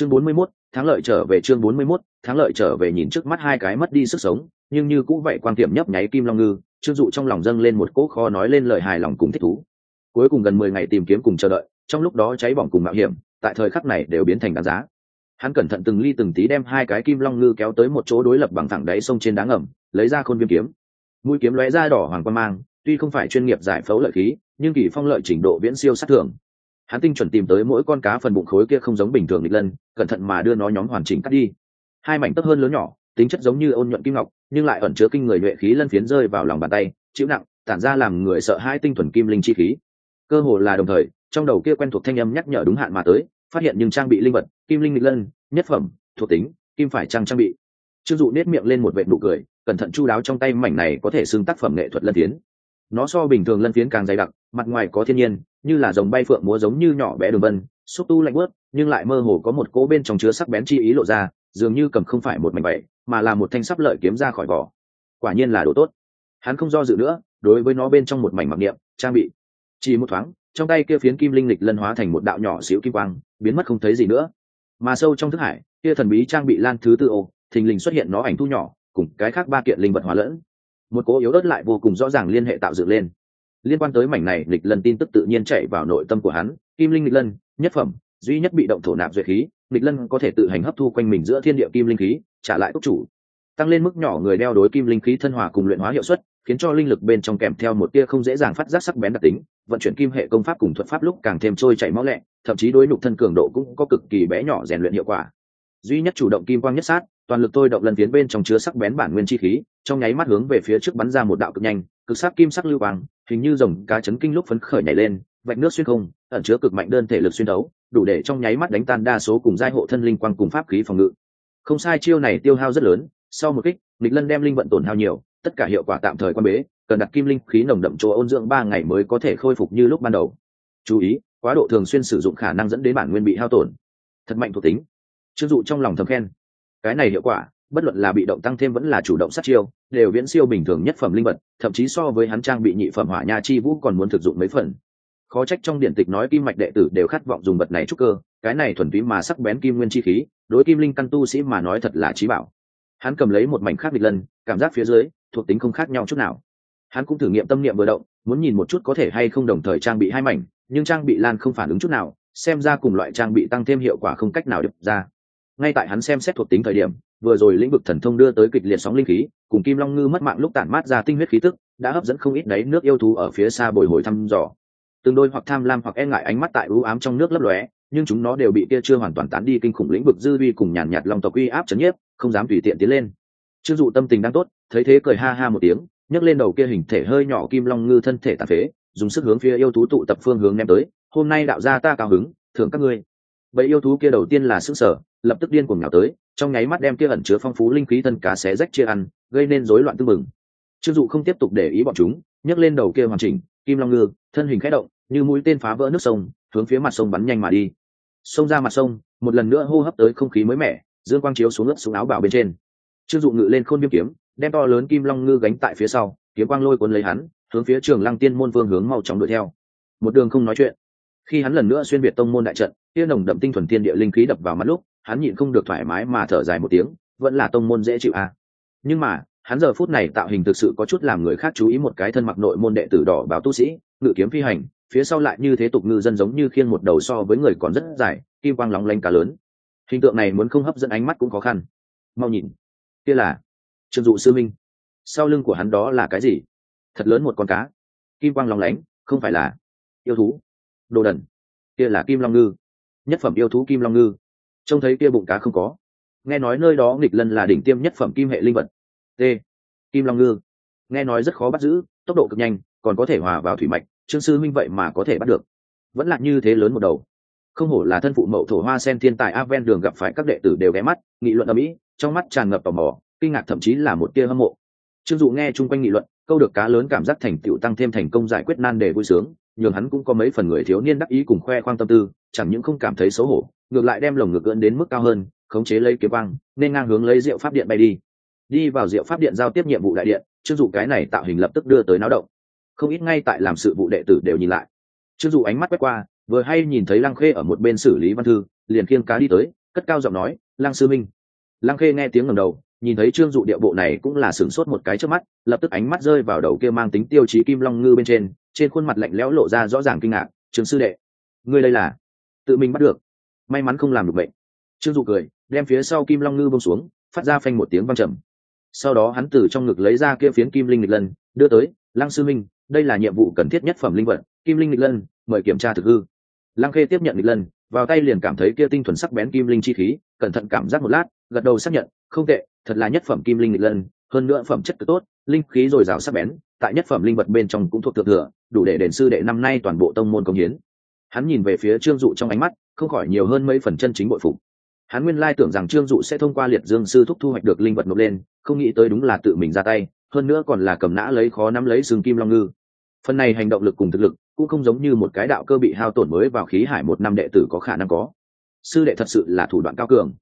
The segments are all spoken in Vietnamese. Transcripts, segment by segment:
chương bốn mươi 41, thắng lợi trở về chương bốn mươi 41, thắng lợi trở về nhìn trước mắt hai cái mất đi sức sống nhưng như cũng vậy quan tiệm nhấp nháy kim long ngư trương dụ trong lòng dâng lên một cỗ kho nói lên lời hài lòng cùng thích thú. Cuối cùng gần mười ngày tìm kiếm cùng chờ đợi trong lúc đó cháy bỏng cùng mạo hiểm tại thời khắc này đều biến thành đáng giá. Hắn cẩn thận từng ly từng tí đem hai cái kim long ngư kéo tới một chỗ đối lập bằng thẳng đáy sông trên đá ngầm lấy ra khôn viêm kiếm. Mũi kiếm lóe ra đỏ hoàng quan mang tuy không phải chuyên nghiệp giải phẫu lợi khí nhưng kỳ phong lợi trình độ viễn siêu sát thường hắn tinh chuẩn tìm tới mỗi con cá phần bụng khối kia không giống bình thường nghịch lân, cẩn thận mà đưa nó nhóm hoàn chỉnh cắt đi. Hai mảnh tấc hơn lớn nhỏ, tính chất giống như ôn nhuận kim ngọc, nhưng lại ẩn chứa kinh người nhuệ khí lân phiến rơi vào lòng bàn tay, chịu nặng, tản ra làm người sợ hai tinh thuần kim linh chi khí. Cơ hồ là đồng thời, trong đầu kia quen thuộc thanh âm nhắc nhở đúng hạn mà tới, phát hiện những trang bị linh vật, kim linh nghịch lân, nhất phẩm, thuộc tính, kim phải trang trang bị. Chưng dụ nết miệng lên một vệ nụ cười, cẩn thận chu đáo trong tay mảnh này có thể xưng tác phẩm nghệ thuật lân phiến. Nó so bình thường lân phiến càng dày đặc mặt ngoài có thiên nhiên, như là dòng bay phượng múa giống như nhỏ bé đường vân, xúc tu lạnh bớt nhưng lại mơ hồ có một cỗ bên trong chứa sắc bén chi ý lộ ra, dường như cầm không phải một mảnh bậy, mà là một thanh sắp lợi kiếm ra khỏi vỏ. Quả nhiên là đồ tốt. Hắn không do dự nữa, đối với nó bên trong một mảnh mặc niệm, trang bị. Chỉ một thoáng, trong tay kia phiến kim linh lịch lân hóa thành một đạo nhỏ xíu kim quang, biến mất không thấy gì nữa. Mà sâu trong thức hải, kia thần bí trang bị lan thứ tư ô, thình lình xuất hiện nó ảnh thu nhỏ, cùng cái khác ba kiện linh vật hóa lẫn. Một cố yếu ớt lại vô cùng rõ ràng liên hệ tạo dựng lên liên quan tới mảnh này lịch lân tin tức tự nhiên chạy vào nội tâm của hắn. Kim linh lịch lân, nhất phẩm, duy nhất bị động thổ nạp duyệt khí lịch lân có thể tự hành hấp thu quanh mình giữa thiên địa kim linh khí, trả lại tốc chủ. Tăng lên mức nhỏ người đeo đối kim linh khí thân hòa cùng luyện hóa hiệu suất, khiến cho linh lực bên trong kèm theo một tia không dễ dàng phát giác sắc bén đặc tính, vận chuyển kim hệ công pháp cùng thuật pháp lúc càng thêm trôi chảy máu lẹ, thậm chí đối nhục thân cường độ cũng có cực kỳ bé nhỏ rèn luyện hiệu quả. Duy nhất chủ động kim quang nhất sát, toàn lực tôi động lần tiến bên trong chứa sắc bén bản nguyên chi khí, trong nháy mắt hướng về phía trước bắn ra một đạo cực nhanh, cực sắc kim sắc lưu quang hình như dòng cá chấn kinh lúc phấn khởi nhảy lên, vạch nước xuyên không, ẩn chứa cực mạnh đơn thể lực xuyên đấu, đủ để trong nháy mắt đánh tan đa số cùng giai hộ thân linh quang cùng pháp khí phòng ngự. Không sai, chiêu này tiêu hao rất lớn, sau một kích, nghịch lân đem linh vận tổn hao nhiều, tất cả hiệu quả tạm thời quan bế, cần đặt kim linh khí nồng đậm chỗ ôn dưỡng ba ngày mới có thể khôi phục như lúc ban đầu. Chú ý, quá độ thường xuyên sử dụng khả năng dẫn đến bản nguyên bị hao tổn. Thật mạnh thuộc tính. Chưng dụ trong lòng thầm khen. Cái này hiệu quả, bất luận là bị động tăng thêm vẫn là chủ động sát chiêu đều viễn siêu bình thường nhất phẩm linh vật, thậm chí so với hắn trang bị nhị phẩm hỏa nha chi vũ còn muốn thực dụng mấy phần. Khó trách trong điện tịch nói kim mạch đệ tử đều khát vọng dùng vật này trúc cơ, cái này thuần túy mà sắc bén kim nguyên chi khí, đối kim linh căn tu sĩ mà nói thật là trí bảo. Hắn cầm lấy một mảnh khác địch lần cảm giác phía dưới, thuộc tính không khác nhau chút nào. Hắn cũng thử nghiệm tâm niệm vừa động, muốn nhìn một chút có thể hay không đồng thời trang bị hai mảnh, nhưng trang bị lan không phản ứng chút nào, xem ra cùng loại trang bị tăng thêm hiệu quả không cách nào được ra. Ngay tại hắn xem xét thuộc tính thời điểm, vừa rồi lĩnh vực thần thông đưa tới kịch liệt sóng linh khí cùng kim long ngư mất mạng lúc tản mát ra tinh huyết khí tức, đã hấp dẫn không ít đáy nước yêu thú ở phía xa bồi hồi thăm dò. Tương đôi hoặc tham lam hoặc e ngại ánh mắt tại ưu ám trong nước lấp lóe, nhưng chúng nó đều bị kia chưa hoàn toàn tán đi kinh khủng lĩnh vực dư vi cùng nhàn nhạt long tộc uy áp chấn nhiếp, không dám tùy tiện tiến lên. Chưng dụ tâm tình đang tốt, thấy thế cười ha ha một tiếng, nhấc lên đầu kia hình thể hơi nhỏ kim long ngư thân thể tàn phế, dùng sức hướng phía yêu thú tụ tập phương hướng ném tới, hôm nay đạo gia ta cao hứng, thưởng các ngươi. Vậy yêu thú kia đầu tiên là sức sở lập tức điên cuồng nào tới, trong nháy mắt đem kia ẩn chứa phong phú linh khí thân cá xé rách chia ăn, gây nên rối loạn tương mừng chưng dụ không tiếp tục để ý bọn chúng, nhấc lên đầu kia hoàn chỉnh, kim long ngư, thân hình khẽ động, như mũi tên phá vỡ nước sông, hướng phía mặt sông bắn nhanh mà đi. Sông ra mặt sông, một lần nữa hô hấp tới không khí mới mẻ, dương quang chiếu xuống ướt xuống áo bảo bên trên. Trương dụ ngự lên khôn biếm kiếm, đem to lớn kim long ngư gánh tại phía sau, kiếm quang lôi cuốn lấy hắn, hướng phía trường lăng tiên môn vương hướng mau chóng đuổi theo. Một đường không nói chuyện. Khi hắn lần nữa xuyên việt tông môn đại trận, kia nồng đậm tinh thuần tiên địa linh khí đập vào mắt lúc hắn nhịn không được thoải mái mà thở dài một tiếng, vẫn là tông môn dễ chịu à. nhưng mà, hắn giờ phút này tạo hình thực sự có chút làm người khác chú ý một cái thân mặc nội môn đệ tử đỏ báo tu sĩ, ngự kiếm phi hành, phía sau lại như thế tục ngư dân giống như khiêng một đầu so với người còn rất dài, kim quang lóng lanh cá lớn. Hình tượng này muốn không hấp dẫn ánh mắt cũng khó khăn. Mau nhìn. Kia là trương dụ sư minh. Sau lưng của hắn đó là cái gì? Thật lớn một con cá. Kim quang lóng lánh, không phải là yêu thú. Đồ đần. Kia là kim long ngư. Nhất phẩm yêu thú kim long ngư trông thấy kia bụng cá không có. Nghe nói nơi đó nghịch lân là đỉnh tiêm nhất phẩm kim hệ linh vật. T. Kim long ngư. Nghe nói rất khó bắt giữ, tốc độ cực nhanh, còn có thể hòa vào thủy mạch, trương sư minh vậy mà có thể bắt được. Vẫn là như thế lớn một đầu. Không hổ là thân phụ mậu thổ hoa sen thiên tài a ven đường gặp phải các đệ tử đều ghé mắt, nghị luận ở mỹ trong mắt tràn ngập tò mò, kinh ngạc thậm chí là một tia hâm mộ. Trương dụ nghe chung quanh nghị luận, câu được cá lớn cảm giác thành tựu tăng thêm thành công giải quyết nan đề vui sướng nhường hắn cũng có mấy phần người thiếu niên đắc ý cùng khoe khoang tâm tư, chẳng những không cảm thấy xấu hổ, ngược lại đem lồng ngực ưỡn đến mức cao hơn, khống chế lấy kiếm băng nên ngang hướng lấy rượu pháp điện bay đi. Đi vào rượu pháp điện giao tiếp nhiệm vụ đại điện, trương dụ cái này tạo hình lập tức đưa tới náo động. Không ít ngay tại làm sự vụ đệ tử đều nhìn lại. Trương dụ ánh mắt quét qua, vừa hay nhìn thấy lăng khê ở một bên xử lý văn thư, liền khiêng cá đi tới, cất cao giọng nói, lăng sư minh. Lăng khê nghe tiếng ngầm đầu, nhìn thấy trương dụ địa bộ này cũng là sửng sốt một cái trước mắt, lập tức ánh mắt rơi vào đầu kia mang tính tiêu chí kim long ngư bên trên trên khuôn mặt lạnh lẽo lộ ra rõ ràng kinh ngạc trương sư đệ, ngươi đây là? Tự mình bắt được. May mắn không làm được bệnh. Trương dụ cười, đem phía sau kim long ngư bông xuống, phát ra phanh một tiếng văng trầm. Sau đó hắn từ trong ngực lấy ra kia phiến kim linh lịch lân, đưa tới, lăng sư minh, đây là nhiệm vụ cần thiết nhất phẩm linh vật, kim linh lịch lân, mời kiểm tra thực hư. Lăng khê tiếp nhận lịch lân, vào tay liền cảm thấy kia tinh thuần sắc bén kim linh chi khí, cẩn thận cảm giác một lát, gật đầu xác nhận, không tệ, thật là nhất phẩm kim linh lịch lân, hơn nữa phẩm chất cực tốt, linh khí dồi dào sắc bén tại nhất phẩm linh vật bên trong cũng thuộc thượng thừa, đủ để đền sư đệ năm nay toàn bộ tông môn công hiến. Hắn nhìn về phía trương dụ trong ánh mắt, không khỏi nhiều hơn mấy phần chân chính bội phục. Hắn nguyên lai tưởng rằng trương dụ sẽ thông qua liệt dương sư thúc thu hoạch được linh vật nộp lên, không nghĩ tới đúng là tự mình ra tay, hơn nữa còn là cầm nã lấy khó nắm lấy sừng kim long ngư. Phần này hành động lực cùng thực lực cũng không giống như một cái đạo cơ bị hao tổn mới vào khí hải một năm đệ tử có khả năng có. Sư đệ thật sự là thủ đoạn cao cường.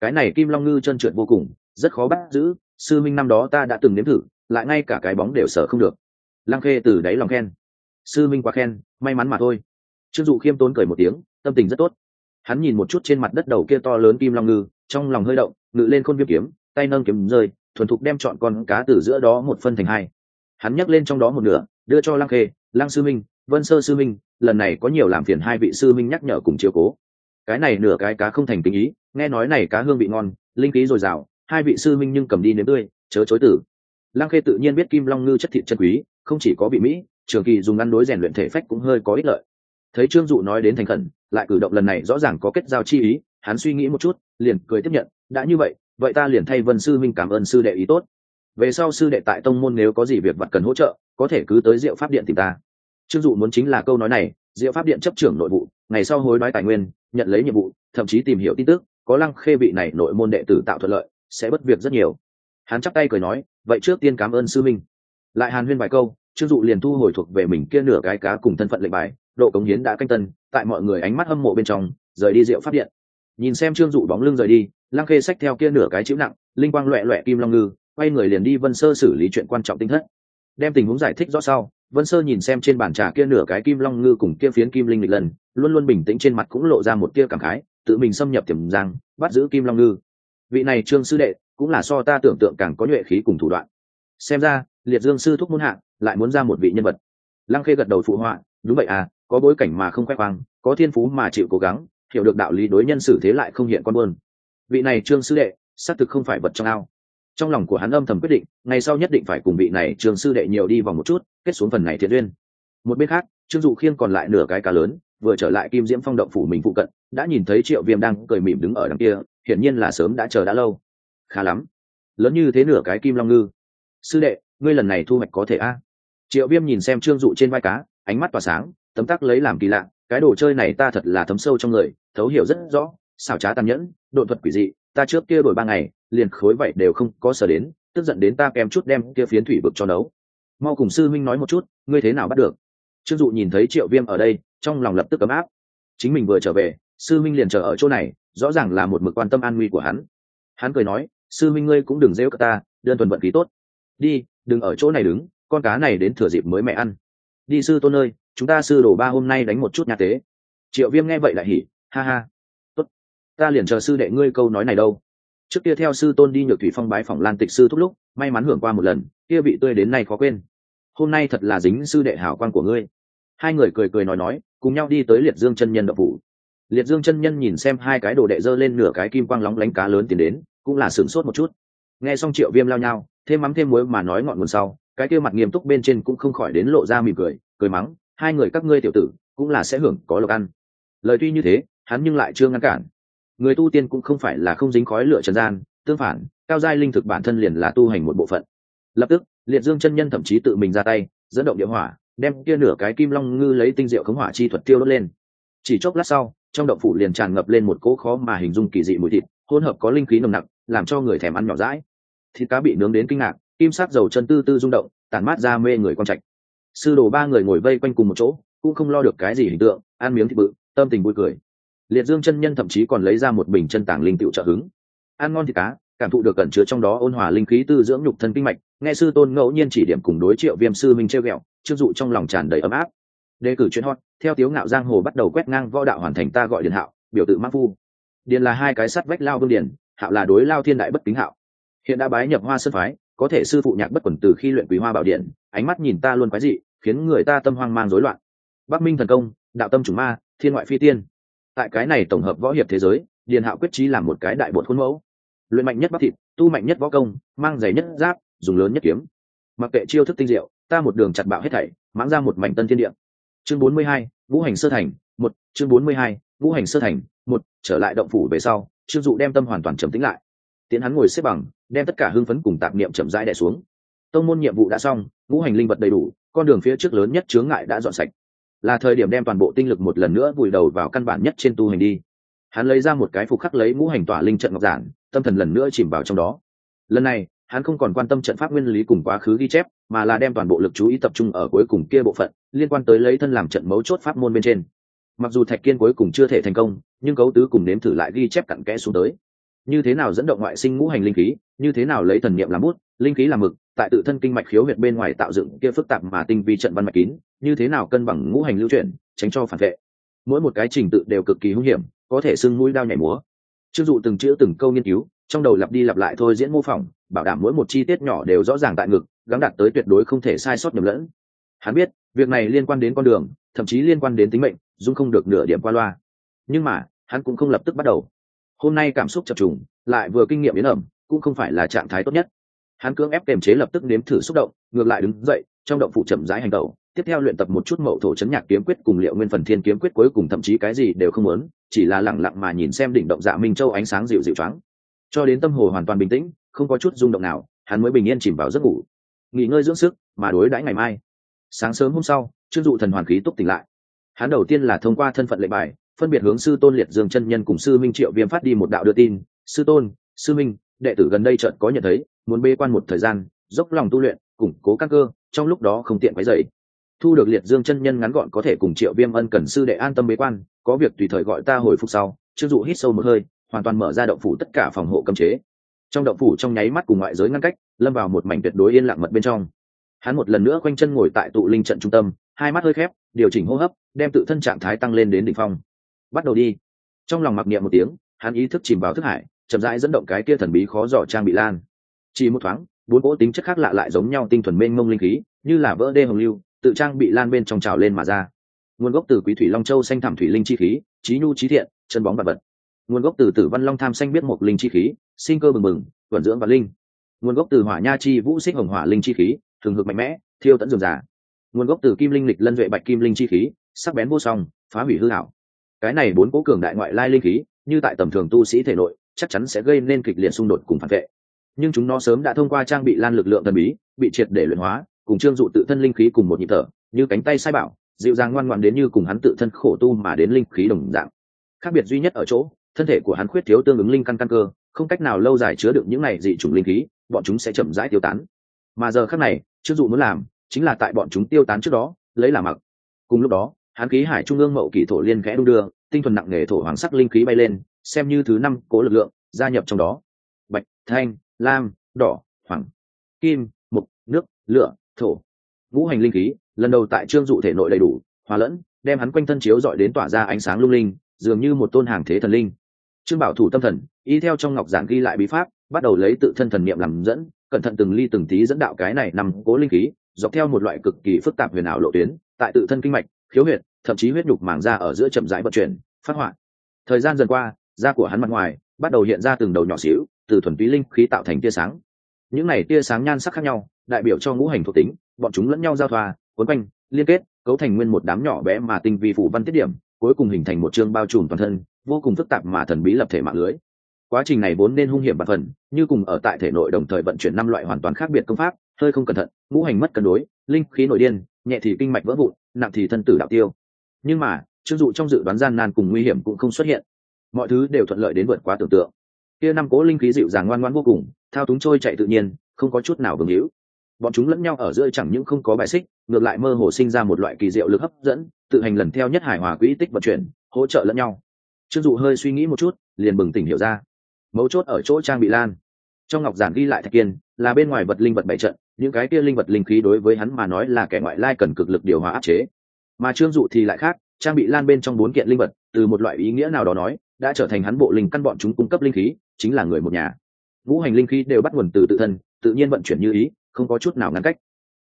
Cái này kim long ngư chân trượt vô cùng, rất khó bắt giữ, sư minh năm đó ta đã từng nếm thử lại ngay cả cái bóng đều sở không được. Lăng khê từ đáy lòng khen. Sư minh quá khen, may mắn mà thôi. Trương dụ khiêm tốn cười một tiếng, tâm tình rất tốt. Hắn nhìn một chút trên mặt đất đầu kia to lớn kim long ngư, trong lòng hơi động, ngự lên khôn viêm kiếm, tay nâng kiếm rơi, thuần thục đem chọn con cá từ giữa đó một phân thành hai. Hắn nhấc lên trong đó một nửa, đưa cho lăng khê, lăng sư minh, vân sơ sư minh, lần này có nhiều làm phiền hai vị sư minh nhắc nhở cùng chiều cố. Cái này nửa cái cá không thành tình ý, nghe nói này cá hương vị ngon, linh khí dồi dào, hai vị sư minh nhưng cầm đi nếm tươi, chớ chối tử Lang khê tự nhiên biết kim long ngư chất thịt chân quý, không chỉ có bị mỹ, trường kỳ dùng ăn đối rèn luyện thể phách cũng hơi có ích lợi. Thấy trương dụ nói đến thành khẩn, lại cử động lần này rõ ràng có kết giao chi ý, hắn suy nghĩ một chút, liền cười tiếp nhận, đã như vậy vậy ta liền thay vân sư minh cảm ơn sư đệ ý tốt. Về sau sư đệ tại tông môn nếu có gì việc vật cần hỗ trợ, có thể cứ tới diệu pháp điện tìm ta. Trương dụ muốn chính là câu nói này, diệu pháp điện chấp trưởng nội vụ, ngày sau hối đoái tài nguyên, nhận lấy nhiệm vụ, thậm chí tìm hiểu tin tức, có lăng khê vị này nội môn đệ tử tạo thuận lợi, sẽ bất việc rất nhiều hắn chắp tay cười nói, vậy trước tiên cảm ơn sư minh. Lại hàn huyên vài câu, trương dụ liền thu hồi thuộc về mình kia nửa cái cá cùng thân phận lệnh bài, độ cống hiến đã canh tân, tại mọi người ánh mắt hâm mộ bên trong, rời đi rượu phát điện. Nhìn xem trương dụ bóng lưng rời đi, lăng khê xách theo kia nửa cái chịu nặng, linh quang loẹ loẹ kim long ngư, quay người liền đi vân sơ xử lý chuyện quan trọng tinh thất. Đem tình huống giải thích rõ sau, vân sơ nhìn xem trên bàn trà kia nửa cái kim long ngư cùng kia phiến kim linh lịch lần, luôn luôn bình tĩnh trên mặt cũng lộ ra một tia cảm khái, tự mình xâm nhập tiềm giang, bắt giữ kim long ngư. Vị này trương sư đệ cũng là so ta tưởng tượng càng có nhuệ khí cùng thủ đoạn. Xem ra, liệt dương sư thúc muốn hạ lại muốn ra một vị nhân vật. Lăng khê gật đầu phụ họa, đúng vậy à có bối cảnh mà không khoe khoang, có thiên phú mà chịu cố gắng, hiểu được đạo lý đối nhân xử thế lại không hiện con buôn vị này trương sư đệ, xác thực không phải vật trong ao. Trong lòng của hắn âm thầm quyết định, ngày sau nhất định phải cùng vị này trương sư đệ nhiều đi vòng một chút, kết xuống phần này thiện duyên. Một bên khác, trương dụ khiêng còn lại nửa cái cá lớn, vừa trở lại kim diễm phong động phủ mình phụ cận, đã nhìn thấy triệu viêm đang cười mỉm đứng ở đằng kia, hiển nhiên là sớm đã chờ đã lâu khá lắm. Lớn như thế nửa cái kim long ngư. Sư đệ, ngươi lần này thu hoạch có thể a? Triệu viêm nhìn xem trương dụ trên vai cá, ánh mắt tỏa sáng, tấm tắc lấy làm kỳ lạ, cái đồ chơi này ta thật là thấm sâu trong người, thấu hiểu rất rõ, xảo trá tàn nhẫn, độn thuật quỷ dị, ta trước kia đổi ba ngày, liền khối vậy đều không có sở đến, tức giận đến ta kèm chút đem kia phiến thủy bực cho nấu. Mau cùng sư minh nói một chút, ngươi thế nào bắt được? Trương dụ nhìn thấy triệu viêm ở đây, trong lòng lập tức ấm áp. Chính mình vừa trở về, sư minh liền chờ ở chỗ này, rõ ràng là một mực quan tâm an nguy của hắn. Hắn cười nói sư minh ngươi cũng đừng rêu cả ta, đơn thuần vận khí tốt. Đi, đừng ở chỗ này đứng, con cá này đến thừa dịp mới mẹ ăn. Đi sư tôn ơi, chúng ta sư đồ ba hôm nay đánh một chút nhà tế. Triệu viêm nghe vậy lại hỉ, ha ha. Tốt, ta liền chờ sư đệ ngươi câu nói này đâu. Trước kia theo sư tôn đi nhược thủy phong bái phòng lan tịch sư thúc lúc, may mắn hưởng qua một lần, kia bị tươi đến nay khó quên. Hôm nay thật là dính sư đệ hảo quan của ngươi. Hai người cười cười nói nói, cùng nhau đi tới liệt dương chân nhân đậu phủ. Liệt dương chân nhân nhìn xem hai cái đồ đệ dơ lên nửa cái kim quang lóng lánh cá lớn tiến đến cũng là sửng sốt một chút. Nghe xong triệu viêm lao nhau, thêm mắm thêm muối mà nói ngọn nguồn sau, cái kia mặt nghiêm túc bên trên cũng không khỏi đến lộ ra mỉm cười cười mắng, hai người các ngươi tiểu tử, cũng là sẽ hưởng, có lộc ăn. Lời tuy như thế, hắn nhưng lại chưa ngăn cản. Người tu tiên cũng không phải là không dính khói lửa trần gian, tương phản, cao giai linh thực bản thân liền là tu hành một bộ phận. Lập tức, liệt dương chân nhân thậm chí tự mình ra tay, dẫn động địa hỏa, đem kia nửa cái kim long ngư lấy tinh diệu khống hỏa chi thuật tiêu đốt lên. Chỉ chốc lát sau, trong động phủ liền tràn ngập lên một cỗ khó mà hình dung kỳ dị mùi thịt, hỗn hợp có linh khí nồng nặc làm cho người thèm ăn nhỏ rãi thịt cá bị nướng đến kinh ngạc, kim sắc dầu chân tư tư rung động, tản mát ra mê người quan trạch. Sư đồ ba người ngồi vây quanh cùng một chỗ, cũng không lo được cái gì hình tượng, ăn miếng thịt bự, tâm tình vui cười. Liệt dương chân nhân thậm chí còn lấy ra một bình chân tảng linh tựu trợ hứng. Ăn ngon thịt cá, cảm thụ được cẩn chứa trong đó ôn hòa linh khí tư dưỡng nhục thân kinh mạch, nghe sư tôn ngẫu nhiên chỉ điểm cùng đối triệu viêm sư minh treo ghẹo chưng dụ trong lòng tràn đầy ấm áp. Đề cử chuyên hot, theo tiếu ngạo giang hồ bắt đầu quét ngang võ đạo hoàn thành ta gọi điện hạo, biểu tự mắc phu. Điền là hai cái sắt vách lao vương điền hạo là đối lao thiên đại bất kính hạo. Hiện đã bái nhập hoa sơn phái, có thể sư phụ nhạc bất quần từ khi luyện quý hoa bảo điện, ánh mắt nhìn ta luôn quái dị, khiến người ta tâm hoang mang rối loạn. Bắc minh thần công, đạo tâm chủng ma, thiên ngoại phi tiên. Tại cái này tổng hợp võ hiệp thế giới, điền hạo quyết trí làm một cái đại bột khuôn mẫu. Luyện mạnh nhất bắc thịt, tu mạnh nhất võ công, mang giày nhất giáp, dùng lớn nhất kiếm. Mặc kệ chiêu thức tinh diệu, ta một đường chặt bạo hết thảy, mãng ra một mảnh tân thiên địa. Chương bốn mươi hai vũ hành sơ thành, một, chương bốn mươi hai Ngũ hành sơ thành, một, trở lại động phủ về sau, trương dụ đem tâm hoàn toàn trầm tĩnh lại. Tiến hắn ngồi xếp bằng, đem tất cả hưng phấn cùng tạp niệm chậm rãi đẻ xuống. Tông môn nhiệm vụ đã xong, ngũ hành linh vật đầy đủ, con đường phía trước lớn nhất chướng ngại đã dọn sạch. Là thời điểm đem toàn bộ tinh lực một lần nữa vùi đầu vào căn bản nhất trên tu hành đi. Hắn lấy ra một cái phục khắc lấy ngũ hành tỏa linh trận ngọc giản, tâm thần lần nữa chìm vào trong đó. Lần này, hắn không còn quan tâm trận pháp nguyên lý cùng quá khứ ghi chép, mà là đem toàn bộ lực chú ý tập trung ở cuối cùng kia bộ phận, liên quan tới lấy thân làm trận mấu chốt pháp môn bên trên mặc dù thạch kiên cuối cùng chưa thể thành công, nhưng cấu tứ cùng nếm thử lại ghi chép cặn kẽ xuống tới. Như thế nào dẫn động ngoại sinh ngũ hành linh khí, như thế nào lấy thần niệm làm bút, linh khí làm mực, tại tự thân kinh mạch khiếu huyệt bên ngoài tạo dựng kia phức tạp mà tinh vi trận văn mạch kín, như thế nào cân bằng ngũ hành lưu chuyển, tránh cho phản vệ. Mỗi một cái trình tự đều cực kỳ hung hiểm, có thể sưng mũi đao nhảy múa. Chưng dụ từng chữ từng câu nghiên cứu, trong đầu lặp đi lặp lại thôi diễn mô phỏng, bảo đảm mỗi một chi tiết nhỏ đều rõ ràng tại ngực gắn đặt tới tuyệt đối không thể sai sót nhầm lẫn. Hắn biết, việc này liên quan đến con đường, thậm chí liên quan đến tính mệnh dung không được nửa điểm qua loa. Nhưng mà, hắn cũng không lập tức bắt đầu. Hôm nay cảm xúc chập trùng, lại vừa kinh nghiệm biến ẩm, cũng không phải là trạng thái tốt nhất. Hắn cưỡng ép kềm chế lập tức nếm thử xúc động, ngược lại đứng dậy, trong động phụ chậm rãi hành tẩu tiếp theo luyện tập một chút mậu thổ chấn nhạc kiếm quyết cùng liệu nguyên phần thiên kiếm quyết cuối cùng thậm chí cái gì đều không muốn, chỉ là lẳng lặng mà nhìn xem đỉnh động dạ minh châu ánh sáng dịu dịu choáng. Cho đến tâm hồ hoàn toàn bình tĩnh, không có chút rung động nào, hắn mới bình yên chìm vào giấc ngủ. Nghỉ ngơi dưỡng sức, mà đối đãi ngày mai. Sáng sớm hôm sau, trương dụ thần hoàn khí túc tỉnh lại hắn đầu tiên là thông qua thân phận lệnh bài, phân biệt hướng sư tôn liệt dương chân nhân cùng sư minh triệu viêm phát đi một đạo đưa tin. Sư tôn, sư minh, đệ tử gần đây chợt có nhận thấy, muốn bê quan một thời gian, dốc lòng tu luyện, củng cố các cơ, trong lúc đó không tiện quấy dậy thu được liệt dương chân nhân ngắn gọn có thể cùng triệu viêm ân cần sư đệ an tâm bế quan, có việc tùy thời gọi ta hồi phục sau chưng dụ hít sâu một hơi, hoàn toàn mở ra động phủ tất cả phòng hộ cấm chế. Trong động phủ trong nháy mắt cùng ngoại giới ngăn cách, lâm vào một mảnh tuyệt đối yên lặng mật bên trong. Hắn một lần nữa quanh chân ngồi tại tụ linh trận trung tâm hai mắt hơi khép, điều chỉnh hô hấp, đem tự thân trạng thái tăng lên đến đỉnh phong. Bắt đầu đi. Trong lòng mặc niệm một tiếng, hắn ý thức chìm vào thức hải, chậm rãi dẫn động cái kia thần bí khó dò trang bị lan. Chỉ một thoáng, bốn cỗ tính chất khác lạ lại giống nhau tinh thuần mênh mông linh khí, như là vỡ đê hồng lưu, tự trang bị lan bên trong trào lên mà ra. Nguồn gốc từ quý thủy long châu xanh thảm thủy linh chi khí trí nhu trí thiện, chân bóng vật vật. Nguồn gốc từ tử văn long tham xanh biết một linh chi khí, sinh cơ bừng bừng, vận dưỡng và linh. Nguồn gốc từ hỏa nha chi vũ xích hồng hỏa linh chi khí, thường hực mạnh mẽ, thiêu tận dường giả nguồn gốc từ kim linh lịch lân duệ bạch kim linh chi khí, sắc bén vô song, phá hủy hư hảo cái này bốn cố cường đại ngoại lai linh khí, như tại tầm thường tu sĩ thể nội, chắc chắn sẽ gây nên kịch liệt xung đột cùng phản vệ. Nhưng chúng nó sớm đã thông qua trang bị lan lực lượng thần bí, bị triệt để luyện hóa, cùng trương dụ tự thân linh khí cùng một nhịp thở, như cánh tay sai bảo, dịu dàng ngoan ngoan đến như cùng hắn tự thân khổ tu mà đến linh khí đồng dạng. Khác biệt duy nhất ở chỗ, thân thể của hắn khuyết thiếu tương ứng linh căn căn cơ, không cách nào lâu dài chứa được những này dị chủng linh khí, bọn chúng sẽ chậm rãi tiêu tán. Mà giờ khác này, trương dụ muốn làm chính là tại bọn chúng tiêu tán trước đó, lấy làm mặc. Cùng lúc đó hắn khí hải trung ương mậu kỷ thổ liên khẽ đu đưa, tinh thuần nặng nề thổ hoàng sắc linh khí bay lên, xem như thứ năm cố lực lượng, gia nhập trong đó. Bạch, thanh, lam, đỏ, hoàng, kim mục nước, lửa, thổ. Ngũ hành linh khí, lần đầu tại trương dụ thể nội đầy đủ, hòa lẫn, đem hắn quanh thân chiếu dọi đến tỏa ra ánh sáng lung linh, dường như một tôn hàng thế thần linh. Trương bảo thủ tâm thần, y theo trong ngọc giản ghi lại bí pháp, bắt đầu lấy tự thân thần niệm làm dẫn, cẩn thận từng ly từng tí dẫn đạo cái này nằm cố linh khí dọc theo một loại cực kỳ phức tạp huyền ảo lộ tuyến, tại tự thân kinh mạch, khiếu huyệt, thậm chí huyết nhục màng ra ở giữa chậm rãi vận chuyển, phát họa. Thời gian dần qua, da của hắn mặt ngoài bắt đầu hiện ra từng đầu nhỏ xíu, từ thuần túy linh khí tạo thành tia sáng. Những này tia sáng nhan sắc khác nhau, đại biểu cho ngũ hành thuộc tính, bọn chúng lẫn nhau giao thoa quấn quanh, liên kết, cấu thành nguyên một đám nhỏ bé mà tinh vi phủ văn tiết điểm, cuối cùng hình thành một chương bao trùm toàn thân, vô cùng phức tạp mà thần bí lập thể mạng lưới. Quá trình này vốn nên hung hiểm và phần, như cùng ở tại thể nội đồng thời vận chuyển năm loại hoàn toàn khác biệt công pháp hơi không cẩn thận, ngũ hành mất cân đối, linh khí nội điên, nhẹ thì kinh mạch vỡ vụn, nặng thì thân tử đạo tiêu. Nhưng mà chưng dụ trong dự đoán gian nan cùng nguy hiểm cũng không xuất hiện. Mọi thứ đều thuận lợi đến vượt quá tưởng tượng. Kia năm cố linh khí dịu dàng ngoan ngoan vô cùng, thao túng trôi chạy tự nhiên, không có chút nào vương hữu. Bọn chúng lẫn nhau ở giữa chẳng những không có bài xích, ngược lại mơ hồ sinh ra một loại kỳ diệu lực hấp dẫn, tự hành lần theo nhất hải hòa quỹ tích vận chuyển, hỗ trợ lẫn nhau. Chưng dụ hơi suy nghĩ một chút, liền bừng tỉnh hiểu ra. Mấu chốt ở chỗ trang bị lan. Trong ngọc giản ghi lại thạch kiên, là bên ngoài vật linh vật bảy trận những cái kia linh vật linh khí đối với hắn mà nói là kẻ ngoại lai cần cực lực điều hòa áp chế. Mà trương dụ thì lại khác, trang bị lan bên trong bốn kiện linh vật, từ một loại ý nghĩa nào đó nói, đã trở thành hắn bộ linh căn bọn chúng cung cấp linh khí, chính là người một nhà. Ngũ hành linh khí đều bắt nguồn từ tự thân, tự nhiên vận chuyển như ý, không có chút nào ngăn cách.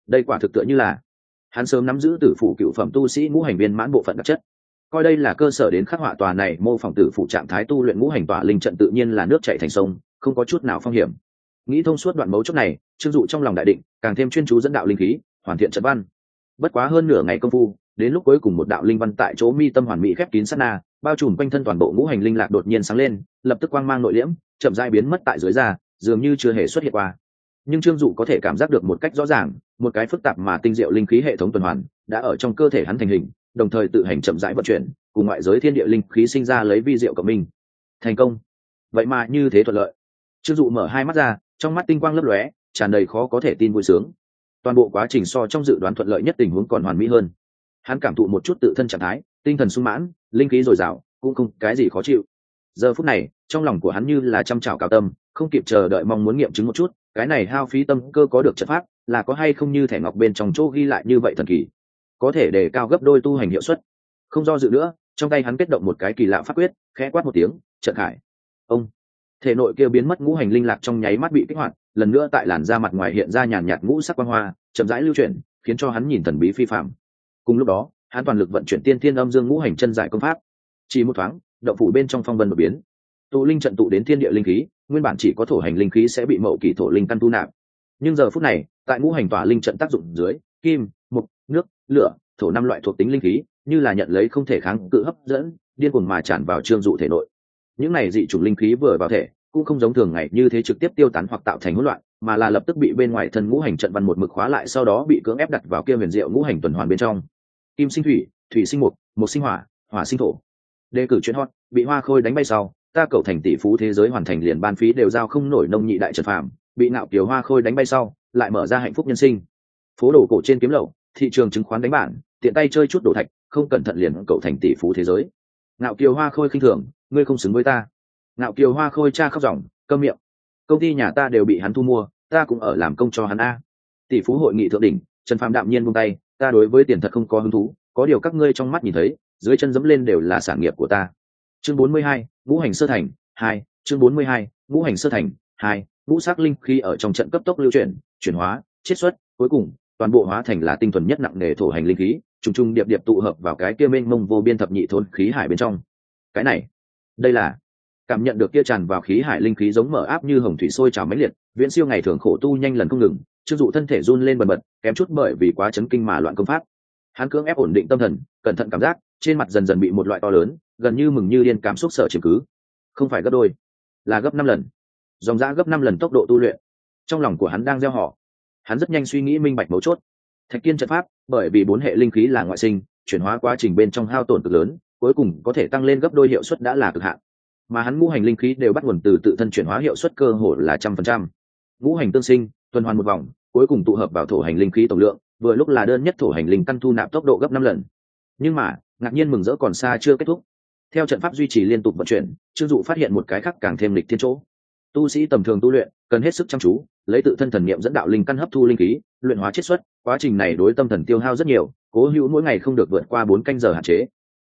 Đây quả thực tựa như là hắn sớm nắm giữ tử phủ cựu phẩm tu sĩ ngũ hành viên mãn bộ phận đặc chất. Coi đây là cơ sở đến khắc họa tòa này mô phỏng tử phủ trạng thái tu luyện ngũ hành tòa linh trận tự nhiên là nước chạy thành sông, không có chút nào phong hiểm nghĩ thông suốt đoạn mấu chốt này, trương dụ trong lòng đại định, càng thêm chuyên chú dẫn đạo linh khí, hoàn thiện trận văn. Bất quá hơn nửa ngày công phu, đến lúc cuối cùng một đạo linh văn tại chỗ mi tâm hoàn mỹ khép kín sát na, bao trùm quanh thân toàn bộ ngũ hành linh lạc đột nhiên sáng lên, lập tức quang mang nội liễm, chậm dai biến mất tại dưới da, dường như chưa hề xuất hiện qua. Nhưng trương dụ có thể cảm giác được một cách rõ ràng, một cái phức tạp mà tinh diệu linh khí hệ thống tuần hoàn đã ở trong cơ thể hắn thành hình, đồng thời tự hành chậm rãi vận chuyển, cùng ngoại giới thiên địa linh khí sinh ra lấy vi diệu cộng minh thành công. Vậy mà như thế thuận lợi. Trương dụ mở hai mắt ra trong mắt tinh quang lấp lóe, tràn đầy khó có thể tin vui sướng. Toàn bộ quá trình so trong dự đoán thuận lợi nhất tình huống còn hoàn mỹ hơn. Hắn cảm thụ một chút tự thân trạng thái, tinh thần sung mãn, linh khí dồi dào, cũng không cái gì khó chịu. Giờ phút này, trong lòng của hắn như là chăm chảo cao tâm, không kịp chờ đợi mong muốn nghiệm chứng một chút, cái này hao phí tâm cơ có được chất pháp, là có hay không như thẻ ngọc bên trong chỗ ghi lại như vậy thần kỳ. Có thể để cao gấp đôi tu hành hiệu suất. Không do dự nữa, trong tay hắn kết động một cái kỳ lạ pháp quyết, khẽ quát một tiếng, trận khải. Ông thể nội kia biến mất ngũ hành linh lạc trong nháy mắt bị kích hoạt, lần nữa tại làn da mặt ngoài hiện ra nhàn nhạt ngũ sắc quang hoa, chậm rãi lưu chuyển, khiến cho hắn nhìn thần bí phi phạm. Cùng lúc đó, hắn toàn lực vận chuyển tiên thiên âm dương ngũ hành chân giải công pháp. Chỉ một thoáng, động phủ bên trong phong vân đột biến. Tụ linh trận tụ đến thiên địa linh khí, nguyên bản chỉ có thổ hành linh khí sẽ bị mậu kỷ thổ linh căn tu nạp. Nhưng giờ phút này, tại ngũ hành tỏa linh trận tác dụng dưới, kim, mục, nước, lửa, thổ năm loại thuộc tính linh khí, như là nhận lấy không thể kháng cự hấp dẫn, điên cuồng mà tràn vào trương dụ thể nội những này dị chủng linh khí vừa vào thể, cũng không giống thường ngày như thế trực tiếp tiêu tán hoặc tạo thành hỗn loạn, mà là lập tức bị bên ngoài thân ngũ hành trận văn một mực khóa lại, sau đó bị cưỡng ép đặt vào kia huyền diệu ngũ hành tuần hoàn bên trong. Kim sinh thủy thủy sinh mục mục sinh hỏa hỏa sinh thổ. Đề cử chuyến hot, bị hoa khôi đánh bay sau, ta cầu thành tỷ phú thế giới hoàn thành liền ban phí đều giao không nổi nông nhị đại trật phạm bị nạo kiều hoa khôi đánh bay sau, lại mở ra hạnh phúc nhân sinh. Phố đồ cổ trên kiếm lậu, thị trường chứng khoán đánh bản, tiện tay chơi chút đồ thạch, không cẩn thận liền cầu thành tỷ phú thế giới. Nạo kiều hoa khôi khinh thường ngươi không xứng với ta. Ngạo kiều hoa khôi cha khóc ròng cơm miệng. Công ty nhà ta đều bị hắn thu mua ta cũng ở làm công cho hắn a. Tỷ phú hội nghị thượng đỉnh trần phạm đạm nhiên buông tay ta đối với tiền thật không có hứng thú có điều các ngươi trong mắt nhìn thấy dưới chân dẫm lên đều là sản nghiệp của ta. Chương 42, ngũ hành sơ thành hai chương 42, ngũ hành sơ thành hai ngũ sắc linh khi ở trong trận cấp tốc lưu chuyển chuyển hóa chiết xuất cuối cùng toàn bộ hóa thành là tinh thuần nhất nặng nề thổ hành linh khí trùng trùng điệp điệp tụ hợp vào cái kia mênh mông vô biên thập nhị thôn khí hải bên trong. Cái này đây là cảm nhận được kia tràn vào khí hải linh khí giống mở áp như hồng thủy sôi trào mãnh liệt, viễn siêu ngày thường khổ tu nhanh lần không ngừng chưng dụ thân thể run lên bần bật, kém chút bởi vì quá chấn kinh mà loạn công pháp. Hắn cưỡng ép ổn định tâm thần, cẩn thận cảm giác, trên mặt dần dần bị một loại to lớn, gần như mừng như điên cảm xúc sợ chứng cứ. Không phải gấp đôi, là gấp năm lần. Dòng ra gấp năm lần tốc độ tu luyện. Trong lòng của hắn đang gieo họ. Hắn rất nhanh suy nghĩ minh bạch mấu chốt. Thạch kiên trận pháp, bởi vì bốn hệ linh khí là ngoại sinh, chuyển hóa quá trình bên trong hao tổn cực lớn cuối cùng có thể tăng lên gấp đôi hiệu suất đã là cực hạn. Mà hắn ngũ hành linh khí đều bắt nguồn từ tự thân chuyển hóa hiệu suất cơ hồ là trăm phần trăm. Ngũ hành tương sinh, tuần hoàn một vòng, cuối cùng tụ hợp vào thổ hành linh khí tổng lượng, vừa lúc là đơn nhất thổ hành linh căn thu nạp tốc độ gấp năm lần. Nhưng mà, ngạc nhiên mừng rỡ còn xa chưa kết thúc. Theo trận pháp duy trì liên tục vận chuyển, trương dụ phát hiện một cái khác càng thêm lịch thiên chỗ. Tu sĩ tầm thường tu luyện, cần hết sức chăm chú, lấy tự thân thần niệm dẫn đạo linh căn hấp thu linh khí, luyện hóa chiết xuất, quá trình này đối tâm thần tiêu hao rất nhiều, cố hữu mỗi ngày không được vượt qua bốn canh giờ hạn chế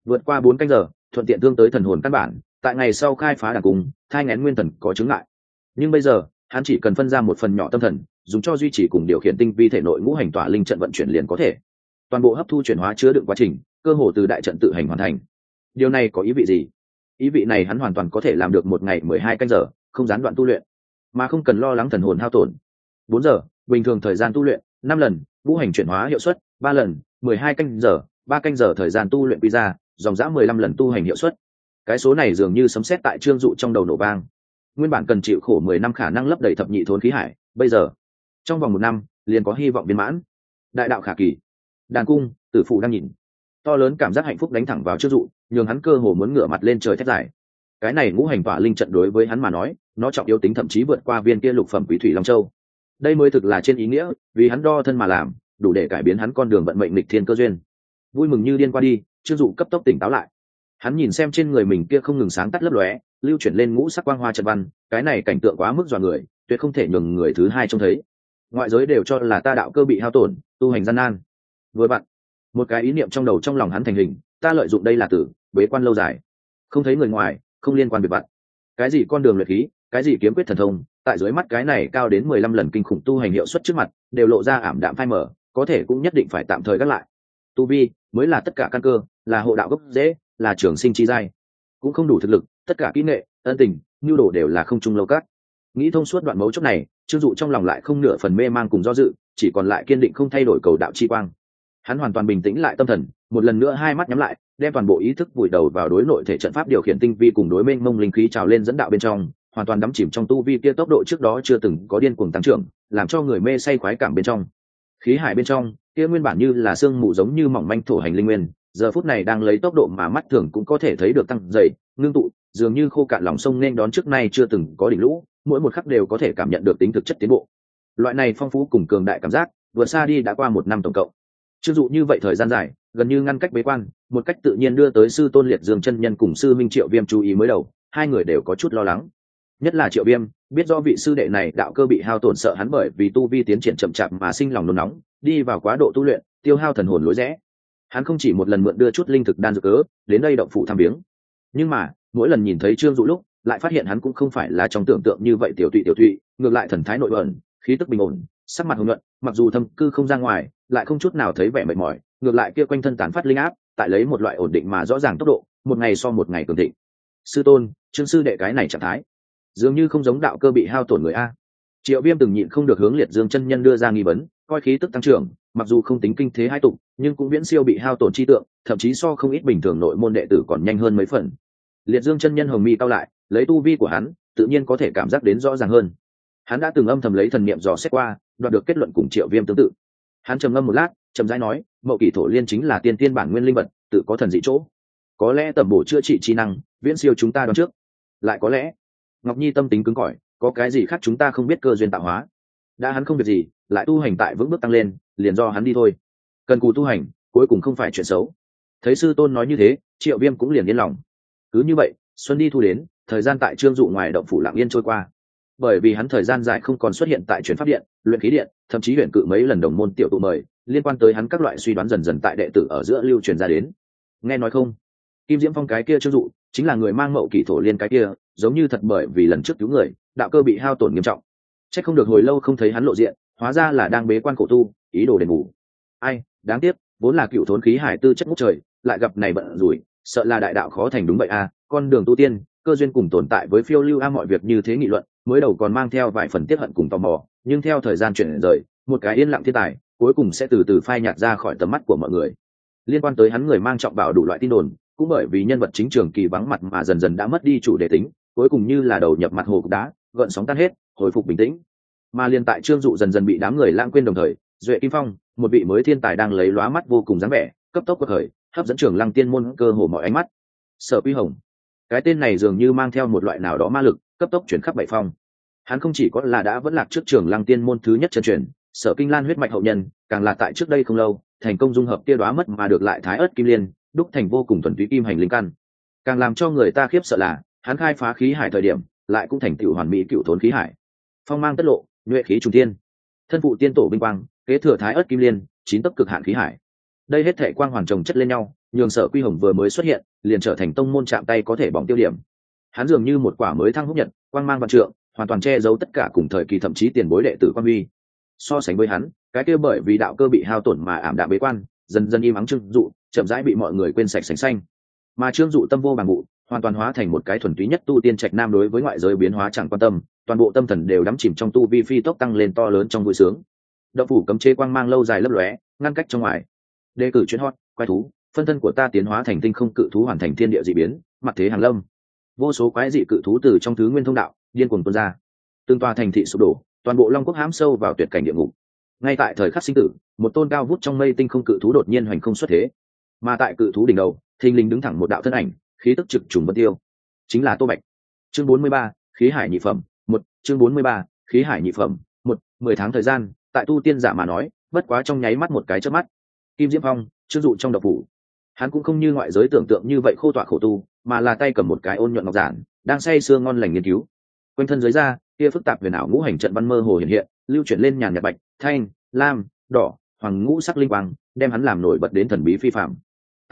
vượt qua bốn canh giờ, thuận tiện tương tới thần hồn căn bản, tại ngày sau khai phá đàn cung thai ngén nguyên thần có chứng ngại. Nhưng bây giờ, hắn chỉ cần phân ra một phần nhỏ tâm thần, dùng cho duy trì cùng điều khiển tinh vi thể nội ngũ hành tỏa linh trận vận chuyển liền có thể. Toàn bộ hấp thu chuyển hóa chứa đựng quá trình, cơ hồ từ đại trận tự hành hoàn thành. Điều này có ý vị gì? Ý vị này hắn hoàn toàn có thể làm được một ngày mười hai canh giờ, không gián đoạn tu luyện, mà không cần lo lắng thần hồn hao tổn. Bốn giờ, bình thường thời gian tu luyện, năm lần, ngũ hành chuyển hóa hiệu suất, ba lần, mười hai canh giờ, ba canh giờ thời gian tu luyện quy ra dòng dã mười lăm lần tu hành hiệu suất. Cái số này dường như sấm xét tại trương dụ trong đầu nổ vang. Nguyên bản cần chịu khổ mười năm khả năng lấp đầy thập nhị thốn khí hải, bây giờ, trong vòng một năm, liền có hy vọng viên mãn. Đại đạo khả kỳ. Đàn cung, tử phụ đang nhìn. To lớn cảm giác hạnh phúc đánh thẳng vào trước dụ, nhường hắn cơ hồ muốn ngửa mặt lên trời thét dài. Cái này ngũ hành tỏa linh trận đối với hắn mà nói, nó trọng yếu tính thậm chí vượt qua viên kia lục phẩm quý thủy long châu. Đây mới thực là trên ý nghĩa, vì hắn đo thân mà làm, đủ để cải biến hắn con đường vận mệnh lịch thiên cơ duyên vui mừng như điên qua đi, trương dụ cấp tốc tỉnh táo lại. Hắn nhìn xem trên người mình kia không ngừng sáng tắt lấp lóe, lưu chuyển lên ngũ sắc quang hoa trận văn, cái này cảnh tượng quá mức dọa người, tuyệt không thể nhường người thứ hai trông thấy. Ngoại giới đều cho là ta đạo cơ bị hao tổn, tu hành gian nan. Vừa bạn một cái ý niệm trong đầu trong lòng hắn thành hình, ta lợi dụng đây là tử, bế quan lâu dài. Không thấy người ngoài, không liên quan biệt vặt. Cái gì con đường luyện khí, cái gì kiếm quyết thần thông, tại dưới mắt cái này cao đến mười lăm lần kinh khủng tu hành hiệu suất trước mặt, đều lộ ra ảm đạm phai mở có thể cũng nhất định phải tạm thời gác lại. Tu vi mới là tất cả căn cơ, là hộ đạo gốc dễ là trường sinh chi giai. Cũng không đủ thực lực, tất cả kỹ nghệ, ân tình, nhu đồ đều là không chung lâu cát nghĩ thông suốt đoạn mấu chốt này trương dụ trong lòng lại không nửa phần mê mang cùng do dự, chỉ còn lại kiên định không thay đổi cầu đạo chi quang. Hắn hoàn toàn bình tĩnh lại tâm thần, một lần nữa hai mắt nhắm lại, đem toàn bộ ý thức vùi đầu vào đối nội thể trận pháp điều khiển tinh vi cùng đối mênh mông linh khí trào lên dẫn đạo bên trong, hoàn toàn đắm chìm trong tu vi kia tốc độ trước đó chưa từng có điên cuồng tăng trưởng, làm cho người mê say khoái cảm bên trong. Khí hải bên trong kia nguyên bản như là sương mù giống như mỏng manh thổ hành linh nguyên, giờ phút này đang lấy tốc độ mà mắt thường cũng có thể thấy được tăng dày ngưng tụ, dường như khô cạn lòng sông nên đón trước nay chưa từng có đỉnh lũ, mỗi một khắc đều có thể cảm nhận được tính thực chất tiến bộ. Loại này phong phú cùng cường đại cảm giác vừa xa đi đã qua một năm tổng cộng. Chưng dụ như vậy thời gian dài, gần như ngăn cách bế quan, một cách tự nhiên đưa tới sư tôn liệt dương chân nhân cùng sư minh triệu viêm chú ý mới đầu, hai người đều có chút lo lắng. Nhất là triệu viêm, biết do vị sư đệ này đạo cơ bị hao tổn sợ hắn bởi vì tu vi tiến triển chậm chạp mà sinh lòng nôn nóng đi vào quá độ tu luyện, tiêu hao thần hồn lối rẽ. Hắn không chỉ một lần mượn đưa chút linh thực đan dược cớ, đến đây động phủ tham viếng. Nhưng mà, mỗi lần nhìn thấy trương dụ lúc, lại phát hiện hắn cũng không phải là trong tưởng tượng như vậy tiểu tụy tiểu tụy, ngược lại thần thái nội ẩn, khí tức bình ổn, sắc mặt hồng nhuận, mặc dù thâm cư không ra ngoài, lại không chút nào thấy vẻ mệt mỏi, ngược lại kia quanh thân tán phát linh áp, tại lấy một loại ổn định mà rõ ràng tốc độ, một ngày so một ngày cường thịnh. Sư tôn, trương sư đệ cái này trạng thái, dường như không giống đạo cơ bị hao tổn người a. Triệu viêm từng nhịn không được hướng liệt dương chân nhân đưa ra nghi vấn coi khí tức tăng trưởng, mặc dù không tính kinh thế hai tục nhưng cũng viễn siêu bị hao tổn chi tượng, thậm chí so không ít bình thường nội môn đệ tử còn nhanh hơn mấy phần. Liệt dương chân nhân hồng mi cao lại, lấy tu vi của hắn, tự nhiên có thể cảm giác đến rõ ràng hơn. Hắn đã từng âm thầm lấy thần niệm dò xét qua, đoạt được kết luận cùng triệu viêm tương tự. Hắn trầm ngâm một lát trầm rãi nói, mậu kỷ thổ liên chính là tiên tiên bản nguyên linh vật, tự có thần dị chỗ. Có lẽ tầm bổ chữa trị trí năng, viễn siêu chúng ta đón trước. Lại có lẽ, ngọc nhi tâm tính cứng cỏi, có cái gì khác chúng ta không biết cơ duyên tạo hóa? Đã hắn không việc gì, lại tu hành tại vững bước tăng lên, liền do hắn đi thôi. Cần cù tu hành, cuối cùng không phải chuyện xấu. Thấy sư tôn nói như thế, triệu viêm cũng liền yên lòng. Cứ như vậy, xuân đi thu đến, thời gian tại trương dụ ngoài động phủ lạng yên trôi qua. Bởi vì hắn thời gian dài không còn xuất hiện tại chuyển pháp điện, luyện khí điện, thậm chí huyện cự mấy lần đồng môn tiểu tụ mời, liên quan tới hắn các loại suy đoán dần dần tại đệ tử ở giữa lưu truyền ra đến. Nghe nói không? Kim diễm phong cái kia trương dụ, chính là người mang mậu kỷ thổ liên cái kia, giống như thật bởi vì lần trước cứu người, đạo cơ bị hao tổn nghiêm trọng c h ắ c không được hồi lâu không thấy hắn lộ diện, hóa ra là đang bế quan cổ tu, ý đồ đền bù. Ai, đáng tiếc, vốn là cựu thốn khí hải tư chất ngút trời, lại gặp này bận rủi, sợ là đại đạo khó thành đúng vậy à con đường tu tiên, cơ duyên cùng tồn tại với phiêu lưu a mọi việc như thế nghị luận, mới đầu còn mang theo vài phần tiết hận cùng tò mò, nhưng theo thời gian chuyển rời, một cái yên lặng thiên tài, cuối cùng sẽ từ từ phai nhạt ra khỏi tầm mắt của mọi người. Liên quan tới hắn người mang trọng bảo đủ loại tin đồn, cũng bởi vì nhân vật chính trường kỳ vắng mặt mà dần dần đã mất đi chủ đề tính, cuối cùng như là đầu nhập mặt hồ đá, gợn sóng tan hết hồi phục bình tĩnh. Mà liên tại trương dụ dần dần bị đám người lãng quên đồng thời, duệ kim phong, một vị mới thiên tài đang lấy lóa mắt vô cùng dáng vẻ, cấp tốc cuộc khởi, hấp dẫn trường lăng tiên môn cơ hồ mọi ánh mắt. Sở quy hồng. Cái tên này dường như mang theo một loại nào đó ma lực, cấp tốc chuyển khắp bảy phong. Hắn không chỉ có là đã vẫn lạc trước trường lăng tiên môn thứ nhất chân truyền, sở kinh lan huyết mạch hậu nhân, càng là tại trước đây không lâu, thành công dung hợp tia đoá mất mà được lại thái ớt kim liên, đúc thành vô cùng thuần túy kim hành linh căn. Càng làm cho người ta khiếp sợ là, hắn khai phá khí hải thời điểm, lại cũng thành tựu hoàn mỹ cựu thốn khí hải phong mang tất lộ, nhuệ khí trung tiên thân phụ tiên tổ binh quang, kế thừa thái ớt kim liên, chín tấc cực hạn khí hải. Đây hết thể quang hoàn trồng chất lên nhau, nhường sở quy hồng vừa mới xuất hiện, liền trở thành tông môn chạm tay có thể bỏng tiêu điểm. Hắn dường như một quả mới thăng húc nhật, quang mang văn trượng, hoàn toàn che giấu tất cả cùng thời kỳ thậm chí tiền bối đệ tử quan huy. So sánh với hắn, cái kia bởi vì đạo cơ bị hao tổn mà ảm đạm bế quan, dần dần im ắng trương dụ, chậm rãi bị mọi người quên sạch sành xanh. Mà trương dụ tâm vô bằng vụ hoàn toàn hóa thành một cái thuần túy nhất tu tiên trạch nam đối với ngoại giới biến hóa chẳng quan tâm, toàn bộ tâm thần đều đắm chìm trong tu vi phi tốc tăng lên to lớn trong vui sướng. Động phủ cấm chế quang mang lâu dài lấp lóe, ngăn cách trong ngoài. Đề cử chuyến hot quay thú, phân thân của ta tiến hóa thành tinh không cự thú hoàn thành thiên địa d ị biến, mặt thế hàng lâm. Vô số quái dị cự thú từ trong thứ nguyên thông đạo, điên cuồng tuôn ra. Tương tòa thành thị sụp đổ, toàn bộ long quốc hám sâu vào tuyệt cảnh địa ngục. Ngay tại thời khắc sinh tử, một tôn cao vút trong mây tinh không cự thú đột nhiên hoành không xuất thế. Mà tại cự thú đỉnh đầu, thình lình đứng thẳng một đạo thân ảnh khí tức trực trùng vân tiêu. Chính là tô bạch. Chương bốn mươi ba, khí hải nhị phẩm, một, chương bốn mươi ba, khí hải nhị phẩm, một, mười tháng thời gian, tại tu tiên giả mà nói, bất quá trong nháy mắt một cái trước mắt. Kim diễm phong chưng dụ trong độc phủ. Hắn cũng không như ngoại giới tưởng tượng như vậy khô tọa khổ tu, mà là tay cầm một cái ôn nhuận ngọc giản, đang say sưa ngon lành nghiên cứu. Quanh thân dưới da, kia phức tạp huyền ảo ngũ hành trận văn mơ hồ hiện hiện, lưu chuyển lên nhàn nhạt bạch, thanh, lam, đỏ, hoàng ngũ sắc linh quang, đem hắn làm nổi bật đến thần bí phi phạm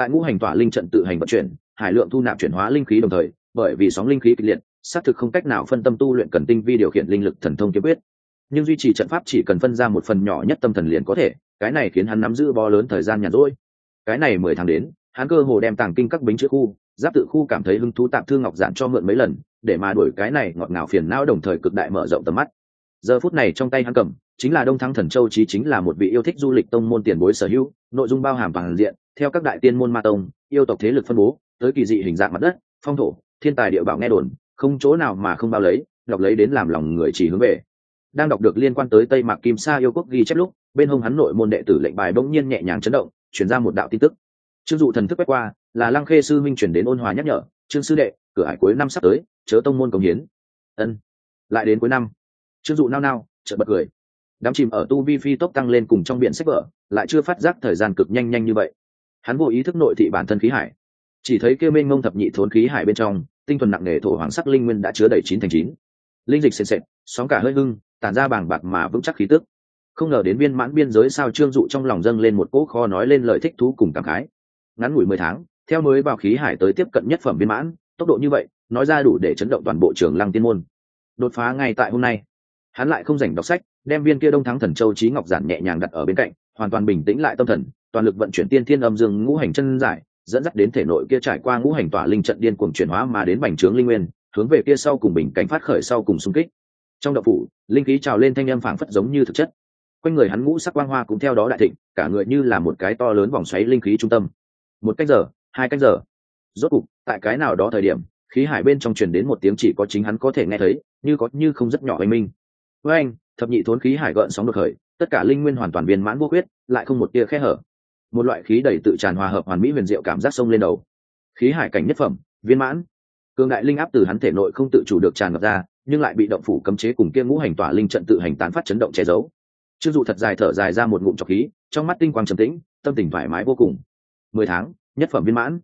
tại ngũ hành tỏa linh trận tự hành vận chuyển hải lượng thu nạp chuyển hóa linh khí đồng thời, bởi vì sóng linh khí kịch liệt, xác thực không cách nào phân tâm tu luyện cần tinh vi điều khiển linh lực thần thông kiếm quyết. Nhưng duy trì trận pháp chỉ cần phân ra một phần nhỏ nhất tâm thần liền có thể, cái này khiến hắn nắm giữ bo lớn thời gian nhàn rỗi. Cái này mười tháng đến, hắn cơ hồ đem tàng kinh các bính chữ khu, giáp tự khu cảm thấy hứng thú tạm thương ngọc giản cho mượn mấy lần, để mà đuổi cái này ngọt ngào phiền não đồng thời cực đại mở rộng tầm mắt. Giờ phút này trong tay hắn cầm, chính là đông thắng thần châu chí chính là một vị yêu thích du lịch tông môn tiền bối sở hữu, nội dung bao hàm bằng diện, theo các đại tiên môn ma tông, yêu tộc thế lực phân bố tới kỳ dị hình dạng mặt đất, phong thổ, thiên tài địa bảo nghe đồn, không chỗ nào mà không bao lấy, đọc lấy đến làm lòng người chỉ hướng về. Đang đọc được liên quan tới tây mạc kim sa yêu quốc ghi chép lúc, bên hông hắn nội môn đệ tử lệnh bài bỗng nhiên nhẹ nhàng chấn động, chuyển ra một đạo tin tức. Trương dụ thần thức quét qua, là lăng khê sư minh chuyển đến ôn hòa nhắc nhở, trương sư đệ, cửa hải cuối năm sắp tới, chớ tông môn cống hiến. Ân. Lại đến cuối năm trương dụ nao nao, chợt bật cười. Đám chìm ở tu vi phi tốc tăng lên cùng trong biển sách vở, lại chưa phát giác thời gian cực nhanh nhanh như vậy. Hắn vô ý thức nội thị bản thân khí hải chỉ thấy kêu mênh ngông thập nhị thốn khí hải bên trong, tinh thuần nặng nề thổ hoàng sắc linh nguyên đã chứa đầy chín thành chín. Linh dịch sền sệt, sóng cả hơi hưng, tản ra bàng bạc mà vững chắc khí tức. Không ngờ đến viên mãn biên giới sao trương dụ trong lòng dâng lên một cỗ kho nói lên lời thích thú cùng cảm khái. Ngắn ngủi mười tháng, theo mới vào khí hải tới tiếp cận nhất phẩm viên mãn, tốc độ như vậy, nói ra đủ để chấn động toàn bộ trường lăng tiên môn. Đột phá ngay tại hôm nay. Hắn lại không dành đọc sách, đem viên kia đông thắng thần châu trí ngọc giản nhẹ nhàng đặt ở bên cạnh, hoàn toàn bình tĩnh lại tâm thần, toàn lực vận chuyển tiên thiên âm dương ngũ hành chân giải dẫn dắt đến thể nội kia trải qua ngũ hành tỏa linh trận điên cuồng chuyển hóa mà đến bành trướng linh nguyên, hướng về kia sau cùng bình cảnh phát khởi sau cùng xung kích. Trong đậu phủ, linh khí trào lên thanh âm phảng phất giống như thực chất. Quanh người hắn ngũ sắc quang hoa cũng theo đó đại thịnh, cả người như là một cái to lớn vòng xoáy linh khí trung tâm. Một cách giờ, hai cách giờ. Rốt cục, tại cái nào đó thời điểm, khí hải bên trong truyền đến một tiếng chỉ có chính hắn có thể nghe thấy, như có như không rất nhỏ oanh minh. Với anh thập nhị thốn khí hải gợn sóng được khởi, tất cả linh nguyên hoàn toàn viên mãn vô huyết lại không một tia khe hở một loại khí đầy tự tràn hòa hợp hoàn mỹ huyền diệu cảm giác sông lên đầu. Khí hải cảnh nhất phẩm, viên mãn. Cường đại linh áp từ hắn thể nội không tự chủ được tràn ngập ra, nhưng lại bị động phủ cấm chế cùng kia ngũ hành tỏa linh trận tự hành tán phát chấn động che giấu. Chưng dụ thật dài thở dài ra một ngụm trọc khí, trong mắt tinh quang trầm tĩnh, tâm tình thoải mái vô cùng. Mười tháng, nhất phẩm viên mãn.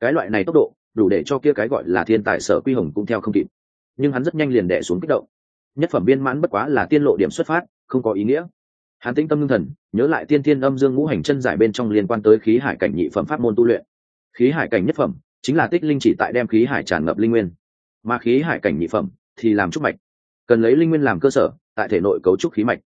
Cái loại này tốc độ, đủ để cho kia cái gọi là thiên tài sở quy hồng cũng theo không kịp. Nhưng hắn rất nhanh liền đẻ xuống kích động. Nhất phẩm viên mãn bất quá là tiên lộ điểm xuất phát, không có ý nghĩa hắn tĩnh tâm ngưng thần, nhớ lại tiên thiên âm dương ngũ hành chân giải bên trong liên quan tới khí hải cảnh nhị phẩm pháp môn tu luyện. Khí hải cảnh nhất phẩm, chính là tích linh chỉ tại đem khí hải tràn ngập linh nguyên. Mà khí hải cảnh nhị phẩm thì làm trúc mạch. Cần lấy linh nguyên làm cơ sở, tại thể nội cấu trúc khí mạch.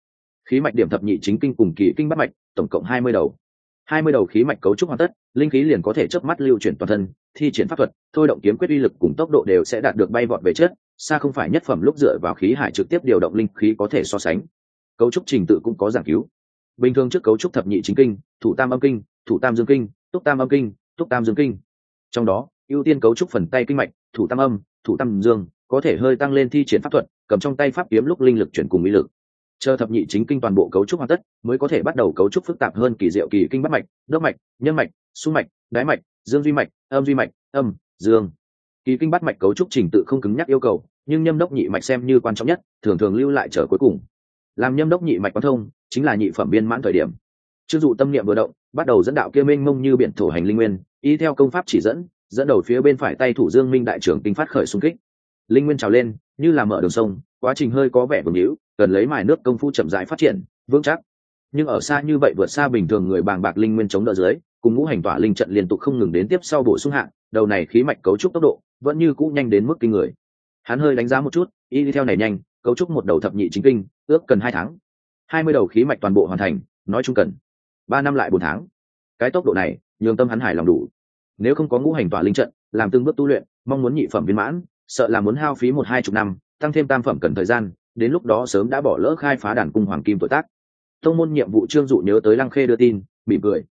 Khí mạch điểm thập nhị chính kinh cùng kỳ kinh bắt mạch, tổng cộng hai mươi đầu. Hai mươi đầu khí mạch cấu trúc hoàn tất, linh khí liền có thể chớp mắt lưu chuyển toàn thân, thi triển pháp thuật, thôi động kiếm quyết uy lực cùng tốc độ đều sẽ đạt được bay vọt về chết xa không phải nhất phẩm lúc dựa vào khí hải trực tiếp điều động linh khí có thể so sánh cấu trúc trình tự cũng có giảng cứu. Bình thường trước cấu trúc thập nhị chính kinh, thủ tam âm kinh, thủ tam dương kinh, túc tam âm kinh, túc tam dương kinh. Trong đó, ưu tiên cấu trúc phần tay kinh mạch, thủ tam âm, thủ tam dương, có thể hơi tăng lên thi triển pháp thuật, cầm trong tay pháp kiếm lúc linh lực chuyển cùng mỹ lực. Chờ thập nhị chính kinh toàn bộ cấu trúc hoàn tất, mới có thể bắt đầu cấu trúc phức tạp hơn kỳ diệu kỳ kinh bắt mạch, đốc mạch, nhân mạch su mạch, đái mạch, dương duy mạch, âm duy mạch, âm, dương. Kỳ kinh bắt mạch cấu trúc trình tự không cứng nhắc yêu cầu, nhưng nhâm đốc nhị mạch xem như quan trọng nhất, thường thường lưu lại trở cuối cùng làm nhâm đốc nhị mạch quan thông, chính là nhị phẩm biên mãn thời điểm. Chưng dụ tâm niệm vừa động, bắt đầu dẫn đạo kia minh mông như biển thổ hành linh nguyên, y theo công pháp chỉ dẫn dẫn đầu phía bên phải tay thủ dương minh đại trưởng tinh phát khởi xung kích. Linh nguyên trào lên, như là mở đường sông, quá trình hơi có vẻ vương hữu cần lấy mài nước công phu chậm rãi phát triển, vững chắc. Nhưng ở xa như vậy vượt xa bình thường người bàng bạc linh nguyên chống đỡ dưới, cùng ngũ hành tỏa linh trận liên tục không ngừng đến tiếp sau bổ sung hạng đầu này khí mạch cấu trúc tốc độ vẫn như cũ nhanh đến mức kinh người. Hắn hơi đánh giá một chút, y đi theo này nhanh cấu trúc một đầu thập nhị chính kinh, ước cần hai tháng. Hai mươi đầu khí mạch toàn bộ hoàn thành, nói chung cần ba năm lại bốn tháng. Cái tốc độ này, nhường tâm hắn hài lòng đủ. Nếu không có ngũ hành tỏa linh trận, làm từng bước tu luyện, mong muốn nhị phẩm viên mãn, sợ là muốn hao phí một hai chục năm, tăng thêm tam phẩm cần thời gian, đến lúc đó sớm đã bỏ lỡ khai phá đàn cung hoàng kim tuổi tác. Tông môn nhiệm vụ trương dụ nhớ tới lăng khê đưa tin, mỉm cười.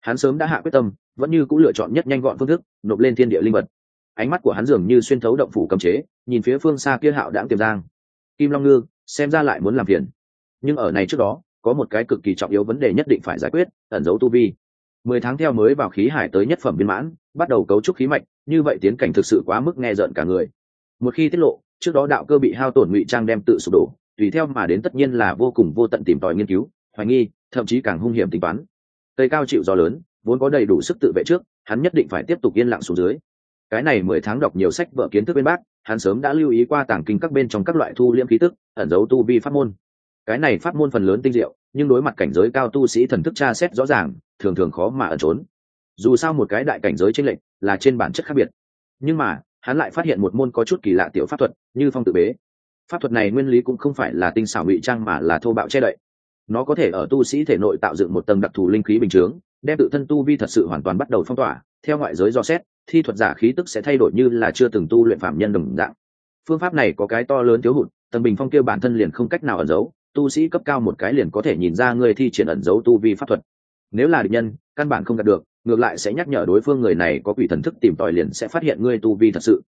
Hắn sớm đã hạ quyết tâm, vẫn như cũng lựa chọn nhất nhanh gọn phương thức, nộp lên thiên địa linh vật. Ánh mắt của hắn dường như xuyên thấu động phủ cầm chế, nhìn phía phương xa kia hạo đãng tiềm giang kim long ngư, xem ra lại muốn làm phiền. Nhưng ở này trước đó, có một cái cực kỳ trọng yếu vấn đề nhất định phải giải quyết, ẩn dấu tu vi. Mười tháng theo mới vào khí hải tới nhất phẩm viên mãn, bắt đầu cấu trúc khí mạch, như vậy tiến cảnh thực sự quá mức nghe rợn cả người. Một khi tiết lộ, trước đó đạo cơ bị hao tổn ngụy trang đem tự sụp đổ, tùy theo mà đến tất nhiên là vô cùng vô tận tìm tòi nghiên cứu, hoài nghi, thậm chí càng hung hiểm tính toán. Cây cao chịu gió lớn, vốn có đầy đủ sức tự vệ trước, hắn nhất định phải tiếp tục yên lặng xuống dưới cái này mười tháng đọc nhiều sách vợ kiến thức bên bác, hắn sớm đã lưu ý qua tàng kinh các bên trong các loại thu liễm khí tức, ẩn dấu tu vi pháp môn. Cái này pháp môn phần lớn tinh diệu, nhưng đối mặt cảnh giới cao tu sĩ thần thức tra xét rõ ràng, thường thường khó mà ẩn trốn. Dù sao một cái đại cảnh giới tranh lệch là trên bản chất khác biệt. Nhưng mà, hắn lại phát hiện một môn có chút kỳ lạ tiểu pháp thuật, như phong tự bế. Pháp thuật này nguyên lý cũng không phải là tinh xảo ngụy trang mà là thô bạo che đậy. Nó có thể ở tu sĩ thể nội tạo dựng một tầng đặc thù linh khí bình chướng, đem tự thân tu vi thật sự hoàn toàn bắt đầu phong tỏa, theo ngoại giới do xét thi thuật giả khí tức sẽ thay đổi như là chưa từng tu luyện phạm nhân đồng dạng. Phương pháp này có cái to lớn thiếu hụt tầng bình phong kia bản thân liền không cách nào ẩn giấu, tu sĩ cấp cao một cái liền có thể nhìn ra người thi triển ẩn giấu tu vi pháp thuật. Nếu là địch nhân, căn bản không đạt được, ngược lại sẽ nhắc nhở đối phương người này có quỷ thần thức tìm tòi liền sẽ phát hiện ngươi tu vi thật sự.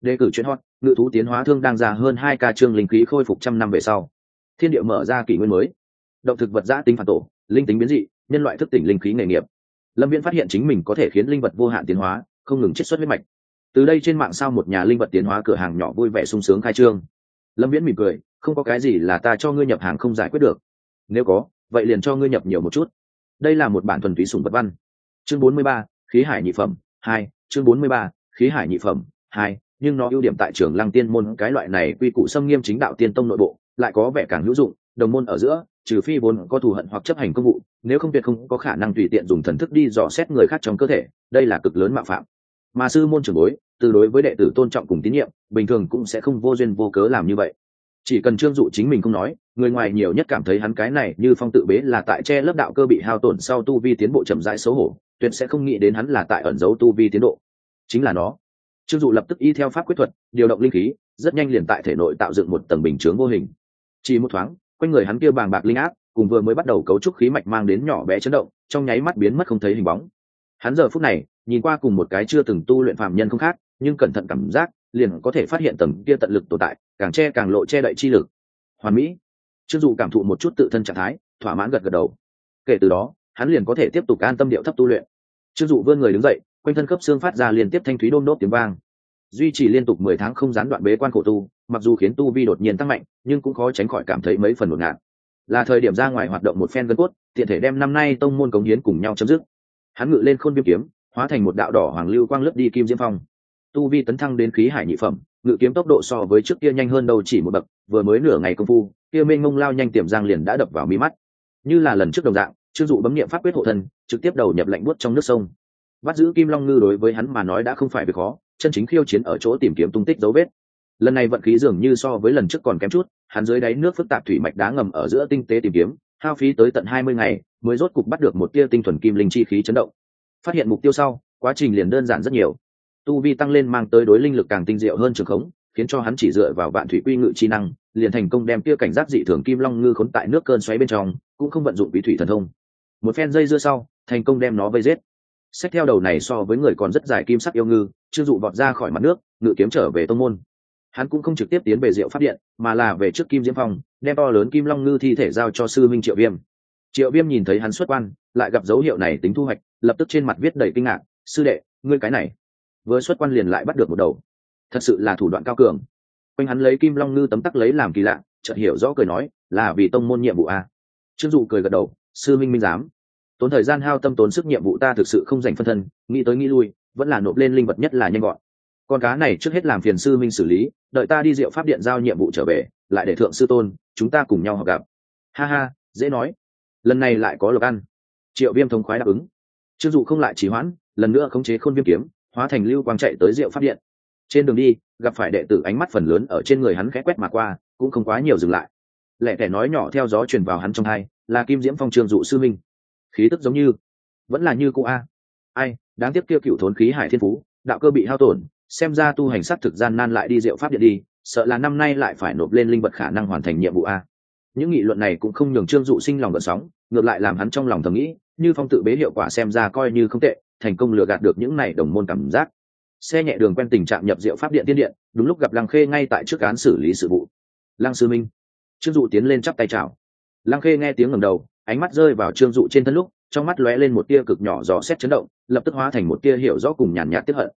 Đề cử chuyên hot, ngự thú tiến hóa thương đang ra hơn hai ca trương linh khí khôi phục trăm năm về sau. Thiên địa mở ra kỷ nguyên mới. Động thực vật giã tính phản tổ, linh tính biến dị, nhân loại thức tỉnh linh khí nghề nghiệp. Lâm viễn phát hiện chính mình có thể khiến linh vật vô hạn tiến hóa không ngừng chiết xuất huyết mạch. Từ đây trên mạng sao một nhà linh vật tiến hóa cửa hàng nhỏ vui vẻ sung sướng khai trương. Lâm viễn mỉm cười, không có cái gì là ta cho ngươi nhập hàng không giải quyết được. Nếu có, vậy liền cho ngươi nhập nhiều một chút. Đây là một bản thuần túy sùng vật văn. Chương bốn mươi ba, khí hải nhị phẩm, hai, chương bốn mươi ba, khí hải nhị phẩm, hai, nhưng nó ưu điểm tại trường lăng tiên môn, cái loại này quy củ xâm nghiêm chính đạo tiên tông nội bộ, lại có vẻ càng hữu dụng, đồng môn ở giữa, trừ phi vốn có thù hận hoặc chấp hành công vụ, nếu không tuyệt không có khả năng tùy tiện dùng thần thức đi dò xét người khác trong cơ thể, đây là cực lớn mạo phạm mà sư môn trưởng bối, từ đối với đệ tử tôn trọng cùng tín nhiệm, bình thường cũng sẽ không vô duyên vô cớ làm như vậy. Chỉ cần trương dụ chính mình không nói, người ngoài nhiều nhất cảm thấy hắn cái này như phong tự bế là tại che lớp đạo cơ bị hao tổn sau tu vi tiến bộ chậm rãi xấu hổ, tuyệt sẽ không nghĩ đến hắn là tại ẩn giấu tu vi tiến độ. Chính là nó. Trương dụ lập tức y theo pháp quyết thuật, điều động linh khí, rất nhanh liền tại thể nội tạo dựng một tầng bình chướng vô hình. Chỉ một thoáng, quanh người hắn kia bàng bạc linh ác, cùng vừa mới bắt đầu cấu trúc khí mạch mang đến nhỏ bé chấn động, trong nháy mắt biến mất không thấy hình bóng. Hắn giờ phút này nhìn qua cùng một cái chưa từng tu luyện phàm nhân không khác, nhưng cẩn thận cảm giác, liền có thể phát hiện tầng kia tận lực tồn tại, càng che càng lộ che đậy chi lực. Hoàn mỹ. Trương dụ cảm thụ một chút tự thân trạng thái, thỏa mãn gật gật đầu. Kể từ đó, hắn liền có thể tiếp tục an tâm điệu thấp tu luyện. Trương dụ vươn người đứng dậy, quanh thân cấp xương phát ra liên tiếp thanh thúy đôn đốt tiếng vang. Duy trì liên tục mười tháng không gián đoạn bế quan khổ tu, mặc dù khiến tu vi đột nhiên tăng mạnh, nhưng cũng khó tránh khỏi cảm thấy mấy phần ngột ngạt. Là thời điểm ra ngoài hoạt động một phen gân cốt, tiện thể đem năm nay tông môn cống hiến cùng nhau chấm dứt. Hắn ngự lên khôn viêm kiếm hóa thành một đạo đỏ hoàng lưu quang lướt đi kim diễm phong. Tu vi tấn thăng đến khí hải nhị phẩm, ngự kiếm tốc độ so với trước kia nhanh hơn đâu chỉ một bậc, vừa mới nửa ngày công phu, kia mênh mông lao nhanh tiềm giang liền đã đập vào mi mắt. Như là lần trước đồng dạng chưng dụ bấm nghiệm pháp quyết hộ thân, trực tiếp đầu nhập lạnh buốt trong nước sông. Bắt giữ kim long ngư đối với hắn mà nói đã không phải việc khó, chân chính khiêu chiến ở chỗ tìm kiếm tung tích dấu vết. Lần này vận khí dường như so với lần trước còn kém chút, hắn dưới đáy nước phức tạp thủy mạch đá ngầm ở giữa tinh tế tìm kiếm, hao phí tới tận hai mươi ngày, mới rốt cục bắt được một tia tinh thuần kim linh chi khí chấn động phát hiện mục tiêu sau, quá trình liền đơn giản rất nhiều. Tu vi tăng lên mang tới đối linh lực càng tinh diệu hơn trường khống, khiến cho hắn chỉ dựa vào vạn thủy quy ngự chi năng, liền thành công đem kia cảnh giác dị thường kim long ngư khốn tại nước cơn xoáy bên trong, cũng không vận dụng bí thủy thần thông. Một phen dây dưa sau, thành công đem nó vây giết. Xét theo đầu này so với người còn rất dài kim sắc yêu ngư, chưa dụ vọt ra khỏi mặt nước, ngự kiếm trở về tông môn. Hắn cũng không trực tiếp tiến về diệu pháp điện, mà là về trước kim diễm phong, đem to lớn kim long ngư thi thể giao cho sư minh triệu viêm. Triệu viêm nhìn thấy hắn xuất quan, lại gặp dấu hiệu này tính thu hoạch lập tức trên mặt viết đầy kinh ngạc, sư đệ, ngươi cái này. Vừa xuất quan liền lại bắt được một đầu. Thật sự là thủ đoạn cao cường. Quanh hắn lấy kim long ngư tấm tắc lấy làm kỳ lạ, chợt hiểu rõ cười nói, là vì tông môn nhiệm vụ a trương dụ cười gật đầu, sư minh minh giám tốn thời gian hao tâm tốn sức nhiệm vụ ta thực sự không dành phân thân, nghĩ tới nghĩ lui, vẫn là nộp lên linh vật nhất là nhanh gọn. Con cá này trước hết làm phiền sư minh xử lý, đợi ta đi diệu pháp điện giao nhiệm vụ trở về, lại để thượng sư tôn, chúng ta cùng nhau học gặp. Ha ha, dễ nói. Lần này lại có lộc ăn. Triệu viêm thống khoái đáp ứng chưng dụ không lại trì hoãn, lần nữa khống chế khôn viêm kiếm, hóa thành lưu quang chạy tới diệu pháp điện. Trên đường đi, gặp phải đệ tử ánh mắt phần lớn ở trên người hắn khẽ quét mà qua, cũng không quá nhiều dừng lại. Lẹ kẻ nói nhỏ theo gió truyền vào hắn trong hai, là kim diễm phong trương dụ sư minh. Khí tức giống như, vẫn là như cụ a. Ai, đáng tiếc kia cựu thốn khí hải thiên phú, đạo cơ bị hao tổn, xem ra tu hành sát thực gian nan lại đi diệu pháp điện đi, sợ là năm nay lại phải nộp lên linh vật khả năng hoàn thành nhiệm vụ a. Những nghị luận này cũng không nhường trương dụ sinh lòng gợn sóng, ngược lại làm hắn trong lòng thầm nghĩ như phong tự bế hiệu quả xem ra coi như không tệ, thành công lừa gạt được những này đồng môn cảm giác. Xe nhẹ đường quen tình trạng nhập diệu pháp điện tiên điện, đúng lúc gặp lăng khê ngay tại trước án xử lý sự vụ. Lăng sư minh. Trương dụ tiến lên chắp tay chào. Lăng khê nghe tiếng ngầm đầu, ánh mắt rơi vào trương dụ trên thân lúc, trong mắt lóe lên một tia cực nhỏ dò xét chấn động, lập tức hóa thành một tia hiểu rõ cùng nhàn nhạt tiếp hận.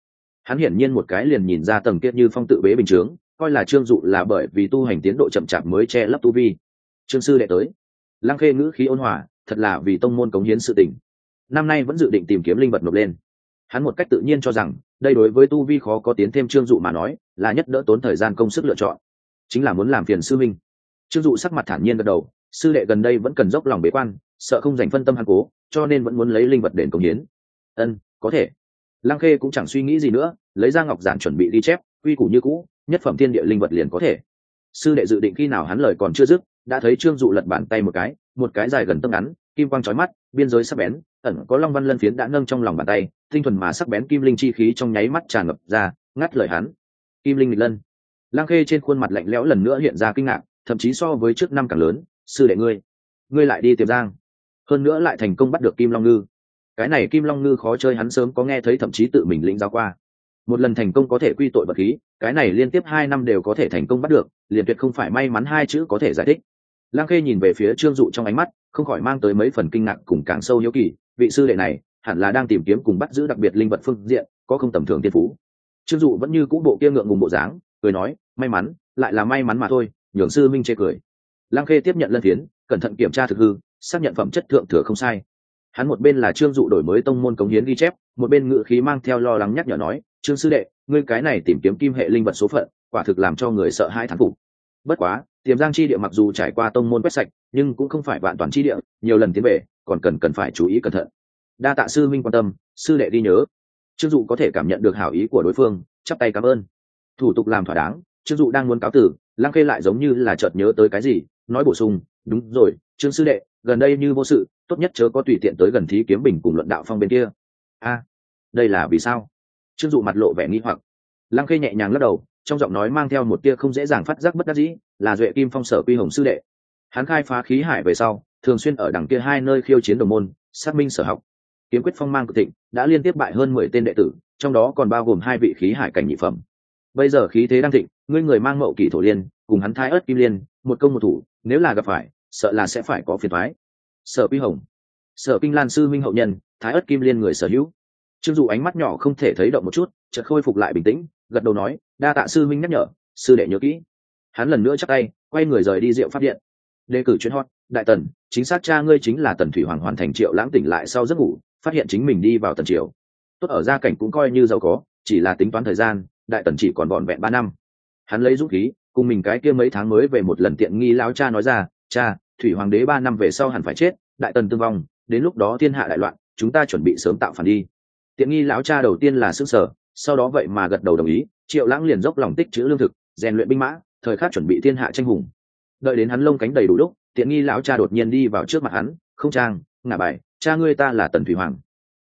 Hắn hiển nhiên một cái liền nhìn ra tầng kia như phong tự bế bình chướng, coi là trương dụ là bởi vì tu hành tiến độ chậm chạp mới che lấp tu vi. Trương sư đệ tới. Lăng khê ngữ khí ôn hòa thật là vì tông môn cống hiến sự tình. Năm nay vẫn dự định tìm kiếm linh vật nộp lên. Hắn một cách tự nhiên cho rằng, đây đối với tu vi khó có tiến thêm trương dụ mà nói, là nhất đỡ tốn thời gian công sức lựa chọn. Chính là muốn làm phiền sư minh trương dụ sắc mặt thản nhiên gật đầu, sư đệ gần đây vẫn cần dốc lòng bế quan, sợ không dành phân tâm hắn cố, cho nên vẫn muốn lấy linh vật đền cống hiến. Ân, có thể. Lăng khê cũng chẳng suy nghĩ gì nữa, lấy ra ngọc giản chuẩn bị ghi chép, quy củ như cũ, nhất phẩm thiên địa linh vật liền có thể. Sư đệ dự định khi nào hắn lời còn chưa dứt đã thấy trương dụ lật bàn tay một cái một cái dài gần tấc ngắn, kim quang trói mắt, biên giới sắc bén, ẩn có long văn lân phiến đã nâng trong lòng bàn tay, tinh thuần mà sắc bén kim linh chi khí trong nháy mắt tràn ngập ra, ngắt lời hắn. Kim linh nghịch lân. Lang khê trên khuôn mặt lạnh lẽo lần nữa hiện ra kinh ngạc, thậm chí so với trước năm càng lớn, sư đệ ngươi ngươi lại đi tiềm giang. Hơn nữa lại thành công bắt được kim long ngư. Cái này kim long ngư khó chơi hắn sớm có nghe thấy thậm chí tự mình lĩnh giáo qua. Một lần thành công có thể quy tội vật khí, cái này liên tiếp hai năm đều có thể thành công bắt được, liền tuyệt không phải may mắn hai chữ có thể giải thích lang khê nhìn về phía trương dụ trong ánh mắt, không khỏi mang tới mấy phần kinh ngạc cùng càng sâu hiếu kỳ, vị sư đệ này hẳn là đang tìm kiếm cùng bắt giữ đặc biệt linh vật phương diện, có không tầm thường tiên phú. Trương dụ vẫn như cũ bộ kia ngượng ngùng bộ dáng, cười nói, may mắn, lại là may mắn mà thôi. Nhường sư minh chê cười. Lang khê tiếp nhận lân thiến cẩn thận kiểm tra thực hư, xác nhận phẩm chất thượng thừa không sai. Hắn một bên là trương dụ đổi mới tông môn cống hiến ghi chép, một bên ngự khí mang theo lo lắng nhắc nhở nói, trương sư đệ, ngươi cái này tìm kiếm kim hệ linh vật số phận, quả thực làm cho người sợ hãi thán phục. Bất quá tiềm giang chi địa mặc dù trải qua tông môn quét sạch, nhưng cũng không phải vạn toàn chi địa, nhiều lần tiến về, còn cần cần phải chú ý cẩn thận. Đa tạ sư minh quan tâm, sư đệ đi nhớ. Trương dụ có thể cảm nhận được hảo ý của đối phương, chắp tay cảm ơn. Thủ tục làm thỏa đáng, trương dụ đang muốn cáo tử, lăng khê lại giống như là chợt nhớ tới cái gì, nói bổ sung, đúng rồi, trương sư đệ, gần đây như vô sự, tốt nhất chớ có tùy tiện tới gần thí kiếm bình cùng luận đạo phong bên kia. A, đây là vì sao? Trương dụ mặt lộ vẻ nghi hoặc. Lăng khê nhẹ nhàng lắc đầu trong giọng nói mang theo một tia không dễ dàng phát giác bất đắc dĩ, là duệ kim phong sở quy hồng sư đệ. Hắn khai phá khí hải về sau, thường xuyên ở đằng kia hai nơi khiêu chiến đồng môn, xác minh sở học. Kiếm quyết phong mang cực thịnh, đã liên tiếp bại hơn mười tên đệ tử, trong đó còn bao gồm hai vị khí hải cảnh nhị phẩm. Bây giờ khí thế đang thịnh, ngươi người mang mậu kỷ thổ liên, cùng hắn thái ớt kim liên, một công một thủ, nếu là gặp phải, sợ là sẽ phải có phiền thoái sở quy hồng. Sở kinh lan sư minh hậu nhân, thái ớt kim liên người sở hữu. Trương dụ ánh mắt nhỏ không thể thấy động một chút, chợt khôi phục lại bình tĩnh gật đầu nói, đa tạ sư minh nhắc nhở, sư đệ nhớ kỹ. Hắn lần nữa chắc tay, quay người rời đi rượu p điện. Đề cử chuyên hot, đại tần, chính xác cha ngươi chính là tần thủy hoàng hoàn thành triệu lãng tỉnh lại sau giấc ngủ, phát hiện chính mình đi vào tần triều. Tốt ở gia cảnh cũng coi như giàu có, chỉ là tính toán thời gian, đại tần chỉ còn vọn vẹn ba năm. Hắn lấy dũng khí, cùng mình cái kia mấy tháng mới về một lần tiện nghi lão cha nói ra, cha, thủy hoàng đế ba năm về sau hẳn phải chết, đại tần tương vong, đến lúc đó thiên hạ đại loạn, chúng ta chuẩn bị sớm tạo phản đi. Tiện nghi lão cha đầu tiên là xương sở sau đó vậy mà gật đầu đồng ý triệu lãng liền dốc lòng tích chữ lương thực rèn luyện binh mã thời khắc chuẩn bị thiên hạ tranh hùng. Đợi đến hắn lông cánh đầy đủ lúc tiện nghi lão cha đột nhiên đi vào trước mặt hắn không trang ngả bài cha ngươi ta là tần thủy hoàng.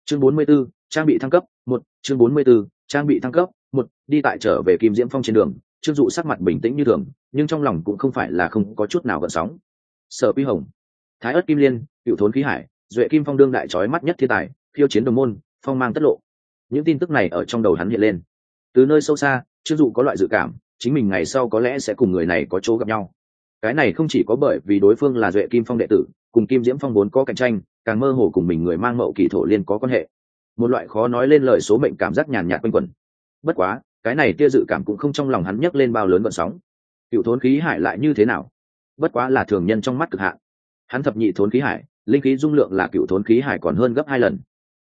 Chương bốn mươi 44, trang bị thăng cấp một chương bốn mươi 44, trang bị thăng cấp một đi tại trở về kim diễm phong trên đường trương dụ sắc mặt bình tĩnh như thường nhưng trong lòng cũng không phải là không có chút nào gợn sóng. Sở pi hồng thái ất kim liên cựu thốn khí hải duệ kim phong đương đại trói mắt nhất thiên tài khiêu chiến đồng môn phong mang tất lộ những tin tức này ở trong đầu hắn hiện lên. Từ nơi sâu xa chưng dụ có loại dự cảm, chính mình ngày sau có lẽ sẽ cùng người này có chỗ gặp nhau. Cái này không chỉ có bởi vì đối phương là duệ kim phong đệ tử, cùng kim diễm phong vốn có cạnh tranh, càng mơ hồ cùng mình người mang mậu kỳ thổ liên có quan hệ. Một loại khó nói lên lời số mệnh cảm giác nhàn nhạt quanh quẩn. Bất quá, cái này tia dự cảm cũng không trong lòng hắn nhấc lên bao lớn vận sóng. Cựu thốn khí hải lại như thế nào? Bất quá là thường nhân trong mắt cực hạn. Hắn thập nhị thốn khí hải, linh khí dung lượng là cựu thốn khí hải còn hơn gấp hai lần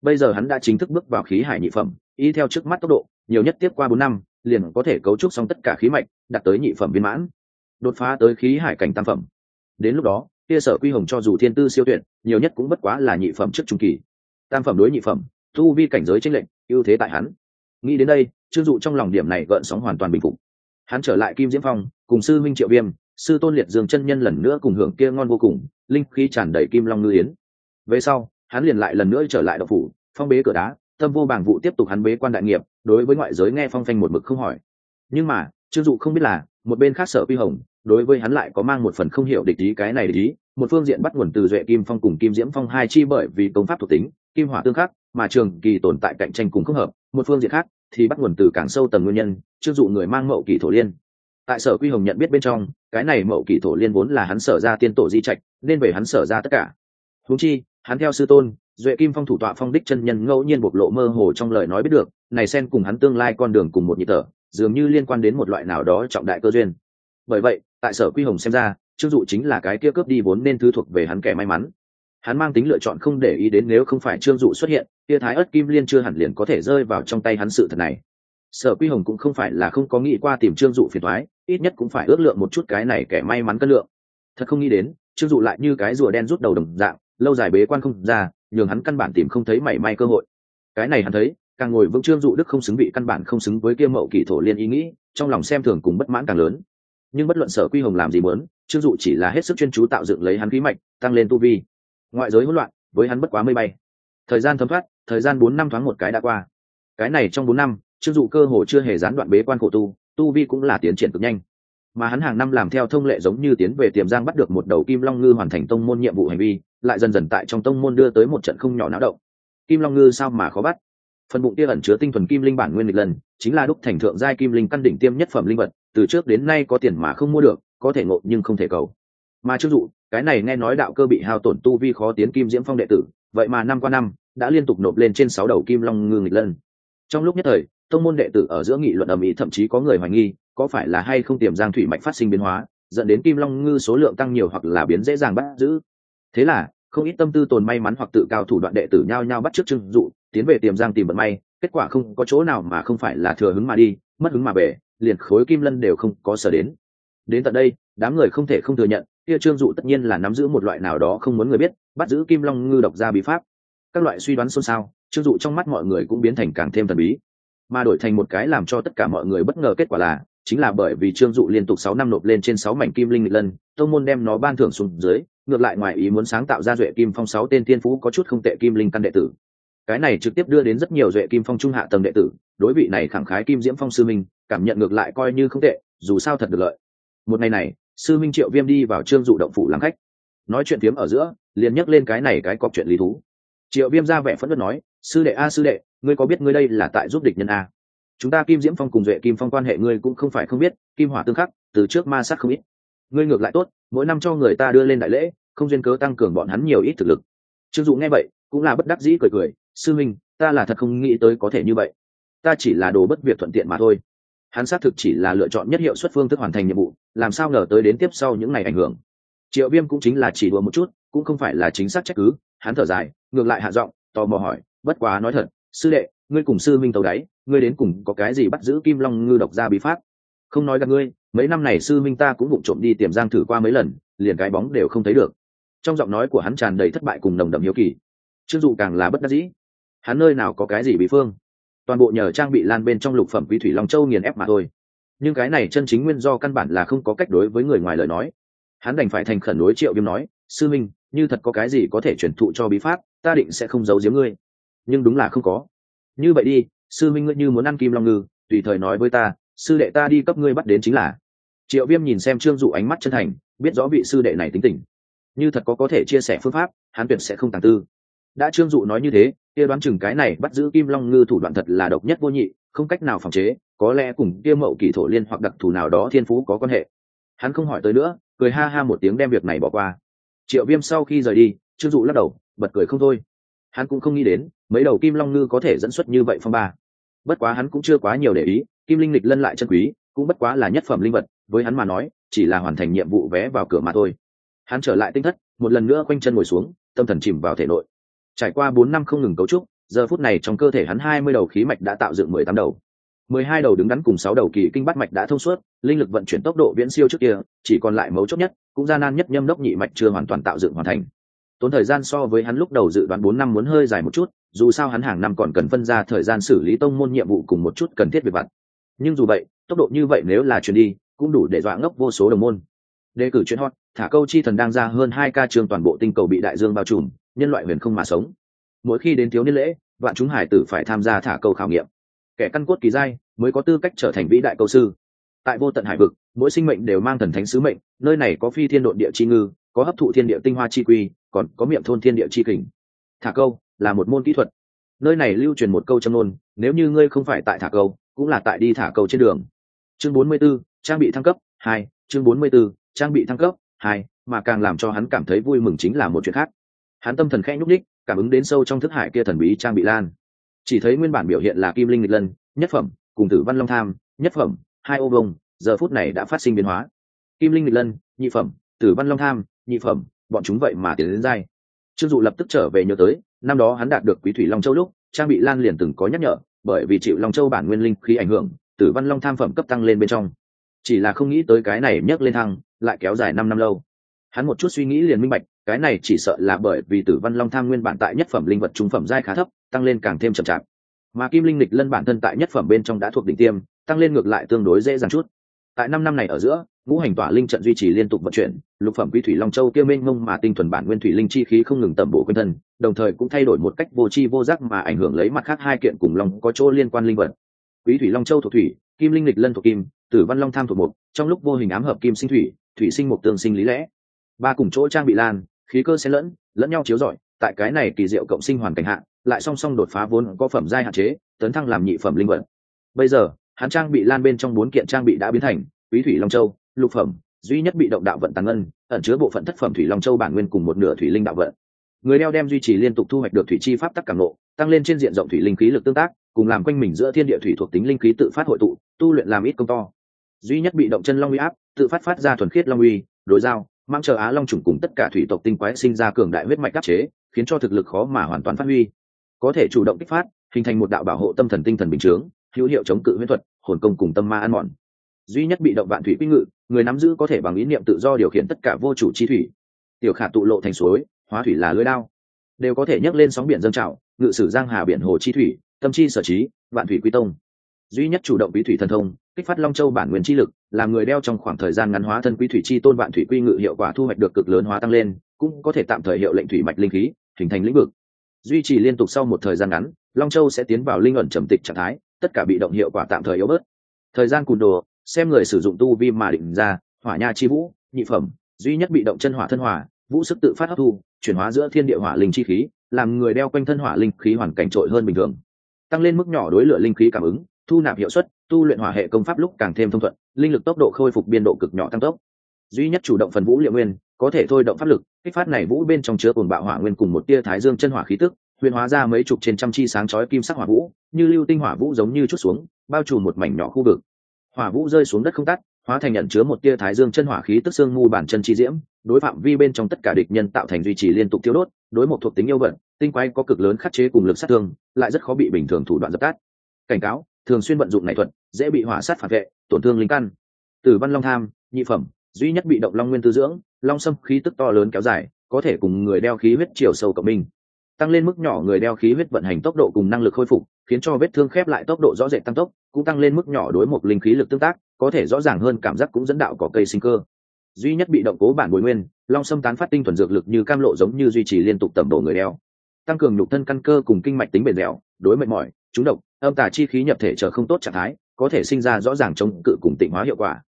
bây giờ hắn đã chính thức bước vào khí hải nhị phẩm, y theo trước mắt tốc độ, nhiều nhất tiếp qua bốn năm, liền có thể cấu trúc xong tất cả khí mạch, đạt tới nhị phẩm viên mãn. Đột phá tới khí hải cảnh tam phẩm. Đến lúc đó, kia sở quy hồng cho dù thiên tư siêu tuyệt, nhiều nhất cũng bất quá là nhị phẩm trước trung kỳ. Tam phẩm đối nhị phẩm thu vi cảnh giới tranh lệnh ưu thế tại hắn. Nghĩ đến đây trương dụ trong lòng điểm này gợn sóng hoàn toàn bình phục. Hắn trở lại kim diễm phong, cùng sư minh triệu viêm, sư tôn liệt dương chân nhân lần nữa cùng hưởng kia ngon vô cùng, linh khí tràn đầy kim long ngư yến. Về sau hắn liền lại lần nữa trở lại đậu phủ, phong bế cửa đá, tâm vô bảng vụ tiếp tục hắn bế quan đại nghiệp, đối với ngoại giới nghe phong phanh một mực không hỏi. Nhưng mà, trương dụ không biết là, một bên khác sở phi hồng, đối với hắn lại có mang một phần không hiểu địch ý, cái này địch ý, một phương diện bắt nguồn từ duệ kim phong cùng kim diễm phong hai chi bởi vì công pháp thuộc tính, kim hỏa tương khắc, mà trường kỳ tồn tại cạnh tranh cùng không hợp, một phương diện khác thì bắt nguồn từ càng sâu tầng nguyên nhân chưng dụ người mang mậu kỳ thổ liên. Tại sở quy hồng nhận biết bên trong, cái này mậu kỳ thổ liên vốn là hắn sở ra tiên tổ di trạch, nên về hắn sở ra tất cả. Húng chi hắn theo sư tôn, duệ kim phong thủ tọa phong đích chân nhân ngẫu nhiên bộc lộ mơ hồ trong lời nói biết được, này xen cùng hắn tương lai con đường cùng một nhị thở dường như liên quan đến một loại nào đó trọng đại cơ duyên. Bởi vậy, tại sở quy hồng xem ra, trương dụ chính là cái kia cướp đi vốn nên thứ thuộc về hắn kẻ may mắn. Hắn mang tính lựa chọn không để ý đến nếu không phải trương dụ xuất hiện, kia thái ớt kim liên chưa hẳn liền có thể rơi vào trong tay hắn sự thật này. Sở quy hồng cũng không phải là không có nghĩ qua tìm trương dụ phiền thoái ít nhất cũng phải ước lượng một chút cái này kẻ may mắn cân lượng. Thật không nghĩ đến, trương dụ lại như cái rùa đen rút đầu đồng dạng lâu dài bế quan không ra, nhường hắn căn bản tìm không thấy mảy may cơ hội. Cái này hắn thấy, càng ngồi vững trương dụ đức không xứng vị căn bản không xứng với kia mậu kỷ thổ liên ý nghĩ, trong lòng xem thường cùng bất mãn càng lớn. Nhưng bất luận sở quy hồng làm gì muốn, trương dụ chỉ là hết sức chuyên chú tạo dựng lấy hắn khí mạch, tăng lên tu vi. Ngoại giới hỗn loạn, với hắn bất quá mây bay. Thời gian thấm thoát, thời gian bốn năm thoáng một cái đã qua. Cái này trong bốn năm, trương dụ cơ hồ chưa hề gián đoạn bế quan khổ tu tu vi cũng là tiến triển cực nhanh. Mà hắn hàng năm làm theo thông lệ giống như tiến về tiềm giang bắt được một đầu kim long ngư hoàn thành tông môn nhiệm vụ hành vi lại dần dần tại trong tông môn đưa tới một trận không nhỏ náo động. Kim long ngư sao mà khó bắt? Phần bụng kia ẩn chứa tinh thuần kim linh bản nguyên lịch lần, chính là đúc thành thượng giai kim linh căn đỉnh tiêm nhất phẩm linh vật, từ trước đến nay có tiền mà không mua được, có thể ngộ nhưng không thể cầu. Mà chưng dụ, cái này nghe nói đạo cơ bị hao tổn tu vi khó tiến kim diễm phong đệ tử, vậy mà năm qua năm, đã liên tục nộp lên trên sáu đầu kim long ngư nghịch lân trong lúc nhất thời, tông môn đệ tử ở giữa nghị luận ầm ĩ, thậm chí có người hoài nghi, có phải là hay không tiềm giang thủy mạch phát sinh biến hóa, dẫn đến kim long ngư số lượng tăng nhiều hoặc là biến dễ dàng bắt giữ thế là, không ít tâm tư tồn may mắn hoặc tự cao thủ đoạn đệ tử nhau nhau bắt trước trưng dụ, tiến về tiềm giang tìm vận may, kết quả không có chỗ nào mà không phải là thừa hứng mà đi, mất hứng mà về, liền khối kim lân đều không có sở đến. Đến tận đây, đám người không thể không thừa nhận, kia trương dụ tất nhiên là nắm giữ một loại nào đó không muốn người biết, bắt giữ kim long ngư độc ra bí pháp. Các loại suy đoán xôn xao, trương dụ trong mắt mọi người cũng biến thành càng thêm thần bí. Mà đổi thành một cái làm cho tất cả mọi người bất ngờ kết quả là, chính là bởi vì trương dụ liên tục sáu năm nộp lên trên sáu mảnh kim linh nghịch lân, tông môn đem nó ban thưởng xuống dưới ngược lại ngoài ý muốn sáng tạo ra duệ kim phong sáu tên tiên phú có chút không tệ kim linh căn đệ tử. Cái này trực tiếp đưa đến rất nhiều duệ kim phong trung hạ tầng đệ tử, đối vị này khẳng khái kim diễm phong sư minh, cảm nhận ngược lại coi như không tệ, dù sao thật được lợi. Một ngày này, sư minh triệu viêm đi vào trương dụ động phủ làm khách. Nói chuyện phiếm ở giữa, liền nhắc lên cái này cái cọc chuyện lý thú. Triệu viêm ra vẻ phẫn nộ nói, sư đệ a, sư đệ, ngươi có biết ngươi đây là tại giúp địch nhân a? Chúng ta kim diễm phong cùng duệ kim phong quan hệ ngươi cũng không phải không biết, kim hỏa tương khắc, từ trước ma sát không ít. Ngươi ngược lại tốt, mỗi năm cho người ta đưa lên đại lễ không duyên cớ tăng cường bọn hắn nhiều ít thực lực. Trương dụ nghe vậy, cũng là bất đắc dĩ cười cười, sư minh, ta là thật không nghĩ tới có thể như vậy. Ta chỉ là đồ bất việc thuận tiện mà thôi. Hắn xác thực chỉ là lựa chọn nhất hiệu suất phương thức hoàn thành nhiệm vụ, làm sao ngờ tới đến tiếp sau những ngày ảnh hưởng. Triệu viêm cũng chính là chỉ đùa một chút, cũng không phải là chính xác trách cứ, hắn thở dài, ngược lại hạ giọng, tò mò hỏi, bất quá nói thật, sư đệ, ngươi cùng sư minh tàu đáy, ngươi đến cùng có cái gì bắt giữ kim long ngư độc ra bí pháp? Không nói gặp ngươi, mấy năm này sư minh ta cũng vụng trộm đi tiềm giang thử qua mấy lần, liền cái bóng đều không thấy được trong giọng nói của hắn tràn đầy thất bại cùng nồng đậm hiếu kỳ. Trương dụ càng là bất đắc dĩ. Hắn nơi nào có cái gì bị phương? Toàn bộ nhờ trang bị lan bên trong lục phẩm quý thủy long châu nghiền ép mà thôi. Nhưng cái này chân chính nguyên do căn bản là không có cách đối với người ngoài lời nói. Hắn đành phải thành khẩn đối triệu viêm nói, sư minh, như thật có cái gì có thể truyền thụ cho bí pháp, ta định sẽ không giấu giếm ngươi. Nhưng đúng là không có. Như vậy đi, sư minh ngươi như muốn ăn kim long ngư, tùy thời nói với ta, sư đệ ta đi cấp ngươi bắt đến chính là. Triệu viêm nhìn xem trương dụ ánh mắt chân thành, biết rõ vị sư đệ này tính tình như thật có có thể chia sẻ phương pháp hắn tuyệt sẽ không tàng tư. Đã trương dụ nói như thế, kia đoán chừng cái này bắt giữ kim long ngư thủ đoạn thật là độc nhất vô nhị, không cách nào phòng chế, có lẽ cùng kia mậu kỳ thổ liên hoặc đặc thù nào đó thiên phú có quan hệ. Hắn không hỏi tới nữa, cười ha ha một tiếng đem việc này bỏ qua. Triệu viêm sau khi rời đi, trương dụ lắc đầu, bật cười không thôi. Hắn cũng không nghĩ đến, mấy đầu kim long ngư có thể dẫn xuất như vậy phong ba. Bất quá hắn cũng chưa quá nhiều để ý, kim linh lịch lân lại chân quý, cũng bất quá là nhất phẩm linh vật, với hắn mà nói, chỉ là hoàn thành nhiệm vụ vé vào cửa mà thôi hắn trở lại tinh thất, một lần nữa quanh chân ngồi xuống, tâm thần chìm vào thể nội. Trải qua bốn năm không ngừng cấu trúc, giờ phút này trong cơ thể hắn hai mươi đầu khí mạch đã tạo dựng mười tám đầu. Mười hai đầu đứng đắn cùng sáu đầu kỳ kinh bắt mạch đã thông suốt, linh lực vận chuyển tốc độ viễn siêu trước kia, chỉ còn lại mấu chốt nhất, cũng gian nan nhất nhâm đốc nhị mạch chưa hoàn toàn tạo dựng hoàn thành. Tốn thời gian so với hắn lúc đầu dự đoán bốn năm muốn hơi dài một chút, dù sao hắn hàng năm còn cần phân ra thời gian xử lý tông môn nhiệm vụ cùng một chút cần thiết về vặt nhưng dù vậy, tốc độ như vậy nếu là chuyển đi, cũng đủ để dọa ngốc vô số đồng môn đề cử chuyên hot thả câu chi thần đang ra hơn hai ca trường toàn bộ tinh cầu bị đại dương bao trùm nhân loại huyền không mà sống. Mỗi khi đến thiếu niên lễ vạn chúng hải tử phải tham gia thả câu khảo nghiệm. Kẻ căn cốt kỳ giai mới có tư cách trở thành vĩ đại câu sư. Tại vô tận hải vực mỗi sinh mệnh đều mang thần thánh sứ mệnh nơi này có phi thiên độn địa chi ngư có hấp thụ thiên địa tinh hoa chi quy còn có miệng thôn thiên địa chi kình. Thả câu là một môn kỹ thuật. Nơi này lưu truyền một câu châm ngôn nếu như ngươi không phải tại thả câu cũng là tại đi thả câu trên đường. Chương 44, trang bị thăng cấp hai chương 44, trang bị thăng cấp, hai, mà càng làm cho hắn cảm thấy vui mừng chính là một chuyện khác. Hắn tâm thần khẽ nhúc ních cảm ứng đến sâu trong thức hải kia thần bí trang bị lan. Chỉ thấy nguyên bản biểu hiện là kim linh nghịch lân, nhất phẩm, cùng tử văn long tham, nhất phẩm, hai ô vông giờ phút này đã phát sinh biến hóa. Kim linh nghịch lân, nhị phẩm, tử văn long tham, nhị phẩm, bọn chúng vậy mà tiến đến dai trương dụ lập tức trở về nhớ tới, năm đó hắn đạt được quý thủy long châu lúc, trang bị lan liền từng có nhắc nhở, bởi vì chịu long châu bản nguyên linh khi ảnh hưởng, tử văn long tham phẩm cấp tăng lên bên trong. Chỉ là không nghĩ tới cái này nhấc lên thăng lại kéo dài năm năm lâu. Hắn một chút suy nghĩ liền minh bạch, cái này chỉ sợ là bởi vì tử văn long tham nguyên bản tại nhất phẩm linh vật trung phẩm giai khá thấp, tăng lên càng thêm chậm chạp. Mà kim linh lịch lân bản thân tại nhất phẩm bên trong đã thuộc đỉnh tiêm, tăng lên ngược lại tương đối dễ dàng chút. Tại năm năm này ở giữa, ngũ hành tỏa linh trận duy trì liên tục vận chuyển, lục phẩm quý thủy long châu kia mênh mông mà tinh thuần bản nguyên thủy linh chi khí không ngừng tẩm bổ quanh thân, đồng thời cũng thay đổi một cách vô tri vô giác mà ảnh hưởng lấy mặt khác hai kiện cùng long có chỗ liên quan linh vật. Quý thủy long châu thuộc thủy, kim linh lịch lân thuộc kim, tử văn long tham thuộc mục trong lúc vô hình ám hợp kim sinh thủy thủy sinh một tương sinh lý lẽ. Ba cùng chỗ trang bị lan, khí cơ xen lẫn lẫn nhau chiếu rọi, tại cái này kỳ diệu cộng sinh hoàn cảnh hạn lại song song đột phá vốn có phẩm giai hạn chế, tấn thăng làm nhị phẩm linh vật. Bây giờ, hắn trang bị lan bên trong bốn kiện trang bị đã biến thành, quý thủy long châu, lục phẩm, duy nhất bị động đạo vận tàng ngân, ẩn chứa bộ phận thất phẩm thủy long châu bản nguyên cùng một nửa thủy linh đạo vận. Người đeo đem duy trì liên tục thu hoạch được thủy chi pháp tắc cảm nộ tăng lên trên diện rộng thủy linh khí lực tương tác, cùng làm quanh mình giữa thiên địa thủy thuộc tính linh khí tự phát hội tụ, tu luyện làm ít công to duy nhất bị động chân long uy áp, tự phát phát ra thuần khiết long uy, đối giao, mang chờ á long trùng cùng tất cả thủy tộc tinh quái sinh ra cường đại huyết mạch đắc chế, khiến cho thực lực khó mà hoàn toàn phát huy. Có thể chủ động kích phát, hình thành một đạo bảo hộ tâm thần tinh thần bình chướng, hữu hiệu chống cự huyết thuật, hồn công cùng tâm ma ăn mòn. Duy nhất bị động vạn thủy quy ngự, người nắm giữ có thể bằng ý niệm tự do điều khiển tất cả vô chủ chi thủy. Tiểu khả tụ lộ thành suối, hóa thủy là lưới đao. Đều có thể nhấc lên sóng biển dâng trào, ngự sử giang hà biển hồ chi thủy, tâm chi sở trí, vạn thủy quy tông duy nhất chủ động quý thủy thần thông, kích phát long châu bản nguyên chi lực, làm người đeo trong khoảng thời gian ngắn hóa thân quý thủy chi tôn vạn thủy quy ngự hiệu quả thu hoạch được cực lớn hóa tăng lên, cũng có thể tạm thời hiệu lệnh thủy mạch linh khí, hình thành lĩnh vực. Duy trì liên tục sau một thời gian ngắn, long châu sẽ tiến vào linh ẩn trầm tịch trạng thái, tất cả bị động hiệu quả tạm thời yếu bớt. Thời gian cùn đồ, xem người sử dụng tu vi mà định ra, hỏa nha chi vũ, nhị phẩm, duy nhất bị động chân hỏa thân hỏa, vũ sức tự phát hấp thu, chuyển hóa giữa thiên địa hỏa linh chi khí, làm người đeo quanh thân hỏa linh khí hoàn cảnh trội hơn bình thường. Tăng lên mức nhỏ đối lửa linh khí cảm ứng thu nạp hiệu suất, tu luyện hỏa hệ công pháp lúc càng thêm thông thuận, linh lực tốc độ khôi phục biên độ cực nhỏ tăng tốc. Duy nhất chủ động phần vũ liệu nguyên, có thể thôi động pháp lực, kích phát này vũ bên trong chứa cồn bạo hỏa nguyên cùng một tia thái dương chân hỏa khí tức, huyền hóa ra mấy chục trên trăm chi sáng chói kim sắc hỏa vũ, như lưu tinh hỏa vũ giống như chút xuống, bao trùm một mảnh nhỏ khu vực. Hỏa vũ rơi xuống đất không tắt, hóa thành nhận chứa một tia thái dương chân hỏa khí tức xương mù bản chân chi diễm, đối phạm vi bên trong tất cả địch nhân tạo thành duy trì liên tục tiêu đốt, đối một thuộc tính yêu vận, tinh quái có cực lớn khắc chế cùng lực sát thương, lại rất khó bị bình thường thủ đoạn dập tắt. Cảnh cáo thường xuyên vận dụng này thuật, dễ bị hỏa sát phản vệ, tổn thương linh căn. Tử văn long tham, nhị phẩm, duy nhất bị động long nguyên tư dưỡng, long sâm khí tức to lớn kéo dài, có thể cùng người đeo khí huyết chiều sâu cộng minh. Tăng lên mức nhỏ người đeo khí huyết vận hành tốc độ cùng năng lực khôi phục, khiến cho vết thương khép lại tốc độ rõ rệt tăng tốc, cũng tăng lên mức nhỏ đối một linh khí lực tương tác, có thể rõ ràng hơn cảm giác cũng dẫn đạo có cây sinh cơ. Duy nhất bị động cố bản bồi nguyên, long sâm tán phát tinh thuần dược lực như cam lộ giống như duy trì liên tục tầm độ người đeo. Tăng cường nhục thân căn cơ cùng kinh mạch tính bền dẻo, đối mệt mỏi, trúng độc âm tà chi khí nhập thể trở không tốt trạng thái, có thể sinh ra rõ ràng chống cự cùng tịnh hóa hiệu quả.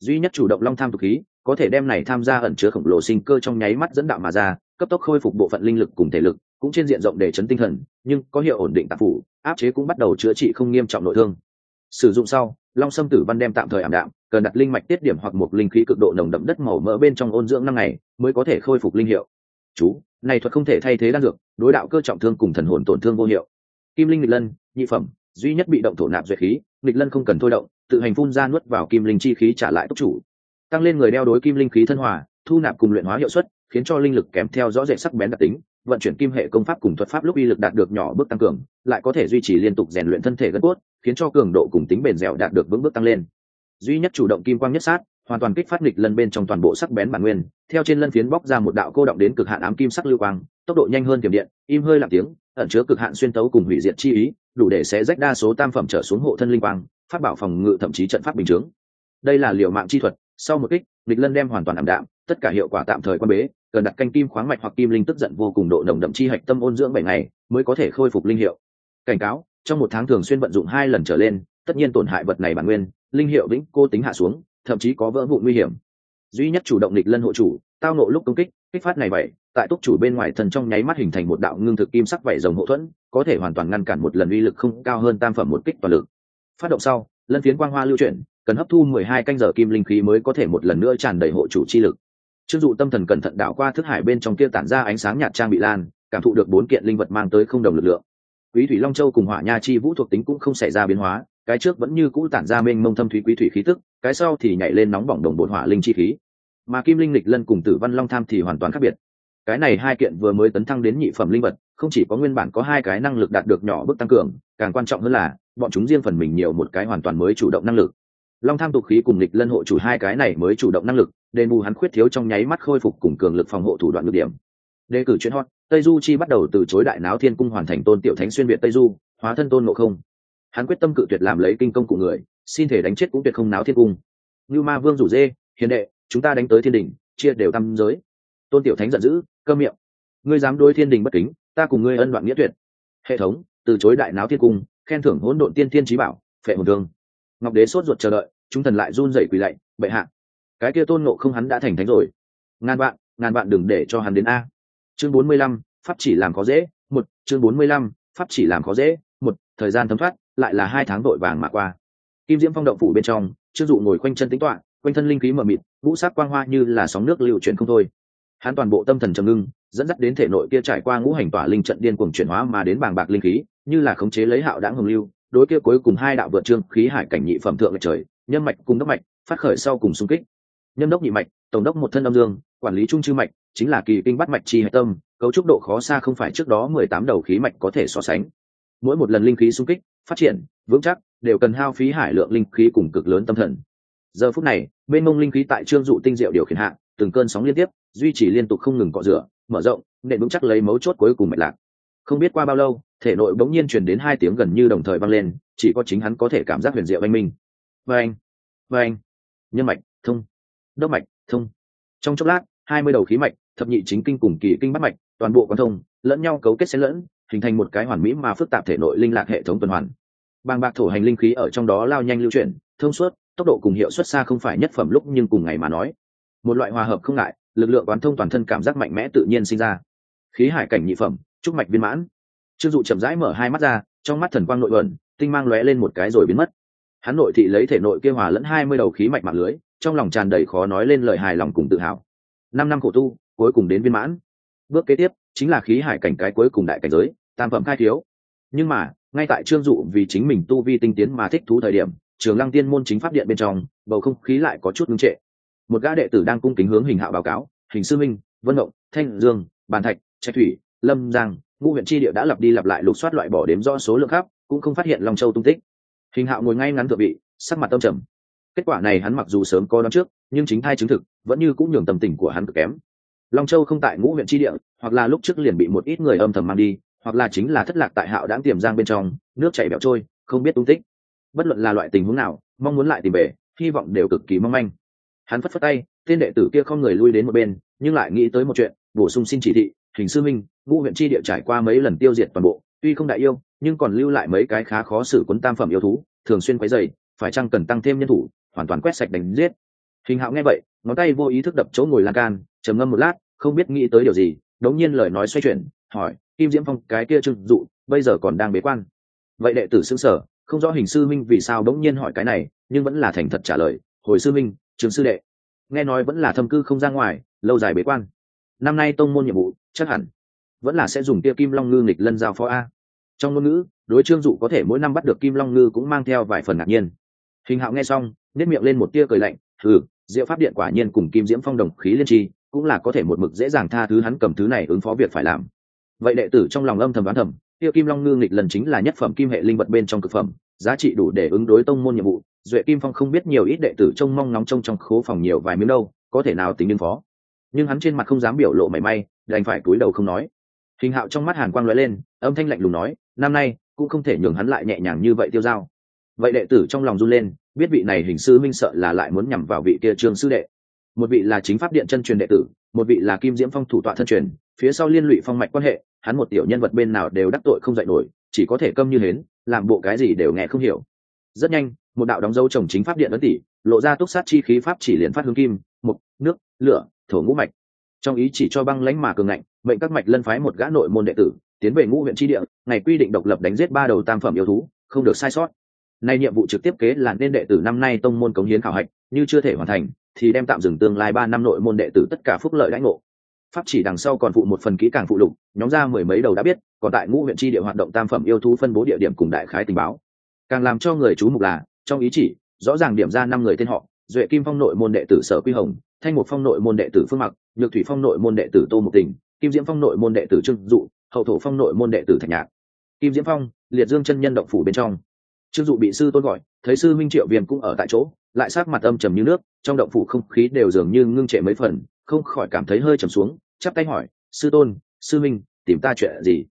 Duy nhất chủ động long tham tục khí, có thể đem này tham gia ẩn chứa khổng lồ sinh cơ trong nháy mắt dẫn đạo mà ra, cấp tốc khôi phục bộ phận linh lực cùng thể lực, cũng trên diện rộng để chấn tinh thần, nhưng có hiệu ổn định tạp phủ, áp chế cũng bắt đầu chữa trị không nghiêm trọng nội thương. Sử dụng sau, long sâm tử văn đem tạm thời ảm đạm, cần đặt linh mạch tiết điểm hoặc một linh khí cực độ nồng đậm đất màu mỡ bên trong ôn dưỡng năm ngày, mới có thể khôi phục linh hiệu. Chú, này thuật không thể thay thế đan dược, đối đạo cơ trọng thương cùng thần hồn tổn thương vô hiệu kim linh nghịch lân, nhị phẩm, duy nhất bị động thổ nạp duyệt khí, nghịch lân không cần thôi động, tự hành phun ra nuốt vào kim linh chi khí trả lại tốc chủ. Tăng lên người đeo đối kim linh khí thân hòa, thu nạp cùng luyện hóa hiệu suất, khiến cho linh lực kèm theo rõ rệt sắc bén đặc tính, vận chuyển kim hệ công pháp cùng thuật pháp lúc uy lực đạt được nhỏ bước tăng cường, lại có thể duy trì liên tục rèn luyện thân thể gân cốt, khiến cho cường độ cùng tính bền dẻo đạt được vững bước tăng lên. Duy nhất chủ động kim quang nhất sát, hoàn toàn kích phát nghịch lân bên trong toàn bộ sắc bén bản nguyên, theo trên lân phiến bóc ra một đạo cô động đến cực hạn ám kim sắc lưu quang, tốc độ nhanh hơn tiềm điện, im hơi lặng tiếng ẩn chứa cực hạn xuyên tấu cùng hủy diệt chi ý, đủ để xé rách đa số tam phẩm trở xuống hộ thân linh quang phát bảo phòng ngự thậm chí trận pháp bình chướng. Đây là liều mạng chi thuật, sau một kích địch lân đem hoàn toàn ảm đạm, tất cả hiệu quả tạm thời quan bế, cần đặt canh kim khoáng mạch hoặc kim linh tức giận vô cùng độ nồng đậm chi hạch tâm ôn dưỡng bảy ngày mới có thể khôi phục linh hiệu. Cảnh cáo, trong một tháng thường xuyên vận dụng hai lần trở lên, tất nhiên tổn hại vật này bản nguyên, linh hiệu vĩnh cô tính hạ xuống, thậm chí có vỡ vụ nguy hiểm. Duy nhất chủ động địch lân hộ chủ, tao nộ lúc công kích kích phát này vậy, tại túc chủ bên ngoài thần trong nháy mắt hình thành một đạo ngưng thực kim sắc vảy rồng hậu thuẫn, có thể hoàn toàn ngăn cản một lần uy lực không cao hơn tam phẩm một kích toàn lực. Phát động sau, lân phiến quang hoa lưu chuyển, cần hấp thu mười hai canh giờ kim linh khí mới có thể một lần nữa tràn đầy hộ chủ chi lực. Chưng dụ tâm thần cẩn thận đạo qua thức hải bên trong kia tản ra ánh sáng nhạt trang bị lan, cảm thụ được bốn kiện linh vật mang tới không đồng lực lượng. Quý thủy long châu cùng hỏa nha chi vũ thuộc tính cũng không xảy ra biến hóa, cái trước vẫn như cũ tản ra mênh mông thâm thúy quý thủy khí tức, cái sau thì nhảy lên nóng bỏng đồng bột hỏa linh chi khí mà kim linh lịch lân cùng tử văn long tham thì hoàn toàn khác biệt. Cái này hai kiện vừa mới tấn thăng đến nhị phẩm linh vật, không chỉ có nguyên bản có hai cái năng lực đạt được nhỏ bước tăng cường, càng quan trọng hơn là, bọn chúng riêng phần mình nhiều một cái hoàn toàn mới chủ động năng lực. Long tham tục khí cùng lịch lân hộ chủ hai cái này mới chủ động năng lực, đền bù hắn khuyết thiếu trong nháy mắt khôi phục cùng cường lực phòng hộ thủ đoạn ngược điểm. Đề cử chuyên hot, tây du chi bắt đầu từ chối đại náo thiên cung hoàn thành tôn tiểu thánh xuyên việt tây du, hóa thân tôn ngộ không. Hắn quyết tâm cự tuyệt làm lấy kinh công của người, xin thể đánh chết cũng tuyệt không náo thiên cung. Như ma vương rủ dê, hiền đệ chúng ta đánh tới thiên đình, chia đều tam giới. Tôn tiểu thánh giận dữ cơ miệng. Ngươi dám đối thiên đình bất kính, ta cùng ngươi ân đoạn nghĩa tuyệt. Hệ thống, từ chối đại náo thiên cung, khen thưởng hỗn độn tiên thiên trí bảo, phệ hồn thương. Ngọc đế sốt ruột chờ đợi, chúng thần lại run rẩy quỳ lạy, bệ hạ, cái kia tôn ngộ không hắn đã thành thánh rồi. Ngàn bạn ngàn bạn đừng để cho hắn đến a. Chương bốn mươi lăm, pháp chỉ làm khó dễ, một, chương bốn mươi lăm, pháp chỉ làm khó dễ, một, thời gian thấm thoát, lại là hai tháng đội vàng mà qua. Kim diễm phong động phủ bên trong chưng dụ ngồi quanh chân tính toạ quanh thân linh khí mờ mịt vũ sắc quang hoa như là sóng nước lưu chuyển không thôi. Hắn toàn bộ tâm thần trầm ngưng, dẫn dắt đến thể nội kia trải qua ngũ hành tỏa linh trận điên cuồng chuyển hóa mà đến bàng bạc linh khí, như là khống chế lấy hạo đãng hồng lưu, đối kia cuối cùng hai đạo vượt trương khí hải cảnh nhị phẩm thượng lệch trời, nhân mạch cùng đốc mạch, phát khởi sau cùng xung kích. Nhân đốc nhị mạch, tổng đốc một thân âm dương, quản lý trung chư mạch, chính là kỳ kinh bắt mạch chi hạch tâm, cấu trúc độ khó xa không phải trước đó mười tám đầu khí mạch có thể so sánh. Mỗi một lần linh khí xung kích, phát triển, vững chắc, đều cần hao phí hải lượng linh khí cùng cực lớn tâm thần. Giờ phút này bên mông linh khí tại trương dụ tinh diệu điều khiển hạ, từng cơn sóng liên tiếp, duy trì liên tục không ngừng cọ rửa, mở rộng, nện vững chắc lấy mấu chốt cuối cùng mạch lạc. Không biết qua bao lâu, thể nội bỗng nhiên truyền đến hai tiếng gần như đồng thời vang lên, chỉ có chính hắn có thể cảm giác huyền diệu anh minh. Vê anh vê anh nhân mạch, thông. Đốc mạch, thông. Trong chốc lát, hai mươi đầu khí mạch, thập nhị chính kinh cùng kỳ kinh bắt mạch, toàn bộ quan thông, lẫn nhau cấu kết xen lẫn, hình thành một cái hoàn mỹ mà phức tạp thể nội linh lạc hệ thống tuần hoàn. Bàng bạc thổ hành linh khí ở trong đó lao nhanh lưu chuyển, thông suốt tốc độ cùng hiệu suất xa không phải nhất phẩm lúc nhưng cùng ngày mà nói. Một loại hòa hợp không ngại, lực lượng quán thông toàn thân cảm giác mạnh mẽ tự nhiên sinh ra. Khí hải cảnh nhị phẩm, trúc mạch viên mãn. Trương dụ chậm rãi mở hai mắt ra, trong mắt thần quang nội ẩn tinh mang lóe lên một cái rồi biến mất. Hắn nội thị lấy thể nội kia hòa lẫn hai mươi đầu khí mạch mạng lưới, trong lòng tràn đầy khó nói lên lời hài lòng cùng tự hào. Năm năm khổ tu, cuối cùng đến viên mãn. Bước kế tiếp, chính là khí hải cảnh cái cuối cùng đại cảnh giới, tam phẩm khai thiếu. Nhưng mà, ngay tại trương dụ vì chính mình tu vi tinh tiến mà thích thú thời điểm trường lăng tiên môn chính pháp điện bên trong, bầu không khí lại có chút ngưng trệ. Một gã đệ tử đang cung kính hướng hình hạo báo cáo, hình sư minh, vân động thanh dương, bàn thạch, trạch thủy, lâm giang, ngũ huyện tri địa đã lặp đi lặp lại lục soát loại bỏ đếm rõ số lượng khác cũng không phát hiện long châu tung tích. Hình hạo ngồi ngay ngắn thượng vị, sắc mặt tâm trầm. Kết quả này hắn mặc dù sớm có đón trước, nhưng chính thai chứng thực, vẫn như cũng nhường tầm tình của hắn cực kém. Long châu không tại ngũ huyện tri địa, hoặc là lúc trước liền bị một ít người âm thầm mang đi, hoặc là chính là thất lạc tại hạo đáng tiềm giang bên trong, nước chảy bẹo trôi, không biết tung tích bất luận là loại tình huống nào, mong muốn lại tìm về, hy vọng đều cực kỳ mong manh. Hắn phất phất tay, tên đệ tử kia không người lui đến một bên, nhưng lại nghĩ tới một chuyện, bổ sung xin chỉ thị hình sư minh ngũ huyện tri địa trải qua mấy lần tiêu diệt toàn bộ, tuy không đại yêu, nhưng còn lưu lại mấy cái khá khó xử quấn tam phẩm yêu thú, thường xuyên quấy dày phải chăng cần tăng thêm nhân thủ, hoàn toàn quét sạch đánh giết. Hình hạo nghe vậy, ngón tay vô ý thức đập chỗ ngồi lan can, trầm ngâm một lát, không biết nghĩ tới điều gì, đống nhiên lời nói xoay chuyển, hỏi, kim diễm phong, cái kia trưng dụ, bây giờ còn đang bế quan? Vậy đệ tử xưng sở không rõ hình sư minh vì sao đống nhiên hỏi cái này, nhưng vẫn là thành thật trả lời, hồi sư minh trường sư đệ. Nghe nói vẫn là thâm cư không ra ngoài, lâu dài bế quan. Năm nay tông môn nhiệm vụ, chắc hẳn vẫn là sẽ dùng tia kim long ngư nghịch lân giao phó a. Trong ngôn ngữ, đối trương dụ có thể mỗi năm bắt được kim long ngư cũng mang theo vài phần ngạc nhiên. Hình hạo nghe xong nếp miệng lên một tia cười lạnh ừ diệu pháp điện quả nhiên cùng kim diễm phong đồng khí liên tri, cũng là có thể một mực dễ dàng tha thứ hắn cầm thứ này ứng phó việc phải làm. Vậy đệ tử trong lòng âm thầm đoán thầm kia kim long ngư nghịch lần chính là nhất phẩm kim hệ linh vật bên trong cực phẩm, giá trị đủ để ứng đối tông môn nhiệm vụ. Duệ kim phong không biết nhiều ít đệ tử trông mong nóng trông trong khố phòng nhiều vài miếng đâu, có thể nào tính ứng phó. Nhưng hắn trên mặt không dám biểu lộ mảy may, đành phải cúi đầu không nói. Hình hạo trong mắt hàn quang lóe lên, âm thanh lạnh lùng nói, năm nay, cũng không thể nhường hắn lại nhẹ nhàng như vậy tiêu dao. Vậy đệ tử trong lòng run lên, biết vị này hình sư minh sợ là lại muốn nhằm vào vị kia trương sư đệ. Một vị là chính pháp điện chân truyền đệ tử một vị là kim diễm phong thủ tọa thân truyền, phía sau liên lụy phong mạch quan hệ, hắn một tiểu nhân vật bên nào đều đắc tội không dạy nổi, chỉ có thể câm như hến, làm bộ cái gì đều nghe không hiểu. Rất nhanh, một đạo đóng dấu trồng chính pháp điện ấn tỷ lộ ra túc sát chi khí pháp chỉ liền phát hướng kim, mục, nước, lửa, thổ ngũ mạch. Trong ý chỉ cho băng lãnh mà cường ngạnh, mệnh các mạch lân phái một gã nội môn đệ tử, tiến về ngũ huyện tri địa, ngày quy định độc lập đánh giết ba đầu tam phẩm yêu thú, không được sai sót. Nay nhiệm vụ trực tiếp kế là nên đệ tử năm nay tông môn cống hiến khảo hạch, như chưa thể hoàn thành thì đem tạm dừng tương lai ba năm nội môn đệ tử tất cả phúc lợi lãnh ngộ. Pháp chỉ đằng sau còn phụ một phần kỹ càng phụ lục, nhóm ra mười mấy đầu đã biết, còn tại ngũ huyện tri địa hoạt động tam phẩm yêu thú phân bố địa điểm cùng đại khái tình báo. Càng làm cho người chú mục là, trong ý chỉ, rõ ràng điểm ra năm người tên họ, duệ kim phong nội môn đệ tử sở quy hồng, thanh mục phong nội môn đệ tử phương mặc, nhược thủy phong nội môn đệ tử tô mục tình, kim diễm phong nội môn đệ tử trương dụ, hậu thổ phong nội môn đệ tử thạch nhạc. Kim diễm phong, liệt dương chân nhân động phủ bên trong. Trương dụ bị sư tôn gọi, thấy sư minh triệu viêm cũng ở tại chỗ lại sát mặt âm trầm như nước, trong động phủ không khí đều dường như ngưng trệ mấy phần, không khỏi cảm thấy hơi trầm xuống, chắp tay hỏi, sư tôn, sư minh, tìm ta chuyện gì?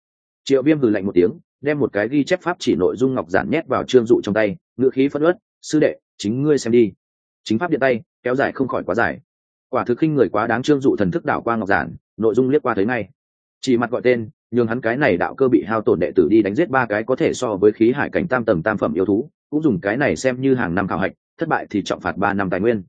Triệu viêm hừ lạnh một tiếng, đem một cái ghi chép pháp chỉ nội dung ngọc giản nhét vào trương dụ trong tay, ngữ khí phất ớt sư đệ, chính ngươi xem đi. Chính pháp điện tay, kéo dài không khỏi quá dài. Quả thực khinh người quá đáng trương dụ thần thức đảo qua ngọc giản, nội dung liếc qua thấy ngay. Chỉ mặt gọi tên, nhường hắn cái này đạo cơ bị hao tổn đệ tử đi đánh giết ba cái có thể so với khí hải cảnh tam tầng tam phẩm yêu thú, cũng dùng cái này xem như hàng năm khảo hạch thất bại thì trọng phạt ba năm tài nguyên.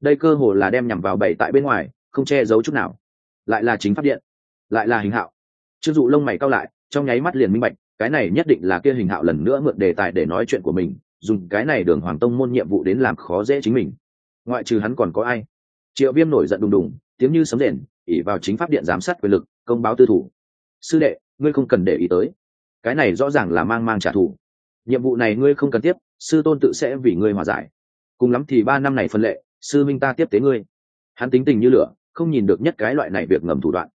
Đây cơ hồ là đem nhằm vào bảy tại bên ngoài, không che giấu chút nào. Lại là chính pháp điện, lại là hình hạo. Trương dụ lông mày cao lại, trong nháy mắt liền minh bạch, cái này nhất định là kia hình hạo lần nữa mượn đề tài để nói chuyện của mình, dùng cái này đường hoàng tông môn nhiệm vụ đến làm khó dễ chính mình. Ngoại trừ hắn còn có ai? Triệu viêm nổi giận đùng đùng, tiếng như sấm rền ỉ vào chính pháp điện giám sát quyền lực, công báo tư thủ. Sư đệ, ngươi không cần để ý tới. Cái này rõ ràng là mang mang trả thù. Nhiệm vụ này ngươi không cần tiếp, sư tôn tự sẽ vì ngươi hòa giải cùng lắm thì ba năm này phân lệ, sư minh ta tiếp tế ngươi. Hắn tính tình như lửa, không nhìn được nhất cái loại này việc ngầm thủ đoạn.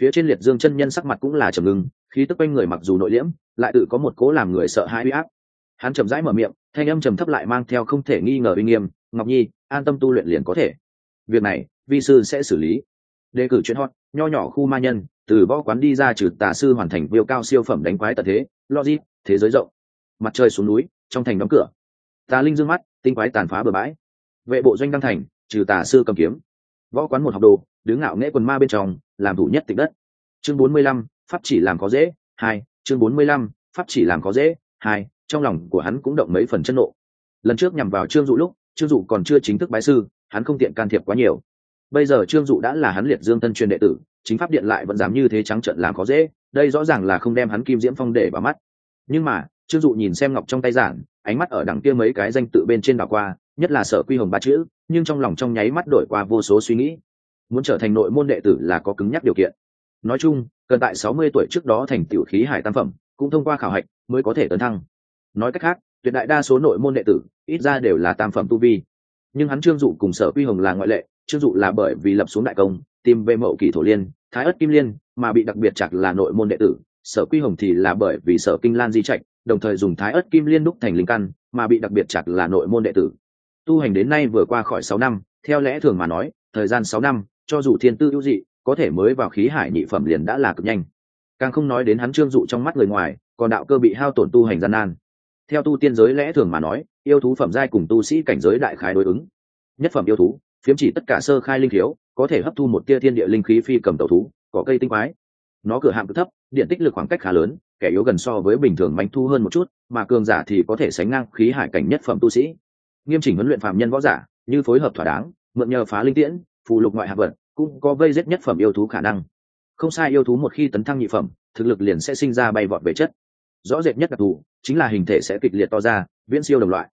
Phía trên liệt dương chân nhân sắc mặt cũng là trầm ngưng, khí tức quanh người mặc dù nội liễm, lại tự có một cố làm người sợ hãi uy áp. Hắn chậm rãi mở miệng, thanh âm trầm thấp lại mang theo không thể nghi ngờ uy nghiêm, ngọc nhi, an tâm tu luyện liền có thể. Việc này, vi sư sẽ xử lý. Đề cử chuyện hot, nho nhỏ khu ma nhân, từ võ quán đi ra trừ tà sư hoàn thành viêu cao siêu phẩm đánh quái tật thế, logic, thế giới rộng. Mặt trời xuống núi, trong thành đóng cửa. Tà linh dương mắt tinh quái tàn phá bừa bãi. Vệ bộ doanh đăng thành, trừ tà sư cầm kiếm. Võ quán một học đồ, đứng ngạo nghễ quần ma bên trong, làm thủ nhất tịch đất. Chương bốn mươi lăm, pháp chỉ làm có dễ, hai, chương bốn mươi lăm, pháp chỉ làm có dễ, hai, trong lòng của hắn cũng động mấy phần chân nộ. Lần trước nhằm vào trương dụ lúc, trương dụ còn chưa chính thức bái sư, hắn không tiện can thiệp quá nhiều. Bây giờ trương dụ đã là hắn liệt dương tân truyền đệ tử, chính pháp điện lại vẫn dám như thế trắng trợn làm khó dễ, đây rõ ràng là không đem hắn kim diễm phong để vào mắt. Nhưng mà, trương dụ nhìn xem ngọc trong tay giản ánh mắt ở đằng kia mấy cái danh tự bên trên đảo qua, nhất là sở quy hồng ba chữ, nhưng trong lòng trong nháy mắt đổi qua vô số suy nghĩ. Muốn trở thành nội môn đệ tử là có cứng nhắc điều kiện. Nói chung, cần tại sáu mươi tuổi trước đó thành tiểu khí hải tam phẩm, cũng thông qua khảo hạch mới có thể tấn thăng. Nói cách khác, tuyệt đại đa số nội môn đệ tử, ít ra đều là tam phẩm tu vi. Nhưng hắn trương dụ cùng sở quy hồng là ngoại lệ, trương dụ là bởi vì lập xuống đại công, tìm về mậu kỷ thổ liên, thái ất kim liên, mà bị đặc biệt chặt là nội môn đệ tử sở quy hồng thì là bởi vì sở kinh lan di trạch, đồng thời dùng thái ất kim liên đúc thành linh căn, mà bị đặc biệt chặt là nội môn đệ tử. Tu hành đến nay vừa qua khỏi sáu năm, theo lẽ thường mà nói, thời gian sáu năm, cho dù thiên tư ưu dị, có thể mới vào khí hải nhị phẩm liền đã là cực nhanh. Càng không nói đến hắn trương dụ trong mắt người ngoài, còn đạo cơ bị hao tổn tu hành gian nan. Theo tu tiên giới lẽ thường mà nói, yêu thú phẩm giai cùng tu sĩ cảnh giới đại khái đối ứng. Nhất phẩm yêu thú, phiếm chỉ tất cả sơ khai linh thiếu có thể hấp thu một tia thiên địa linh khí phi cầm tẩu thú có cây tinh quái nó cửa hạm cực thấp, điện tích lực khoảng cách khá lớn, kẻ yếu gần so với bình thường mánh thu hơn một chút, mà cường giả thì có thể sánh ngang khí hải cảnh nhất phẩm tu sĩ. Nghiêm chỉnh huấn luyện phạm nhân võ giả, như phối hợp thỏa đáng, mượn nhờ phá linh tiễn, phù lục ngoại hạ vật, cũng có vây giết nhất phẩm yêu thú khả năng. Không sai yêu thú một khi tấn thăng nhị phẩm, thực lực liền sẽ sinh ra bay vọt về chất. Rõ rệt nhất đặc thù, chính là hình thể sẽ kịch liệt to ra, viễn siêu đồng loại.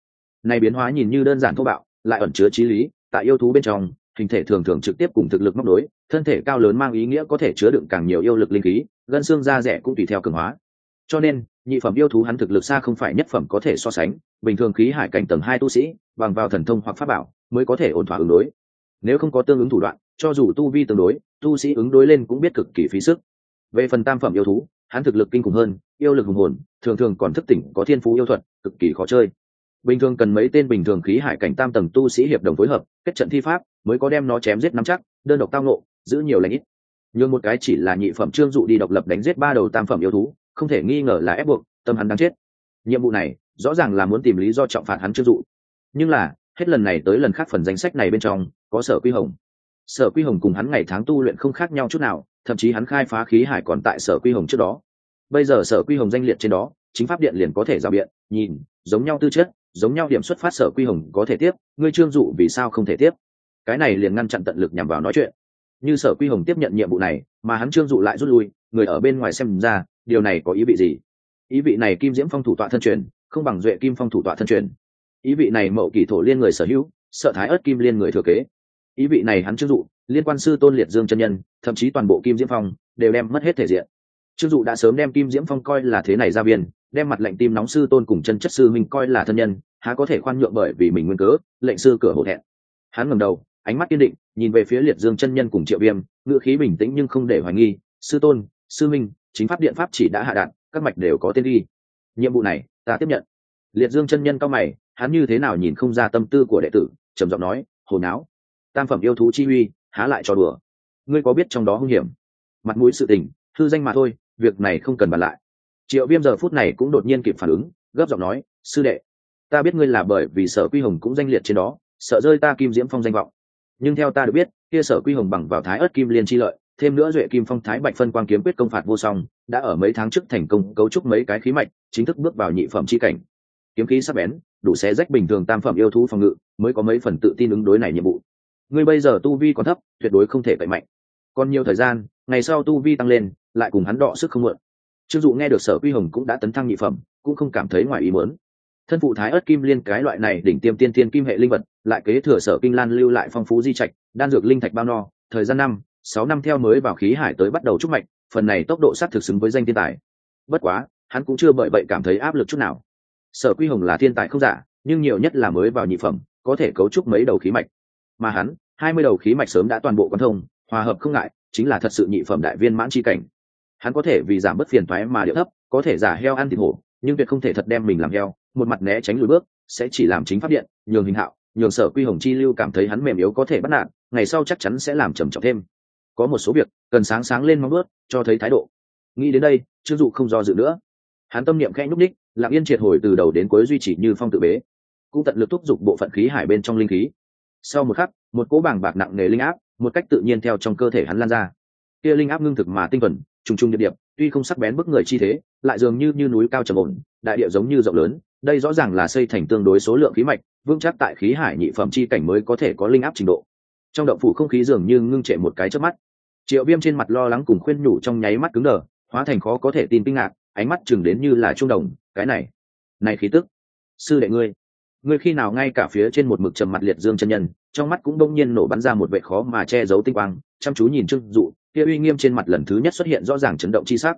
Này biến hóa nhìn như đơn giản thô bạo, lại ẩn chứa trí lý, tại yêu thú bên trong hình thể thường thường trực tiếp cùng thực lực móc đối thân thể cao lớn mang ý nghĩa có thể chứa đựng càng nhiều yêu lực linh khí, gân xương da rẻ cũng tùy theo cường hóa. Cho nên, nhị phẩm yêu thú hắn thực lực xa không phải nhất phẩm có thể so sánh, bình thường khí hải cảnh tầng hai tu sĩ, bằng vào thần thông hoặc pháp bảo, mới có thể ổn thỏa ứng đối. Nếu không có tương ứng thủ đoạn, cho dù tu vi tương đối, tu sĩ ứng đối lên cũng biết cực kỳ phí sức. Về phần tam phẩm yêu thú, hắn thực lực kinh khủng hơn, yêu lực hùng hồn, thường thường còn thức tỉnh có thiên phú yêu thuật, cực kỳ khó chơi bình thường cần mấy tên bình thường khí hải cảnh tam tầng tu sĩ hiệp đồng phối hợp, kết trận thi pháp, mới có đem nó chém giết nắm chắc, đơn độc tao nộ giữ nhiều lãnh ít. Nhưng một cái chỉ là nhị phẩm trương dụ đi độc lập đánh giết ba đầu tam phẩm yêu thú, không thể nghi ngờ là ép buộc, tâm hắn đang chết. Nhiệm vụ này, rõ ràng là muốn tìm lý do trọng phạt hắn trương dụ. Nhưng là, hết lần này tới lần khác phần danh sách này bên trong, có sở quy hồng. Sở quy hồng cùng hắn ngày tháng tu luyện không khác nhau chút nào, thậm chí hắn khai phá khí hải còn tại sở quy hồng trước đó. Bây giờ sở quy hồng danh liệt trên đó, chính pháp điện liền có thể giao biện, nhìn, giống nhau tư chất giống nhau điểm xuất phát sở quy hồng có thể tiếp, ngươi trương dụ vì sao không thể tiếp? Cái này liền ngăn chặn tận lực nhằm vào nói chuyện. Như sở quy hồng tiếp nhận nhiệm vụ này, mà hắn trương dụ lại rút lui, người ở bên ngoài xem ra, điều này có ý vị gì? Ý vị này kim diễm phong thủ tọa thân truyền, không bằng duệ kim phong thủ tọa thân truyền. Ý vị này mậu kỷ thổ liên người sở hữu, sợ thái ớt kim liên người thừa kế. Ý vị này hắn trương dụ, liên quan sư tôn liệt dương chân nhân, thậm chí toàn bộ kim diễm phong, đều đem mất hết thể diện. Trương dụ đã sớm đem kim diễm phong coi là thế này ra viên đem mặt lệnh tim nóng sư tôn cùng chân chất sư mình coi là thân nhân, há có thể khoan nhượng bởi vì mình nguyên cớ, lệnh sư cửa hổ thẹn. Hắn ngầm đầu, ánh mắt kiên định, nhìn về phía liệt dương chân nhân cùng triệu viêm ngựa khí bình tĩnh nhưng không để hoài nghi, sư tôn, sư minh chính pháp điện pháp chỉ đã hạ đạn, các mạch đều có tên đi nhiệm vụ này, ta tiếp nhận. Liệt dương chân nhân cao mày, hắn như thế nào nhìn không ra tâm tư của đệ tử, trầm giọng nói hồi não tam phẩm yêu thú chi uy, há lại cho đùa. Ngươi có biết trong đó hung hiểm? Mặt mũi sự tình, thư danh mà thôi, việc này không cần bàn lại triệu viêm giờ phút này cũng đột nhiên kịp phản ứng, gấp giọng nói, sư đệ, ta biết ngươi là bởi vì sở quy hồng cũng danh liệt trên đó, sợ rơi ta kim diễm phong danh vọng. Nhưng theo ta được biết, kia sở quy hồng bằng vào thái ớt kim liên chi lợi, thêm nữa duệ kim phong thái bạch phân quang kiếm quyết công phạt vô song, đã ở mấy tháng trước thành công cấu trúc mấy cái khí mạch, chính thức bước vào nhị phẩm chi cảnh. Kiếm khí sắc bén, đủ xé rách bình thường tam phẩm yêu thú phòng ngự, mới có mấy phần tự tin ứng đối này nhiệm vụ. Ngươi bây giờ tu vi còn thấp, tuyệt đối không thể cậy mạnh. Còn nhiều thời gian, ngày sau tu vi tăng lên, lại cùng hắn đọ sức không mượn trương dụ nghe được sở quy hồng cũng đã tấn thăng nhị phẩm, cũng không cảm thấy ngoài ý muốn. Thân phụ thái ớt kim liên cái loại này đỉnh tiêm tiên thiên kim hệ linh vật, lại kế thừa sở kinh lan lưu lại phong phú di trạch, đan dược linh thạch bao no, thời gian năm, sáu năm theo mới vào khí hải tới bắt đầu trúc mạch phần này tốc độ sát thực xứng với danh thiên tài. Bất quá, hắn cũng chưa bởi vậy cảm thấy áp lực chút nào. Sở quy hồng là thiên tài không giả, nhưng nhiều nhất là mới vào nhị phẩm, có thể cấu trúc mấy đầu khí mạch. Mà hắn, hai mươi đầu khí mạch sớm đã toàn bộ quan thông, hòa hợp không ngại, chính là thật sự nhị phẩm đại viên mãn chi cảnh hắn có thể vì giảm bớt phiền thoái mà điệu thấp có thể giả heo ăn thịt hổ nhưng việc không thể thật đem mình làm heo một mặt né tránh lùi bước sẽ chỉ làm chính pháp điện nhường hình hạo nhường sở quy hồng chi lưu cảm thấy hắn mềm yếu có thể bắt nạn, ngày sau chắc chắn sẽ làm trầm trọng thêm. Có một số việc cần sáng sáng lên mong bớt cho thấy thái độ. Nghĩ đến đây chưng dụ không do dự nữa. Hắn tâm niệm khẽ nhúc ních lặng yên triệt hồi từ đầu đến cuối duy trì như phong tự bế. Cũng tận lực thúc giục bộ phận khí hải bên trong linh khí. Sau một khắc một cỗ bảng bạc nặng nề linh áp một cách tự nhiên theo trong cơ thể hắn lan ra. Kia linh áp ngưng thực mà tinh thuần trùng trùng điệp điệp, tuy không sắc bén bức người chi thế, lại dường như như núi cao trầm ổn, đại địa giống như rộng lớn, đây rõ ràng là xây thành tương đối số lượng khí mạch, vững chắc tại khí hải nhị phẩm chi cảnh mới có thể có linh áp trình độ. Trong động phủ không khí dường như ngưng trệ một cái trước mắt. Triệu viêm trên mặt lo lắng cùng khuyên nhủ trong nháy mắt cứng đờ, hóa thành khó có thể tin kinh ngạc, ánh mắt chừng đến như là trung đồng, cái này này khí tức, sư đệ ngươi ngươi khi nào ngay cả phía trên một mực trầm mặt liệt dương chân nhân, trong mắt cũng đông nhiên nổ bắn ra một vệ khó mà che giấu tinh quang, chăm chú nhìn trương dụ kia uy nghiêm trên mặt lần thứ nhất xuất hiện rõ ràng chấn động chi sắc.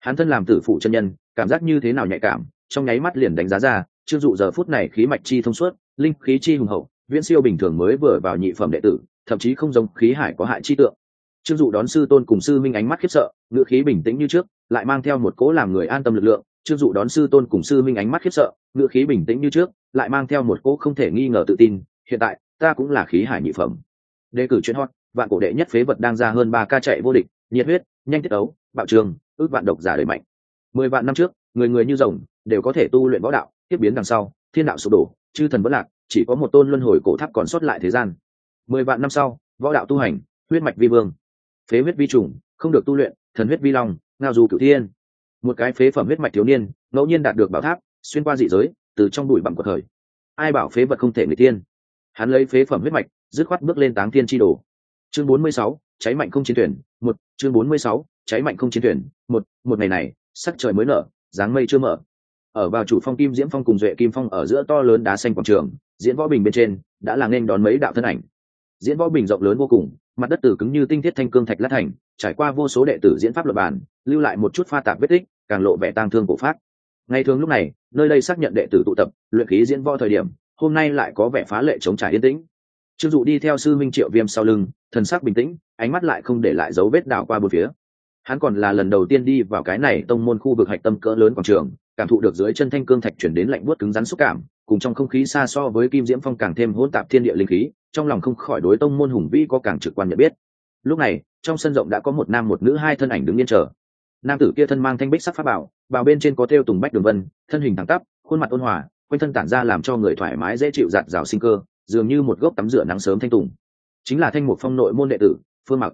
Hắn thân làm tử phụ chân nhân, cảm giác như thế nào nhạy cảm, trong nháy mắt liền đánh giá ra trương dụ giờ phút này khí mạch chi thông suốt, linh khí chi hùng hậu, viễn siêu bình thường mới vừa vào nhị phẩm đệ tử, thậm chí không giống khí hải có hại chi tượng. Trương dụ đón sư tôn cùng sư minh ánh mắt khiếp sợ, ngữ khí bình tĩnh như trước, lại mang theo một cố làm người an tâm lực lượng. Trương dụ đón sư tôn cùng sư minh ánh mắt khiếp sợ, ngữ khí bình tĩnh như trước, lại mang theo một cố không thể nghi ngờ tự tin, hiện tại, ta cũng là khí hải nhị phẩm. Đề cử chuyên hot vạn cổ đệ nhất phế vật đang ra hơn ba ca chạy vô địch, nhiệt huyết, nhanh tiết ấu bạo trường, ước vạn độc giả đời mạnh. Mười vạn năm trước, người người như rồng đều có thể tu luyện võ đạo, tiếp biến đằng sau, thiên đạo sụp đổ, chư thần vẫn lạc, chỉ có một tôn luân hồi cổ tháp còn sót lại thế gian. Mười vạn năm sau, võ đạo tu hành, huyết mạch vi vương. Phế huyết vi trùng, không được tu luyện, thần huyết vi long, ngao du cửu thiên. Một cái phế phẩm huyết mạch thiếu niên, ngẫu nhiên đạt được bảo tháp, xuyên qua dị giới, từ trong đùi bằng của thời. Ai bảo phế vật không thể người tiên hắn lấy phế phẩm huyết mạch, dứt khoát bước lên táng thiên tri đồ chương bốn mươi sáu, cháy mạnh không chiến thuyền, một, chương bốn mươi sáu, cháy mạnh không chiến thuyền, một một ngày này, sắc trời mới nở, dáng mây chưa mở. Ở vào chủ phong kim diễm phong cùng duệ kim phong ở giữa to lớn đá xanh quảng trường, diễn võ bình bên trên, đã là nên đón mấy đạo thân ảnh. Diễn võ bình rộng lớn vô cùng, mặt đất tử cứng như tinh thiết thanh cương thạch lát thành, trải qua vô số đệ tử diễn pháp luật bản lưu lại một chút pha tạp vết tích, càng lộ vẻ tang thương cổ phát ngày thường lúc này, nơi đây xác nhận đệ tử tụ tập, luyện khí diễn võ thời điểm, hôm nay lại có vẻ phá lệ chống trả yên tĩnh trương dụ đi theo sư minh triệu viêm sau lưng, thần sắc bình tĩnh, ánh mắt lại không để lại dấu vết đảo qua bờ phía. Hắn còn là lần đầu tiên đi vào cái này tông môn khu vực hạch tâm cỡ lớn quảng trường, cảm thụ được dưới chân thanh cương thạch chuyển đến lạnh buốt cứng rắn xúc cảm, cùng trong không khí xa so với kim diễm phong càng thêm hỗn tạp thiên địa linh khí, trong lòng không khỏi đối tông môn hùng vĩ có càng trực quan nhận biết. Lúc này, trong sân rộng đã có một nam một nữ hai thân ảnh đứng yên chờ. Nam tử kia thân mang thanh bích sắc pháp bảo bảo bên trên có thêu tùng bách đường vân, thân hình thẳng tắp, khuôn mặt ôn hòa, quanh thân tản ra làm cho người thoải mái dễ chịu giạt rào sinh cơ dường như một gốc tắm rửa nắng sớm thanh tùng. Chính là thanh mục phong nội môn đệ tử, phương mặc.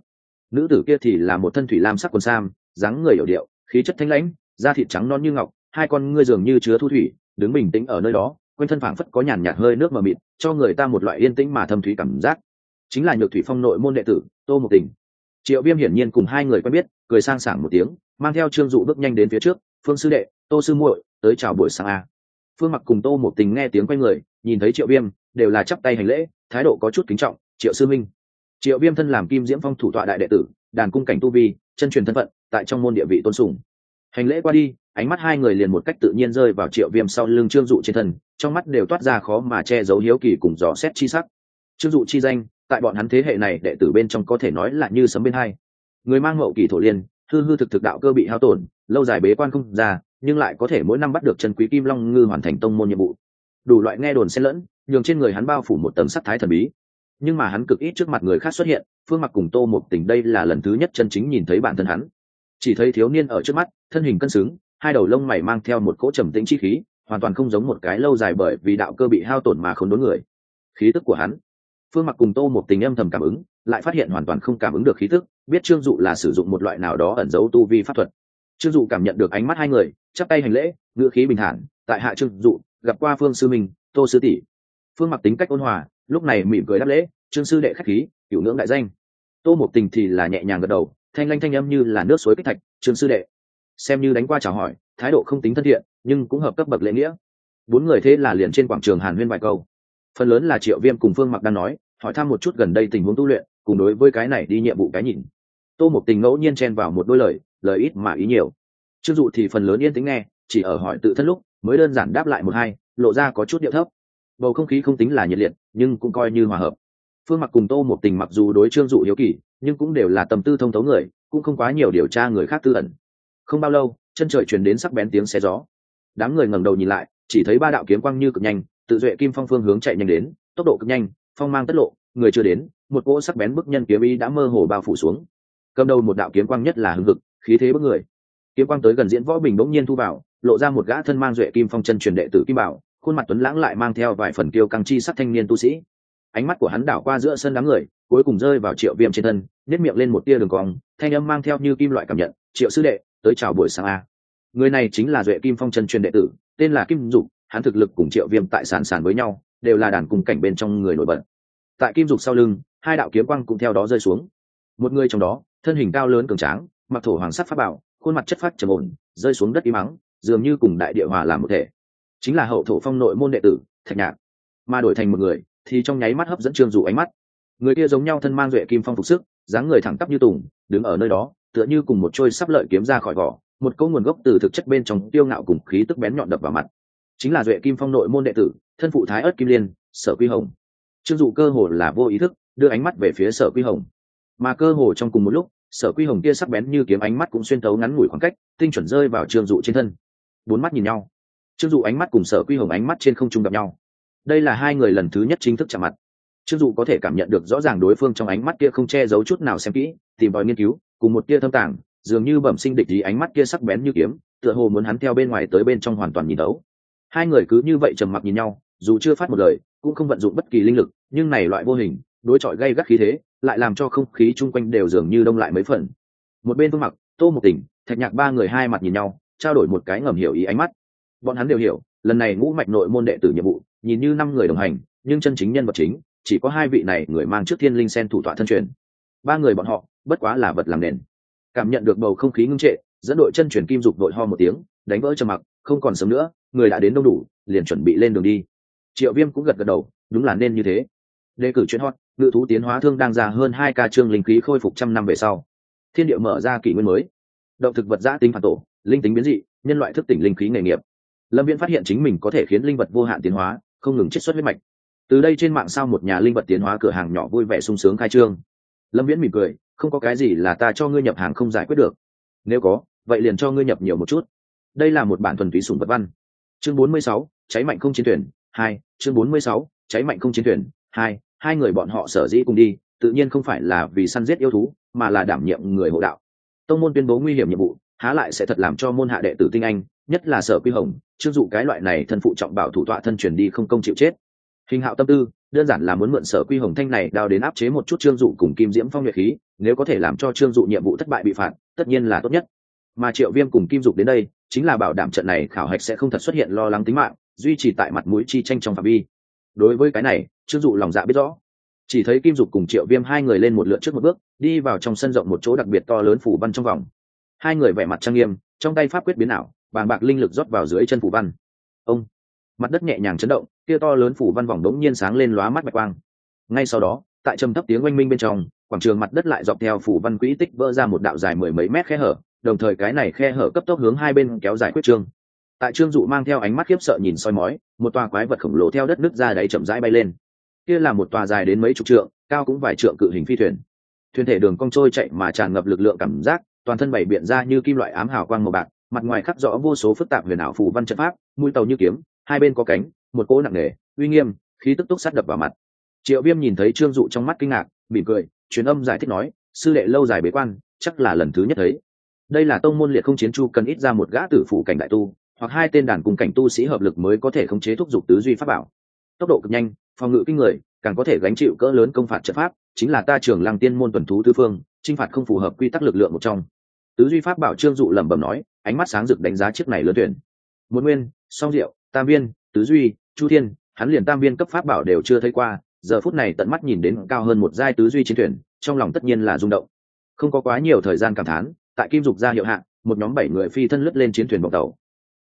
Nữ tử kia thì là một thân thủy lam sắc quần sam, dáng người hiểu điệu, khí chất thanh lãnh, da thịt trắng non như ngọc, hai con ngươi dường như chứa thu thủy, đứng bình tĩnh ở nơi đó, quanh thân phảng phất có nhàn nhạt hơi nước mờ mịt, cho người ta một loại yên tĩnh mà thâm thúy cảm giác. Chính là nhược thủy phong nội môn đệ tử, tô một tình. Triệu viêm hiển nhiên cùng hai người quen biết, cười sang sảng một tiếng, mang theo trương dụ bước nhanh đến phía trước, phương sư đệ, tô sư muội, tới chào buổi sáng a. Phương mặc cùng tô một tình nghe tiếng quay người, nhìn thấy triệu viêm đều là chắp tay hành lễ, thái độ có chút kính trọng, triệu sư minh. Triệu viêm thân làm kim diễm phong thủ tọa đại đệ tử, đàn cung cảnh tu vi, chân truyền thân phận, tại trong môn địa vị tôn sùng. Hành lễ qua đi, ánh mắt hai người liền một cách tự nhiên rơi vào triệu viêm sau lưng trương dụ trên thân, trong mắt đều toát ra khó mà che giấu hiếu kỳ cùng dò xét chi sắc. Trương dụ chi danh, tại bọn hắn thế hệ này đệ tử bên trong có thể nói là như sấm bên hai. Người mang mậu kỳ thổ liên, hư hư thực thực đạo cơ bị hao tổn, lâu dài bế quan không ra, nhưng lại có thể mỗi năm bắt được chân quý kim long ngư hoàn thành tông môn nhiệm vụ. Đủ loại nghe đồn xen lẫn nhường trên người hắn bao phủ một tầng sắc thái thần bí. Nhưng mà hắn cực ít trước mặt người khác xuất hiện, phương mặc cùng tô một tình đây là lần thứ nhất chân chính nhìn thấy bản thân hắn. Chỉ thấy thiếu niên ở trước mắt, thân hình cân xứng, hai đầu lông mày mang theo một cỗ trầm tĩnh chi khí, hoàn toàn không giống một cái lâu dài bởi vì đạo cơ bị hao tổn mà không đốn người. Khí tức của hắn. Phương mặc cùng tô một tình âm thầm cảm ứng, lại phát hiện hoàn toàn không cảm ứng được khí tức, biết trương dụ là sử dụng một loại nào đó ẩn giấu tu vi pháp thuật. Trương dụ cảm nhận được ánh mắt hai người, chắp tay hành lễ, ngữ khí bình thản, tại hạ trương dụ, gặp qua phương sư minh, tô sư tỷ phương mặc tính cách ôn hòa, lúc này mỉm cười đáp lễ, trương sư đệ khách khí hiệu ngưỡng đại danh. Tô một tình thì là nhẹ nhàng gật đầu, thanh lanh thanh âm như là nước suối kích thạch, trương sư đệ. Xem như đánh qua chào hỏi, thái độ không tính thân thiện, nhưng cũng hợp cấp bậc lễ nghĩa. Bốn người thế là liền trên quảng trường hàn huyên vài câu. Phần lớn là triệu viêm cùng phương mặc đang nói, hỏi thăm một chút gần đây tình huống tu luyện, cùng đối với cái này đi nhiệm vụ cái nhìn. Tô một tình ngẫu nhiên chen vào một đôi lời lời ít mà ý nhiều. Chưng dụ thì phần lớn yên tĩnh nghe, chỉ ở hỏi tự thân lúc, mới đơn giản đáp lại một hai, lộ ra có chút điệu thấp bầu không khí không tính là nhiệt liệt, nhưng cũng coi như hòa hợp. Phương mặc cùng tô một tình mặc dù đối trương dụ hiếu kỳ, nhưng cũng đều là tầm tư thông thấu người, cũng không quá nhiều điều tra người khác tư ẩn. Không bao lâu, chân trời truyền đến sắc bén tiếng xe gió. Đám người ngẩng đầu nhìn lại, chỉ thấy ba đạo kiếm quang như cực nhanh, tự duệ kim phong phương hướng chạy nhanh đến, tốc độ cực nhanh, phong mang tất lộ, người chưa đến, một cỗ sắc bén bức nhân kiếm ý đã mơ hồ bao phủ xuống. Cầm đầu một đạo kiếm quang nhất là hưng hực, khí thế bức người. Kiếm quang tới gần diễn võ bình bỗng nhiên thu vào, lộ ra một gã thân mang duệ kim phong chân truyền đệ tử kim bảo khuôn mặt tuấn lãng lại mang theo vài phần kiêu căng chi sắc thanh niên tu sĩ. Ánh mắt của hắn đảo qua giữa sân đám người, cuối cùng rơi vào triệu viêm trên thân nếp miệng lên một tia đường cong, thanh âm mang theo như kim loại cảm nhận, triệu sư đệ, tới chào buổi sáng a. Người này chính là duệ kim phong chân truyền đệ tử, tên là kim dục, hắn thực lực cùng triệu viêm tại sàn sàn với nhau, đều là đàn cùng cảnh bên trong người nổi bật. Tại kim dục sau lưng, hai đạo kiếm quang cũng theo đó rơi xuống. Một người trong đó, thân hình cao lớn cường tráng, mặc thổ hoàng sắt pháp bảo, khuôn mặt chất phát trầm ổn, rơi xuống đất im mắng dường như cùng đại địa hòa làm một thể chính là hậu thổ phong nội môn đệ tử, thạch nhạc. Mà đổi thành một người, thì trong nháy mắt hấp dẫn trương dụ ánh mắt. Người kia giống nhau thân mang duệ kim phong phục sức, dáng người thẳng tắp như tùng, đứng ở nơi đó, tựa như cùng một trôi sắp lợi kiếm ra khỏi vỏ, một câu nguồn gốc từ thực chất bên trong tiêu ngạo cùng khí tức bén nhọn đập vào mặt. Chính là duệ kim phong nội môn đệ tử, thân phụ thái ớt kim liên, sở quy hồng. Trương dụ cơ hồ là vô ý thức, đưa ánh mắt về phía sở quy hồng. Mà cơ hồ trong cùng một lúc, sở quy hồng kia sắc bén như kiếm ánh mắt cũng xuyên thấu ngắn ngủi khoảng cách, tinh chuẩn rơi vào trương dụ trên thân. Bốn mắt nhìn nhau trương dụ ánh mắt cùng sở quy hồng ánh mắt trên không trung gặp nhau. Đây là hai người lần thứ nhất chính thức chạm mặt. Trương dụ có thể cảm nhận được rõ ràng đối phương trong ánh mắt kia không che giấu chút nào xem kỹ, tìm tòi nghiên cứu, cùng một tia thâm tàng, dường như bẩm sinh địch ý ánh mắt kia sắc bén như kiếm, tựa hồ muốn hắn theo bên ngoài tới bên trong hoàn toàn nhìn đấu hai người cứ như vậy trầm mặc nhìn nhau, dù chưa phát một lời, cũng không vận dụng bất kỳ linh lực, nhưng này loại vô hình, đối chọi gây gắt khí thế, lại làm cho không khí chung quanh đều dường như đông lại mấy phần. Một bên vương mặc, tô một tỉnh, thạch nhạc ba người hai mặt nhìn nhau, trao đổi một cái ngầm hiểu ý ánh mắt bọn hắn đều hiểu, lần này ngũ mạch nội môn đệ tử nhiệm vụ, nhìn như năm người đồng hành, nhưng chân chính nhân vật chính, chỉ có hai vị này người mang trước thiên linh sen thủ tọa thân truyền. Ba người bọn họ, bất quá là vật làm nền. Cảm nhận được bầu không khí ngưng trệ, dẫn đội chân truyền kim dục đội ho một tiếng, đánh vỡ trầm mặc, không còn sớm nữa, người đã đến đông đủ, liền chuẩn bị lên đường đi. Triệu viêm cũng gật gật đầu, đúng là nên như thế. Đề cử chuyên hot, ngự thú tiến hóa thương đang ra hơn hai ca trương linh khí khôi phục trăm năm về sau. Thiên địa mở ra kỷ nguyên mới. Động thực vật giã tính phản tổ, linh tính biến dị, nhân loại thức tỉnh linh khí nghề nghiệp lâm viễn phát hiện chính mình có thể khiến linh vật vô hạn tiến hóa không ngừng chiết xuất huyết mạch. Từ đây trên mạng sao một nhà linh vật tiến hóa cửa hàng nhỏ vui vẻ sung sướng khai trương. Lâm viễn mỉm cười không có cái gì là ta cho ngươi nhập hàng không giải quyết được. Nếu có vậy liền cho ngươi nhập nhiều một chút. Đây là một bản thuần túy sùng vật văn. Chương 46, cháy mạnh không chiến thuyền hai chương 46, cháy mạnh không chiến thuyền hai hai người bọn họ sở dĩ cùng đi tự nhiên không phải là vì săn giết yêu thú mà là đảm nhiệm người hộ đạo. Tông môn tuyên bố nguy hiểm nhiệm vụ há lại sẽ thật làm cho môn hạ đệ tử tinh anh, nhất là sở quy hồng, chưng dụ cái loại này thân phụ trọng bảo thủ tọa thân truyền đi không công chịu chết. Hình hạo tâm tư, đơn giản là muốn mượn sở quy hồng thanh này đào đến áp chế một chút trương dụ cùng kim diễm phong nhuệ khí, nếu có thể làm cho trương dụ nhiệm vụ thất bại bị phạt, tất nhiên là tốt nhất. Mà triệu viêm cùng kim dục đến đây, chính là bảo đảm trận này khảo hạch sẽ không thật xuất hiện lo lắng tính mạng, duy trì tại mặt mũi chi tranh trong phạm vi. Đối với cái này trương dụ lòng dạ biết rõ. Chỉ thấy kim dục cùng triệu viêm hai người lên một lượt trước một bước, đi vào trong sân rộng một chỗ đặc biệt to lớn phủ văn trong vòng hai người vẻ mặt trang nghiêm, trong tay pháp quyết biến ảo, bàng bạc linh lực rót vào dưới chân phủ văn. Ông, mặt đất nhẹ nhàng chấn động, kia to lớn phủ văn vòng đống nhiên sáng lên lóa mắt bạch quang. Ngay sau đó, tại trầm thấp tiếng oanh minh bên trong, quảng trường mặt đất lại dọc theo phủ văn quỹ tích vỡ ra một đạo dài mười mấy mét khe hở, đồng thời cái này khe hở cấp tốc hướng hai bên kéo dài quyết trương. Tại trương dụ mang theo ánh mắt khiếp sợ nhìn soi mói, một tòa quái vật khổng lồ theo đất nước ra đáy chậm rãi bay lên. Kia là một tòa dài đến mấy chục trượng, cao cũng vài trượng cự hình phi thuyền. Thuyền thể đường cong trôi chạy mà tràn ngập lực lượng cảm giác toàn thân bảy biện ra như kim loại ám hào quang màu bạc, mặt ngoài khắc rõ vô số phức tạp huyền ảo phù văn trận pháp, mũi tàu như kiếm, hai bên có cánh, một cỗ nặng nề, uy nghiêm, khí tức túc sát đập vào mặt. Triệu viêm nhìn thấy trương dụ trong mắt kinh ngạc, mỉm cười, truyền âm giải thích nói, sư đệ lâu dài bế quan, chắc là lần thứ nhất thấy. Đây là tông môn liệt không chiến chu cần ít ra một gã tử phụ cảnh đại tu, hoặc hai tên đàn cùng cảnh tu sĩ hợp lực mới có thể khống chế thúc giục tứ duy pháp bảo. Tốc độ cực nhanh, phòng ngự kinh người, càng có thể gánh chịu cỡ lớn công phạt trận pháp, chính là ta trường lăng tiên môn tuần thú tư phương, chinh phạt không phù hợp quy tắc lực lượng một trong tứ duy pháp bảo trương dụ lẩm bẩm nói, ánh mắt sáng rực đánh giá chiếc này lớn tuyển một nguyên, song diệu, tam viên, tứ duy, chu thiên, hắn liền tam viên cấp pháp bảo đều chưa thấy qua, giờ phút này tận mắt nhìn đến cao hơn một giai tứ duy chiến thuyền, trong lòng tất nhiên là rung động. Không có quá nhiều thời gian cảm thán, tại kim dục ra hiệu hạn một nhóm bảy người phi thân lướt lên chiến thuyền bọc tàu.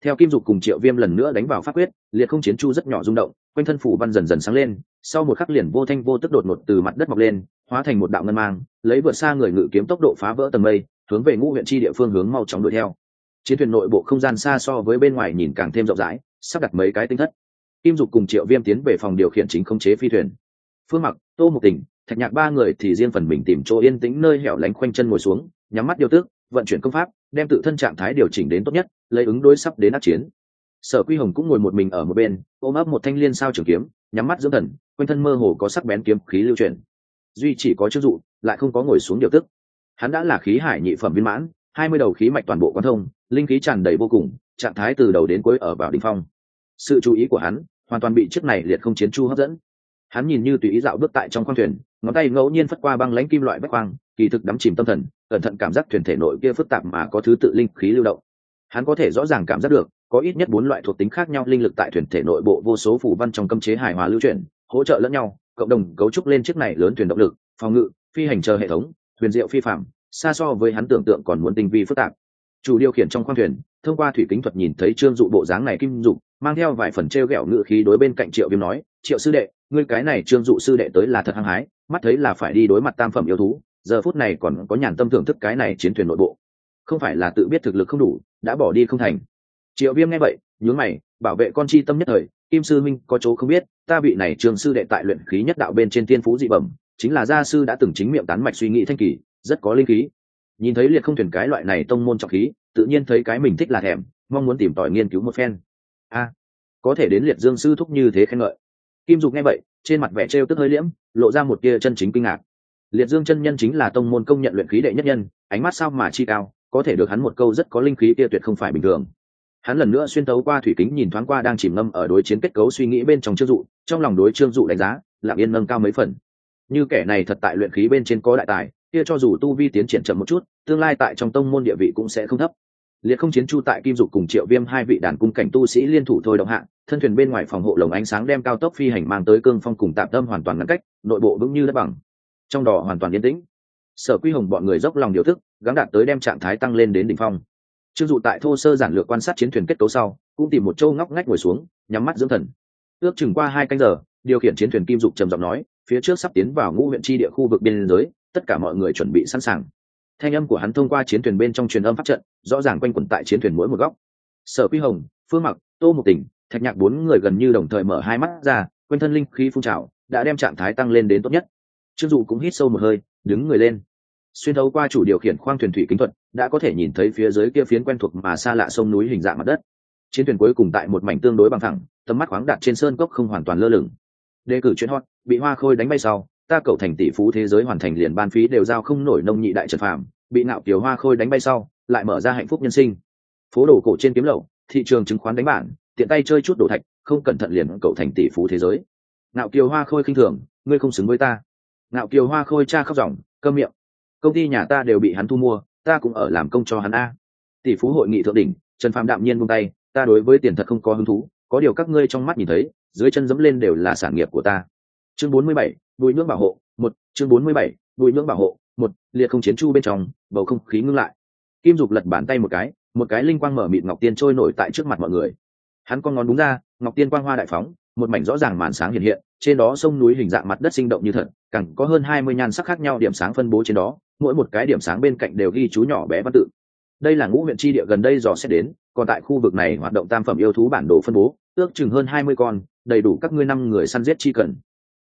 Theo kim dục cùng triệu viêm lần nữa đánh vào pháp quyết, liệt không chiến chu rất nhỏ rung động, quanh thân phủ văn dần dần sáng lên, sau một khắc liền vô thanh vô tức đột ngột từ mặt đất mọc lên, hóa thành một đạo ngân mang, lấy vượt xa người ngự kiếm tốc độ phá vỡ tầng mây hướng về ngũ huyện chi địa phương hướng mau chóng đuổi theo. Chiến thuyền nội bộ không gian xa so với bên ngoài nhìn càng thêm rộng rãi, sắp đặt mấy cái tinh thất. Kim dục cùng triệu viêm tiến về phòng điều khiển chính không chế phi thuyền. Phương mặc, tô Mục tình thạch nhạc ba người thì riêng phần mình tìm chỗ yên tĩnh nơi hẻo lánh khoanh chân ngồi xuống, nhắm mắt điều tước vận chuyển công pháp, đem tự thân trạng thái điều chỉnh đến tốt nhất, lấy ứng đối sắp đến át chiến. Sở quy hồng cũng ngồi một mình ở một bên, ôm ấp một thanh liên sao trường kiếm, nhắm mắt dưỡng thần, quanh thân mơ hồ có sắc bén kiếm khí lưu truyền duy chỉ có chức dụ, lại không có ngồi xuống điều tức hắn đã là khí hải nhị phẩm viên mãn, hai mươi đầu khí mạch toàn bộ quan thông, linh khí tràn đầy vô cùng, trạng thái từ đầu đến cuối ở vào đỉnh phong. Sự chú ý của hắn hoàn toàn bị chiếc này liệt không chiến chu hấp dẫn. Hắn nhìn như tùy ý dạo bước tại trong khoang thuyền, ngón tay ngẫu nhiên phất qua băng lãnh kim loại bách khoang kỳ thực đắm chìm tâm thần, cẩn thận cảm giác thuyền thể nội kia phức tạp mà có thứ tự linh khí lưu động. Hắn có thể rõ ràng cảm giác được, có ít nhất bốn loại thuộc tính khác nhau linh lực tại thuyền thể nội bộ vô số phủ văn trong cấm chế hài hòa lưu chuyển, hỗ trợ lẫn nhau, cộng đồng cấu trúc lên chiếc này lớn thuyền động lực, phòng ngự, phi hành chờ hệ thống huyền diệu phi phạm, xa so với hắn tưởng tượng còn muốn tinh vi phức tạp. Chủ điều khiển trong khoang thuyền, thông qua thủy kính thuật nhìn thấy trương dụ bộ dáng này kim dụ mang theo vài phần t r e o g ẹ o ngự khí đối bên cạnh triệu viêm nói, triệu sư đệ, ngươi cái này trương dụ sư đệ tới là thật hăng hái, mắt thấy là phải đi đối mặt tam phẩm yêu thú, giờ phút này còn có nhàn tâm thưởng thức cái này chiến thuyền nội bộ. Không phải là tự biết thực lực không đủ, đã bỏ đi không thành. Triệu viêm nghe vậy nhún mày, bảo vệ con chi tâm nhất thời, kim sư minh có chỗ không biết, ta vị này trường sư đệ tại luyện khí nhất đạo bên trên thiên phú dị bẩm chính là gia sư đã từng chính miệng tán mạch suy nghĩ thanh kỳ, rất có linh khí. Nhìn thấy liệt không thuyền cái loại này tông môn trọng khí, tự nhiên thấy cái mình thích là thèm, mong muốn tìm tòi nghiên cứu một phen. A, có thể đến liệt dương sư thúc như thế khen ngợi. Kim dục nghe vậy, trên mặt vẻ trêu tức hơi liễm, lộ ra một tia chân chính kinh ngạc. Liệt dương chân nhân chính là tông môn công nhận luyện khí đệ nhất nhân, ánh mắt sao mà chi cao, có thể được hắn một câu rất có linh khí kia tuyệt không phải bình thường. Hắn lần nữa xuyên tấu qua thủy kính nhìn thoáng qua đang chìm ngâm ở đối chiến kết cấu suy nghĩ bên trong trương dụ, trong lòng đối trương dụ đánh giá lạng yên nâng cao mấy phần như kẻ này thật tại luyện khí bên trên có đại tài, kia cho dù tu vi tiến triển chậm một chút, tương lai tại trong tông môn địa vị cũng sẽ không thấp. Liệt không chiến chu tại kim dục cùng triệu viêm hai vị đàn cung cảnh tu sĩ liên thủ thôi động hạng thân thuyền bên ngoài phòng hộ lồng ánh sáng đem cao tốc phi hành mang tới cương phong cùng tạm tâm hoàn toàn ngăn cách, nội bộ vững như đất bằng. Trong đỏ hoàn toàn yên tĩnh. Sở quy hồng bọn người dốc lòng điều thức, gắng đạt tới đem trạng thái tăng lên đến đỉnh phong. Chưng dụ tại thô sơ giản lược quan sát chiến thuyền kết cấu sau, cũng tìm một châu ngóc ngách ngồi xuống, nhắm mắt dưỡng thần. Ước chừng qua hai canh giờ, điều khiển chiến thuyền kim dục trầm giọng nói phía trước sắp tiến vào ngũ huyện tri địa khu vực biên giới, tất cả mọi người chuẩn bị sẵn sàng. Thanh âm của hắn thông qua chiến thuyền bên trong truyền âm phát trận, rõ ràng quanh quẩn tại chiến thuyền mỗi một góc. Sở quy hồng, phương mặc, tô một tỉnh thạch nhạc bốn người gần như đồng thời mở hai mắt ra, quanh thân linh khí phun trào, đã đem trạng thái tăng lên đến tốt nhất. Trương dụ cũng hít sâu một hơi, đứng người lên. Xuyên thấu qua chủ điều khiển khoang thuyền thủy kính thuật, đã có thể nhìn thấy phía dưới kia phiến quen thuộc mà xa lạ sông núi hình dạng mặt đất. Chiến thuyền cuối cùng tại một mảnh tương đối bằng thẳng tầm mắt khoáng đặt trên sơn cốc không hoàn toàn lơ lửng. Đề cử chuyến hot bị hoa khôi đánh bay sau, ta cầu thành tỷ phú thế giới hoàn thành liền ban phí đều giao không nổi nông nhị đại trần phạm bị nạo kiều hoa khôi đánh bay sau, lại mở ra hạnh phúc nhân sinh. Phố đồ cổ trên kiếm lậu, thị trường chứng khoán đánh bản, tiện tay chơi chút đồ thạch, không cẩn thận liền cầu thành tỷ phú thế giới. Nạo kiều hoa khôi khinh thường, ngươi không xứng với ta. Nạo kiều hoa khôi cha khóc ròng cơm miệng. Công ty nhà ta đều bị hắn thu mua, ta cũng ở làm công cho hắn a. Tỷ phú hội nghị thượng đỉnh, trần phạm đạm nhiên buông tay, ta đối với tiền thật không có hứng thú, có điều các ngươi trong mắt nhìn thấy, dưới chân dẫm lên đều là sản nghiệp của ta chương bốn mươi bảy, bùi nhưỡng bảo hộ, một, chương bốn mươi bảy, bùi nhưỡng bảo hộ, một, liệt không chiến chu bên trong, bầu không khí ngưng lại. Kim dục lật bàn tay một cái một cái linh quang mở mịt ngọc tiên trôi nổi tại trước mặt mọi người. Hắn con ngón đúng ra, ngọc tiên quang hoa đại phóng, một mảnh rõ ràng màn sáng hiện hiện, trên đó sông núi hình dạng mặt đất sinh động như thật cẳng có hơn hai mươi nhan sắc khác nhau điểm sáng phân bố trên đó, mỗi một cái điểm sáng bên cạnh đều ghi chú nhỏ bé văn tự. Đây là ngũ huyện tri địa gần đây dò xét đến, còn tại khu vực này hoạt động tam phẩm yêu thú bản đồ phân bố, ước chừng hơn hai mươi con, đầy đủ các ngươi năm người săn giết chi cần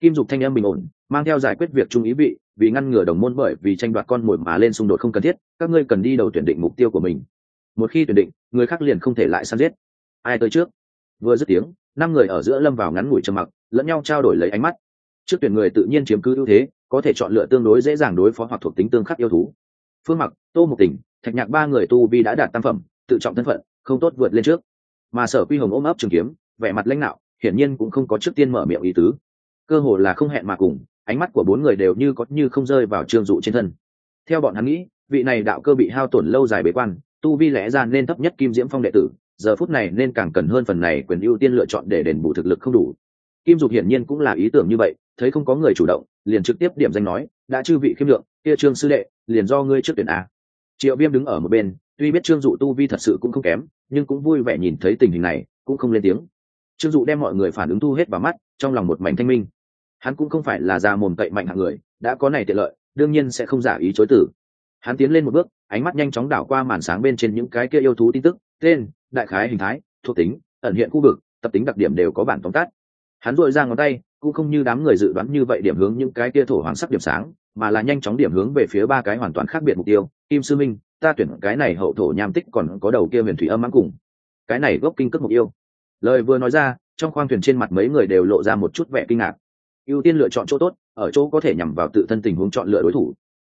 kim dục thanh âm bình ổn, mang theo giải quyết việc trung ý vị, vì ngăn ngừa đồng môn bởi vì tranh đoạt con mồi mà lên xung đột không cần thiết, các ngươi cần đi đầu tuyển định mục tiêu của mình. Một khi tuyển định, người khác liền không thể lại săn giết. Ai tới trước? Vừa dứt tiếng, năm người ở giữa lâm vào ngắn ngủi trầm mặc, lẫn nhau trao đổi lấy ánh mắt. Trước tuyển người tự nhiên chiếm cứ ưu thế, có thể chọn lựa tương đối dễ dàng đối phó hoặc thuộc tính tương khắc yêu thú. Phương mặc, tô mục tỉnh, thạch nhạc ba người tu vi đã đạt tam phẩm, tự trọng thân phận, không tốt vượt lên trước. Mà sở quy hồng ôm ấp trường kiếm, vẻ mặt lãnh đạo hiển nhiên cũng không có trước tiên mở miệng ý tứ cơ hồ là không hẹn mà cùng, ánh mắt của bốn người đều như có như không rơi vào trương dụ trên thân. Theo bọn hắn nghĩ, vị này đạo cơ bị hao tổn lâu dài bế quan, tu vi lẽ ra nên thấp nhất kim diễm phong đệ tử, giờ phút này nên càng cần hơn phần này quyền ưu tiên lựa chọn để đền bù thực lực không đủ. Kim dục hiển nhiên cũng là ý tưởng như vậy, thấy không có người chủ động, liền trực tiếp điểm danh nói, đã chư vị khiêm lượng kia trương sư đệ, liền do ngươi trước tuyển a. Triệu viêm đứng ở một bên, tuy biết trương dụ tu vi thật sự cũng không kém, nhưng cũng vui vẻ nhìn thấy tình hình này, cũng không lên tiếng. Trương dụ đem mọi người phản ứng thu hết vào mắt, trong lòng một mảnh thanh minh hắn cũng không phải là già mồm cậy mạnh hạng người, đã có này tiện lợi, đương nhiên sẽ không giả ý chối tử hắn tiến lên một bước, ánh mắt nhanh chóng đảo qua màn sáng bên trên những cái kia yêu thú tin tức, tên, đại khái hình thái, thuộc tính, ẩn hiện khu vực, tập tính đặc điểm đều có bản tóm tắt. Hắn dội ra ngón tay, cũng không như đám người dự đoán như vậy điểm hướng những cái kia thổ hoàng sắc điểm sáng, mà là nhanh chóng điểm hướng về phía ba cái hoàn toàn khác biệt mục tiêu, kim sư minh, ta tuyển cái này hậu thổ nham tích còn có đầu kia huyền thủy âm mãng cùng. Cái này gốc kinh cước mục yêu. Lời vừa nói ra, trong khoang thuyền trên mặt mấy người đều lộ ra một chút vẻ kinh ngạc ưu tiên lựa chọn chỗ tốt, ở chỗ có thể nhằm vào tự thân tình huống chọn lựa đối thủ.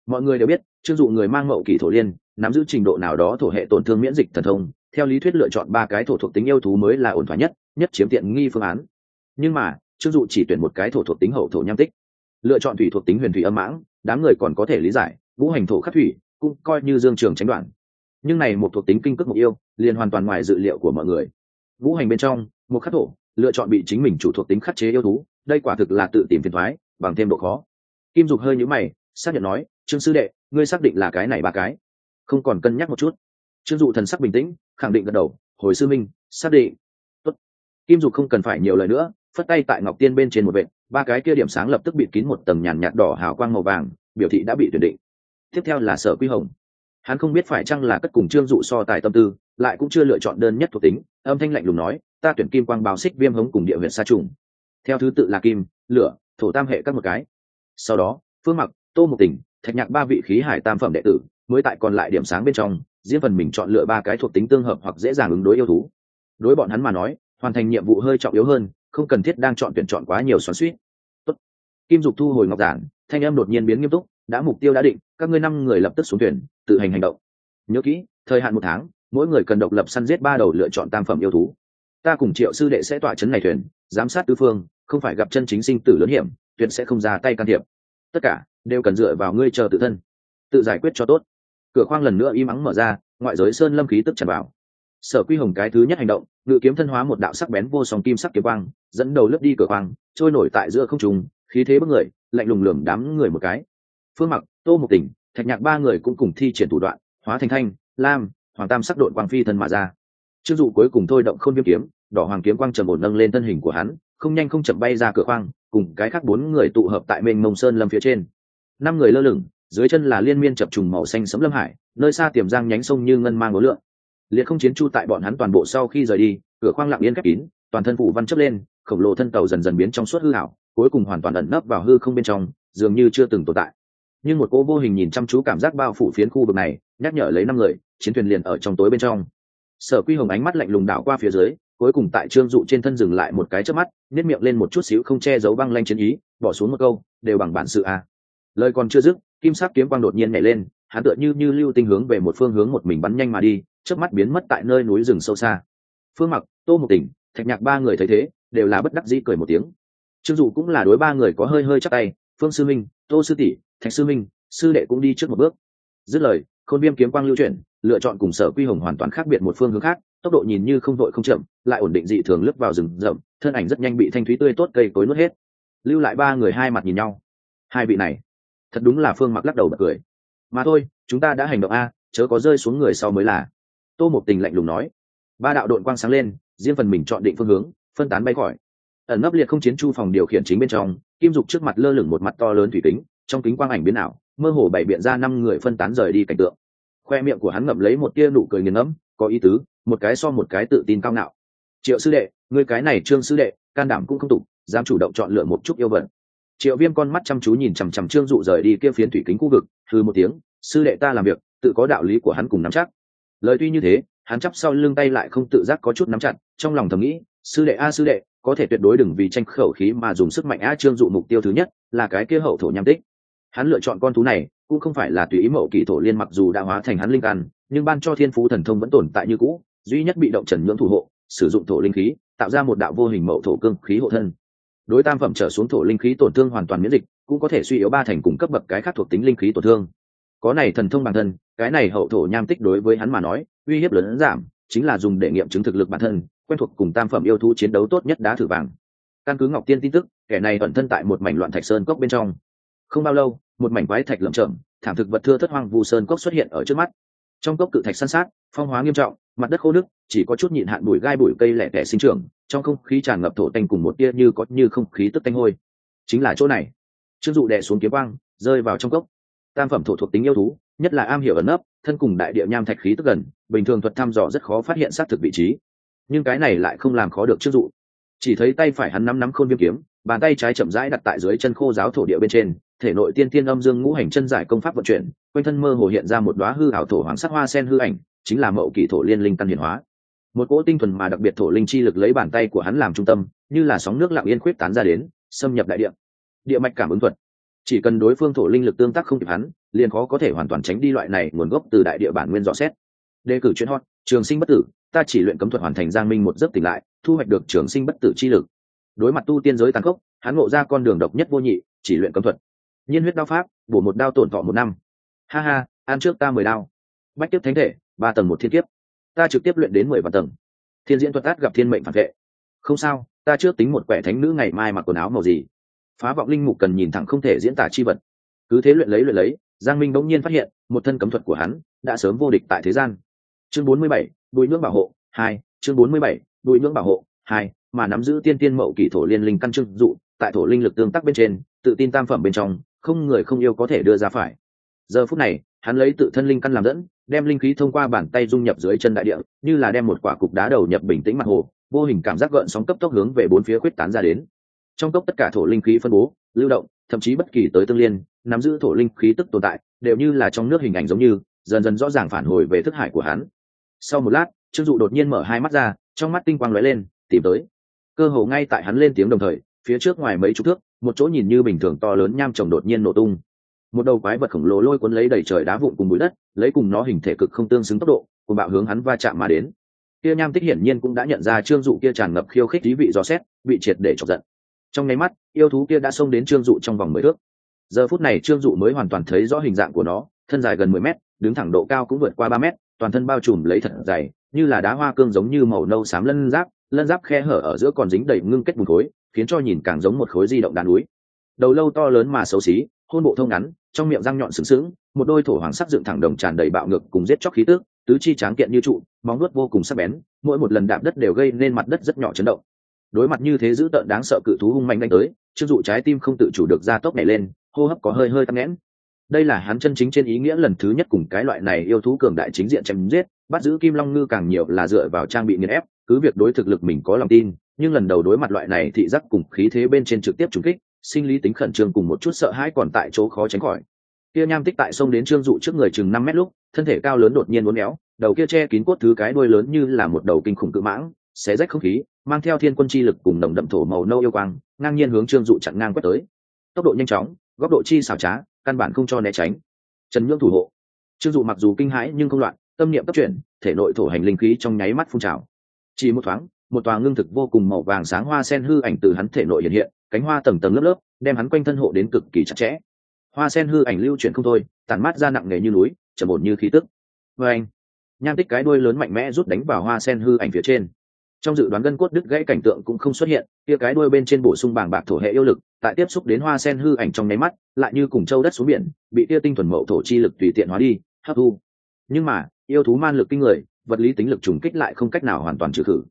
Mọi người đều biết, chưng dụ người mang mậu kỳ thổ liên, nắm giữ trình độ nào đó thổ hệ tổn thương miễn dịch thần thông, theo lý thuyết lựa chọn ba cái thổ thuộc tính yêu thú mới là ổn thỏa nhất nhất chiếm tiện nghi phương án. Nhưng mà, chưng dụ chỉ tuyển một cái thổ thuộc tính hậu thổ nham tích. Lựa chọn thủy thuộc tính huyền thủy âm mãng, đám người còn có thể lý giải vũ hành thổ khắc thủy cũng coi như dương trường tránh đoạn. Nhưng này một thuộc tính kinh cước mục yêu, liền hoàn toàn ngoài dự liệu của mọi người. Vũ hành bên trong, một khắc thổ, lựa chọn bị chính mình chủ thuộc tính khắc chế yêu thú đây quả thực là tự tìm phiền thoái, bằng thêm độ khó. Kim dục hơi nhữ mày, xác nhận nói, trương sư đệ, ngươi xác định là cái này ba cái? Không còn cân nhắc một chút. Trương dụ thần sắc bình tĩnh, khẳng định gật đầu, hồi sư minh, xác định. Tốt. kim dục không cần phải nhiều lời nữa, phất tay tại ngọc tiên bên trên một vệ ba cái kia điểm sáng lập tức bị kín một tầng nhàn nhạt đỏ hào quang màu vàng, biểu thị đã bị tuyển định. Tiếp theo là sở quy hồng. Hắn không biết phải chăng là cất cùng trương dụ so tài tâm tư, lại cũng chưa lựa chọn đơn nhất thuộc tính, âm thanh lạnh lùng nói, ta tuyển kim quang báo xích viêm hống cùng địa huyện sa trùng theo thứ tự là kim, lửa, thổ tam hệ các một cái. Sau đó, phương mặc, tô một tỉnh, thạch nhạc ba vị khí hải tam phẩm đệ tử, mới tại còn lại điểm sáng bên trong diễn phần mình chọn lựa ba cái thuộc tính tương hợp hoặc dễ dàng ứng đối yêu thú. Đối bọn hắn mà nói, hoàn thành nhiệm vụ hơi trọng yếu hơn, không cần thiết đang chọn tuyển chọn quá nhiều xoắn suýt Tốt. kim dục thu hồi ngọc giản, thanh em đột nhiên biến nghiêm túc, đã mục tiêu đã định, các ngươi năm người lập tức xuống thuyền tự hành hành động. Nhớ kỹ, thời hạn một tháng, mỗi người cần độc lập săn giết ba đầu lựa chọn tam phẩm yêu thú ta cùng triệu sư đệ sẽ tỏa chấn này thuyền, giám sát tư phương, không phải gặp chân chính sinh tử lớn hiểm, tuyệt sẽ không ra tay can thiệp. Tất cả đều cần dựa vào ngươi chờ tự thân, tự giải quyết cho tốt. Cửa khoang lần nữa im ắng mở ra, ngoại giới sơn lâm khí tức tràn vào. Sở quy hồng cái thứ nhất hành động, ngự kiếm thân hóa một đạo sắc bén vô song kim sắc kiếm quang, dẫn đầu lướt đi cửa khoang, trôi nổi tại giữa không trùng khí thế bất người, lạnh lùng lườm đám người một cái. Phương mặc, tô một tỉnh, thạch nhạc ba người cũng cùng thi triển thủ đoạn, hóa thành thanh, lam, hoàng tam sắc đội quang phi thân mà ra chưng dụ cuối cùng thôi động không viêm kiếm, đỏ hoàng kiếm quang trầm ổn nâng lên thân hình của hắn, không nhanh không chậm bay ra cửa khoang cùng cái khác bốn người tụ hợp tại mênh mông sơn lâm phía trên. Năm người lơ lửng, dưới chân là liên miên chập trùng màu xanh sấm lâm hải, nơi xa tiềm giang nhánh sông như ngân mang ngố lượng liệt không chiến chu tại bọn hắn toàn bộ sau khi rời đi, cửa khoang lặng yên khép kín, toàn thân phủ văn chấp lên, khổng lồ thân tàu dần dần biến trong suốt hư hảo cuối cùng hoàn toàn ẩn nấp vào hư không bên trong, dường như chưa từng tồn tại. Nhưng một cô vô hình nhìn chăm chú cảm giác bao phủ phiến khu vực này, nhắc nhở lấy năm người, chiến thuyền liền ở trong tối bên trong sở quy hồng ánh mắt lạnh lùng đảo qua phía dưới, cuối cùng tại trương dụ trên thân dừng lại một cái trước mắt nếp miệng lên một chút xíu không che giấu băng lanh chiến ý, bỏ xuống một câu, đều bằng bản sự à. lời còn chưa dứt, kim sắc kiếm quang đột nhiên nhảy lên, hắn tựa như như lưu tinh hướng về một phương hướng một mình bắn nhanh mà đi trước mắt biến mất tại nơi núi rừng sâu xa. Phương mặc, tô một tỉnh, thạch nhạc ba người thấy thế, đều là bất đắc dĩ cười một tiếng. Trương dụ cũng là đối ba người có hơi hơi chắc tay, phương sư minh, tô sư tỷ, thạch sư minh, sư đệ cũng đi trước một bước. Dứt lời, khôn viêm kiếm quang lưu chuyển lựa chọn cùng sở quy hồng hoàn toàn khác biệt một phương hướng khác, tốc độ nhìn như không đội không chậm, lại ổn định dị thường lướt vào rừng rậm, thân ảnh rất nhanh bị thanh thúy tươi tốt cây cối nuốt hết. Lưu lại ba người hai mặt nhìn nhau. Hai vị này, thật đúng là phương mặc lắc đầu bật cười. Mà thôi, chúng ta đã hành động a, chớ có rơi xuống người sau mới là. Tô một tình lạnh lùng nói. Ba đạo đội quang sáng lên, riêng phần mình chọn định phương hướng, phân tán bay khỏi. Ẩn nấp liệt không chiến chu phòng điều khiển chính bên trong, kim dục trước mặt lơ lửng một mặt to lớn thủy kính, trong kính quang ảnh biến ảo, mơ hồ bảy biện ra năm người phân tán rời đi cảnh tượng khoe miệng của hắn ngậm lấy một tia nụ cười nghiền ngẫm, có ý tứ, một cái so một cái tự tin cao ngạo. Triệu sư đệ người cái này trương sư đệ, can đảm cũng không tục, dám chủ động chọn lựa một chút yêu vật. triệu viêm con mắt chăm chú nhìn chằm chằm trương dụ rời đi kia phiến thủy kính khu vực thư một tiếng, sư đệ ta làm việc, tự có đạo lý của hắn cùng nắm chắc. Lời tuy như thế, hắn chắp sau lưng tay lại không tự giác có chút nắm chặt, trong lòng thầm nghĩ, sư đệ a sư đệ, có thể tuyệt đối đừng vì tranh khẩu khí mà dùng sức mạnh a trương dụ mục tiêu thứ nhất, là cái kia hậu thổ nham tích. Hắn lựa chọn con thú này cũng không phải là tùy ý mậu kỳ thổ liên mặc dù đã hóa thành hắn linh căn, nhưng ban cho thiên phú thần thông vẫn tồn tại như cũ, duy nhất bị động trần nhưỡng thủ hộ, sử dụng thổ linh khí, tạo ra một đạo vô hình mậu thổ cương khí hộ thân. Đối tam phẩm trở xuống thổ linh khí tổn thương hoàn toàn miễn dịch, cũng có thể suy yếu ba thành cùng cấp bậc cái khác thuộc tính linh khí tổn thương. Có này thần thông bản thân, cái này hậu thổ nham tích đối với hắn mà nói, uy hiếp lớn giảm, chính là dùng để nghiệm chứng thực lực bản thân, quen thuộc cùng tam phẩm yêu thú chiến đấu tốt nhất đá thử vàng. Căn cứ ngọc tiên tin tức, kẻ này ẩn thân tại một mảnh loạn thạch sơn cốc bên trong. Không bao lâu một mảnh quái thạch lởm chởm, thảm thực vật thưa thất hoang vu sơn cốc xuất hiện ở trước mắt. Trong cốc cự thạch san sát, phong hóa nghiêm trọng, mặt đất khô nước chỉ có chút nhịn hạn bụi gai bụi cây lẻ tẻ sinh trưởng, trong không khí tràn ngập thổ tanh cùng một tia như có như không khí tức tanh hôi. Chính là chỗ này. Trương dụ đè xuống kiếm quang, rơi vào trong cốc. Tam phẩm thổ thuộc tính yêu thú, nhất là am hiểu ẩn nấp, thân cùng đại địa nham thạch khí tức gần, bình thường thuật thăm dò rất khó phát hiện xác thực vị trí. Nhưng cái này lại không làm khó được trương dụ. Chỉ thấy tay phải hắn nắm nắm khôn viêm kiếm, bàn tay trái chậm rãi đặt tại dưới chân khô giáo thổ địa bên trên thể nội tiên tiên âm dương ngũ hành chân giải công pháp vận chuyển, quanh thân mơ hồ hiện ra một đoá hư ảo thổ hoàng sắc hoa sen hư ảnh, chính là mậu kỷ thổ liên linh căn hiển hóa. Một cỗ tinh thuần mà đặc biệt thổ linh chi lực lấy bàn tay của hắn làm trung tâm, như là sóng nước lặng yên khuyết tán ra đến, xâm nhập đại địa. Địa mạch cảm ứng thuật. Chỉ cần đối phương thổ linh lực tương tác không kịp hắn, liền khó có thể hoàn toàn tránh đi loại này nguồn gốc từ đại địa bản nguyên rõ xét. Đề cử chuyên hot, trường sinh bất tử, ta chỉ luyện cấm thuật hoàn thành giang minh một giấc tỉnh lại, thu hoạch được trường sinh bất tử chi lực. Đối mặt tu tiên giới tàn khốc, hắn ngộ ra con đường độc nhất vô nhị, chỉ luyện cấm thuật nhiên huyết đao pháp, bổ một đao tổn thọ một năm. Ha ha, ăn trước ta mười đao. Bách tiếp thánh thể, ba tầng một thiên kiếp. Ta trực tiếp luyện đến mười vạn tầng. Thiên diễn thuật tát gặp thiên mệnh phản vệ. Không sao, ta trước tính một quẻ thánh nữ ngày mai mặc quần áo màu gì. Phá vọng linh mục cần nhìn thẳng không thể diễn tả chi vật. Cứ thế luyện lấy luyện lấy, giang minh bỗng nhiên phát hiện, một thân cấm thuật của hắn đã sớm vô địch tại thế gian. Chương bốn mươi bảy bùi ngưỡng bảo hộ, hai, chương bốn mươi bảy bùi ngưỡng bảo hộ, hai, mà nắm giữ tiên tiên mậu kỷ thổ liên linh căn trưng dụ, tại thổ linh lực tương tác bên trên, tự tin tam phẩm bên trong không người không yêu có thể đưa ra phải. Giờ phút này, hắn lấy tự thân linh căn làm dẫn, đem linh khí thông qua bàn tay dung nhập dưới chân đại địa, như là đem một quả cục đá đầu nhập bình tĩnh mặt hồ, vô hình cảm giác gợn sóng cấp tốc hướng về bốn phía khuyết tán ra đến. Trong cốc tất cả thổ linh khí phân bố, lưu động, thậm chí bất kỳ tới tương liên, nắm giữ thổ linh khí tức tồn tại, đều như là trong nước hình ảnh giống như, dần dần rõ ràng phản hồi về thức hải của hắn. Sau một lát, trương dụ đột nhiên mở hai mắt ra, trong mắt tinh quang lóe lên, tìm tới. Cơ hồ ngay tại hắn lên tiếng đồng thời phía trước ngoài mấy chục thước, một chỗ nhìn như bình thường to lớn nham trồng đột nhiên nổ tung. Một đầu quái vật khổng lồ lôi cuốn lấy đầy trời đá vụn cùng bụi đất, lấy cùng nó hình thể cực không tương xứng tốc độ cùng bạo hướng hắn va chạm mà đến. Kia nham tích hiển nhiên cũng đã nhận ra trương dụ kia tràn ngập khiêu khích thí vị dò xét, bị triệt để chọc giận. Trong nháy mắt, yêu thú kia đã xông đến trương dụ trong vòng mười thước. Giờ phút này trương dụ mới hoàn toàn thấy rõ hình dạng của nó, thân dài gần mười mét, đứng thẳng độ cao cũng vượt qua ba mét, toàn thân bao trùm lấy thật dày, như là đá hoa cương giống như màu nâu xám lân giáp lân giáp khe hở ở giữa còn dính đầy ngưng kết bùn khối, khiến cho nhìn càng giống một khối di động đá núi. Đầu lâu to lớn mà xấu xí, hôn bộ thông ngắn, trong miệng răng nhọn sừng sững, một đôi thổ hoàng sắc dựng thẳng đồng tràn đầy bạo ngực cùng giết chóc khí tước tứ chi tráng kiện như trụ, móng nuốt vô cùng sắc bén, mỗi một lần đạp đất đều gây nên mặt đất rất nhỏ chấn động. Đối mặt như thế dữ tợn đáng sợ cự thú hung mạnh đánh tới chưng dụ trái tim không tự chủ được ra tốc nhảy lên, hô hấp có hơi hơi tắc nghẽn đây là hắn chân chính trên ý nghĩa lần thứ nhất cùng cái loại này yêu thú cường đại chính diện chém giết, bắt giữ kim long ngư càng nhiều là dựa vào trang bị nghiền ép, cứ việc đối thực lực mình có lòng tin, nhưng lần đầu đối mặt loại này thị giác cùng khí thế bên trên trực tiếp trùng kích, sinh lý tính khẩn trương cùng một chút sợ hãi còn tại chỗ khó tránh khỏi. Kia nham tích tại sông đến trương dụ trước người chừng năm mét lúc, thân thể cao lớn đột nhiên uốn éo, đầu kia che kín cốt thứ cái đuôi lớn như là một đầu kinh khủng cự mãng, xé rách không khí, mang theo thiên quân chi lực cùng nồng đậm thổ màu nâu yêu quang, ngang nhiên hướng trương dụ chặn ngang quét tới. Tốc độ nhanh chóng, góc độ chi xảo trá căn bản không cho né tránh. Trần nhưỡng thủ hộ. Trương dụ mặc dù kinh hãi nhưng không loạn, tâm niệm cấp chuyển, thể nội thổ hành linh khí trong nháy mắt phun trào. Chỉ một thoáng, một tòa ngưng thực vô cùng màu vàng sáng hoa sen hư ảnh từ hắn thể nội hiện hiện, cánh hoa tầng tầng lớp lớp, đem hắn quanh thân hộ đến cực kỳ chặt chẽ. Hoa sen hư ảnh lưu chuyển không thôi tàn mát ra nặng nề như núi, trầm ổn như khí tức. Vê anh nham tích cái đuôi lớn mạnh mẽ rút đánh vào hoa sen hư ảnh phía trên. Trong dự đoán gân cốt đứt gãy cảnh tượng cũng không xuất hiện, kia cái đuôi bên trên bổ sung bàng bạc thổ hệ yêu lực tại tiếp xúc đến hoa sen hư ảnh trong nháy mắt, lại như cùng châu đất xuống biển, bị tia tinh thuần mậu thổ chi lực tùy tiện hóa đi, hấp thu. Nhưng mà, yêu thú man lực kinh người, vật lý tính lực trùng kích lại không cách nào hoàn toàn trừ khử.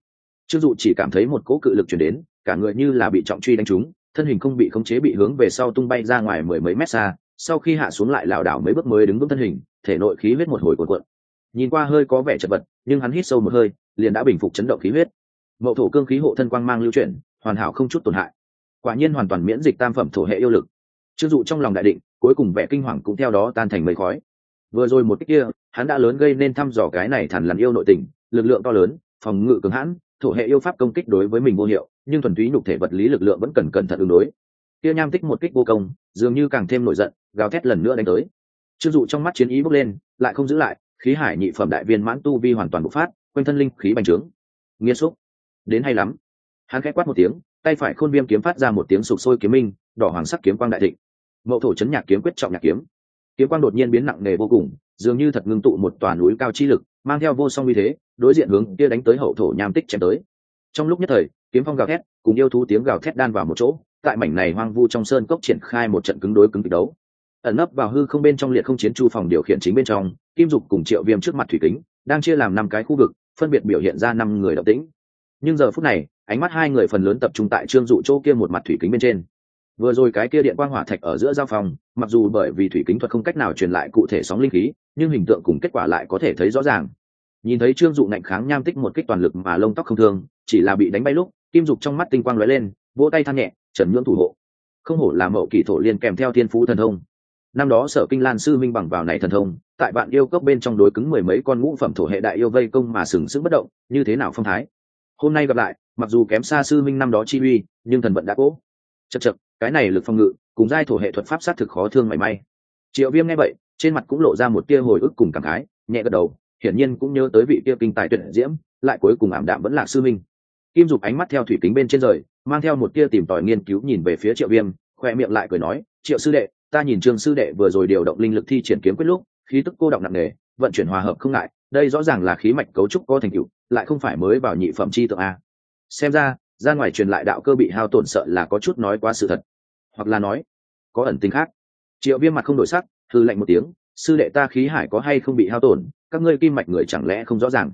Chưng dụ chỉ cảm thấy một cỗ cự lực chuyển đến, cả người như là bị trọng truy đánh trúng, thân hình không bị khống chế bị hướng về sau tung bay ra ngoài mười mấy mét xa, sau khi hạ xuống lại lảo đảo mấy bước mới đứng vững thân hình, thể nội khí huyết một hồi cuộn cuộn. Nhìn qua hơi có vẻ chật vật, nhưng hắn hít sâu một hơi, liền đã bình phục chấn động khí huyết. Mậu thổ cương khí hộ thân quang mang lưu chuyển, hoàn hảo không chút tổn hại quả nhiên hoàn toàn miễn dịch tam phẩm thổ hệ yêu lực. Chưng dụ trong lòng đại định, cuối cùng vẻ kinh hoàng cũng theo đó tan thành mây khói. Vừa rồi một cách kia, hắn đã lớn gây nên thăm dò cái này thằn lằn yêu nội tình, lực lượng to lớn, phòng ngự cứng hãn, thổ hệ yêu pháp công kích đối với mình vô hiệu, nhưng thuần túy nhục thể vật lý lực lượng vẫn cần cẩn thận ứng đối. Kia nham tích một kích vô công, dường như càng thêm nổi giận, gào thét lần nữa đánh tới. Trương dụ trong mắt chiến ý bốc lên, lại không giữ lại, khí hải nhị phẩm đại viên mãn tu vi hoàn toàn bộc phát, quanh thân linh khí bành trướng. Nghiêm xúc. Đến hay lắm. Hắn khẽ quát một tiếng tay phải khôn viêm kiếm phát ra một tiếng sụp sôi kiếm minh, đỏ hoàng sắc kiếm quang đại thịnh. Mậu thổ chấn nhạc kiếm quyết trọng nhạc kiếm. Kiếm quang đột nhiên biến nặng nề vô cùng, dường như thật ngưng tụ một tòa núi cao chi lực, mang theo vô song uy thế, đối diện hướng kia đánh tới hậu thổ nham tích chém tới. Trong lúc nhất thời, kiếm phong gào thét, cùng yêu thú tiếng gào thét đan vào một chỗ, tại mảnh này hoang vu trong sơn cốc triển khai một trận cứng đối cứng kịch đấu. Ẩn nấp vào hư không bên trong liệt không chiến chu phòng điều khiển chính bên trong, kim dục cùng triệu viêm trước mặt thủy kính, đang chia làm năm cái khu vực, phân biệt biểu hiện ra năm người động tĩnh. Nhưng giờ phút này ánh mắt hai người phần lớn tập trung tại trương dụ chỗ kia một mặt thủy kính bên trên. Vừa rồi cái kia điện quang hỏa thạch ở giữa giao phòng, mặc dù bởi vì thủy kính thuật không cách nào truyền lại cụ thể sóng linh khí, nhưng hình tượng cùng kết quả lại có thể thấy rõ ràng. Nhìn thấy trương dụ ngạnh kháng nham tích một kích toàn lực mà lông tóc không thương, chỉ là bị đánh bay lúc, kim dục trong mắt tinh quang lóe lên, vỗ tay than nhẹ, trần nhưỡng thủ hộ. Không hổ là mậu kỷ thổ liên kèm theo thiên phú thần thông. Năm đó sở kinh lan sư minh bằng vào này thần thông, tại bạn yêu cốc bên trong đối cứng mười mấy con ngũ phẩm thổ hệ đại yêu vây công mà sừng sững bất động, như thế nào phong thái? Hôm nay gặp lại mặc dù kém xa sư minh năm đó chi uy, nhưng thần vận đã cố. Chật chật cái này lực phòng ngự, cùng giai thổ hệ thuật pháp sát thực khó thương mảy may. Triệu viêm nghe vậy, trên mặt cũng lộ ra một tia hồi ức cùng cảm khái, nhẹ gật đầu, hiển nhiên cũng nhớ tới vị tia kinh tài tuyệt diễm, lại cuối cùng ảm đạm vẫn là sư minh kim dục ánh mắt theo thủy kính bên trên rời, mang theo một tia tìm tòi nghiên cứu nhìn về phía triệu viêm, khoe miệng lại cười nói, triệu sư đệ, ta nhìn trương sư đệ vừa rồi điều động linh lực thi triển kiếm quyết lúc, khí tức cô động nặng nề, vận chuyển hòa hợp không ngại, đây rõ ràng là khí mạch cấu trúc có thành tựu, lại không phải mới vào nhị phẩm chi tượng a xem ra ra ngoài truyền lại đạo cơ bị hao tổn sợ là có chút nói quá sự thật. Hoặc là nói, có ẩn tình khác. Triệu viêm mặt không đổi sắc thư lạnh một tiếng, sư đệ ta khí hải có hay không bị hao tổn, các ngươi kim mạch người chẳng lẽ không rõ ràng.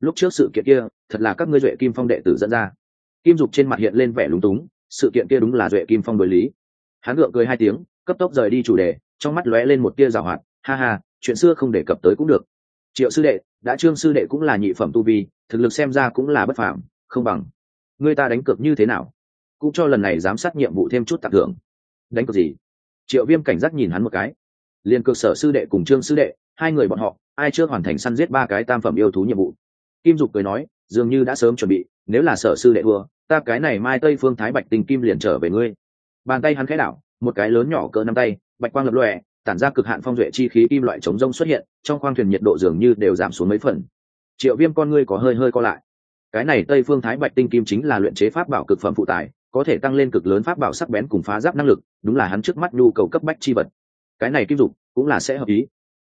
Lúc trước sự kiện kia, thật là các ngươi duệ kim phong đệ tử dẫn ra. Kim dục trên mặt hiện lên vẻ lúng túng, sự kiện kia đúng là duệ kim phong đối lý. Hắn gượng cười hai tiếng, cấp tốc rời đi chủ đề, trong mắt lóe lên một tia rào hoạt, ha ha, chuyện xưa không đề cập tới cũng được. Triệu sư đệ, đã trương sư đệ cũng là nhị phẩm tu vi, thực lực xem ra cũng là bất phạm không bằng. Người ta đánh cược như thế nào? Cũng cho lần này giám sát nhiệm vụ thêm chút tặng thưởng. Đánh cược gì? Triệu viêm cảnh giác nhìn hắn một cái. Liền cược sở sư đệ cùng trương sư đệ, hai người bọn họ, ai chưa hoàn thành săn giết ba cái tam phẩm yêu thú nhiệm vụ? Kim dục cười nói, dường như đã sớm chuẩn bị, nếu là sở sư đệ thua, ta cái này mai tây phương thái bạch tình kim liền trở về ngươi. Bàn tay hắn khẽ đảo, một cái lớn nhỏ cỡ năm tay, bạch quang lập lòe, tản ra cực hạn phong duệ chi khí kim loại chống rông xuất hiện, trong khoang thuyền nhiệt độ dường như đều giảm xuống mấy phần. Triệu viêm con ngươi có hơi hơi co lại cái này tây phương thái bạch tinh kim chính là luyện chế pháp bảo cực phẩm phụ tải, có thể tăng lên cực lớn pháp bảo sắc bén cùng phá giáp năng lực, đúng là hắn trước mắt nhu cầu cấp bách chi vật. Cái này kim dục cũng là sẽ hợp ý.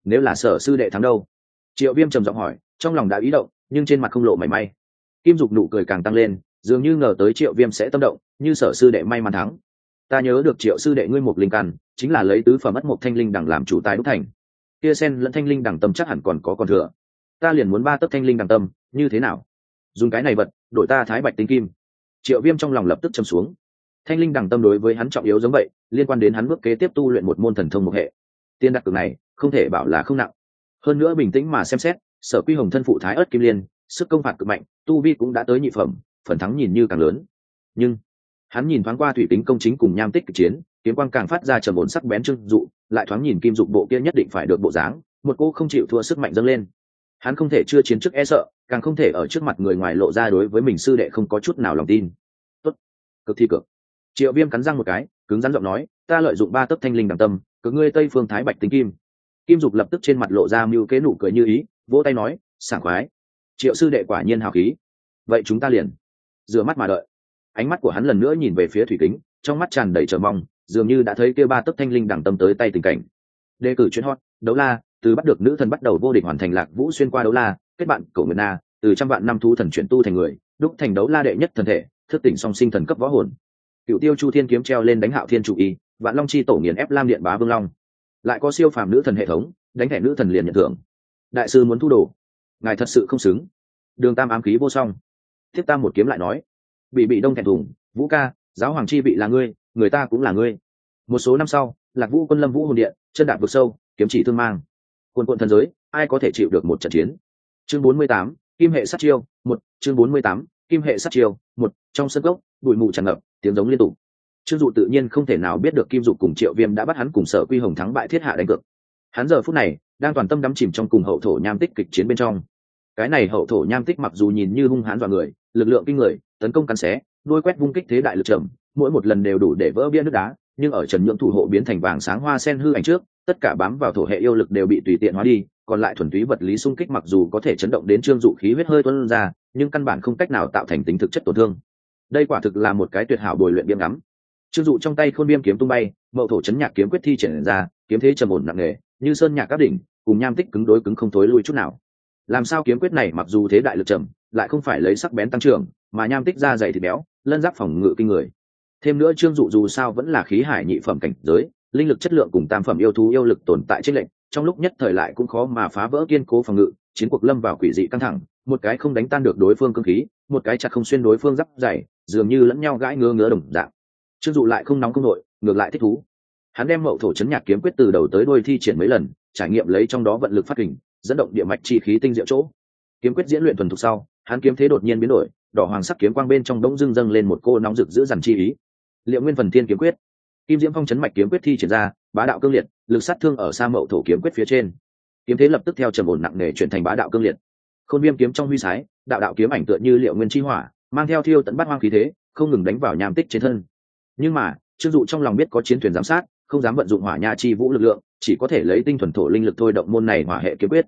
Nếu là sở sư đệ thắng đâu? Triệu viêm trầm giọng hỏi, trong lòng đã ý động, nhưng trên mặt không lộ mảy may. Kim dục nụ cười càng tăng lên, dường như ngờ tới triệu viêm sẽ tâm động, như sở sư đệ may mắn thắng. Ta nhớ được triệu sư đệ ngươi một linh căn, chính là lấy tứ phẩm mất một thanh linh đằng làm chủ tài đúc thành. Kia sen lẫn thanh linh đằng tâm chắc hẳn còn có còn thừa. Ta liền muốn ba tấc thanh linh đằng tâm, như thế nào? Dùng cái này vật đổi ta thái bạch tinh kim. Triệu viêm trong lòng lập tức châm xuống. Thanh linh đằng tâm đối với hắn trọng yếu giống vậy, liên quan đến hắn bước kế tiếp tu luyện một môn thần thông một hệ. Tiên đặc cực này, không thể bảo là không nặng. Hơn nữa bình tĩnh mà xem xét, sở quy hồng thân phụ thái ớt kim liên, sức công phạt cực mạnh, tu vi cũng đã tới nhị phẩm, phần thắng nhìn như càng lớn. Nhưng, hắn nhìn thoáng qua thủy tính công chính cùng nham tích cực chiến, kiếm quang càng phát ra trầm ổn sắc bén trưng dụ, lại thoáng nhìn kim dục bộ kia nhất định phải được bộ dáng, một cô không chịu thua sức mạnh dâng lên hắn không thể chưa chiến trước e sợ, càng không thể ở trước mặt người ngoài lộ ra đối với mình sư đệ không có chút nào lòng tin. Tốt. Cực thi cực triệu viêm cắn răng một cái, cứng rắn giọng nói, ta lợi dụng ba tấc thanh linh đằng tâm cứ ngươi tây phương thái bạch tính kim. Kim dục lập tức trên mặt lộ ra mưu kế nụ cười như ý, vỗ tay nói, sảng khoái. Triệu sư đệ quả nhiên hào khí. Vậy chúng ta liền rửa mắt mà đợi. Ánh mắt của hắn lần nữa nhìn về phía thủy kính, trong mắt tràn đầy chờ mong, dường như đã thấy kia ba tấc thanh linh đẳng tâm tới tay tình cảnh. Đề cử chuyến hot, đấu la từ bắt được nữ thần bắt đầu vô địch hoàn thành lạc vũ xuyên qua đấu la, kết bạn cổ nguyệt na, từ trăm vạn năm thú thần chuyển tu thành người, đúc thành đấu la đệ nhất thần thể, thức tỉnh song sinh thần cấp võ hồn. Cựu tiêu chu thiên kiếm treo lên đánh hạo thiên chủ y, vạn long chi tổ nghiền ép lam điện bá vương long. Lại có siêu phàm nữ thần hệ thống, đánh thẻ nữ thần liền nhận thưởng. Đại sư muốn thu đồ. Ngài thật sự không xứng. Đường tam ám khí vô song. Thiếp tam một kiếm lại nói. Bị bị đông thẹn thùng, vũ ca, giáo hoàng chi bị là ngươi, người ta cũng là ngươi. Một số năm sau, lạc vũ quân lâm vũ hồn điện, chân đạp vực sâu, kiếm chỉ thương mang quân quận thần giới, ai có thể chịu được một trận chiến? Chương bốn mươi tám, kim hệ sát chiêu, một, chương bốn mươi tám, kim hệ sát chiêu, một, trong sân gốc, bụi mù tràn ngập, tiếng giống liên tục. Trương dụ tự nhiên không thể nào biết được kim dụ cùng triệu viêm đã bắt hắn cùng sở quy hồng thắng bại thiết hạ đánh cược. Hắn giờ phút này, đang toàn tâm đắm chìm trong cùng hậu thổ nham tích kịch chiến bên trong. Cái này hậu thổ nham tích mặc dù nhìn như hung hãn dọa người, lực lượng kinh người, tấn công cắn xé đuôi quét vung kích thế đại lực trầm, mỗi một lần đều đủ để vỡ bia nước đá, nhưng ở trần nhượng thủ hộ biến thành vàng sáng hoa sen hư ảnh trước tất cả bám vào thổ hệ yêu lực đều bị tùy tiện hóa đi, còn lại thuần túy vật lý xung kích mặc dù có thể chấn động đến trương dụ khí huyết hơi tuân ra, nhưng căn bản không cách nào tạo thành tính thực chất tổn thương. Đây quả thực là một cái tuyệt hảo bồi luyện biếm ngắm. Trương dụ trong tay khôn biêm kiếm tung bay, mậu thổ chấn nhạc kiếm quyết thi triển ra, kiếm thế trầm ổn nặng nề, như sơn nhạc các đỉnh, cùng nham tích cứng đối cứng không thối lui chút nào. Làm sao kiếm quyết này mặc dù thế đại lực trầm, lại không phải lấy sắc bén tăng trưởng, mà nham tích ra dày thịt béo, lân giáp phòng ngự kinh người. Thêm nữa trương dụ dù sao vẫn là khí hải nhị phẩm cảnh giới linh lực chất lượng cùng tam phẩm yêu thú yêu lực tồn tại trên lệnh, trong lúc nhất thời lại cũng khó mà phá vỡ kiên cố phòng ngự, chiến cuộc lâm vào quỷ dị căng thẳng, một cái không đánh tan được đối phương cơ khí, một cái chặt không xuyên đối phương giáp dày, dường như lẫn nhau gãi ngứa ngứa đồng dạng. Chưng dụ lại không nóng không nội ngược lại thích thú. Hắn đem mậu thổ chấn nhạc kiếm quyết từ đầu tới đôi thi triển mấy lần, trải nghiệm lấy trong đó vận lực phát hình dẫn động địa mạch chi khí tinh diệu chỗ. Kiếm quyết diễn luyện thuần thục sau, hắn kiếm thế đột nhiên biến đổi, đỏ hoàng sắc kiếm quang bên trong đống dưng dâng lên một cô nóng rực giữ dằn chi ý. Liệu nguyên phần thiên kiếm quyết kim diễm phong chấn mạch kiếm quyết thi triển ra, bá đạo cương liệt, lực sát thương ở xa mậu thổ kiếm quyết phía trên. Kiếm thế lập tức theo trầm ổn nặng nề chuyển thành bá đạo cương liệt. Khôn viêm kiếm trong huy sái, đạo đạo kiếm ảnh tựa như liệu nguyên chi hỏa, mang theo thiêu tận bắt hoang khí thế, không ngừng đánh vào nham tích trên thân. Nhưng mà trương dụ trong lòng biết có chiến thuyền giám sát, không dám vận dụng hỏa nha chi vũ lực lượng, chỉ có thể lấy tinh thuần thổ linh lực thôi động môn này hỏa hệ kiếm quyết.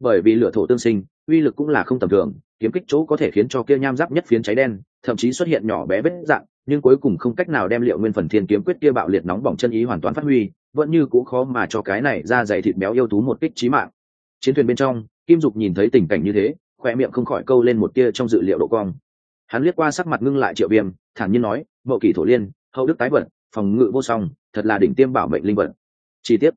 Bởi vì lửa thổ tương sinh uy lực cũng là không tầm thường, kiếm kích chỗ có thể khiến cho kia nham giáp nhất phiến cháy đen, thậm chí xuất hiện nhỏ bé vết dạng, nhưng cuối cùng không cách nào đem liệu nguyên phần thiên kiếm quyết kia bạo liệt nóng bỏng chân ý hoàn toàn phát huy, vẫn như cũ khó mà cho cái này ra dày thịt béo yêu thú một kích trí mạng. Chiến thuyền bên trong, kim dục nhìn thấy tình cảnh như thế khoe miệng không khỏi câu lên một tia trong dự liệu độ cong. Hắn liếc qua sắc mặt ngưng lại triệu viêm, thản nhiên nói, mậu kỷ thổ liên, hậu đức tái vận, phòng ngự vô song, thật là đỉnh tiêm bảo mệnh linh vận. Chi tiết.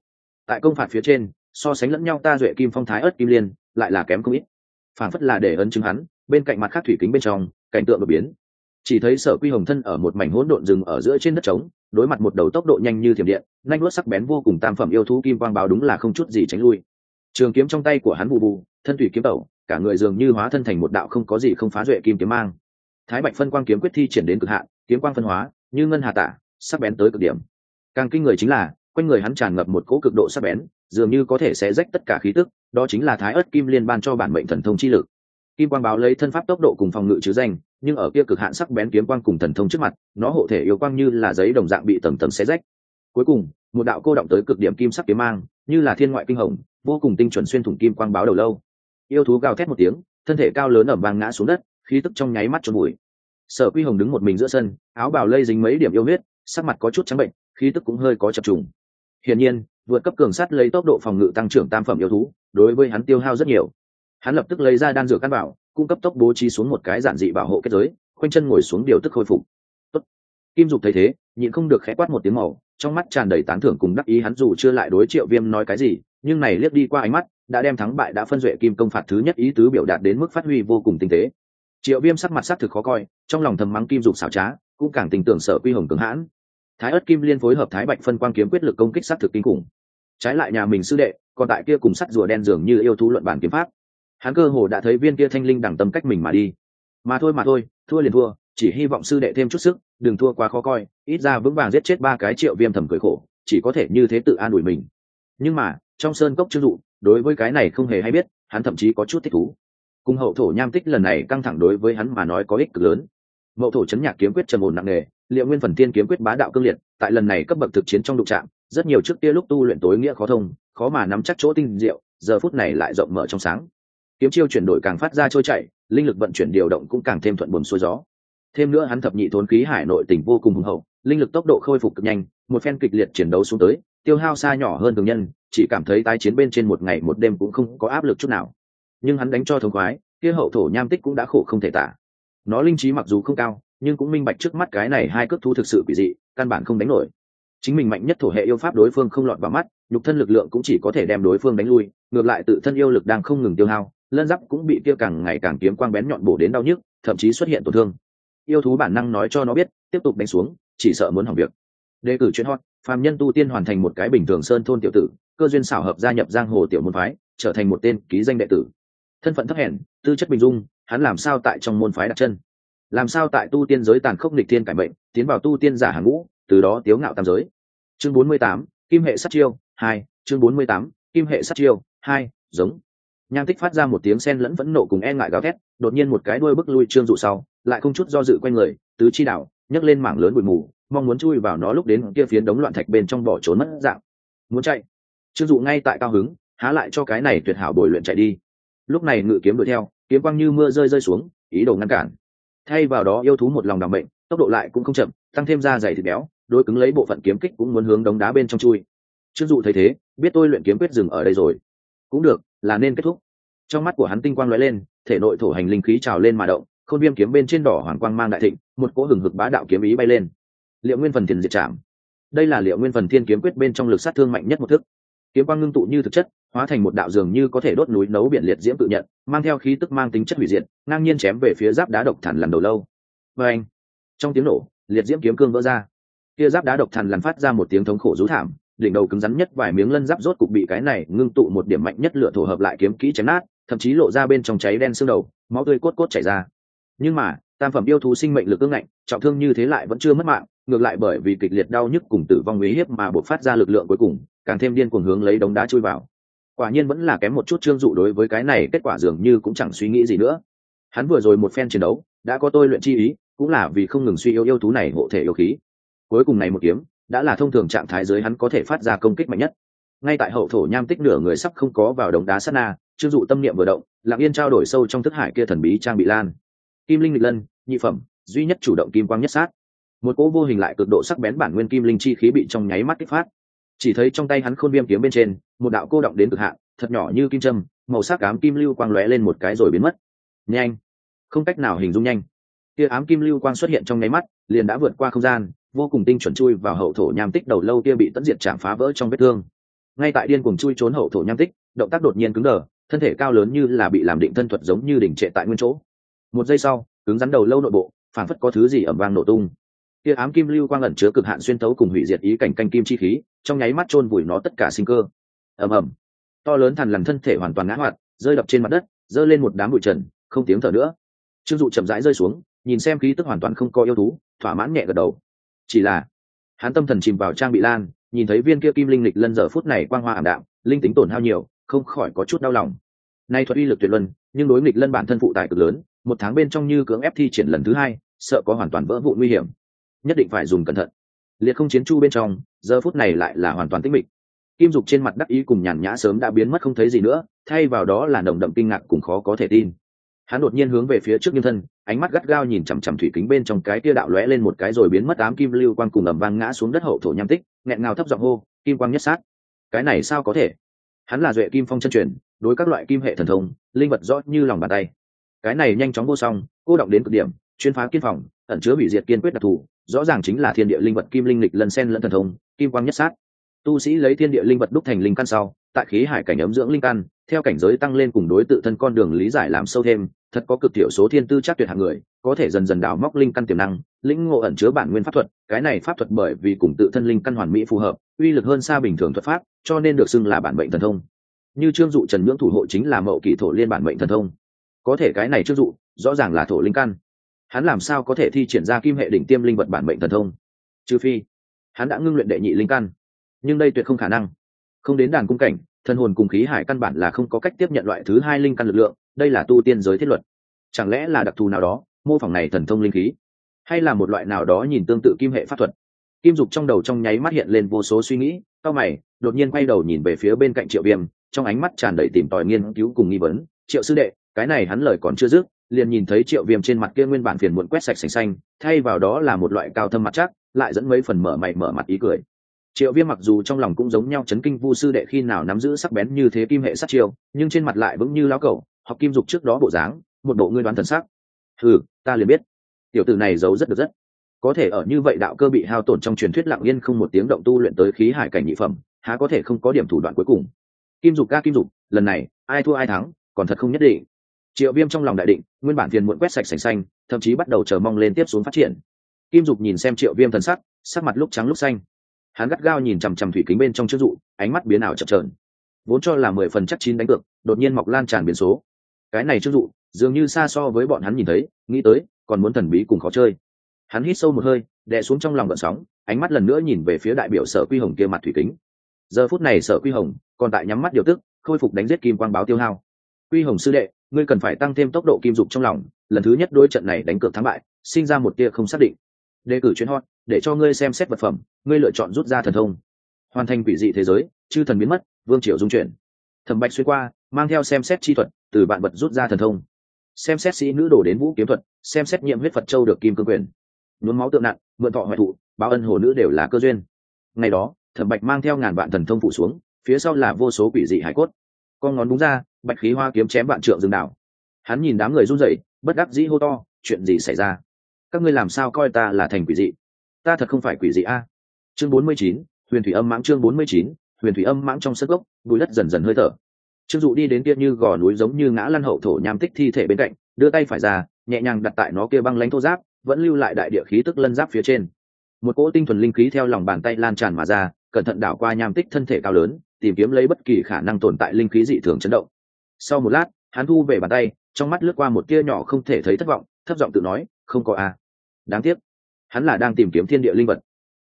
Tại công phạt phía trên, so sánh lẫn nhau ta duệ kim phong thái ớt kim liên, lại là kém không ít phản phất là để ấn chứng hắn, bên cạnh mặt khác thủy kính bên trong, cảnh tượng đột biến. Chỉ thấy sở quy hồng thân ở một mảnh hỗn độn rừng ở giữa trên đất trống, đối mặt một đầu tốc độ nhanh như thiểm điện nhanh luốt sắc bén vô cùng tam phẩm yêu thú kim quang báo đúng là không chút gì tránh lui. Trường kiếm trong tay của hắn bù bù, thân thủy kiếm tẩu, cả người dường như hóa thân thành một đạo không có gì không phá duệ kim kiếm mang. Thái bạch phân quang kiếm quyết thi triển đến cực hạn, kiếm quang phân hóa, như ngân hà tả, sắc bén tới cực điểm. Càng kinh người chính là, quanh người hắn tràn ngập một cỗ cực độ sắc bén, dường như có thể sẽ rách tất cả khí tức đó chính là thái ớt kim liên ban cho bản mệnh thần thông chi lực. Kim quang báo lấy thân pháp tốc độ cùng phòng ngự chứ danh, nhưng ở kia cực hạn sắc bén kiếm quang cùng thần thông trước mặt, nó hộ thể yêu quang như là giấy đồng dạng bị tầng tầng xé rách. Cuối cùng, một đạo cô động tới cực điểm kim sắc kiếm mang, như là thiên ngoại kinh hồng, vô cùng tinh chuẩn xuyên thủng kim quang báo đầu lâu. Yêu thú gào thét một tiếng, thân thể cao lớn ẩm vang ngã xuống đất, khí tức trong nháy mắt trôn bụi. Sở quy hồng đứng một mình giữa sân, áo bào lây dính mấy điểm yêu huyết, sắc mặt có chút trắng bệnh, khí tức cũng hơi có chập trùng. Hiển nhiên, vượt cấp cường sát lấy tốc độ phòng ngự tăng trưởng tam phẩm yêu thú đối với hắn tiêu hao rất nhiều. Hắn lập tức lấy ra đan dược căn bảo cung cấp tốc bố trí xuống một cái giản dị bảo hộ kết giới, khoanh chân ngồi xuống điều tức khôi phục. Tốt. kim dục thấy thế, nhịn không được khẽ quát một tiếng màu, trong mắt tràn đầy tán thưởng cùng đắc ý hắn dù chưa lại đối triệu viêm nói cái gì, nhưng này liếc đi qua ánh mắt, đã đem thắng bại đã phân duệ kim công phạt thứ nhất ý tứ biểu đạt đến mức phát huy vô cùng tinh tế. Triệu viêm sắc mặt sắc thực khó coi, trong lòng thầm mắng kim dục xảo trá, cũng càng tình tưởng sợ quy hồng cứng hãn. Thái ất kim liên phối hợp thái bạch phân quang kiếm quyết lực công kích sắc thực kinh khủng. Trái lại nhà mình sư đệ còn tại kia cùng sắt rùa đen dường như yêu thú luận bản kiếm pháp. Hắn cơ hồ đã thấy viên kia thanh linh đẳng tâm cách mình mà đi. Mà thôi mà thôi, thua liền thua, chỉ hy vọng sư đệ thêm chút sức, đừng thua quá khó coi, ít ra vững vàng giết chết ba cái triệu viêm thầm cười khổ, chỉ có thể như thế tự an ủi mình. Nhưng mà, trong sơn cốc chưng dụ, đối với cái này không hề hay biết, hắn thậm chí có chút thích thú. Cùng hậu thổ nham tích lần này căng thẳng đối với hắn mà nói có ích cực lớn. Mậu thổ chấn nhạc kiếm quyết trầm ổn nặng nề, liệu nguyên phần tiên kiếm quyết bá đạo cương liệt, tại lần này cấp bậc thực chiến trong đụng trạm rất nhiều trước kia lúc tu luyện tối nghĩa khó thông, khó mà nắm chắc chỗ tinh diệu, giờ phút này lại rộng mở trong sáng. Kiếm chiêu chuyển đổi càng phát ra trôi chảy, linh lực vận chuyển điều động cũng càng thêm thuận buồm xuôi gió. Thêm nữa hắn thập nhị thốn khí hải nội tỉnh vô cùng hùng hậu, linh lực tốc độ khôi phục cực nhanh, một phen kịch liệt chiến đấu xuống tới, tiêu hao xa nhỏ hơn thường nhân, chỉ cảm thấy tái chiến bên trên một ngày một đêm cũng không có áp lực chút nào. Nhưng hắn đánh cho thống khoái, kia hậu thổ nham tích cũng đã khổ không thể tả. Nó linh trí mặc dù không cao, nhưng cũng minh bạch trước mắt cái này hai cước thu thực sự bị dị, căn bản không đánh nổi chính mình mạnh nhất thổ hệ yêu pháp đối phương không lọt vào mắt, nhục thân lực lượng cũng chỉ có thể đem đối phương đánh lui, ngược lại tự thân yêu lực đang không ngừng tiêu hao, lân giáp cũng bị kia càng ngày càng kiếm quang bén nhọn bổ đến đau nhức, thậm chí xuất hiện tổn thương. Yêu thú bản năng nói cho nó biết, tiếp tục đánh xuống, chỉ sợ muốn hỏng việc. Đề cử chuyên hot, phàm nhân tu tiên hoàn thành một cái bình thường sơn thôn tiểu tử, cơ duyên xảo hợp gia nhập giang hồ tiểu môn phái, trở thành một tên ký danh đệ tử. Thân phận thấp hèn, tư chất bình dung, hắn làm sao tại trong môn phái đặt chân? Làm sao tại tu tiên giới tàn khốc nghịch thiên cải mệnh, tiến vào tu tiên giả hàng ngũ, từ đó tiếu ngạo tam giới. Chương bốn mươi tám, kim hệ sát chiêu, hai, chương bốn mươi tám, kim hệ sát chiêu, hai, giống. Nham tích phát ra một tiếng sen lẫn phẫn nộ cùng e ngại gào thét, đột nhiên một cái đuôi bức lui trương dụ sau, lại không chút do dự quanh người, tứ chi đảo, nhấc lên mảng lớn bụi mù, mong muốn chui vào nó lúc đến kia phiến đống loạn thạch bên trong bỏ trốn mất dạng. Muốn chạy. Trương dụ ngay tại cao hứng, há lại cho cái này tuyệt hảo bồi luyện chạy đi. Lúc này ngự kiếm đuổi theo, kiếm quang như mưa rơi rơi xuống, ý đồ ngăn cản thay vào đó yêu thú một lòng đảm bệnh tốc độ lại cũng không chậm, tăng thêm da dày thịt béo đôi cứng lấy bộ phận kiếm kích cũng muốn hướng đống đá bên trong chui. Chưng dụ thấy thế, biết tôi luyện kiếm quyết dừng ở đây rồi. Cũng được, là nên kết thúc. Trong mắt của hắn tinh quang lóe lên, thể nội thổ hành linh khí trào lên mà động, khôn viêm kiếm bên trên đỏ hoàng quang mang đại thịnh, một cỗ hừng hực bá đạo kiếm ý bay lên. Liệu nguyên phần thiền diệt chạm đây là liệu nguyên phần thiên kiếm quyết bên trong lực sát thương mạnh nhất một thức. Kiếm quang ngưng tụ như thực chất hóa thành một đạo dường như có thể đốt núi nấu biển liệt diễm tự nhận, mang theo khí tức mang tính chất hủy diệt, ngang nhiên chém về phía giáp đá độc thản lần đầu lâu. Và anh, trong tiếng nổ, liệt diễm kiếm cương vỡ ra. Kia giáp đá độc thản lần phát ra một tiếng thống khổ rú thảm, đỉnh đầu cứng rắn nhất vài miếng lân giáp rốt cục bị cái này ngưng tụ một điểm mạnh nhất lửa thổ hợp lại kiếm kỹ chém nát, thậm chí lộ ra bên trong cháy đen xương đầu, máu tươi cốt cốt chảy ra. Nhưng mà, tam phẩm yêu thú sinh mệnh lực ương ngạnh, trọng thương như thế lại vẫn chưa mất mạng, ngược lại bởi vì kịch liệt đau nhức cùng tử vong uy hiếp mà buộc phát ra lực lượng cuối cùng, càng thêm điên cuồng hướng lấy đống đá chui vào quả nhiên vẫn là kém một chút trương dụ đối với cái này kết quả dường như cũng chẳng suy nghĩ gì nữa. Hắn vừa rồi một phen chiến đấu, đã có tôi luyện chi ý, cũng là vì không ngừng suy yếu yêu thú này hộ thể yêu khí. Cuối cùng này một kiếm, đã là thông thường trạng thái dưới hắn có thể phát ra công kích mạnh nhất. Ngay tại hậu thổ nham tích nửa người sắp không có vào đống đá sát na, trương dụ tâm niệm vừa động, lặng yên trao đổi sâu trong thức hải kia thần bí trang bị lan. Kim linh lịch lân, nhị phẩm, duy nhất chủ động kim quang nhất sát. Một cỗ vô hình lại cực độ sắc bén bản nguyên kim linh chi khí bị trong nháy mắt kích phát chỉ thấy trong tay hắn khôn viêm kiếm bên trên, một đạo cô động đến cực hạn, thật nhỏ như kim châm, màu sắc ám kim lưu quang lóe lên một cái rồi biến mất. Nhanh! Không cách nào hình dung nhanh. Kia ám kim lưu quang xuất hiện trong nháy mắt, liền đã vượt qua không gian, vô cùng tinh chuẩn chui vào hậu thổ nham tích đầu lâu kia bị tận diệt chạm phá vỡ trong vết thương. Ngay tại điên cùng chui trốn hậu thổ nham tích, động tác đột nhiên cứng đờ, thân thể cao lớn như là bị làm định thân thuật giống như đỉnh trệ tại nguyên chỗ. Một giây sau, cứng rắn đầu lâu nội bộ, phản phất có thứ gì ẩm vang nổ tung kia ám kim lưu quang ẩn chứa cực hạn xuyên tấu cùng hủy diệt ý cảnh canh kim chi khí, trong nháy mắt chôn vùi nó tất cả sinh cơ. Ầm ầm. To lớn thằn lằn thân thể hoàn toàn ngã hoạt rơi đập trên mặt đất, giơ lên một đám bụi trần, không tiếng thở nữa. Trương dụ chậm rãi rơi xuống, nhìn xem khí tức hoàn toàn không có yêu thú, thỏa mãn nhẹ gật đầu. Chỉ là, hắn tâm thần chìm vào trang bị lan, nhìn thấy viên kia kim linh lịch lân giờ phút này quang hoa ảm đạm, linh tính tổn hao nhiều, không khỏi có chút đau lòng. Nay thuật uy lực tuyệt luân, nhưng đối nghịch lân bản thân phụ tài cực lớn, một tháng bên trong như cưỡng ép thi triển lần thứ hai, sợ có hoàn toàn vỡ vụ nguy hiểm nhất định phải dùng cẩn thận. Liệt không chiến chu bên trong, giờ phút này lại là hoàn toàn tĩnh mịch. Kim dục trên mặt đắc ý cùng nhàn nhã sớm đã biến mất không thấy gì nữa, thay vào đó là nồng đậm kinh ngạc cùng khó có thể tin. Hắn đột nhiên hướng về phía trước nhân thân, ánh mắt gắt gao nhìn chằm chằm thủy kính bên trong cái tia đạo lóe lên một cái rồi biến mất ám kim lưu quang cùng ẩm vang ngã xuống đất hậu thổ nham tích, nghẹn ngào thấp giọng hô, kim quang nhất sát. Cái này sao có thể? Hắn là duệ kim phong chân truyền, đối các loại kim hệ thần thông, linh vật rõ như lòng bàn tay. Cái này nhanh chóng vô song cô động đến cực điểm, chuyên phá kiên phòng, ẩn chứa hủy diệt kiên quyết đặc thù rõ ràng chính là thiên địa linh vật kim linh lịch lần sen lẫn thần thông, kim quang nhất sát. Tu sĩ lấy thiên địa linh vật đúc thành linh căn sau, tại khí hải cảnh ấm dưỡng linh căn, theo cảnh giới tăng lên cùng đối tự thân con đường lý giải làm sâu thêm, thật có cực thiểu số thiên tư chắc tuyệt hạng người, có thể dần dần đào móc linh căn tiềm năng, lĩnh ngộ ẩn chứa bản nguyên pháp thuật, cái này pháp thuật bởi vì cùng tự thân linh căn hoàn mỹ phù hợp, uy lực hơn xa bình thường thuật pháp, cho nên được xưng là bản mệnh thần thông. Như trương dụ trần nhưỡng thủ hộ chính là mậu kỷ thổ liên bản mệnh thần thông. Có thể cái này trương dụ, rõ ràng là thổ linh căn hắn làm sao có thể thi triển ra kim hệ đỉnh tiêm linh vật bản mệnh thần thông? Trừ phi, hắn đã ngưng luyện đệ nhị linh căn. Nhưng đây tuyệt không khả năng. Không đến đàn cung cảnh thân hồn cùng khí hải căn bản là không có cách tiếp nhận loại thứ hai linh căn lực lượng, đây là tu tiên giới thiết luật. Chẳng lẽ là đặc thù nào đó, mô phỏng này thần thông linh khí? Hay là một loại nào đó nhìn tương tự kim hệ pháp thuật? Kim dục trong đầu trong nháy mắt hiện lên vô số suy nghĩ, cao mày, đột nhiên quay đầu nhìn về phía bên cạnh triệu viêm, trong ánh mắt tràn đầy tìm tòi nghiên cứu cùng nghi vấn. Triệu sư đệ, cái này hắn lời còn chưa dứt liền nhìn thấy triệu viêm trên mặt kia nguyên bản phiền muộn quét sạch sành xanh, thay vào đó là một loại cao thâm mặt chắc, lại dẫn mấy phần mở mày mở mặt ý cười. Triệu viêm mặc dù trong lòng cũng giống nhau chấn kinh vu sư đệ khi nào nắm giữ sắc bén như thế kim hệ sát chiêu, nhưng trên mặt lại vững như lão cẩu, học kim dục trước đó bộ dáng, một bộ ngươi đoán thần sắc. Ừ ta liền biết. Tiểu tử này giấu rất được rất. Có thể ở như vậy đạo cơ bị hao tổn trong truyền thuyết lặng yên không một tiếng động tu luyện tới khí hải cảnh nhị phẩm, há có thể không có điểm thủ đoạn cuối cùng. Kim dục ca kim dục, lần này, ai thua ai thắng, còn thật không nhất định triệu viêm trong lòng đại định, nguyên bản phiền muộn quét sạch sành xanh, thậm chí bắt đầu chờ mong lên tiếp xuống phát triển. Kim dục nhìn xem triệu viêm thần sắc sắc mặt lúc trắng lúc xanh. Hắn gắt gao nhìn chằm chằm thủy kính bên trong chức dụ, ánh mắt biến ảo chập trờn vốn cho là mười phần chắc chín đánh cược, đột nhiên mọc lan tràn biến số. Cái này chức dụ, dường như xa so với bọn hắn nhìn thấy, nghĩ tới, còn muốn thần bí cùng khó chơi. Hắn hít sâu một hơi, đè xuống trong lòng vận sóng, ánh mắt lần nữa nhìn về phía đại biểu sở quy hồng kia mặt thủy kính. Giờ phút này sở quy hồng còn tại nhắm mắt điều tức, khôi phục đánh giết kim quang báo tiêu hao. Quy hồng sư đệ ngươi cần phải tăng thêm tốc độ kim dục trong lòng, lần thứ nhất đôi trận này đánh cược thắng bại, sinh ra một tia không xác định. Đề cử chuyến hot, để cho ngươi xem xét vật phẩm, ngươi lựa chọn rút ra thần thông. Hoàn thành quỷ dị thế giới, chư thần biến mất, vương triều dung chuyển. Thẩm bạch xuyên qua, mang theo xem xét chi thuật, từ bạn vật rút ra thần thông. Xem xét sĩ nữ đổ đến vũ kiếm thuật, xem xét nhiệm huyết phật châu được kim cương quyền. Nhuốm máu tượng nặng, mượn thọ hoại thụ, báo ân hồ nữ đều là cơ duyên. Ngày đó, thẩm bạch mang theo ngàn vạn thần thông phụ xuống, phía sau là vô số quỷ dị hải cốt con ngón đúng ra, bạch khí hoa kiếm chém vạn trượng rừng đảo. Hắn nhìn đám người run rẩy, bất đắc dĩ hô to, chuyện gì xảy ra? Các ngươi làm sao coi ta là thành quỷ dị? Ta thật không phải quỷ dị a. Chương bốn mươi chín, huyền thủy âm mãng chương bốn mươi chín, huyền thủy âm mãng trong sức gốc bùi đất dần dần hơi thở. Trương dụ đi đến kia như gò núi giống như ngã lăn hậu thổ nham tích thi thể bên cạnh, đưa tay phải ra, nhẹ nhàng đặt tại nó kia băng lãnh thô giáp, vẫn lưu lại đại địa khí tức lân giáp phía trên. Một cỗ tinh thuần linh khí theo lòng bàn tay lan tràn mà ra cẩn thận đảo qua nham tích thân thể cao lớn, tìm kiếm lấy bất kỳ khả năng tồn tại linh khí dị thường chấn động. Sau một lát, hắn thu về bàn tay, trong mắt lướt qua một tia nhỏ không thể thấy thất vọng thất vọng tự nói, không có a đáng tiếc, hắn là đang tìm kiếm thiên địa linh vật.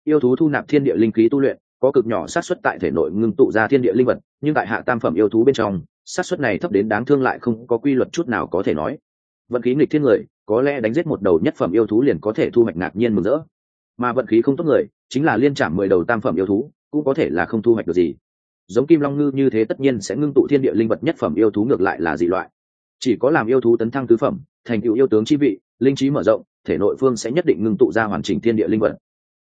Yêu thú thu nạp thiên địa linh khí tu luyện, có cực nhỏ sát xuất tại thể nội ngưng tụ ra thiên địa linh vật, nhưng tại hạ tam phẩm yêu thú bên trong sát xuất này thấp đến đáng thương lại không có quy luật chút nào có thể nói. Vận khí nghịch thiên người, có lẽ đánh giết một đầu nhất phẩm yêu thú liền có thể thu hoạch ngạc nhiên mừng rỡ. Mà vận khí không tốt người, chính là liên trảm mười đầu tam phẩm yêu thú cũng có thể là không thu hoạch được gì. Giống kim long ngư như thế tất nhiên sẽ ngưng tụ thiên địa linh vật nhất phẩm yêu thú ngược lại là dị loại. Chỉ có làm yêu thú tấn thăng tứ phẩm, thành tựu yêu tướng chi vị, linh trí mở rộng, thể nội phương sẽ nhất định ngưng tụ ra hoàn chỉnh thiên địa linh vật.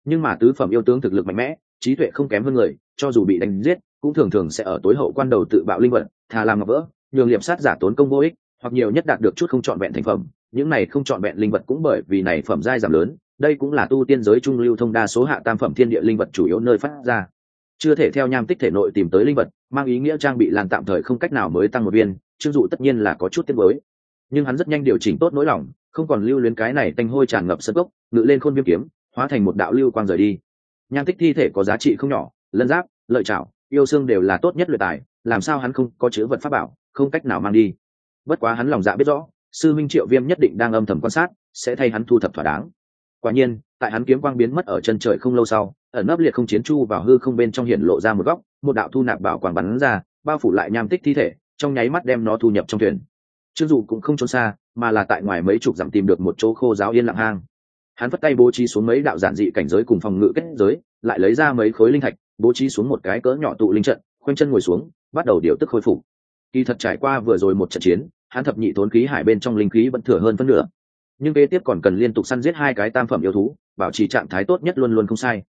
Nhưng mà tứ phẩm yêu tướng thực lực mạnh mẽ, trí tuệ không kém hơn người, cho dù bị đánh giết, cũng thường thường sẽ ở tối hậu quan đầu tự bạo linh vật, thà làm ngọc vỡ, nhường liệp sát giả tốn công vô ích, hoặc nhiều nhất đạt được chút không trọn vẹn thành phẩm. Những này không trọn vẹn linh vật cũng bởi vì này phẩm giai giảm lớn, đây cũng là tu tiên giới trung lưu thông đa số hạ tam phẩm thiên địa linh vật chủ yếu nơi phát ra chưa thể theo nham tích thể nội tìm tới linh vật, mang ý nghĩa trang bị làn tạm thời không cách nào mới tăng một viên trương dụ tất nhiên là có chút tiết mới nhưng hắn rất nhanh điều chỉnh tốt nỗi lòng, không còn lưu luyến cái này tanh hôi tràn ngập sân gốc ngự lên khôn viêm kiếm, hóa thành một đạo lưu quang rời đi. Nham tích thi thể có giá trị không nhỏ, lân giáp, lợi chảo yêu xương đều là tốt nhất luyện tài, làm sao hắn không có chữ vật pháp bảo, không cách nào mang đi. Bất quá hắn lòng dạ biết rõ, sư minh triệu viêm nhất định đang âm thầm quan sát, sẽ thay hắn thu thập thỏa đáng quả nhiên, tại hắn kiếm quang biến mất ở chân trời không lâu sau, ẩn nấp liệt không chiến chu vào hư không bên trong hiện lộ ra một góc, một đạo thu nạp bảo quản bắn ra, bao phủ lại nham tích thi thể, trong nháy mắt đem nó thu nhập trong thuyền. Chưng dù cũng không trốn xa, mà là tại ngoài mấy chục dặm tìm được một chỗ khô giáo yên lặng hang. Hắn vất tay bố trí xuống mấy đạo giản dị cảnh giới cùng phòng ngự kết giới, lại lấy ra mấy khối linh thạch, bố trí xuống một cái cỡ nhỏ tụ linh trận, khoanh chân ngồi xuống, bắt đầu điều tức khôi phục. Kỳ thật trải qua vừa rồi một trận chiến, hắn thập nhị thốn khí hải bên trong linh khí vẫn thừa hơn phân nửa nhưng kế tiếp còn cần liên tục săn giết hai cái tam phẩm yêu thú, bảo trì trạng thái tốt nhất luôn luôn không sai.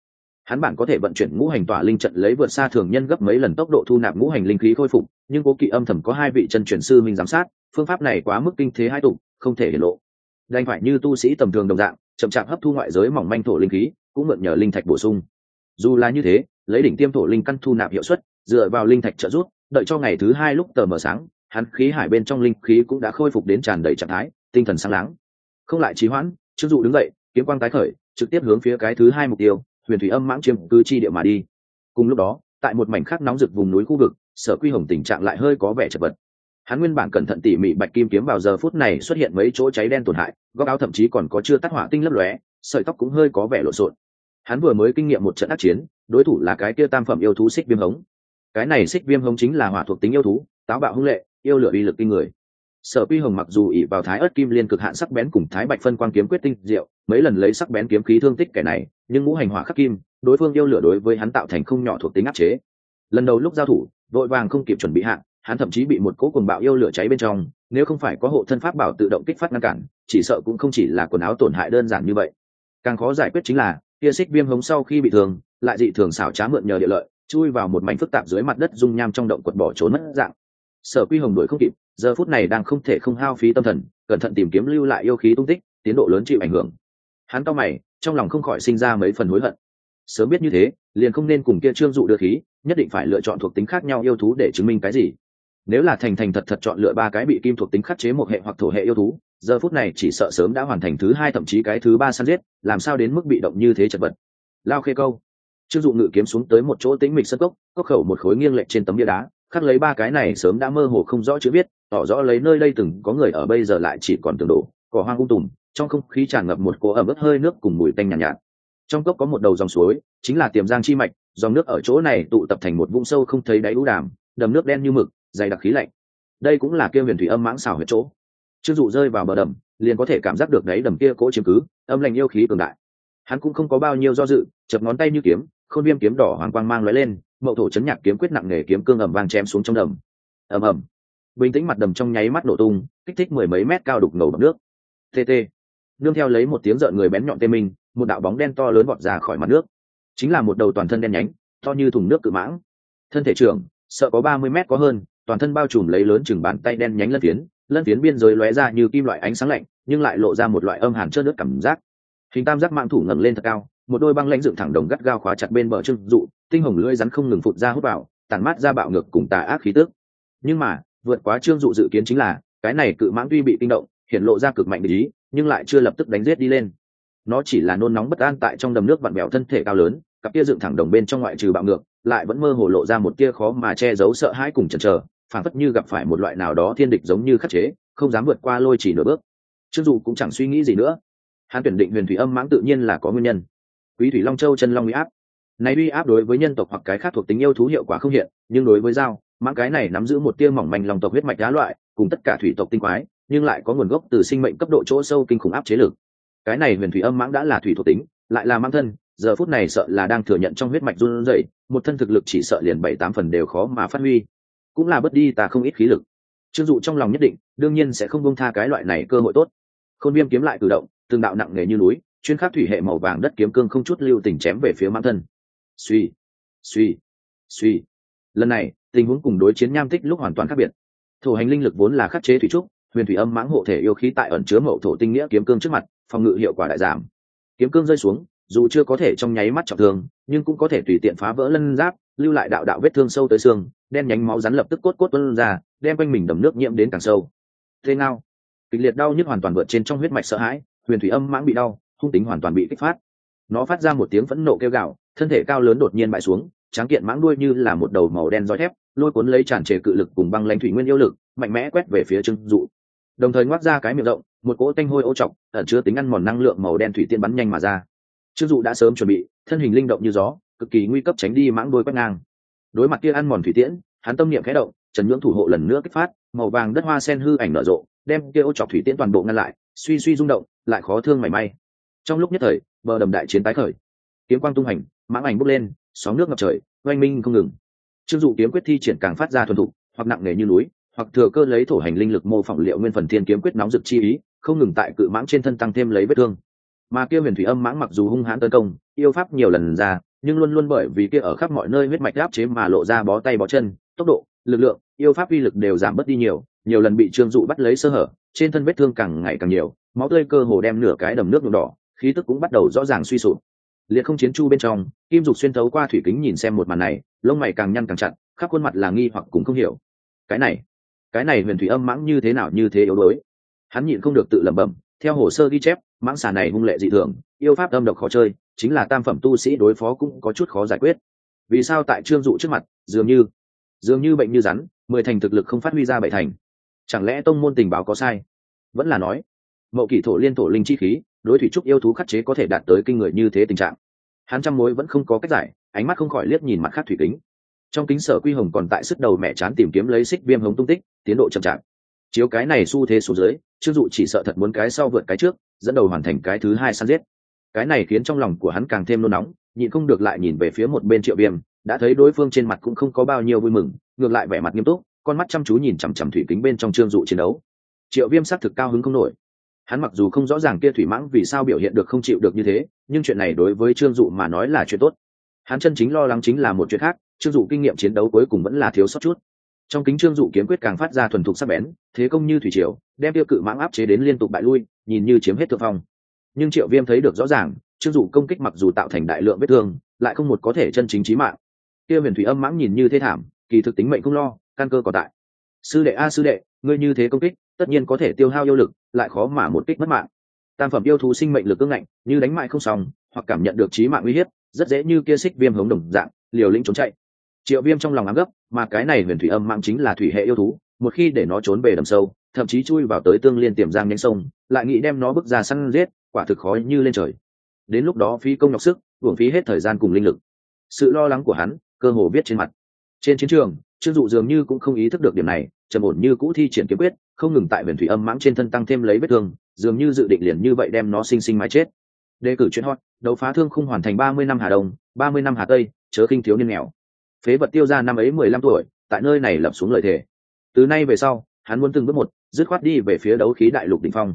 Hắn bản có thể vận chuyển ngũ hành tỏa linh trận lấy vượt xa thường nhân gấp mấy lần tốc độ thu nạp ngũ hành linh khí khôi phục, nhưng cố kỵ âm thầm có hai vị chân chuyển sư minh giám sát, phương pháp này quá mức kinh thế hai tục không thể hiển lộ. Đành phải như tu sĩ tầm thường đồng dạng, chậm chạp hấp thu ngoại giới mỏng manh thổ linh khí, cũng mượn nhờ linh thạch bổ sung. Dù là như thế, lấy đỉnh tiêm thổ linh căn thu nạp hiệu suất, dựa vào linh thạch trợ rút đợi cho ngày thứ hai lúc tờ mờ sáng, hắn khí hải bên trong linh khí cũng đã khôi phục đến tràn đầy trạng thái, tinh thần sáng láng không lại trì hoãn chưng dụ đứng dậy, kiếm quang tái khởi, trực tiếp hướng phía cái thứ hai mục tiêu, huyền thủy âm mãng chiếm cư chi địa mà đi. Cùng lúc đó, tại một mảnh khác nóng rực vùng núi khu vực, sở quy hồng tình trạng lại hơi có vẻ chật vật. Hắn nguyên bản cẩn thận tỉ mỉ bạch kim kiếm vào giờ phút này xuất hiện mấy chỗ cháy đen tổn hại, góc áo thậm chí còn có chưa tắt hỏa tinh lấp lóe, sợi tóc cũng hơi có vẻ lộn xộn. Hắn vừa mới kinh nghiệm một trận ác chiến, đối thủ là cái kia tam phẩm yêu thú xích viêm hống. Cái này xích viêm hống chính là hỏa thuộc tính yêu thú, táo bạo hung lệ, yêu lửa uy lực kinh người sở quy hồng mặc dù ỉ vào thái ớt kim liên cực hạn sắc bén cùng thái bạch phân quang kiếm quyết tinh diệu, mấy lần lấy sắc bén kiếm khí thương tích kẻ này, nhưng ngũ hành hỏa khắc kim, đối phương yêu lửa đối với hắn tạo thành không nhỏ thuộc tính áp chế. Lần đầu lúc giao thủ, vội vàng không kịp chuẩn bị hạn hắn thậm chí bị một cỗ cuồng bạo yêu lửa cháy bên trong, nếu không phải có hộ thân pháp bảo tự động kích phát ngăn cản, chỉ sợ cũng không chỉ là quần áo tổn hại đơn giản như vậy. Càng khó giải quyết chính là, tia xích viêm hống sau khi bị thương, lại dị thường xảo trá mượn nhờ địa lợi, chui vào một mảnh phức tạp dưới mặt đất dung nham trong động quật bỏ trốn mất dạng. Sở quy hồng đuổi không kịp giờ phút này đang không thể không hao phí tâm thần, cẩn thận tìm kiếm lưu lại yêu khí tung tích, tiến độ lớn chịu ảnh hưởng. Hắn to mày, trong lòng không khỏi sinh ra mấy phần hối hận. Sớm biết như thế, liền không nên cùng kia trương dụ đưa khí, nhất định phải lựa chọn thuộc tính khác nhau yêu thú để chứng minh cái gì. Nếu là thành thành thật thật chọn lựa ba cái bị kim thuộc tính khắc chế một hệ hoặc thổ hệ yêu thú, giờ phút này chỉ sợ sớm đã hoàn thành thứ hai thậm chí cái thứ ba săn giết, làm sao đến mức bị động như thế chật vật. Lao khê câu. Trương dụ ngự kiếm xuống tới một chỗ tĩnh mịch sân cốc cốc khẩu một khối nghiêng lệch trên tấm bia đá khắc lấy ba cái này sớm đã mơ hồ không rõ chữ viết tỏ rõ lấy nơi đây từng có người ở bây giờ lại chỉ còn tường đổ cỏ hoang ung tùm trong không khí tràn ngập một cỗ ẩm ướt hơi nước cùng mùi tanh nhàn nhạt, nhạt. Trong cốc có một đầu dòng suối chính là tiềm giang chi mạch dòng nước ở chỗ này tụ tập thành một vũng sâu không thấy đáy lũ đàm đầm nước đen như mực dày đặc khí lạnh. Đây cũng là kia huyền thủy âm mãng xảo huyệt chỗ. Chưng dụ rơi vào bờ đầm liền có thể cảm giác được đáy đầm kia cỗ chiếm cứ âm lạnh yêu khí cường đại. Hắn cũng không có bao nhiêu do dự chập ngón tay như kiếm khôn viêm kiếm đỏ hoàng quang mang lóe lên mậu thổ chấn nhạc kiếm quyết nặng nề kiếm cương ầm vang chém xuống trong đầm. Ầm ầm. Bình tĩnh mặt đầm trong nháy mắt nổ tung, kích thích mười mấy mét cao đục ngầu bằng nước. Tt nương theo lấy một tiếng rợn người bén nhọn tê minh, một đạo bóng đen to lớn vọt ra khỏi mặt nước. Chính là một đầu toàn thân đen nhánh, to như thùng nước cự mãng. Thân thể trưởng, sợ có ba mươi mét có hơn, toàn thân bao trùm lấy lớn chừng bàn tay đen nhánh lân phiến. Lân phiến biên giới lóe ra như kim loại ánh sáng lạnh, nhưng lại lộ ra một loại âm hàn trơn nước cảm giác. Hình tam giác mạng thủ ngẩng lên thật cao một đôi băng lãnh dựng thẳng đồng gắt gao khóa chặt bên bờ trương dụ, tinh hồng lưỡi rắn không ngừng phụt ra hút vào tàn mát ra bạo ngược cùng tà ác khí tức. Nhưng mà, vượt quá trương dụ dự kiến chính là, cái này cự mãng tuy bị kinh động, hiện lộ ra cực mạnh ý, nhưng lại chưa lập tức đánh giết đi lên. Nó chỉ là nôn nóng bất an tại trong đầm nước vặn bèo thân thể cao lớn, cặp kia dựng thẳng đồng bên trong ngoại trừ bạo ngược, lại vẫn mơ hồ lộ ra một tia khó mà che giấu sợ hãi cùng chần chờ, phảng phất như gặp phải một loại nào đó thiên địch giống như khắc chế, không dám vượt qua lôi chỉ nửa bước. Trương dụ cũng chẳng suy nghĩ gì nữa. Hắn tuyển định huyền thủy âm mãng tự nhiên là có nguyên nhân quý thủy long châu chân long uy áp. Này uy áp đối với nhân tộc hoặc cái khác thuộc tính yêu thú hiệu quả không hiện, nhưng đối với dao, mãng cái này nắm giữ một tia mỏng manh lòng tộc huyết mạch đá loại, cùng tất cả thủy tộc tinh quái, nhưng lại có nguồn gốc từ sinh mệnh cấp độ chỗ sâu kinh khủng áp chế lực. Cái này huyền thủy âm mãng đã là thủy thuộc tính, lại là mang thân, giờ phút này sợ là đang thừa nhận trong huyết mạch run rẩy, một thân thực lực chỉ sợ liền bảy tám phần đều khó mà phát huy. Cũng là bất đi ta không ít khí lực. Trương dụ trong lòng nhất định, đương nhiên sẽ không bông tha cái loại này cơ hội tốt. Khôn viêm kiếm lại cử động, từng đạo nặng nề như núi chuyên khắc thủy hệ màu vàng đất kiếm cương không chút lưu tình chém về phía mãng thân. Suy suy suy. Lần này, tình huống cùng đối chiến nham tích lúc hoàn toàn khác biệt. Thổ hành linh lực vốn là khắc chế thủy trúc, huyền thủy âm mãng hộ thể yêu khí tại ẩn chứa mậu thổ tinh nghĩa kiếm cương trước mặt, phòng ngự hiệu quả đại giảm. Kiếm cương rơi xuống, dù chưa có thể trong nháy mắt trọng thương, nhưng cũng có thể tùy tiện phá vỡ lân giáp, lưu lại đạo đạo vết thương sâu tới xương, đen nhánh máu rắn lập tức cốt cốt vân ra, đem quanh mình đầm nước nhiễm đến càng sâu. Thế nào? Kịch liệt đau nhức hoàn toàn vượt trên trong huyết mạch sợ hãi, huyền thủy âm mãng bị đau hung tính hoàn toàn bị kích phát. Nó phát ra một tiếng phẫn nộ kêu gạo thân thể cao lớn đột nhiên bại xuống, tráng kiện mãng đuôi như là một đầu màu đen roi thép, lôi cuốn lấy tràn trề cự lực cùng băng lãnh thủy nguyên yêu lực, mạnh mẽ quét về phía trưng dụ. Đồng thời ngoác ra cái miệng rộng, một cỗ tanh hôi ô trọc, ẩn chứa tính ăn mòn năng lượng màu đen thủy tiên bắn nhanh mà ra. Trương dụ đã sớm chuẩn bị, thân hình linh động như gió, cực kỳ nguy cấp tránh đi mãng đôi quét ngang. Đối mặt kia ăn mòn thủy tiễn, hắn tâm niệm khẽ động, trần nhưỡng thủ hộ lần nữa kích phát, màu vàng đất hoa sen hư ảnh nở rộ, đem kia ô trọc thủy tiễn toàn bộ ngăn lại, suy suy rung động, lại khó thương mảy may trong lúc nhất thời, bờ đầm đại chiến tái khởi. Kiếm quang tung hành, mãng ảnh bốc lên, sóng nước ngập trời, oanh minh không ngừng. Trương dụ kiếm quyết thi triển càng phát ra thuần thục, hoặc nặng nề như núi, hoặc thừa cơ lấy thổ hành linh lực mô phỏng liệu nguyên phần thiên kiếm quyết nóng rực chi ý, không ngừng tại cự mãng trên thân tăng thêm lấy vết thương. Mà kia huyền thủy âm mãng mặc dù hung hãn tấn công, yêu pháp nhiều lần ra, nhưng luôn luôn bởi vì kia ở khắp mọi nơi huyết mạch áp chế mà lộ ra bó tay bó chân, tốc độ, lực lượng, yêu pháp uy lực đều giảm bớt đi nhiều nhiều lần bị trương dụ bắt lấy sơ hở, trên thân vết thương càng ngày càng nhiều, máu tươi cơ hồ đem nửa cái đầm nước nhuộm đỏ khí tức cũng bắt đầu rõ ràng suy sụp. Liệt không chiến chu bên trong, kim dục xuyên thấu qua thủy kính nhìn xem một màn này, lông mày càng nhăn càng chặt, khắp khuôn mặt là nghi hoặc cũng không hiểu. Cái này cái này huyền thủy âm mãng như thế nào như thế yếu đuối. Hắn nhịn không được tự lẩm bẩm, theo hồ sơ ghi chép, mãng xà này hung lệ dị thường, yêu pháp âm độc khó chơi, chính là tam phẩm tu sĩ đối phó cũng có chút khó giải quyết. Vì sao tại trương dụ trước mặt, dường như dường như bệnh như rắn, mười thành thực lực không phát huy ra bảy thành? Chẳng lẽ tông môn tình báo có sai? Vẫn là nói, mậu kỷ thổ liên thổ linh chi khí đối thủy trúc yêu thú khắc chế có thể đạt tới kinh người như thế tình trạng. Hắn trăm mối vẫn không có cách giải, ánh mắt không khỏi liếc nhìn mặt khác thủy kính. Trong kính sở quy hồng còn tại sức đầu mẹ chán tìm kiếm lấy xích viêm hống tung tích, tiến độ chậm chạp. Chiếu cái này xu thế số dưới chưng dụ chỉ sợ thật muốn cái sau vượt cái trước, dẫn đầu hoàn thành cái thứ hai săn giết. Cái này khiến trong lòng của hắn càng thêm nôn nóng, nhịn không được lại nhìn về phía một bên triệu viêm, đã thấy đối phương trên mặt cũng không có bao nhiêu vui mừng, ngược lại vẻ mặt nghiêm túc, con mắt chăm chú nhìn chằm chằm thủy kính bên trong trương dụ chiến đấu. Triệu viêm xác thực cao hứng không nổi hắn mặc dù không rõ ràng kia thủy mãng vì sao biểu hiện được không chịu được như thế, nhưng chuyện này đối với trương dụ mà nói là chuyện tốt. Hắn chân chính lo lắng chính là một chuyện khác, trương dụ kinh nghiệm chiến đấu cuối cùng vẫn là thiếu sót chút. Trong kính trương dụ kiếm quyết càng phát ra thuần thục sắc bén, thế công như thủy triều, đem tiêu cự mãng áp chế đến liên tục bại lui, nhìn như chiếm hết thượng phong. Nhưng triệu viêm thấy được rõ ràng, trương dụ công kích mặc dù tạo thành đại lượng vết thương, lại không một có thể chân chính trí mạng. Kia huyền thủy âm mãng nhìn như thế thảm, kỳ thực tính mệnh không lo, căn cơ còn tại. Sư đệ a, sư đệ, ngươi như thế công kích, tất nhiên có thể tiêu hao yêu lực lại khó mà một kích mất mạng. Tam phẩm yêu thú sinh mệnh lực ương ngạnh, như đánh mại không xong, hoặc cảm nhận được trí mạng uy hiếp, rất dễ như kia xích viêm hống đồng dạng, liều lĩnh trốn chạy. Triệu viêm trong lòng ám gấp, mà cái này huyền thủy âm mạng chính là thủy hệ yêu thú, một khi để nó trốn về đầm sâu, thậm chí chui vào tới tương liên tiềm giang nhánh sông, lại nghĩ đem nó bước ra săn giết, quả thực khó như lên trời. Đến lúc đó phi công nhọc sức, uổng phí hết thời gian cùng linh lực. Sự lo lắng của hắn cơ hồ viết trên mặt. Trên chiến trường trương dụ dường như cũng không ý thức được điểm này, trầm ổn như cũ thi triển kiếm quyết, không ngừng tại huyền thủy âm mãng trên thân tăng thêm lấy vết thương, dường như dự định liền như vậy đem nó sinh sinh mãi chết. Đề cử chuyên hot, đấu phá thương không hoàn thành ba mươi năm hà đông, ba mươi năm hà tây, chớ khinh thiếu niên nghèo. Phế vật tiêu ra năm ấy mười lăm tuổi, tại nơi này lập xuống lời thề. Từ nay về sau, hắn muốn từng bước một, dứt khoát đi về phía đấu khí đại lục đ ỉ n h phong.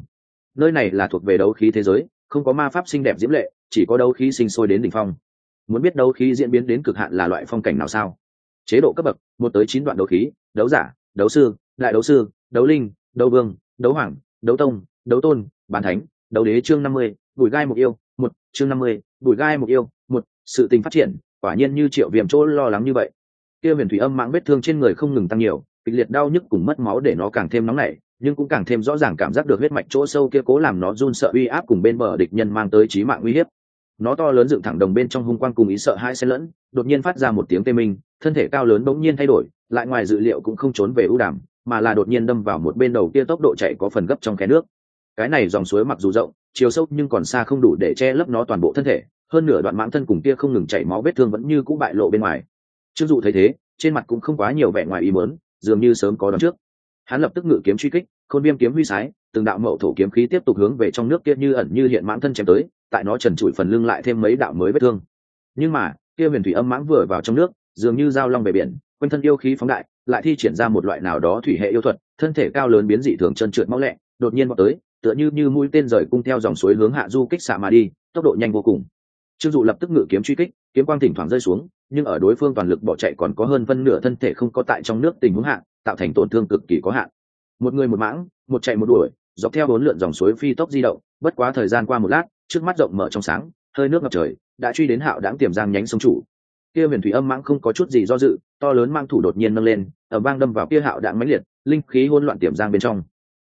Nơi này là thuộc về đấu khí thế giới, không có ma pháp xinh đẹp diễm lệ, chỉ có đấu khí sinh sôi đến đ ỉ n h phong. Muốn biết đấu khí diễn biến đến cực hạn là loại phong cảnh nào sao? Chế độ cấp bậc một tới chín đoạn đấu khí, đấu giả, đấu sư, đại đấu sư, đấu linh, đấu vương, đấu hoàng, đấu tông, đấu tôn bàn thánh, đấu đế chương năm mươi, bùi gai mục yêu, một, chương năm mươi, bùi gai mục yêu, một, sự tình phát triển, quả nhiên như triệu viêm chỗ lo lắng như vậy. Kia huyền thủy âm mãng vết thương trên người không ngừng tăng nhiều, kịch liệt đau nhức cùng mất máu để nó càng thêm nóng nảy, nhưng cũng càng thêm rõ ràng cảm giác được huyết mạch chỗ sâu kia cố làm nó run sợ uy áp cùng bên bờ địch nhân mang tới trí mạng uy hiếp nó to lớn dựng thẳng đồng bên trong hung quang cùng ý sợ hai xen lẫn, đột nhiên phát ra một tiếng tê minh, thân thể cao lớn bỗng nhiên thay đổi, lại ngoài dự liệu cũng không trốn về ưu đàm, mà là đột nhiên đâm vào một bên đầu kia tốc độ chạy có phần gấp trong khe nước. Cái này dòng suối mặc dù rộng, chiều sâu nhưng còn xa không đủ để che lấp nó toàn bộ thân thể, hơn nửa đoạn mãng thân cùng kia không ngừng chảy máu vết thương vẫn như cũ bại lộ bên ngoài. Chưng dụ thấy thế, trên mặt cũng không quá nhiều vẻ ngoài ý mớn dường như sớm có đón trước. Hắn lập tức ngự kiếm truy kích, khôn viêm kiếm huy sái từng đạo mậu thổ kiếm khí tiếp tục hướng về trong nước kia như ẩn như hiện mãng thân chém tới, tại nó trần trụi phần lưng lại thêm mấy đạo mới vết thương. Nhưng mà, kia huyền thủy âm mãng vừa vào trong nước, dường như dao long về biển, quanh thân yêu khí phóng đại, lại thi triển ra một loại nào đó thủy hệ yêu thuật, thân thể cao lớn biến dị thường chân trượt máu lẹ, đột nhiên vào tới, tựa như như mũi tên rời cung theo dòng suối hướng hạ du kích xạ mà đi, tốc độ nhanh vô cùng. Trương dụ lập tức ngự kiếm truy kích, kiếm quang thỉnh thoảng rơi xuống, nhưng ở đối phương toàn lực bỏ chạy còn có hơn phân nửa thân thể không có tại trong nước tình huống hạn tạo thành tổn thương cực kỳ có hạn. Một người một mãng, một chạy một đuổi dọc theo bốn lượn dòng suối phi tốc di động, bất quá thời gian qua một lát, trước mắt rộng mở trong sáng, hơi nước ngập trời, đã truy đến hạo đáng tiềm giang nhánh sông chủ. Kia huyền thủy âm mãng không có chút gì do dự, to lớn mang thủ đột nhiên nâng lên ở vang đâm vào kia hạo đạn mãnh liệt, linh khí hỗn loạn tiềm giang bên trong.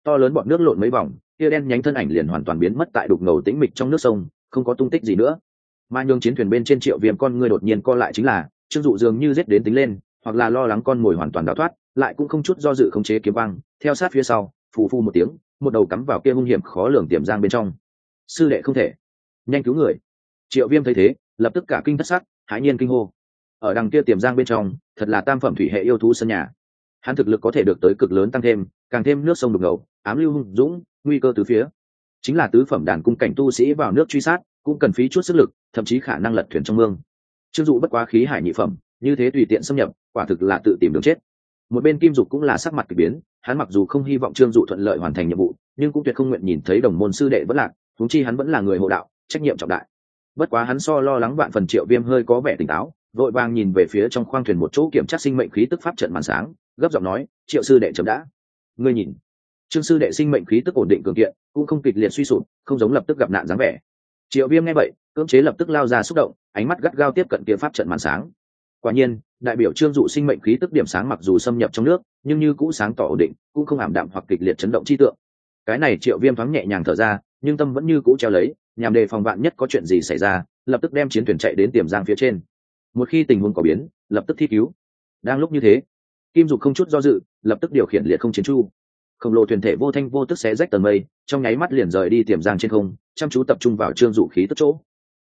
To lớn bọn nước lộn mấy vòng, kia đen nhánh thân ảnh liền hoàn toàn biến mất tại đục ngầu tĩnh mịch trong nước sông, không có tung tích gì nữa. Mà nhường chiến thuyền bên trên triệu viêm con người đột nhiên co lại chính là, trương dụ dường như giết đến tính lên, hoặc là lo lắng con mồi hoàn toàn đào thoát, lại cũng không chút do dự khống chế kiếm băng theo sát phía sau, phù phu một tiếng một đầu cắm vào kia hung hiểm khó lường tiềm giang bên trong. Sư đệ không thể. Nhanh cứu người. Triệu viêm thấy thế, lập tức cả kinh thất sắc, hãi nhiên kinh hô. Ở đằng kia tiềm giang bên trong, thật là tam phẩm thủy hệ yêu thú sân nhà. Hắn thực lực có thể được tới cực lớn tăng thêm, càng thêm nước sông đục ngầu, ám lưu hung dũng, nguy cơ từ phía. Chính là tứ phẩm đàn cung cảnh tu sĩ vào nước truy sát, cũng cần phí chút sức lực, thậm chí khả năng lật thuyền trong mương. Chưng dụ bất quá khí hải nhị phẩm, như thế tùy tiện xâm nhập, quả thực là tự tìm đường chết. Một bên kim dục cũng là sắc mặt k ỳ biến hắn mặc dù không hy vọng trương dụ thuận lợi hoàn thành nhiệm vụ, nhưng cũng tuyệt không nguyện nhìn thấy đồng môn sư đệ vẫn lạc thúng chi hắn vẫn là người hộ đạo, trách nhiệm trọng đại. Bất quá hắn so lo lắng vạn phần triệu viêm hơi có vẻ tỉnh táo, vội vàng nhìn về phía trong khoang thuyền một chỗ kiểm tra sinh mệnh khí tức pháp trận màn sáng, gấp giọng nói, triệu sư đệ chấm đã. Ngươi nhìn, trương sư đệ sinh mệnh khí tức ổn định cường kiện, cũng không kịch liệt suy sụp, không giống lập tức gặp nạn dáng vẻ. Triệu viêm nghe vậy, cưỡng chế lập tức lao ra xúc động, ánh mắt gắt gao tiếp cận kia pháp trận màn sáng quả nhiên, đại biểu trương dụ sinh mệnh khí tức điểm sáng mặc dù xâm nhập trong nước, nhưng như cũ sáng tỏ ổn định, cũng không ảm đạm hoặc kịch liệt chấn động chi tượng. Cái này triệu viêm thoáng nhẹ nhàng thở ra, nhưng tâm vẫn như cũ treo lấy, nhằm đề phòng vạn nhất có chuyện gì xảy ra, lập tức đem chiến thuyền chạy đến tiềm giang phía trên. Một khi tình huống có biến, lập tức thi cứu. Đang lúc như thế, kim dục không chút do dự, lập tức điều khiển liệt không chiến chu. Khổng lồ thuyền thể vô thanh vô tức xé rách tầng mây, trong nháy mắt liền rời đi tiềm giang trên không, chăm chú tập trung vào trương dụ khí tức chỗ.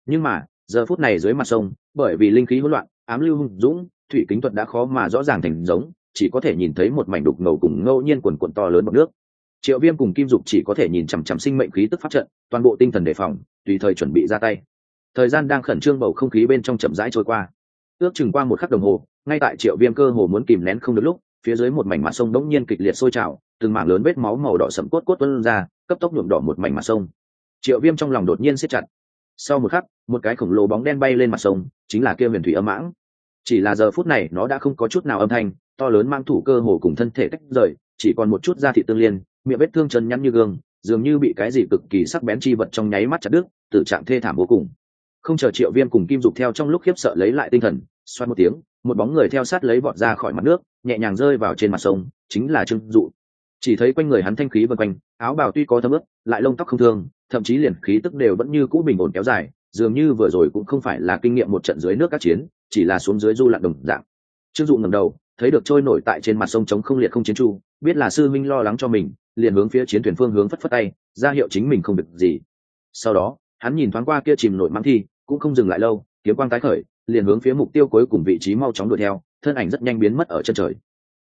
Nhưng mà, giờ phút này dưới mặt sông, bởi vì linh khí hỗn loạn ám lưu hung dũng, thủy kính thuật đã khó mà rõ ràng thành giống, chỉ có thể nhìn thấy một mảnh đục ngầu cùng ngẫu nhiên quần quần to lớn bọc nước. Triệu viêm cùng kim dục chỉ có thể nhìn chằm chằm sinh mệnh khí tức phát trận, toàn bộ tinh thần đề phòng, tùy thời chuẩn bị ra tay. Thời gian đang khẩn trương bầu không khí bên trong chậm rãi trôi qua. Ước chừng qua một khắc đồng hồ, ngay tại triệu viêm cơ hồ muốn kìm nén không được lúc, phía dưới một mảnh mặt sông đống nhiên kịch liệt sôi trào, từng mảng lớn vết máu màu đỏ sẫm cốt cốt tuôn ra, cấp tốc nhuộm đỏ một mảnh mặt sông. Triệu viêm trong lòng đột nhiên siết chặt sau một khắc, một cái khổng lồ bóng đen bay lên mặt sông, chính là kia huyền thủy âm mãng. Chỉ là giờ phút này, nó đã không có chút nào âm thanh, to lớn mang thủ cơ hồ cùng thân thể tách rời, chỉ còn một chút da thị tương liên, miệng vết thương chân nhăn như gương, dường như bị cái gì cực kỳ sắc bén chi vật trong nháy mắt chặt đứt tự trạng thê thảm vô cùng. Không chờ triệu viêm cùng kim dục theo trong lúc khiếp sợ lấy lại tinh thần xoay một tiếng, một bóng người theo sát lấy vọt ra khỏi mặt nước, nhẹ nhàng rơi vào trên mặt sông, chính là trương dụ. Chỉ thấy quanh người hắn thanh khí vân quanh, áo bào tuy có thấm ướp lại lông tóc không thương thậm chí liền khí tức đều vẫn như cũ bình ổn kéo dài, dường như vừa rồi cũng không phải là kinh nghiệm một trận dưới nước các chiến, chỉ là xuống dưới du lặn đồng dạng. Trương dụ ngầm đầu, thấy được trôi nổi tại trên mặt sông trống không liệt không chiến chu biết là sư minh lo lắng cho mình, liền hướng phía chiến thuyền phương hướng phất phất tay, ra hiệu chính mình không việc gì. Sau đó, hắn nhìn thoáng qua kia chìm nổi mang thi, cũng không dừng lại lâu, kiếm quang tái khởi, liền hướng phía mục tiêu cuối cùng vị trí mau chóng đuổi theo, thân ảnh rất nhanh biến mất ở chân trời.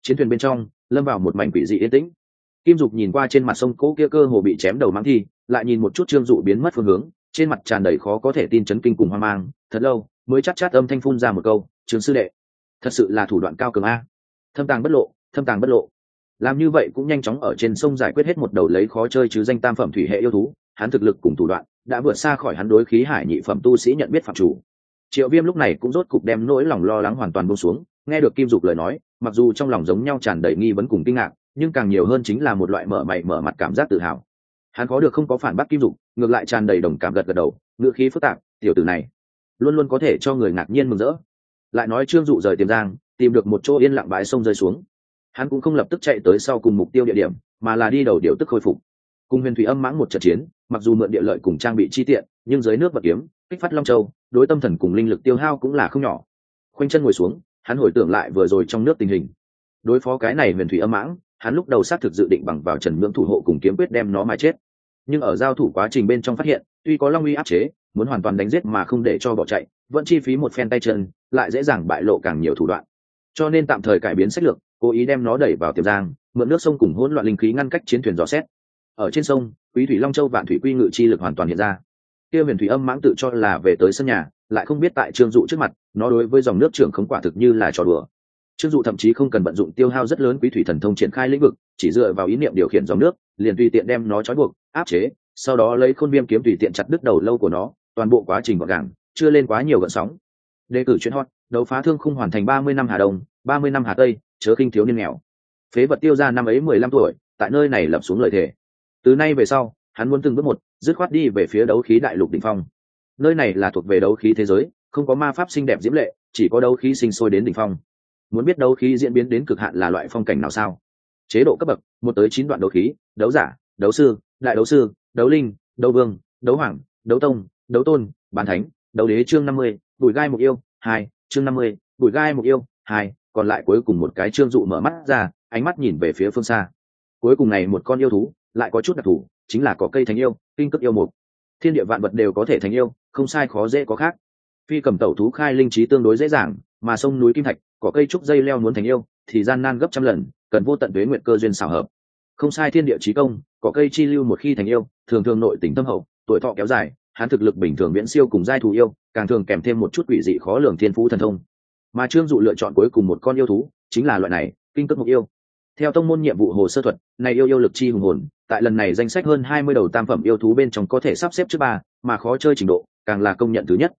Chiến thuyền bên trong, lâm vào một mảnh quỷ dị yên tĩnh kim dục nhìn qua trên mặt sông cỗ kia cơ hồ bị chém đầu mắng thi, lại nhìn một chút trương dụ biến mất phương hướng, trên mặt tràn đầy khó có thể tin chấn kinh cùng hoang mang, thật lâu mới chắc chát âm thanh phun ra một câu trường sư đệ, thật sự là thủ đoạn cao cường a. Thâm tàng bất lộ, thâm tàng bất lộ. Làm như vậy cũng nhanh chóng ở trên sông giải quyết hết một đầu lấy khó chơi chứ danh tam phẩm thủy hệ yêu thú, hắn thực lực cùng thủ đoạn đã vượt xa khỏi hắn đối khí hải nhị phẩm tu sĩ nhận biết phạm chủ. Triệu viêm lúc này cũng rốt cục đem nỗi lòng lo lắng hoàn toàn buông xuống, nghe được kim dục lời nói, mặc dù trong lòng giống nhau tràn đầy nghi vấn cùng kinh ngạc nhưng càng nhiều hơn chính là một loại mở mày mở mặt cảm giác tự hào. Hắn có được không có phản bác kim dục, ngược lại tràn đầy đồng cảm gật gật đầu ngựa khí phức tạp, tiểu tử này, luôn luôn có thể cho người ngạc nhiên mừng rỡ. Lại nói trương dụ rời tiềm giang, tìm được một chỗ yên lặng bãi sông rơi xuống. Hắn cũng không lập tức chạy tới sau cùng mục tiêu địa điểm, mà là đi đầu điều tức khôi phục. Cùng huyền thủy âm mãng một trận chiến, mặc dù mượn địa lợi cùng trang bị chi tiện, nhưng dưới nước vật kiếm, kích phát long châu, đối tâm thần cùng linh lực tiêu hao cũng là không nhỏ. Khoanh chân ngồi xuống, hắn hồi tưởng lại vừa rồi trong nước tình hình. Đối phó cái này huyền thủy âm mãng hắn lúc đầu xác thực dự định bằng vào trần ngưỡng thủ hộ cùng kiếm quyết đem nó mai chết. Nhưng ở giao thủ quá trình bên trong phát hiện, tuy có long uy áp chế, muốn hoàn toàn đánh giết mà không để cho bỏ chạy, vẫn chi phí một phen tay chân, lại dễ dàng bại lộ càng nhiều thủ đoạn. Cho nên tạm thời cải biến sách lược, cố ý đem nó đẩy vào tiềm giang, mượn nước sông cùng hỗn loạn linh khí ngăn cách chiến thuyền dò xét. Ở trên sông, quý thủy long châu vạn thủy quy ngự chi lực hoàn toàn hiện ra. Kia huyền thủy âm mãng tự cho là về tới sân nhà, lại không biết tại trương dụ trước mặt, nó đối với dòng nước trưởng không quả thực như là trò đùa trương dụ thậm chí không cần vận dụng tiêu hao rất lớn quý thủy thần thông triển khai lĩnh vực, chỉ dựa vào ý niệm điều khiển dòng nước, liền tùy tiện đem nó trói buộc, áp chế, sau đó lấy khôn viêm kiếm tùy tiện chặt đứt đầu lâu của nó, toàn bộ quá trình gọn gàng, chưa lên quá nhiều gợn sóng. Đề cử chuyên hot, đấu phá thương không hoàn thành ba mươi năm hà đông, ba mươi năm hà tây, chớ kinh thiếu niên nghèo. Phế vật tiêu ra năm ấy mười lăm tuổi, tại nơi này lập xuống lời thề. Từ nay về sau, hắn muốn từng bước một, dứt khoát đi về phía đấu khí đại lục đỉnh phong. Nơi này là thuộc về đấu khí thế giới, không có ma pháp xinh đẹp diễm lệ, chỉ có đấu khí sinh sôi đến đỉnh phong muốn biết đấu khí diễn biến đến cực hạn là loại phong cảnh nào sao? Chế độ cấp bậc, một tới chín đoạn đấu khí, đấu giả, đấu sư, đại đấu sư, đấu linh, đấu vương, đấu hoàng, đấu tông, đấu tôn bàn thánh, đấu đế chương năm mươi, bùi gai mục yêu, hai, chương năm mươi, bùi gai mục yêu, hai, còn lại cuối cùng một cái chương dụ mở mắt ra, ánh mắt nhìn về phía phương xa. Cuối cùng này một con yêu thú, lại có chút đặc thù, chính là có cây thánh yêu, kinh cấp yêu mục. Thiên địa vạn vật đều có thể thành yêu, không sai khó dễ có khác. Phi cầm tẩu thú khai linh trí tương đối dễ dàng, mà sông núi kim thạch Cỏ cây trúc dây leo muốn thành yêu, thì gian nan gấp trăm lần, cần vô tận tuế nguyện cơ duyên xảo hợp. Không sai thiên địa trí công cỏ cây chi lưu một khi thành yêu, thường thường nội tình tâm hậu, tuổi thọ kéo dài, hắn thực lực bình thường viễn siêu cùng giai thù yêu, càng thường kèm thêm một chút quỷ dị khó lường thiên phú thần thông. Mà trương dụ lựa chọn cuối cùng một con yêu thú, chính là loại này, kinh cất mục yêu. Theo tông môn nhiệm vụ hồ sơ thuật, này yêu yêu lực chi hùng hồn, tại lần này danh sách hơn hai mươi đầu tam phẩm yêu thú bên trong có thể sắp xếp trước ba, mà khó chơi trình độ, càng là công nhận thứ nhất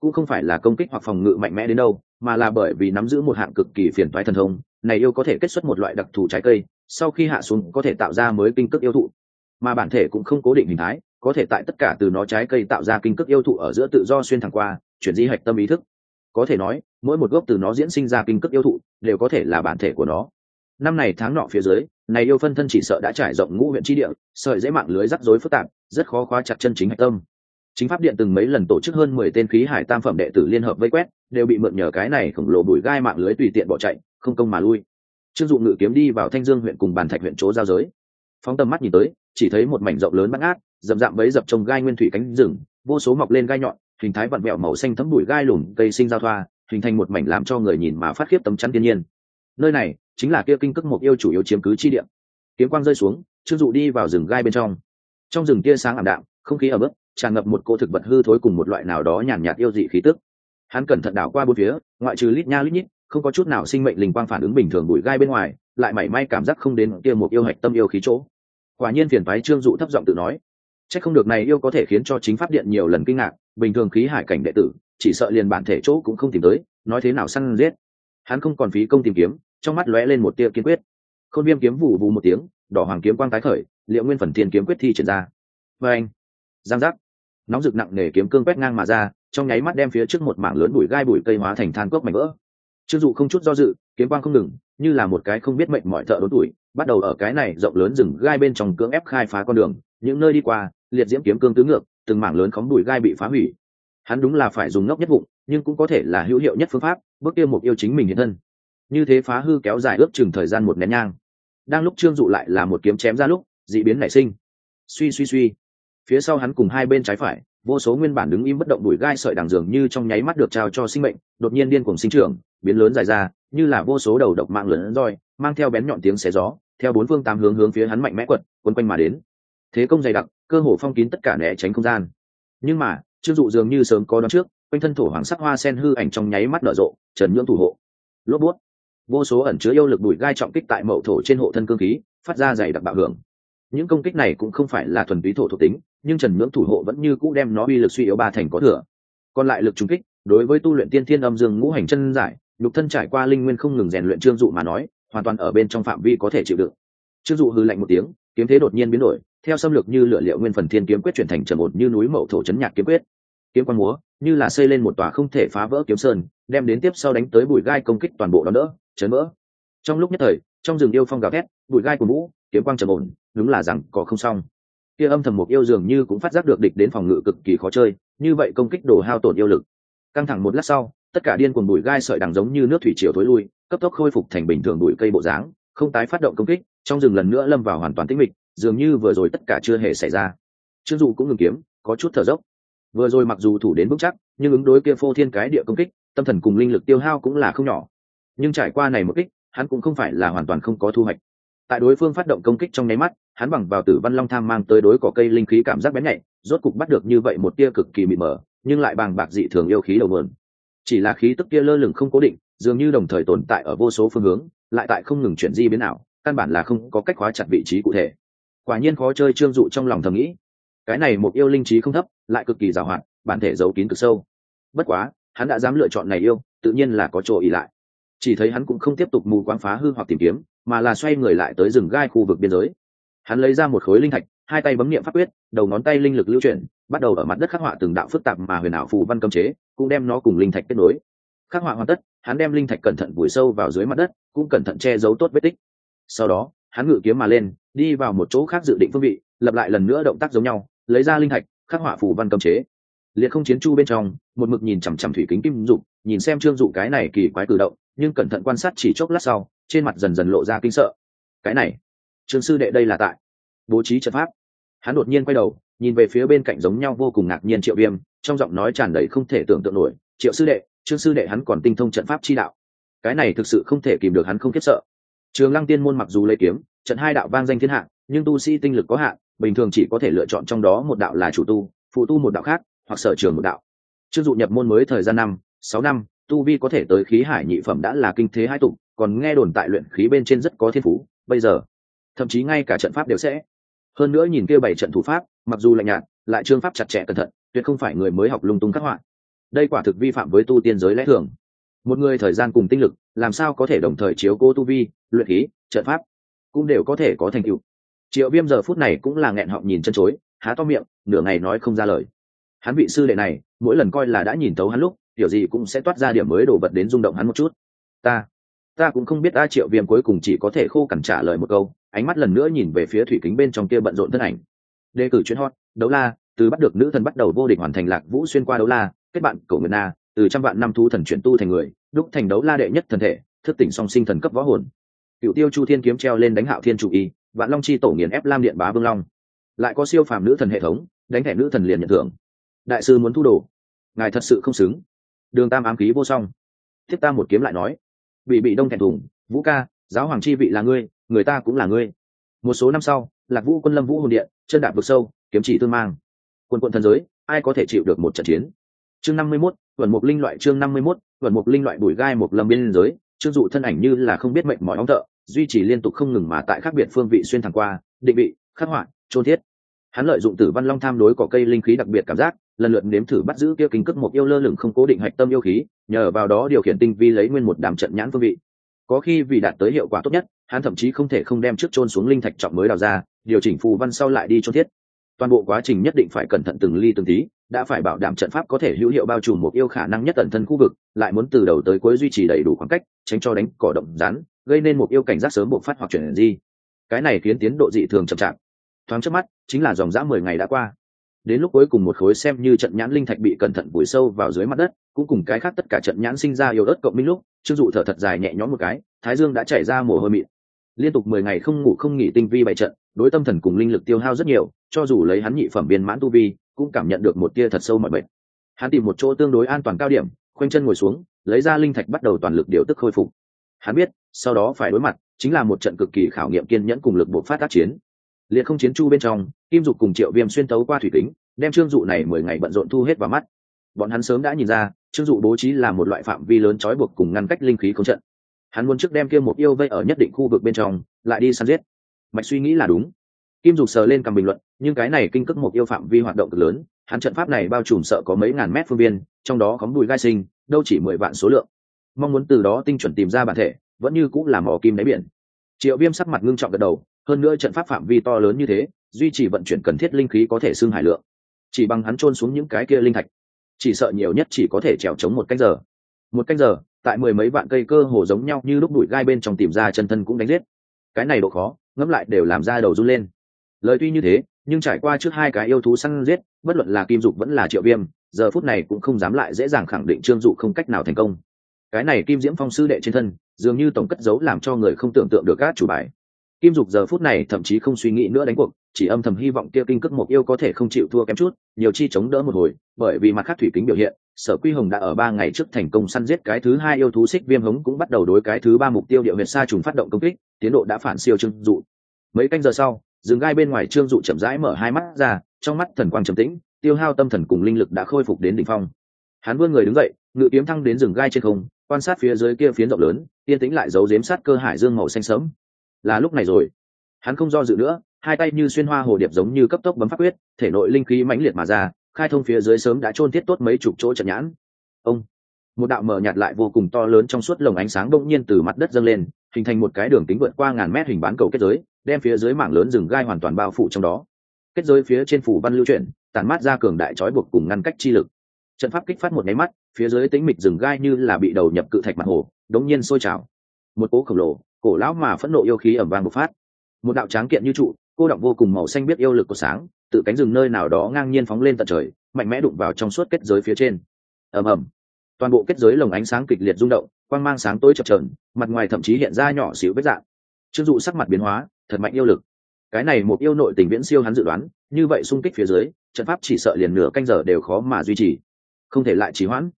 cũng không phải là công kích hoặc phòng ngự mạnh mẽ đến đâu, mà là bởi vì nắm giữ một hạng cực kỳ phiền toái thần thông, này yêu có thể kết xuất một loại đặc thù trái cây, sau khi hạ xuống có thể tạo ra mới kinh cước yêu thụ. Mà bản thể cũng không cố định hình thái, có thể tại tất cả từ nó trái cây tạo ra kinh cước yêu thụ ở giữa tự do xuyên thẳng qua, chuyển di hạch tâm ý thức. Có thể nói, mỗi một gốc từ nó diễn sinh ra kinh cước yêu thụ, đều có thể là bản thể của nó. Năm này tháng nọ phía dưới, này yêu phân thân chỉ sợ đã trải rộng ngũ huyện tri địa, sợi dễ mạng lưới rắc rối phức tạp, rất khó khóa chặt chân chính hạch tâm chính pháp điện từng mấy lần tổ chức hơn mười tên khí hải tam phẩm đệ tử liên hợp vây quét, đều bị mượn nhờ cái này khổng lồ bùi gai mạng lưới tùy tiện bỏ chạy, không công mà lui. Trương dụng ngự kiếm đi vào thanh dương huyện cùng bàn thạch huyện chỗ giao giới. Phóng tầm mắt nhìn tới, chỉ thấy một mảnh rộng lớn bắt ngát dầm dạm bấy dập trồng gai nguyên thủy cánh rừng, vô số mọc lên gai nhọn, hình thái vặn vẹo màu xanh thấm bụi gai lùm, cây sinh giao thoa, hình thành một mảnh làm cho người nhìn mà phát khiếp tấm chắn thiên nhiên. Nơi này chính là kia kinh cước một yêu chủ yếu chiếm cứ chi địa. Kiếm quang rơi xuống, trương dụ đi vào rừng gai bên trong. Trong rừng kia sáng ảm đạm, không khí ở bước tràn ngập một cô thực vật hư thối cùng một loại nào đó nhàn nhạt yêu dị khí tức. Hắn cẩn thận đảo qua bốn phía, ngoại trừ lít nha lít nhít, không có chút nào sinh mệnh linh quang phản ứng bình thường bụi gai bên ngoài, lại mảy may cảm giác không đến kia một yêu hạch tâm yêu khí chỗ. Quả nhiên phiền phái trương dụ thấp giọng tự nói, chắc không được này yêu có thể khiến cho chính pháp điện nhiều lần kinh ngạc, bình thường khí hải cảnh đệ tử, chỉ sợ liền bản thể chỗ cũng không tìm tới, nói thế nào săn giết. Hắn không còn phí công tìm kiếm, trong mắt lóe lên một tia kiên quyết. Khôn viêm kiếm vụ vụ một tiếng, đỏ hoàng kiếm quang tái khởi liệu nguyên phần tiền kiếm quyết thi triển ra. Và anh, giang giác nóng rực nặng nề kiếm cương quét ngang mà ra, trong nháy mắt đem phía trước một mảng lớn bụi gai bụi cây hóa thành than cốc mảnh vỡ. Chưng dụ không chút do dự, kiếm quang không ngừng, như là một cái không biết mệnh mọi thợ đốn tuổi, bắt đầu ở cái này rộng lớn rừng gai bên trong cưỡng ép khai phá con đường. Những nơi đi qua, liệt diễm kiếm cương tứ ngược, từng mảng lớn khóng bụi gai bị phá hủy. Hắn đúng là phải dùng ngốc nhất vụng, nhưng cũng có thể là hữu hiệu nhất phương pháp, bước tiêu mục yêu chính mình hiện thân. Như thế phá hư kéo dài ước chừng thời gian một nén nhang. Đang lúc trương dụ lại là một kiếm chém ra lúc, dị biến nảy sinh. Suy suy suy phía sau hắn cùng hai bên trái phải, vô số nguyên bản đứng im bất động đùi gai sợi đằng dường như trong nháy mắt được trao cho sinh mệnh, đột nhiên điên cuồng sinh trưởng, biến lớn dài ra, như là vô số đầu độc mạng lớn roi mang theo bén nhọn tiếng xé gió, theo bốn phương tám hướng hướng phía hắn mạnh mẽ quật, quấn quanh mà đến. Thế công dày đặc, cơ hồ phong kín tất cả né tránh không gian. Nhưng mà trương dụ dường như sớm có đón trước, quanh thân thổ hoàng sắc hoa sen hư ảnh trong nháy mắt nở rộ, trần nhưỡng thủ hộ. Lốp bút. Vô số ẩn chứa yêu lực đùi gai trọng kích tại mậu thổ trên hộ thân cương khí, phát ra dày đặc bạo hưởng. Những công kích này cũng không phải là thuần túy thổ thuộc tính nhưng trần ngưỡng thủ hộ vẫn như cũ đem nó uy lực suy yếu ba thành có thừa. Còn lại lực trung kích, đối với tu luyện tiên thiên âm dương ngũ hành chân giải, nhục thân trải qua linh nguyên không ngừng rèn luyện trương dụ mà nói, hoàn toàn ở bên trong phạm vi có thể chịu đựng. Trương dụ hư lạnh một tiếng, kiếm thế đột nhiên biến đổi, theo xâm lược như lựa liệu nguyên phần thiên kiếm quyết chuyển thành trầm ổn như núi mậu thổ chấn nhạc kiếm quyết. Kiếm quan múa, như là xây lên một tòa không thể phá vỡ kiếm sơn, đem đến tiếp sau đánh tới bụi gai công kích toàn bộ đó đỡ, chấn vỡ. Trong lúc nhất thời, trong rừng yêu phong gào thét, bụi gai của mũ kiếm quang trầm ổn, đúng là rằng có không xong kia âm thầm một yêu dường như cũng phát giác được địch đến phòng ngự cực kỳ khó chơi, như vậy công kích đổ hao tổn yêu lực. Căng thẳng một lát sau, tất cả điên cuồng bụi gai sợi đằng giống như nước thủy triều thối lui, cấp tốc khôi phục thành bình thường bụi cây bộ dáng, không tái phát động công kích, trong rừng lần nữa lâm vào hoàn toàn tĩnh mịch, dường như vừa rồi tất cả chưa hề xảy ra. Trương dụ cũng ngừng kiếm, có chút thở dốc. Vừa rồi mặc dù thủ đến vững chắc, nhưng ứng đối kia phô thiên cái địa công kích, tâm thần cùng linh lực tiêu hao cũng là không nhỏ. Nhưng trải qua này một kích, hắn cũng không phải là hoàn toàn không có thu hoạch tại đối phương phát động công kích trong nháy mắt hắn bằng vào tử văn long tham mang tới đối cỏ cây linh khí cảm giác bén nhạy rốt cục bắt được như vậy một tia cực kỳ mịt mờ nhưng lại bằng bạc dị thường yêu khí đầu mượn chỉ là khí tức kia lơ lửng không cố định dường như đồng thời tồn tại ở vô số phương hướng lại tại không ngừng chuyển di biến ảo, căn bản là không có cách khóa chặt vị trí cụ thể. Quả nhiên khó chơi trương dụ trong lòng thầm nghĩ. Cái này một yêu linh trí không thấp lại cực kỳ giàu hạn bản thể giấu kín cực sâu. Bất quá hắn đã dám lựa chọn này yêu tự nhiên là có chỗ ỉ lại. Chỉ thấy hắn cũng không tiếp tục mù quáng phá hư hoặc tìm kiếm mà là xoay người lại tới rừng gai khu vực biên giới. Hắn lấy ra một khối linh thạch, hai tay bấm nghiệm pháp quyết, đầu ngón tay linh lực lưu chuyển, bắt đầu ở mặt đất khắc họa từng đạo phức tạp mà huyền ảo phù văn cấm chế, cũng đem nó cùng linh thạch kết nối. Khắc họa hoàn tất, hắn đem linh thạch cẩn thận vùi sâu vào dưới mặt đất, cũng cẩn thận che giấu tốt vết tích. Sau đó, hắn ngự kiếm mà lên, đi vào một chỗ khác dự định phương vị, lập lại lần nữa động tác giống nhau, lấy ra linh thạch, khắc họa phù văn cấm chế. Liệt không chiến chu bên trong, một mực nhìn chằm chằm thủy kính kim dục, nhìn xem trương dụ cái này kỳ quái cử động, nhưng cẩn thận quan sát chỉ chốc lát sau trên mặt dần dần lộ ra kinh sợ. Cái này, trương sư đệ đây là tại bố trí trận pháp. Hắn đột nhiên quay đầu, nhìn về phía bên cạnh giống nhau vô cùng ngạc nhiên triệu viêm, trong giọng nói tràn đầy không thể tưởng tượng nổi, triệu sư đệ, trương sư đệ hắn còn tinh thông trận pháp chi đạo. Cái này thực sự không thể kìm được hắn không khiếp sợ. Trường lăng tiên môn mặc dù lấy kiếm, trận hai đạo vang danh thiên hạ, nhưng tu sĩ tinh lực có hạn, bình thường chỉ có thể lựa chọn trong đó một đạo là chủ tu, phụ tu một đạo khác, hoặc sở trường một đạo. Chưng dụ nhập môn mới thời gian năm, sáu năm, tu vi có thể tới khí hải nhị phẩm đã là kinh thế hai tụng còn nghe đồn tại luyện khí bên trên rất có thiên phú, bây giờ, thậm chí ngay cả trận pháp đều sẽ. Hơn nữa nhìn kia bảy trận thủ pháp, mặc dù lạnh nhạt, lại trương pháp chặt chẽ cẩn thận, tuyệt không phải người mới học lung tung các họa. Đây quả thực vi phạm với tu tiên giới lẽ thường. Một người thời gian cùng tinh lực, làm sao có thể đồng thời chiếu cố tu vi, luyện khí, trận pháp, cũng đều có thể có thành tựu. Triệu viêm giờ phút này cũng là nghẹn họng nhìn chân chối, há to miệng, nửa ngày nói không ra lời. Hắn vị sư đệ này, mỗi lần coi là đã nhìn tấu hắn lúc, kiểu gì cũng sẽ toát ra điểm mới đổ vật đến rung động hắn một chút. Ta ta cũng không biết a triệu viêm cuối cùng chỉ có thể khô cằn trả lời một câu, ánh mắt lần nữa nhìn về phía thủy kính bên trong kia bận rộn thân ảnh. Đề cử chuyên hot, đấu la, từ bắt được nữ thần bắt đầu vô địch hoàn thành lạc vũ xuyên qua đấu la, kết bạn cổ nguyệt na, từ trăm vạn năm thu thần chuyển tu thành người, đúc thành đấu la đệ nhất thần thể, thức tỉnh song sinh thần cấp võ hồn. Cựu tiêu chu thiên kiếm treo lên đánh hạo thiên chủ y, vạn long chi tổ nghiền ép lam điện bá vương long. Lại có siêu phàm nữ thần hệ thống, đánh thẻ nữ thần liền nhận thưởng. Đại sư muốn thu đồ. Ngài thật sự không xứng. Đường tam ám khí vô song. Thiếp ta một kiếm lại nói bị bị đông thẹn thùng, vũ ca, giáo hoàng chi vị là ngươi, người ta cũng là ngươi. Một số năm sau, lạc vũ quân lâm vũ hồn điện, chân đạp vực sâu, kiếm chỉ tương mang. Quân quận thần giới, ai có thể chịu được một trận chiến? Chương năm mươi mốt, vận mục linh loại chương năm mươi mốt, vận mục linh loại bùi gai một lâm biên giới. Chương dụ thân ảnh như là không biết mệnh mỏi óng thợ duy trì liên tục không ngừng mà tại khác biệt phương vị xuyên thẳng qua, định vị, khắc họa trôn thiết hắn lợi dụng tử văn long tham đối cỏ cây linh khí đặc biệt cảm giác, lần lượt nếm thử bắt giữ kia kinh cước một yêu lơ lửng không cố định hạch tâm yêu khí, nhờ vào đó điều khiển tinh vi lấy nguyên một đám trận nhãn phương vị. Có khi vì đạt tới hiệu quả tốt nhất, hắn thậm chí không thể không đem trước trôn xuống linh thạch trọng mới đào ra, điều chỉnh phù văn sau lại đi cho thiết. Toàn bộ quá trình nhất định phải cẩn thận từng ly từng tí, đã phải bảo đảm trận pháp có thể hữu hiệu bao trùm một yêu khả năng nhất tận thân khu vực, lại muốn từ đầu tới cuối duy trì đầy đủ khoảng cách, tránh cho đánh cỏ động rắn, gây nên một yêu cảnh giác sớm bộc phát hoặc chuyển di. Cái này khiến tiến độ dị thường chậm chạp thoáng trước mắt, chính là dòng dã mười ngày đã qua. Đến lúc cuối cùng một khối xem như trận nhãn linh thạch bị cẩn thận vùi sâu vào dưới mặt đất, cũng cùng cái khác tất cả trận nhãn sinh ra yếu ớt cộng minh lúc chưng dụ thở thật dài nhẹ nhõm một cái, thái dương đã chảy ra mồ hôi mịn. Liên tục mười ngày không ngủ không nghỉ tinh vi bày trận, đối tâm thần cùng linh lực tiêu hao rất nhiều, cho dù lấy hắn nhị phẩm biên mãn tu vi, cũng cảm nhận được một tia thật sâu mọi bệnh hắn tìm một chỗ tương đối an toàn cao điểm, khoanh chân ngồi xuống, lấy ra linh thạch bắt đầu toàn lực điều tức khôi phục. Hắn biết, sau đó phải đối mặt, chính là một trận cực kỳ khảo nghiệm kiên nhẫn cùng lực buộc phát tác chiến liệt không chiến chu bên trong, kim dục cùng triệu viêm xuyên tấu qua thủy kính, đem trương dụ này mười ngày bận rộn thu hết vào mắt. Bọn hắn sớm đã nhìn ra, trương dụ bố trí là một loại phạm vi lớn trói buộc cùng ngăn cách linh khí không trận. Hắn muốn trước đem kia một yêu vây ở nhất định khu vực bên trong, lại đi săn giết. Mạch suy nghĩ là đúng. Kim dục sờ lên cầm bình luận, nhưng cái này kinh cước một yêu phạm vi hoạt động cực lớn, hắn trận pháp này bao trùm sợ có mấy ngàn mét phương viên, trong đó có bùi gai sinh, đâu chỉ mười vạn số lượng. Mong muốn từ đó tinh chuẩn tìm ra bản thể, vẫn như cũng là mỏ kim đáy biển. Triệu viêm sắc mặt ngưng trọng gật đầu hơn nữa trận pháp phạm vi to lớn như thế, duy trì vận chuyển cần thiết linh khí có thể xưng hải lượng. Chỉ bằng hắn trôn xuống những cái kia linh thạch, chỉ sợ nhiều nhất chỉ có thể trèo trống một canh giờ. Một canh giờ, tại mười mấy vạn cây cơ hồ giống nhau như lúc đuổi gai bên trong tìm ra chân thân cũng đánh giết. Cái này độ khó, ngẫm lại đều làm ra đầu run lên. Lời tuy như thế, nhưng trải qua trước hai cái yêu thú săn giết, bất luận là kim dục vẫn là triệu viêm, giờ phút này cũng không dám lại dễ dàng khẳng định trương dụ không cách nào thành công. Cái này kim diễm phong sư đệ trên thân, dường như tổng cất giấu làm cho người không tưởng tượng được các chủ bài kim dục giờ phút này thậm chí không suy nghĩ nữa đánh cuộc, chỉ âm thầm hy vọng kia kinh cước một yêu có thể không chịu thua kém chút, nhiều chi chống đỡ một hồi, bởi vì mặt khác thủy kính biểu hiện, sở quy hồng đã ở ba ngày trước thành công săn giết cái thứ hai yêu thú xích viêm hống cũng bắt đầu đối cái thứ ba mục tiêu địa huyệt sa trùng phát động công kích, tiến độ đã phản siêu trương dụ. Mấy canh giờ sau rừng gai bên ngoài trương dụ chậm rãi mở hai mắt ra, trong mắt thần quang trầm tĩnh, tiêu hao tâm thần cùng linh lực đã khôi phục đến đỉnh phong. Hắn vươn người đứng dậy, ngự kiếm thăng đến rừng gai trên không, quan sát phía dưới kia phiến rộng lớn, yên tĩnh lại giấu giếm sát cơ hải dương màu xanh sớm là lúc này rồi. Hắn không do dự nữa, hai tay như xuyên hoa hồ điệp giống như cấp tốc bấm pháp quyết, thể nội linh khí mãnh liệt mà ra, khai thông phía dưới sớm đã trôn thiết tốt mấy chục chỗ trận nhãn. Ông, một đạo mở nhạt lại vô cùng to lớn trong suốt lồng ánh sáng bỗng nhiên từ mặt đất dâng lên, hình thành một cái đường kính vượt qua ngàn mét hình bán cầu kết giới, đem phía dưới mảng lớn rừng gai hoàn toàn bao phủ trong đó. Kết giới phía trên phủ văn lưu chuyển tàn mát ra cường đại trói buộc cùng ngăn cách chi lực. Trận pháp kích phát một nháy mắt, phía dưới tính mịch rừng gai như là bị đầu nhập cự thạch mặt hồ, đống nhiên sôi trào. Một cố khổng lồ cổ lão mà phẫn nộ yêu khí ẩm vang bộc phát. Một đạo tráng kiện như trụ, cô động vô cùng màu xanh biết yêu lực của sáng, tự cánh rừng nơi nào đó ngang nhiên phóng lên tận trời, mạnh mẽ đụng vào trong suốt kết giới phía trên. Ầm ầm. Toàn bộ kết giới lồng ánh sáng kịch liệt rung động, quang mang sáng tối chập trờn mặt ngoài thậm chí hiện ra nhỏ xíu vết dạng. Trương dụ sắc mặt biến hóa, thật mạnh yêu lực. Cái này một yêu nội tình viễn siêu hắn dự đoán, như vậy xung kích phía dưới, trận pháp chỉ sợ liền nửa canh giờ đều khó mà duy trì. Không thể lại trì hoãn.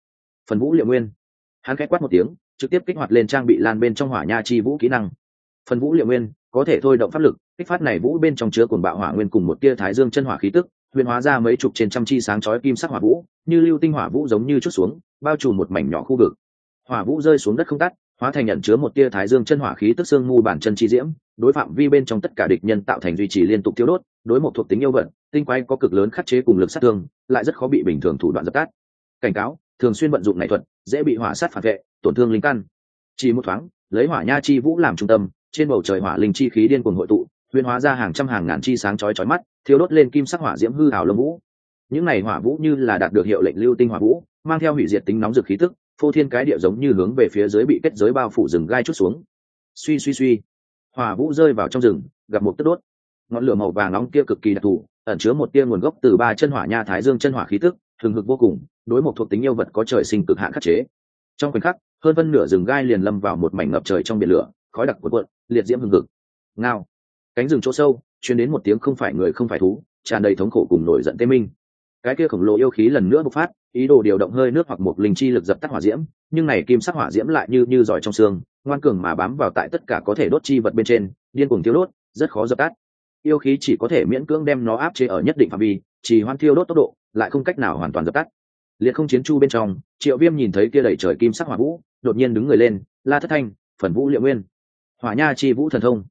Phần vũ liệu nguyên. Hắn khẽ quát một tiếng trực tiếp kích hoạt lên trang bị lan bên trong hỏa nha chi vũ kỹ năng. Phần vũ liệu nguyên, có thể thôi động pháp lực, kích phát này vũ bên trong chứa cồn bạo hỏa nguyên cùng một tia thái dương chân hỏa khí tức, huyền hóa ra mấy chục trên trăm chi sáng chói kim sắc hỏa vũ, như lưu tinh hỏa vũ giống như chút xuống, bao trùm một mảnh nhỏ khu vực. Hỏa vũ rơi xuống đất không tắt, hóa thành nhận chứa một tia thái dương chân hỏa khí tức xương ngu bản chân chi diễm, đối phạm vi bên trong tất cả địch nhân tạo thành duy trì liên tục tiêu đốt, đối một thuộc tính yêu vận tinh quái có cực lớn khắc chế cùng lực sát thương, lại rất khó bị bình thường thủ đoạn dập tắt. Cảnh cáo thường xuyên vận dụng này thuật, dễ bị hỏa sát phản vệ, tổn thương linh căn. Chỉ một thoáng, lấy hỏa nha chi vũ làm trung tâm, trên bầu trời hỏa linh chi khí điên cuồng hội tụ, huyền hóa ra hàng trăm hàng ngàn chi sáng chói chói mắt thiếu đốt lên kim sắc hỏa diễm hư hào lâm vũ. Những này hỏa vũ như là đạt được hiệu lệnh lưu tinh hỏa vũ, mang theo hủy diệt tính nóng rực khí tức, phô thiên cái địa giống như hướng về phía dưới bị kết giới bao phủ rừng gai chút xuống. Suy suy suy. Hỏa vũ rơi vào trong rừng, gặp một tức đốt. Ngọn lửa màu vàng nóng kia cực kỳ đặc thù, ẩn chứa một tia nguồn gốc từ ba chân hỏa nha thái dương chân hỏa khí tức thường hực vô cùng, đối một thuộc tính yêu vật có trời sinh cực hạn khắc chế. Trong khoảnh khắc, hơn phân nửa rừng gai liền lâm vào một mảnh ngập trời trong biển lửa, khói đặc cuộn cuộn, liệt diễm hừng hực. Ngao. Cánh rừng chỗ sâu chuyến đến một tiếng không phải người không phải thú, tràn đầy thống khổ cùng nổi giận tê minh. Cái kia khổng lồ yêu khí lần nữa bộc phát, ý đồ điều động hơi nước hoặc một linh chi lực dập tắt hỏa diễm, nhưng này kim sắc hỏa diễm lại như như giỏi trong xương, ngoan cường mà bám vào tại tất cả có thể đốt chi vật bên trên, điên cuồng thiêu đốt, rất khó dập tắt. Yêu khí chỉ có thể miễn cưỡng đem nó áp chế ở nhất định phạm vi chỉ hoan thiêu đốt tốc độ lại không cách nào hoàn toàn dập tắt. Liệt không chiến chu bên trong, triệu viêm nhìn thấy kia đẩy trời kim sắc hỏa vũ, đột nhiên đứng người lên, la thất thanh, phần vũ liệu nguyên, hỏa nha chi vũ thần thông.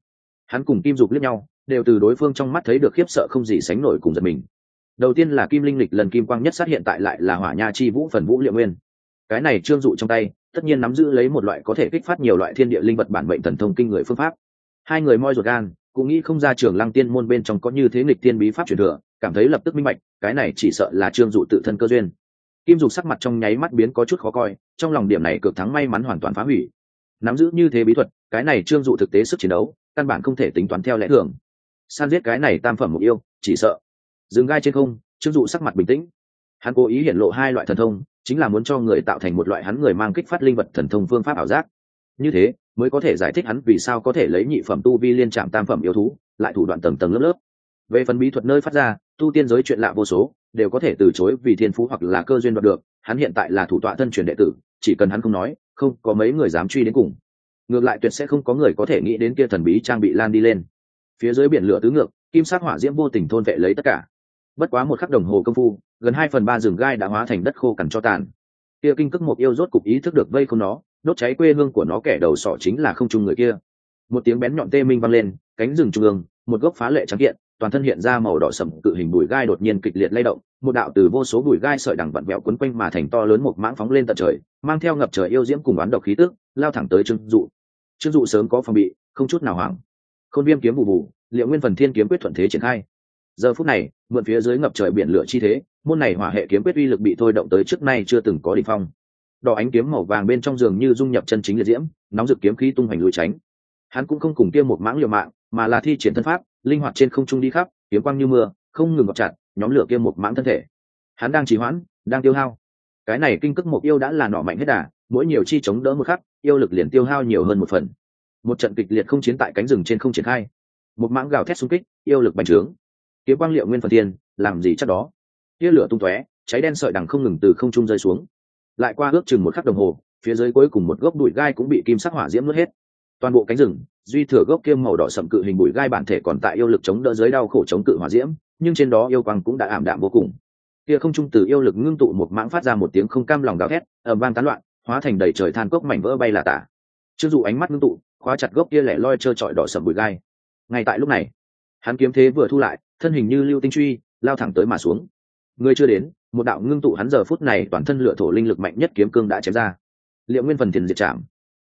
Hắn cùng kim dục liếc nhau, đều từ đối phương trong mắt thấy được khiếp sợ không gì sánh nổi cùng giật mình. Đầu tiên là kim linh lịch lần kim quang nhất sát hiện tại lại là hỏa nha chi vũ phần vũ liệu nguyên. Cái này trương dụ trong tay, tất nhiên nắm giữ lấy một loại có thể kích phát nhiều loại thiên địa linh vật bản mệnh thần thông kinh người phương pháp. Hai người moi ruột gan, cũng nghĩ không ra trường lăng tiên môn bên trong có như thế nghịch tiên bí pháp truyền thừa cảm thấy lập tức minh bạch, cái này chỉ sợ là trương dụ tự thân cơ duyên. Kim dục sắc mặt trong nháy mắt biến có chút khó coi, trong lòng điểm này cực thắng may mắn hoàn toàn phá hủy. Nắm giữ như thế bí thuật, cái này trương dụ thực tế sức chiến đấu, căn bản không thể tính toán theo lẽ thường. San giết cái này tam phẩm mục yêu, chỉ sợ. Dừng gai trên không, trương dụ sắc mặt bình tĩnh. Hắn cố ý hiển lộ hai loại thần thông, chính là muốn cho người tạo thành một loại hắn người mang kích phát linh vật thần thông phương pháp ảo giác. Như thế, mới có thể giải thích hắn vì sao có thể lấy nhị phẩm tu vi liên trạm tam phẩm yêu thú, lại thủ đoạn tầng tầng lớp lớp. Về phần bí thuật nơi phát ra tu tiên giới chuyện lạ vô số, đều có thể từ chối vì thiên phú hoặc là cơ duyên đoạt được, hắn hiện tại là thủ tọa thân truyền đệ tử, chỉ cần hắn không nói, không có mấy người dám truy đến cùng. Ngược lại tuyệt sẽ không có người có thể nghĩ đến kia thần bí trang bị lan đi lên. Phía dưới biển lửa tứ ngược, kim sát hỏa diễm vô tình thôn vệ lấy tất cả. Bất quá một khắc đồng hồ công phu, gần hai phần ba rừng gai đã hóa thành đất khô cằn cho tàn. Kia kinh cước một yêu rốt cục ý thức được vây không nó, đốt cháy quê hương của nó kẻ đầu sọ chính là không trung người kia. Một tiếng bén nhọn tê minh vang lên, cánh rừng trung ương, một gốc phá lệ trắng kiện toàn thân hiện ra màu đỏ sậm cự hình bụi gai đột nhiên kịch liệt lay động, một đạo từ vô số bụi gai sợi đằng vặn vẹo quấn quanh mà thành to lớn một mãng phóng lên tận trời, mang theo ngập trời yêu diễm cùng oán độc khí tức, lao thẳng tới trương dụ. Trương dụ sớm có phòng bị, không chút nào hoảng. Khôn viêm kiếm vụ vụ liệu nguyên phần thiên kiếm quyết thuận thế triển khai. Giờ phút này, mượn phía dưới ngập trời biển lửa chi thế, môn này hỏa hệ kiếm quyết uy lực bị thôi động tới trước nay chưa từng có đỉnh phong. Đỏ ánh kiếm màu vàng bên trong giường như dung nhập chân chính liệt diễm, nóng rực kiếm khí tung hoành lùi tránh hắn cũng không cùng kia một mãng liều mạng mà là thi triển thân pháp linh hoạt trên không trung đi khắp kiếm quang như mưa không ngừng gọt chặt nhóm lửa kia một mãng thân thể. Hắn đang trì hoãn đang tiêu hao. Cái này kinh cước mục yêu đã là nọ mạnh hết đà mỗi nhiều chi chống đỡ một khắc yêu lực liền tiêu hao nhiều hơn một phần. Một trận kịch liệt không chiến tại cánh rừng trên không triển khai. Một mãng gào thét xung kích yêu lực bành trướng. Kiếm quang liệu nguyên phần thiên, làm gì chắc đó? Tia lửa tung tóe cháy đen sợi đằng không ngừng từ không trung rơi xuống. Lại qua ước chừng một khắc đồng hồ phía dưới cuối cùng một gốc đuổi gai cũng bị kim sắc hỏa diễm nuốt hết toàn bộ cánh rừng, duy thừa gốc kiêm màu đỏ sậm cự hình bụi gai bản thể còn tại yêu lực chống đỡ dưới đau khổ chống cự hỏa diễm, nhưng trên đó yêu quang cũng đã ảm đạm vô cùng. Kia không trung từ yêu lực ngưng tụ một mãng phát ra một tiếng không cam lòng gào thét, ầm vang tán loạn, hóa thành đầy trời than cốc mảnh vỡ bay là tả. Chưng dụ ánh mắt ngưng tụ, khóa chặt gốc kia lẻ loi trơ trọi đỏ sậm bụi gai. Ngay tại lúc này, hắn kiếm thế vừa thu lại, thân hình như lưu tinh truy, lao thẳng tới mà xuống. Người chưa đến, một đạo ngưng tụ hắn giờ phút này toàn thân lựa thổ linh lực mạnh nhất kiếm cương đã chém ra. Liệu nguyên phần thiền diệt chạm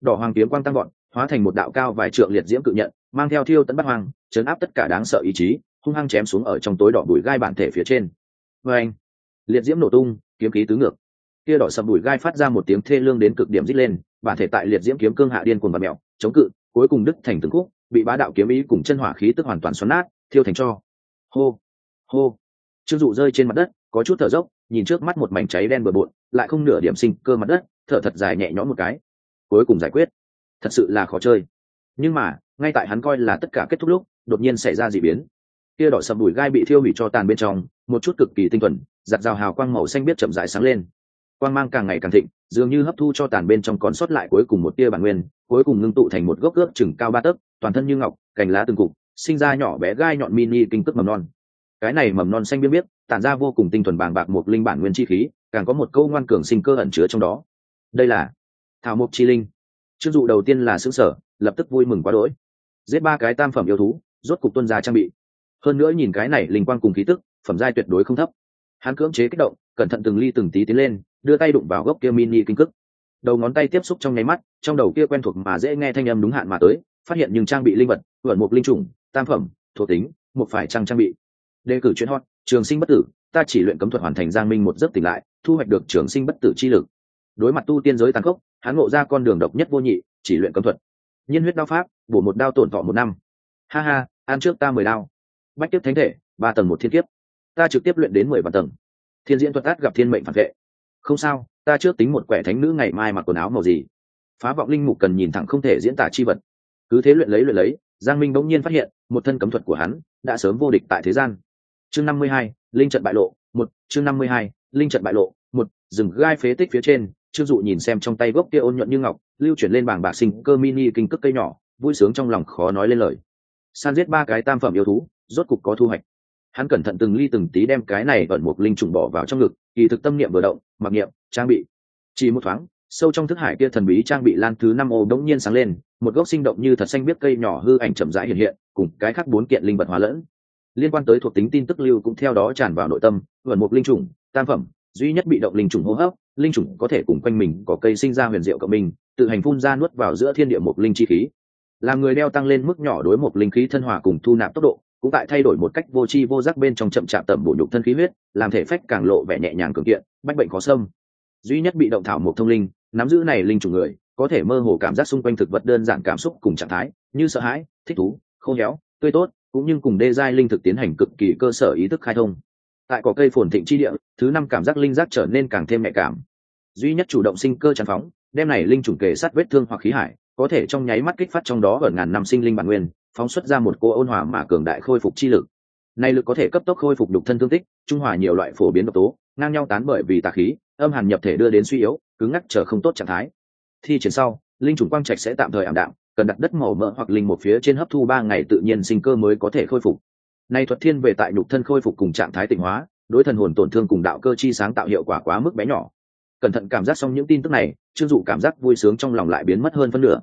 đỏ hoàng kiếm quang tăng gọn hóa thành một đạo cao vài trượng liệt diễm cự nhận, mang theo thiêu tấn bắt hoang, chấn áp tất cả đáng sợ ý chí, hung hăng chém xuống ở trong tối đỏ bụi gai bản thể phía trên. Vê anh, liệt diễm nổ tung, kiếm khí tứ ngược. Kia đỏ sầm bụi gai phát ra một tiếng thê lương đến cực điểm rít lên, bản thể tại liệt diễm kiếm cương hạ điên cuồng và mẹo chống cự, cuối cùng đứt thành từng khúc, bị bá đạo kiếm ý cùng chân hỏa khí tức hoàn toàn xoắn nát, thiêu thành cho. Hô hô. Trương dụ rơi trên mặt đất, có chút thở dốc, nhìn trước mắt một mảnh cháy đen bừa bộn, lại không nửa điểm sinh cơ mặt đất, thở thật dài nhẹ nhõm một cái. Cuối cùng giải quyết thật sự là khó chơi. Nhưng mà, ngay tại hắn coi là tất cả kết thúc lúc, đột nhiên xảy ra d ị biến. Kia đỏ sầm đùi gai bị thiêu hủy cho tàn bên trong, một chút cực kỳ tinh thuần, giặt rào hào quang màu xanh biết chậm dại sáng lên. Quang mang càng ngày càng thịnh, dường như hấp thu cho tàn bên trong còn sót lại cuối cùng một tia bản nguyên, cuối cùng ngưng tụ thành một gốc ước chừng cao ba tấc, toàn thân như ngọc, cành lá từng cục, sinh ra nhỏ bé gai nhọn mini kinh cước mầm non. Cái này mầm non xanh biếc biết tản ra vô cùng tinh thuần bàng bạc một linh bản nguyên chi khí, càng có một câu ngoan cường sinh cơ ẩn chứa trong đó. Đây là thảo mộc chi linh chưng dụ đầu tiên là xứng sở lập tức vui mừng quá đỗi. Giết ba cái tam phẩm yêu thú, rốt cục tuân gia trang bị. Hơn nữa nhìn cái này linh quang cùng khí tức, phẩm giai tuyệt đối không thấp. Hắn cưỡng chế kích động, cẩn thận từng ly từng tí tiến lên, đưa tay đụng vào gốc kia mini kinh cức đầu ngón tay tiếp xúc trong nháy mắt, trong đầu kia quen thuộc mà dễ nghe thanh âm đúng hạn mà tới, phát hiện nhưng trang bị linh vật, vượn một linh chủng, tam phẩm, thuộc tính, một phải trang trang bị. Đề cử chuyên hot, trường sinh bất tử, ta chỉ luyện cấm thuật hoàn thành giang minh một giấc tỉnh lại, thu hoạch được trường sinh bất tử chi lực. Đối mặt tu tiên giới tàn khốc hắn ngộ ra con đường độc nhất vô nhị, chỉ luyện cấm thuật. Nhiên huyết đao pháp, bổ một đao tổn thọ một năm. Ha ha, ăn trước ta mười đao. Bách tiếp thánh thể, ba tầng một thiên kiếp. Ta trực tiếp luyện đến mười vạn tầng. Thiên diễn thuật át gặp thiên mệnh phản vệ. Không sao, ta trước tính một quẻ thánh nữ ngày mai mặc quần áo màu gì. Phá vọng linh mục cần nhìn thẳng không thể diễn tả chi vật. Cứ thế luyện lấy luyện lấy, giang minh bỗng nhiên phát hiện, một thân cấm thuật của hắn đã sớm vô địch tại thế gian. Chương năm mươi hai, linh trận bại lộ, một, chương năm mươi hai, linh trận bại lộ, một rừng gai phế tích phía trên trương dụ nhìn xem trong tay gốc kia ôn nhuận như ngọc, lưu chuyển lên bảng bạc sinh cơ mini kinh cước cây nhỏ, vui sướng trong lòng khó nói lên lời. San giết ba cái tam phẩm yêu thú, rốt cục có thu hoạch. Hắn cẩn thận từng ly từng tí đem cái này vận một linh trùng bỏ vào trong ngực, kỳ thực tâm niệm vừa động, mặc niệm, trang bị. Chỉ một thoáng, sâu trong thức hải kia thần bí trang bị lan thứ năm ô đống nhiên sáng lên, một gốc sinh động như thật xanh biết cây nhỏ hư ảnh chậm rãi hiện hiện, cùng cái khác bốn kiện linh vật hóa lẫn. Liên quan tới thuộc tính tin tức lưu cũng theo đó tràn vào nội tâm vẩn một linh trùng, tam phẩm, duy nhất bị động linh trùng hô hấp linh chủng có thể cùng quanh mình có cây sinh ra huyền diệu cộng mình tự hành phun ra nuốt vào giữa thiên địa một linh chi khí. Làm người đeo tăng lên mức nhỏ đối một linh khí thân hòa cùng thu nạp tốc độ, cũng tại thay đổi một cách vô tri vô giác bên trong chậm chạp tẩm bổ nhục thân khí huyết, làm thể phách càng lộ vẻ nhẹ nhàng cường kiện, bách bệnh khó xâm. Duy nhất bị động thảo một thông linh, nắm giữ này linh chủ người, có thể mơ hồ cảm giác xung quanh thực vật đơn giản cảm xúc cùng trạng thái, như sợ hãi, thích thú, khô héo, tươi tốt, cũng như cùng đê giai linh thực tiến hành cực kỳ cơ sở ý thức khai thông tại cỏ cây phồn thịnh chi địa, thứ năm cảm giác linh giác trở nên càng thêm nhạy cảm. Duy nhất chủ động sinh cơ tràn phóng, đem này linh chủng kề sát vết thương hoặc khí hải, có thể trong nháy mắt kích phát trong đó ở ngàn năm sinh linh bản nguyên, phóng xuất ra một cô ôn hòa mà cường đại khôi phục chi lực. Này lực có thể cấp tốc khôi phục đục thân thương tích, trung hòa nhiều loại phổ biến độc tố, ngang nhau tán bởi vì tà khí, âm hàn nhập thể đưa đến suy yếu, cứng ngắc trở không tốt trạng thái. Thi triển sau, linh trùng quang trạch sẽ tạm thời ảm đạm, cần đặt đất màu mỡ hoặc linh một phía trên hấp thu ba ngày tự nhiên sinh cơ mới có thể khôi phục nay thuật thiên về tại nhục thân khôi phục cùng trạng thái tịnh hóa, đối thần hồn tổn thương cùng đạo cơ chi sáng tạo hiệu quả quá mức bé nhỏ. Cẩn thận cảm giác xong những tin tức này, trương dụ cảm giác vui sướng trong lòng lại biến mất hơn phân nửa.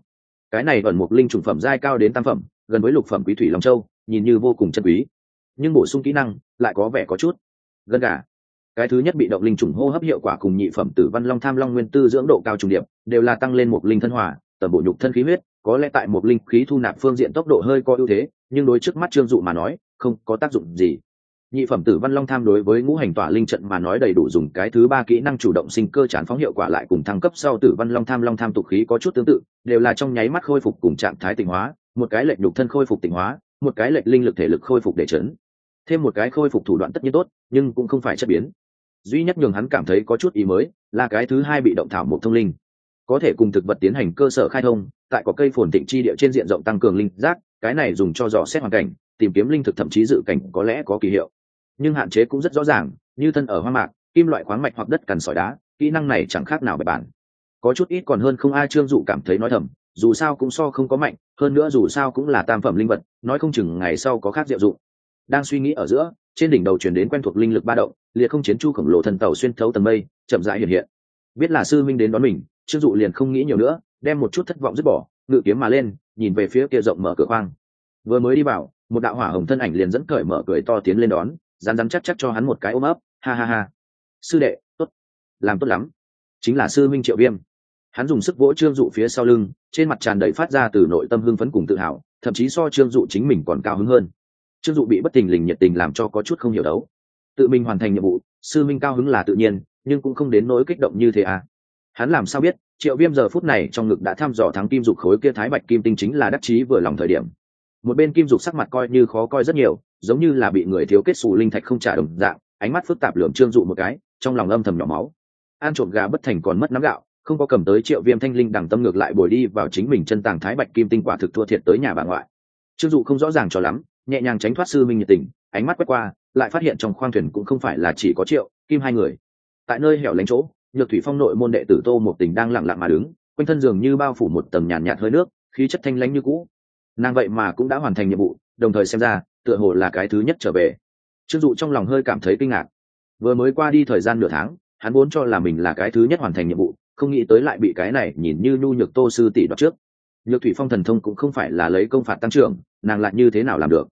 Cái này ẩn một linh trùng phẩm giai cao đến tam phẩm, gần với lục phẩm quý thủy long châu, nhìn như vô cùng chân quý. Nhưng bổ sung kỹ năng, lại có vẻ có chút gần cả cái thứ nhất bị động linh trùng hô hấp hiệu quả cùng nhị phẩm tử văn long tham long nguyên tư dưỡng độ cao trùng điệp, đều là tăng lên một linh thân hỏa tầm bộ nhục thân khí huyết có lẽ tại một linh khí thu nạp phương diện tốc độ hơi có ưu thế, nhưng đối trước mắt trương dụ mà nói, không có tác dụng gì. Nhị phẩm tử văn long tham đối với ngũ hành tỏa linh trận mà nói đầy đủ dùng cái thứ ba kỹ năng chủ động sinh cơ chán phóng hiệu quả lại cùng thăng cấp sau tử văn long tham long tham tục khí có chút tương tự, đều là trong nháy mắt khôi phục cùng trạng thái tỉnh hóa, một cái lệnh nhục thân khôi phục tỉnh hóa, một cái lệnh linh lực thể lực khôi phục để chấn. Thêm một cái khôi phục thủ đoạn tất nhiên tốt, nhưng cũng không phải chất biến. Duy nhất nhường hắn cảm thấy có chút ý mới, là cái thứ hai bị động thảo một thông linh. Có thể cùng thực vật tiến hành cơ sở khai thông tại có cây phồn thịnh chi địa trên diện rộng tăng cường linh giác, cái này dùng cho dò xét hoàn cảnh, tìm kiếm linh thực thậm chí dự cảnh có lẽ có kỳ hiệu. Nhưng hạn chế cũng rất rõ ràng, như thân ở hoang mạc, kim loại khoáng mạch hoặc đất cằn sỏi đá, kỹ năng này chẳng khác nào bài bản. Có chút ít còn hơn không ai trương dụ cảm thấy nói thầm, dù sao cũng so không có mạnh, hơn nữa dù sao cũng là tam phẩm linh vật, nói không chừng ngày sau có khác diệu dụng. Đang suy nghĩ ở giữa, trên đỉnh đầu chuyển đến quen thuộc linh lực ba động, liệt không chiến chu khổng lồ thần tàu xuyên thấu tầng mây, chậm rãi hiện hiện. Biết là sư minh đến đón mình, trương dụ liền không nghĩ nhiều nữa đem một chút thất vọng dứt bỏ, ngự kiếm mà lên, nhìn về phía kia rộng mở cửa khoang. Vừa mới đi vào, một đạo hỏa hồng thân ảnh liền dẫn cởi mở cười to tiến lên đón rán rán chắc chắc cho hắn một cái ôm ấp, ha ha ha. Sư đệ, tốt. Làm tốt lắm. Chính là sư minh triệu viêm. Hắn dùng sức vỗ trương dụ phía sau lưng, trên mặt tràn đầy phát ra từ nội tâm hưng phấn cùng tự hào, thậm chí so trương dụ chính mình còn cao hứng hơn. Trương dụ bị bất tình lình nhiệt tình làm cho có chút không hiểu đấu. Tự mình hoàn thành nhiệm vụ, sư minh cao hứng là tự nhiên, nhưng cũng không đến nỗi kích động như thế à hắn làm sao biết, triệu viêm giờ phút này trong ngực đã thăm dò thắng kim dục khối kia thái bạch kim tinh chính là đắc chí vừa lòng thời điểm. Một bên kim dục sắc mặt coi như khó coi rất nhiều, giống như là bị người thiếu kết xù linh thạch không trả đồng dạng, ánh mắt phức tạp lượm trương dụ một cái, trong lòng âm thầm nhỏ máu. An trộm gà bất thành còn mất nắm gạo, không có cầm tới triệu viêm thanh linh đằng tâm ngược lại bồi đi vào chính mình chân tàng thái bạch kim tinh quả thực thua thiệt tới nhà bà ngoại. Trương dụ không rõ ràng cho lắm, nhẹ nhàng tránh thoát sư minh nhiệt tình, ánh mắt quét qua, lại phát hiện trong khoang thuyền cũng không phải là chỉ có triệu, kim hai người. Tại nơi hẻo lánh chỗ nhược thủy phong nội môn đệ tử tô một tình đang lặng lặng mà đứng quanh thân dường như bao phủ một tầng nhàn nhạt, nhạt hơi nước khí chất thanh lãnh như cũ. Nàng vậy mà cũng đã hoàn thành nhiệm vụ đồng thời xem ra tựa hồ là cái thứ nhất trở về. Trương dụ trong lòng hơi cảm thấy kinh ngạc. Vừa mới qua đi thời gian nửa tháng hắn vốn cho là mình là cái thứ nhất hoàn thành nhiệm vụ không nghĩ tới lại bị cái này nhìn như nhu nhược tô sư tỷ đoạt trước. Nhược thủy phong thần thông cũng không phải là lấy công phạt tăng trưởng nàng lại như thế nào làm được?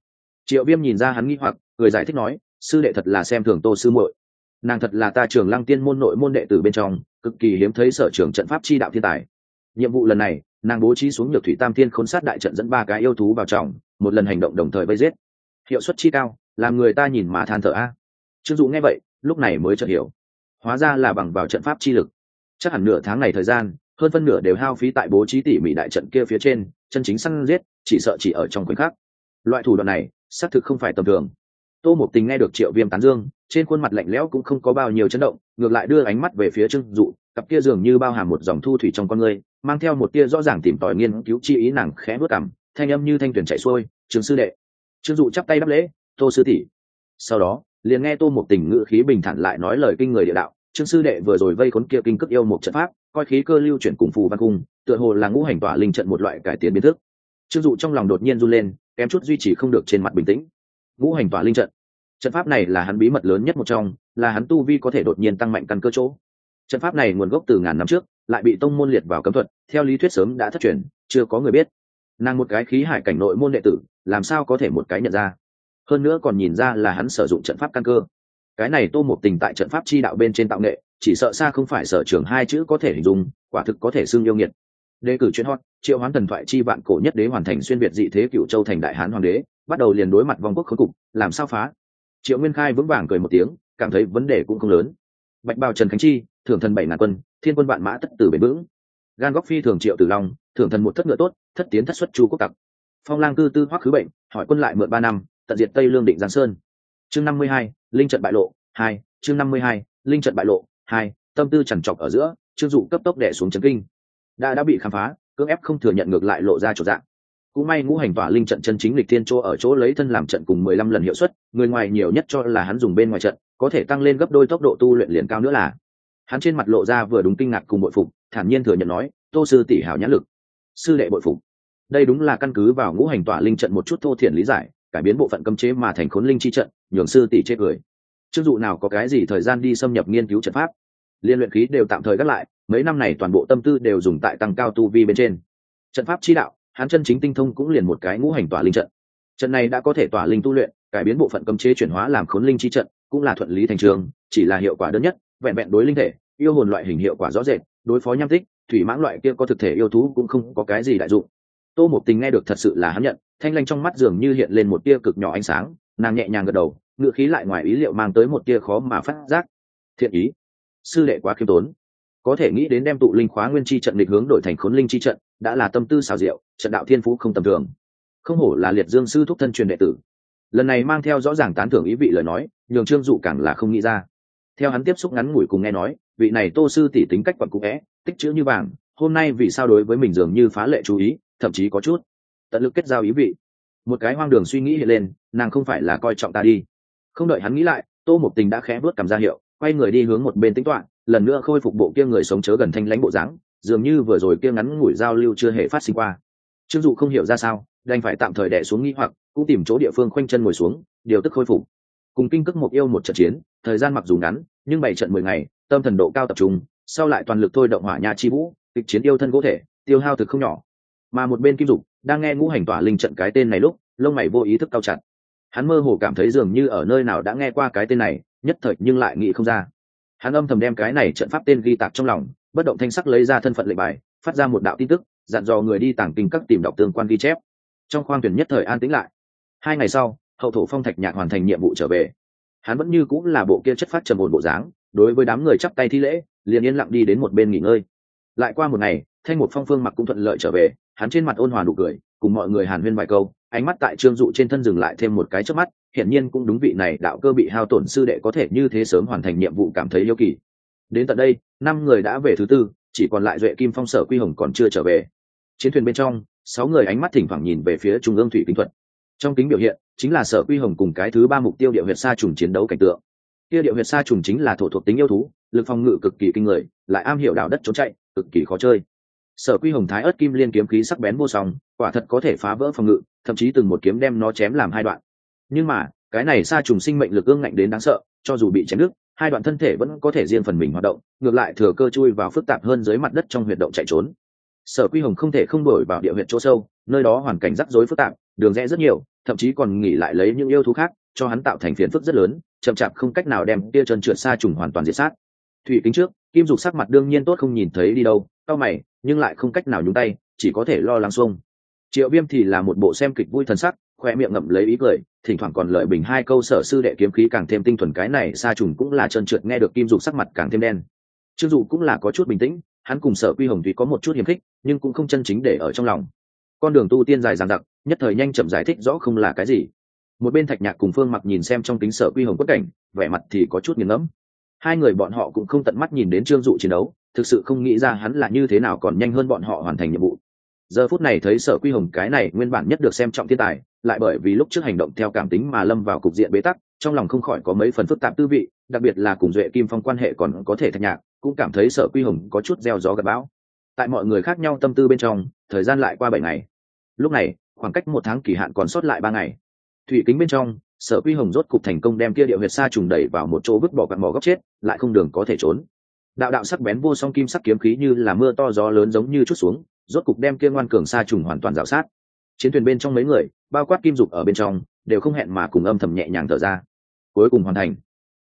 Triệu viêm nhìn ra hắn nghĩ hoặc người giải thích nói sư đệ thật là xem thường tô sư muội nàng thật là ta trường lăng tiên môn nội môn đệ tử bên trong, cực kỳ hiếm thấy sở trường trận pháp chi đạo thiên tài. Nhiệm vụ lần này, nàng bố trí xuống nhược thủy tam thiên khốn sát đại trận dẫn ba cái yêu thú vào trọng một lần hành động đồng thời vây giết. Hiệu suất chi cao, làm người ta nhìn mà than thở a. Trương dụ nghe vậy, lúc này mới chợt hiểu. Hóa ra là bằng vào trận pháp chi lực. Chắc hẳn nửa tháng này thời gian, hơn phân nửa đều hao phí tại bố trí tỉ mỉ đại trận kia phía trên, chân chính săn giết, chỉ sợ chỉ ở trong khoảnh khắc. Loại thủ đoạn này, xác thực không phải tầm thường tô một tình nghe được triệu viêm tán dương, trên khuôn mặt lạnh lẽo cũng không có bao nhiêu chấn động, ngược lại đưa ánh mắt về phía trương dụ, cặp kia dường như bao hàm một dòng thu thủy trong con người, mang theo một tia rõ ràng tìm tòi nghiên cứu chi ý nàng khẽ vớt cằm, thanh âm như thanh tuyển chạy xuôi trường sư đệ. Trương dụ chắp tay đáp lễ, tô sư tỷ. Sau đó, liền nghe tô một tình ngữ khí bình thản lại nói lời kinh người địa đạo, trương sư đệ vừa rồi vây khốn kia kinh cước yêu một trận pháp, coi khí cơ lưu chuyển cùng phù văn cung, tựa hồ là ngũ hành tỏa linh trận một loại cải tiến biến thức. Trương dụ trong lòng đột nhiên run lên, kém chút duy trì không được trên mặt bình tĩnh ngũ hành tỏa linh trận. Trận pháp này là hắn bí mật lớn nhất một trong, là hắn tu vi có thể đột nhiên tăng mạnh căn cơ chỗ. Trận pháp này nguồn gốc từ ngàn năm trước, lại bị tông môn liệt vào cấm thuật, theo lý thuyết sớm đã thất truyền, chưa có người biết. Nàng một cái khí hải cảnh nội môn đệ tử, làm sao có thể một cái nhận ra? Hơn nữa còn nhìn ra là hắn sử dụng trận pháp căn cơ. Cái này tô một tình tại trận pháp chi đạo bên trên tạo nghệ, chỉ sợ xa không phải sở trường hai chữ có thể hình dung, quả thực có thể xưng yêu nghiệt đề cử chuyên hot, triệu hoán thần thoại chi vạn cổ nhất đế hoàn thành xuyên việt dị thế cựu châu thành đại hán hoàng đế, bắt đầu liền đối mặt vong quốc khốn cục, làm sao phá? Triệu nguyên khai vững vàng cười một tiếng, cảm thấy vấn đề cũng không lớn. Bạch bào trần khánh chi, thưởng thần bảy ngàn quân, thiên quân vạn mã tất tử bền vững. Gan góc phi thường triệu tử long, thưởng thần một thất ngựa tốt, thất tiến thất xuất chu quốc tặc. Phong lang tư tư hoắc khứ bệnh, hỏi quân lại mượn ba năm, tận diệt tây lương định giang sơn. Chương năm mươi hai, linh trận bại lộ, hai, chương năm mươi hai, linh trận bại lộ, hai, tâm tư chằn trọc ở giữa trương dụ cấp tốc đẻ xuống trấn kinh đã đã bị khám phá, cưỡng ép không thừa nhận ngược lại lộ ra chỗ dạng. Cũng may ngũ hành tỏa linh trận chân chính lịch thiên chỗ ở chỗ lấy thân làm trận cùng mười lăm lần hiệu suất, người ngoài nhiều nhất cho là hắn dùng bên ngoài trận, có thể tăng lên gấp đôi tốc độ tu luyện liền cao nữa là. Hắn trên mặt lộ ra vừa đúng kinh ngạc cùng bội phục, thản nhiên thừa nhận nói, tô sư tỷ hảo nhãn lực. Sư đệ bội phục. Đây đúng là căn cứ vào ngũ hành tỏa linh trận một chút thô thiển lý giải, cải biến bộ phận cấm chế mà thành khốn linh chi trận, nhường sư tỷ chê cười. Chức dụ nào có cái gì thời gian đi xâm nhập nghiên cứu trận pháp? Liên luyện khí đều tạm thời gác lại mấy năm này toàn bộ tâm tư đều dùng tại tăng cao tu vi bên trên. Trận pháp chi đạo, hắn chân chính tinh thông cũng liền một cái ngũ hành tỏa linh trận. Trận này đã có thể tỏa linh tu luyện, cải biến bộ phận cấm chế chuyển hóa làm khốn linh chi trận, cũng là thuận lý thành trường, chỉ là hiệu quả đơn nhất, vẹn vẹn đối linh thể, yêu hồn loại hình hiệu quả rõ rệt, đối phó nham tích, thủy mãng loại kia có thực thể yêu thú cũng không có cái gì đại dụng. Tô một tình nghe được thật sự là hắn nhận, thanh lanh trong mắt dường như hiện lên một tia cực nhỏ ánh sáng, nàng nhẹ nhàng gật đầu ngựa khí lại ngoài ý liệu mang tới một tia khó mà phát giác. Thiện ý. Sư đệ quá khiêm tốn có thể nghĩ đến đem tụ linh khóa nguyên chi trận định hướng đổi thành khốn linh chi trận, đã là tâm tư xào diệu, trận đạo thiên phú không tầm thường. Không hổ là liệt dương sư thúc thân truyền đệ tử. Lần này mang theo rõ ràng tán thưởng ý vị lời nói, nhường trương dụ càng là không nghĩ ra. Theo hắn tiếp xúc ngắn ngủi cùng nghe nói, vị này tô sư tỷ tính cách quặn cụ vẽ, tích chữ như vàng, hôm nay vì sao đối với mình dường như phá lệ chú ý, thậm chí có chút tận lực kết giao ý vị. Một cái hoang đường suy nghĩ hiện lên, nàng không phải là coi trọng ta đi. Không đợi hắn nghĩ lại, tô một tình đã khẽ vớt cảm ra hiệu quay người đi hướng một bên tính toán, lần nữa khôi phục bộ kia người sống chớ gần thanh lãnh bộ dáng, dường như vừa rồi kia ngắn ngủi giao lưu chưa hề phát sinh qua. Trương dụ không hiểu ra sao, đành phải tạm thời đẻ xuống nghi hoặc, cũng tìm chỗ địa phương khoanh chân ngồi xuống, điều tức khôi phục. Cùng kinh cước một yêu một trận chiến, thời gian mặc dù ngắn, nhưng bảy trận mười ngày, tâm thần độ cao tập trung, sau lại toàn lực thôi động hỏa nha chi vũ, kịch chiến yêu thân gỗ thể, tiêu hao thực không nhỏ. Mà một bên kim dục, đang nghe ngũ hành tỏa linh trận cái tên này lúc, lông mày vô ý thức cao chặt. Hắn mơ hồ cảm thấy dường như ở nơi nào đã nghe qua cái tên này nhất thời nhưng lại nghĩ không ra. Hắn âm thầm đem cái này trận pháp tên ghi tạc trong lòng, bất động thanh sắc lấy ra thân phận lệnh bài, phát ra một đạo tin tức, dặn dò người đi tàng kinh các tìm đọc tương quan ghi chép. Trong khoang thuyền nhất thời an tĩnh lại. Hai ngày sau, hậu thổ phong thạch nhạc hoàn thành nhiệm vụ trở về. Hắn vẫn như cũng là bộ kia chất phát trầm ổn bộ dáng, đối với đám người chắp tay thi lễ, liền yên lặng đi đến một bên nghỉ ngơi. Lại qua một ngày, thanh một phong phương mặc cũng thuận lợi trở về, hắn trên mặt ôn hòa nụ cười, cùng mọi người hàn huyên vài câu, ánh mắt tại trương dụ trên thân dừng lại thêm một cái trước mắt hiển nhiên cũng đúng vị này đạo cơ bị hao tổn sư đệ có thể như thế sớm hoàn thành nhiệm vụ cảm thấy yêu kỳ. Đến tận đây, năm người đã về thứ tư, chỉ còn lại duệ kim phong sở quy hồng còn chưa trở về. Chiến thuyền bên trong, sáu người ánh mắt thỉnh thoảng nhìn về phía trung ương thủy kính thuật. Trong kính biểu hiện, chính là sở quy hồng cùng cái thứ ba mục tiêu địa huyệt sa trùng chiến đấu cảnh tượng. Kia địa huyệt sa trùng chính là thổ thuộc tính yêu thú, lực phòng ngự cực kỳ kinh người, lại am hiểu đảo đất trốn chạy, cực kỳ khó chơi. Sở quy hồng thái ớt kim liên kiếm khí sắc bén vô song, quả thật có thể phá vỡ phòng ngự, thậm chí từng một kiếm đem nó chém làm hai đoạn nhưng mà cái này sa trùng sinh mệnh lực ương ngạnh đến đáng sợ cho dù bị chém nước, hai đoạn thân thể vẫn có thể riêng phần mình hoạt động ngược lại thừa cơ chui vào phức tạp hơn dưới mặt đất trong huyệt động chạy trốn. Sở quy hồng không thể không đổi vào địa huyệt chỗ sâu nơi đó hoàn cảnh rắc rối phức tạp đường rẽ rất nhiều thậm chí còn nghỉ lại lấy những yêu thú khác cho hắn tạo thành phiền phức rất lớn chậm chạp không cách nào đem tia trơn trượt xa trùng hoàn toàn diệt sát. Thủy kính trước kim dục sắc mặt đương nhiên tốt không nhìn thấy đi đâu cao mày nhưng lại không cách nào nhúng tay chỉ có thể lo lắng xuông. Triệu viêm thì là một bộ xem kịch vui thần sắc khoe miệng ngậm lấy ý cười, thỉnh thoảng còn lợi bình hai câu sở sư đệ kiếm khí càng thêm tinh thuần cái này xa trùng cũng là trơn trượt nghe được kim dục sắc mặt càng thêm đen. Trương dụ cũng là có chút bình tĩnh, hắn cùng sở quy hồng thủy có một chút hiềm khích, nhưng cũng không chân chính để ở trong lòng. Con đường tu tiên dài dằng dặc, nhất thời nhanh chậm giải thích rõ không là cái gì. Một bên thạch nhạc cùng phương mặc nhìn xem trong kính sở quy hồng quất cảnh, vẻ mặt thì có chút nghiền ngẫm. Hai người bọn họ cũng không tận mắt nhìn đến trương dụ chiến đấu, thực sự không nghĩ ra hắn là như thế nào còn nhanh hơn bọn họ hoàn thành nhiệm vụ. Giờ phút này thấy sở quy hồng cái này nguyên bản nhất được xem trọng thiên tài lại bởi vì lúc trước hành động theo cảm tính mà lâm vào cục diện bế tắc, trong lòng không khỏi có mấy phần phức tạp tư vị, đặc biệt là cùng duệ kim phong quan hệ còn có thể thạch nhạc, cũng cảm thấy sợ quy hồng có chút gieo gió gặp bão. Tại mọi người khác nhau tâm tư bên trong, thời gian lại qua bảy ngày. Lúc này, khoảng cách một tháng kỳ hạn còn sót lại ba ngày. Thủy kính bên trong, sở quy hồng rốt cục thành công đem kia điệu huyệt sa trùng đẩy vào một chỗ vứt bỏ cặn mỏ góc chết, lại không đường có thể trốn. Đạo đạo sắc bén vô song kim sắc kiếm khí như là mưa to gió lớn giống như chút xuống, rốt cục đem kia ngoan cường sa trùng hoàn toàn rào sát chiến thuyền bên trong mấy người, bao quát kim dục ở bên trong, đều không hẹn mà cùng âm thầm nhẹ nhàng thở ra. Cuối cùng hoàn thành.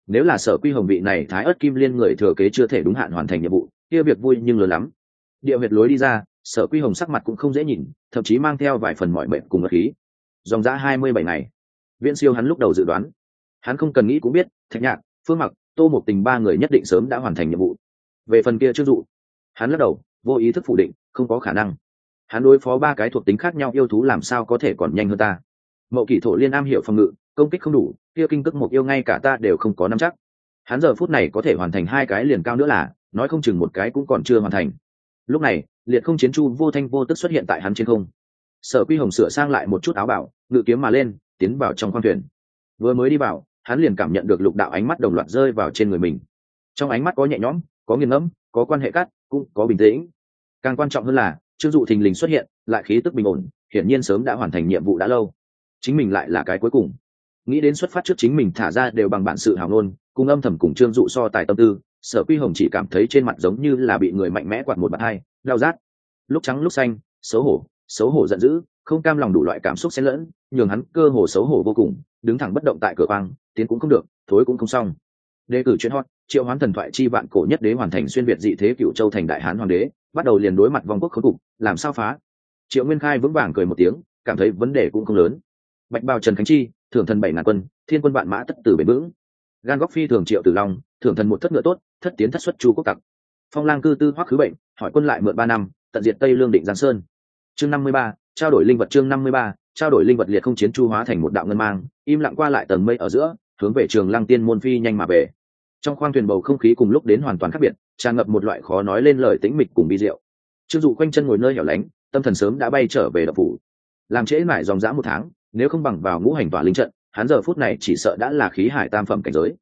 Nếu là sở quy hồng vị này thái ớt kim liên người thừa kế chưa thể đúng hạn hoàn thành nhiệm vụ, kia việc vui nhưng lớn lắm. Địa huyệt lối đi ra, sở quy hồng sắc mặt cũng không dễ nhìn, thậm chí mang theo vài phần mọi bệnh cùng ngật khí. Dòng ra hai mươi bảy ngày. Viễn siêu hắn lúc đầu dự đoán. Hắn không cần nghĩ cũng biết, thạch nhạc, phương mặc, tô một tình ba người nhất định sớm đã hoàn thành nhiệm vụ. Về phần kia chưa dụ, hắn lắc đầu, vô ý thức phủ định, không có khả năng hắn đối phó ba cái thuộc tính khác nhau yêu thú làm sao có thể còn nhanh hơn ta? Mậu kỷ thổ liên am hiểu phòng ngự, công kích không đủ, kia kinh tức một yêu ngay cả ta đều không có nắm chắc. Hắn giờ phút này có thể hoàn thành hai cái liền cao nữa là, nói không chừng một cái cũng còn chưa hoàn thành. Lúc này, liệt không chiến chu vô thanh vô tức xuất hiện tại hắn trên không. Sở quy hồng sửa sang lại một chút áo bảo, ngự kiếm mà lên, tiến vào trong khoang thuyền. Vừa mới đi vào, hắn liền cảm nhận được lục đạo ánh mắt đồng loạt rơi vào trên người mình. Trong ánh mắt có nhẹ nhõm, có nghiền ngẫm, có quan hệ cắt, cũng có bình tĩnh. Càng quan trọng hơn là trương dụ thình lình xuất hiện, lại khí tức bình ổn, hiển nhiên sớm đã hoàn thành nhiệm vụ đã lâu. Chính mình lại là cái cuối cùng. Nghĩ đến xuất phát trước chính mình thả ra đều bằng bản sự hào nôn cùng âm thầm cùng trương dụ so tài tâm tư, sở quy hồng chỉ cảm thấy trên mặt giống như là bị người mạnh mẽ quạt một bàn hai, đau rát. Lúc trắng lúc xanh, xấu hổ xấu hổ giận dữ, không cam lòng đủ loại cảm xúc xen lẫn, nhường hắn cơ hồ xấu hổ vô cùng, đứng thẳng bất động tại cửa băng tiến cũng không được, thối cũng không xong. Đề cử chuyên hot triệu hoán thần thoại chi vạn cổ nhất đế hoàn thành xuyên việt dị thế cựu châu thành đại hán hoàng đế, bắt đầu liền đối mặt vong quốc khốn cục, làm sao phá? Triệu nguyên khai vững vàng cười một tiếng, cảm thấy vấn đề cũng không lớn. Bạch bào trần khánh chi, thưởng thần bảy ngàn quân, thiên quân vạn mã tất tử bền vững. Gan góc phi thường triệu tử long, thưởng thần một thất ngựa tốt, thất tiến thất xuất chu quốc tặc. Phong lang cư tư hoắc khứ bệnh, hỏi quân lại mượn ba năm, tận diệt tây lương định giang sơn. Chương năm mươi ba, trao đổi linh vật chương năm mươi ba, trao đổi linh vật liệt không chiến chu hóa thành một đạo ngân mang, im lặng qua lại tầng mây ở giữa, hướng về trường lăng tiên môn phi nhanh mà về trong khoang thuyền bầu không khí cùng lúc đến hoàn toàn khác biệt, tràn ngập một loại khó nói lên lời tĩnh mịch cùng bi diệu. Trương dụ quanh chân ngồi nơi hẻo lánh, tâm thần sớm đã bay trở về đập phủ. Làm trễ mãi dòng dã một tháng, nếu không bằng vào ngũ hành tỏa linh trận, hắn giờ phút này chỉ sợ đã là khí hải tam phẩm cảnh giới.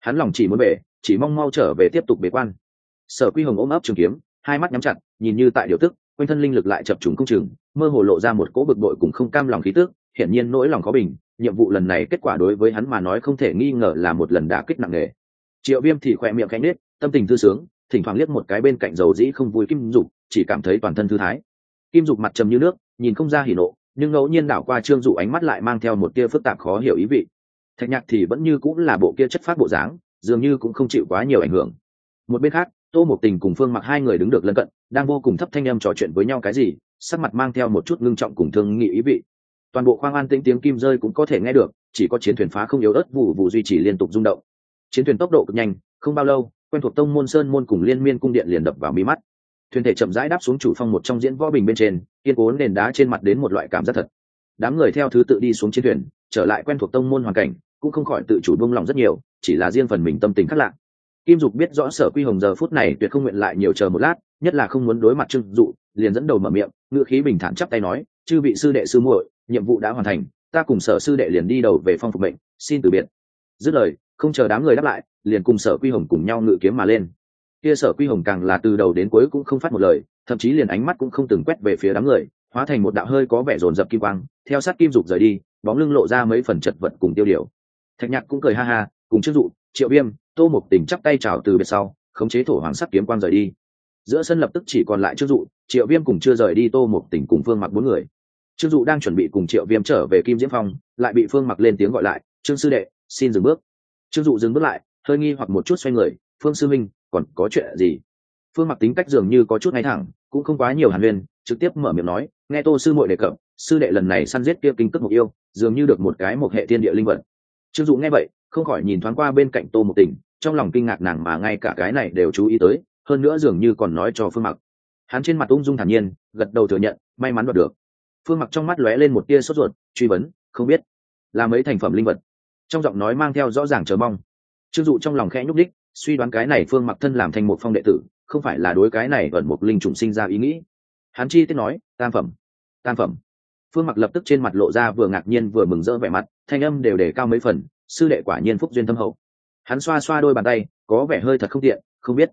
Hắn lòng chỉ muốn bể chỉ mong mau trở về tiếp tục bế quan. Sở quy hồng ôm ấp trường kiếm, hai mắt nhắm chặt, nhìn như tại điều tức, quanh thân linh lực lại chập trùng công trường mơ hồ lộ ra một cỗ bực bội cùng không cam lòng khí tước hiển nhiên nỗi lòng khó bình, nhiệm vụ lần này kết quả đối với hắn mà nói không thể nghi ngờ là một lần đả kích nặng nề triệu viêm thì khỏe miệng cánh nết tâm tình thư sướng, thỉnh thoảng liếc một cái bên cạnh dầu dĩ không vui kim dục, chỉ cảm thấy toàn thân thư thái. Kim dục mặt trầm như nước, nhìn không ra hỉ nộ, nhưng ngẫu nhiên đảo qua trương dụ ánh mắt lại mang theo một tia phức tạp khó hiểu ý vị. Thạch nhạc thì vẫn như cũng là bộ kia chất phát bộ dáng, dường như cũng không chịu quá nhiều ảnh hưởng. Một bên khác, tô một tình cùng phương mặc hai người đứng được lân cận, đang vô cùng thấp thanh em trò chuyện với nhau cái gì, sắc mặt mang theo một chút ngưng trọng cùng thương nghị ý vị. Toàn bộ khoang an tĩnh tiếng kim rơi cũng có thể nghe được, chỉ có chiến thuyền phá không yếu ớt vụ vụ duy trì liên tục rung động chiến thuyền tốc độ cực nhanh, không bao lâu, quen thuộc tông môn sơn môn cùng liên miên cung điện liền đập vào mi mắt. Thuyền thể chậm rãi đáp xuống chủ phong một trong diễn võ bình bên trên, kiên cố nền đá trên mặt đến một loại cảm giác thật. Đám người theo thứ tự đi xuống chiến thuyền, trở lại quen thuộc tông môn hoàn cảnh, cũng không khỏi tự chủ buông lòng rất nhiều, chỉ là riêng phần mình tâm tình khác lạ. Kim dục biết rõ sở quy hồng giờ phút này tuyệt không nguyện lại nhiều chờ một lát, nhất là không muốn đối mặt trưng dụ, liền dẫn đầu mở miệng ngựa khí bình thản chắp tay nói, chư vị sư đệ sư muội, nhiệm vụ đã hoàn thành, ta cùng sở sư đệ liền đi đầu về phong phục mệnh, xin từ biệt. Dứt lời không chờ đám người đáp lại, liền cùng sở quy hồng cùng nhau ngự kiếm mà lên. Kia sở quy hồng càng là từ đầu đến cuối cũng không phát một lời, thậm chí liền ánh mắt cũng không từng quét về phía đám người, hóa thành một đạo hơi có vẻ rồn rập kim quang, theo sát kim dục rời đi, bóng lưng lộ ra mấy phần chật vật cùng tiêu điều. Thạch nhạc cũng cười ha ha, cùng chức dụ, triệu viêm, tô một tình chắp tay chào từ biệt sau, khống chế thổ hoàng sắc kiếm quang rời đi. Giữa sân lập tức chỉ còn lại chức dụ, triệu viêm cùng chưa rời đi tô một tình cùng phương mặc bốn người. Trương dụ đang chuẩn bị cùng triệu viêm trở về kim diễm phong, lại bị phương mặc lên tiếng gọi lại, trương sư đệ, xin dừng bước trương dụ dừng bước lại, hơi nghi hoặc một chút xoay người, phương sư minh còn có chuyện gì? Phương mặc tính cách dường như có chút ngay thẳng, cũng không quá nhiều hàn huyên, trực tiếp mở miệng nói, nghe tô sư muội đề cập, sư đệ lần này săn giết kia kinh cất mục yêu, dường như được một cái một hệ thiên địa linh vật. Trương dụ nghe vậy, không khỏi nhìn thoáng qua bên cạnh tô một tình, trong lòng kinh ngạc nàng mà ngay cả cái này đều chú ý tới, hơn nữa dường như còn nói cho phương mặc. Hắn trên mặt ung dung thản nhiên, gật đầu thừa nhận, may mắn đoạt được. Phương mặc trong mắt lóe lên một tia sốt ruột, truy vấn, không biết là mấy thành phẩm linh vật? Trong giọng nói mang theo rõ ràng chờ mong. Chưng dụ trong lòng khẽ nhúc đích suy đoán cái này phương mặc thân làm thành một phong đệ tử, không phải là đối cái này ẩn một linh trùng sinh ra ý nghĩ. Hắn chi tiết nói, tam phẩm tam phẩm. Phương mặc lập tức trên mặt lộ ra vừa ngạc nhiên vừa mừng rỡ vẻ mặt, thanh âm đều để cao mấy phần, sư đệ quả nhiên phúc duyên thâm hậu. Hắn xoa xoa đôi bàn tay, có vẻ hơi thật không tiện, không biết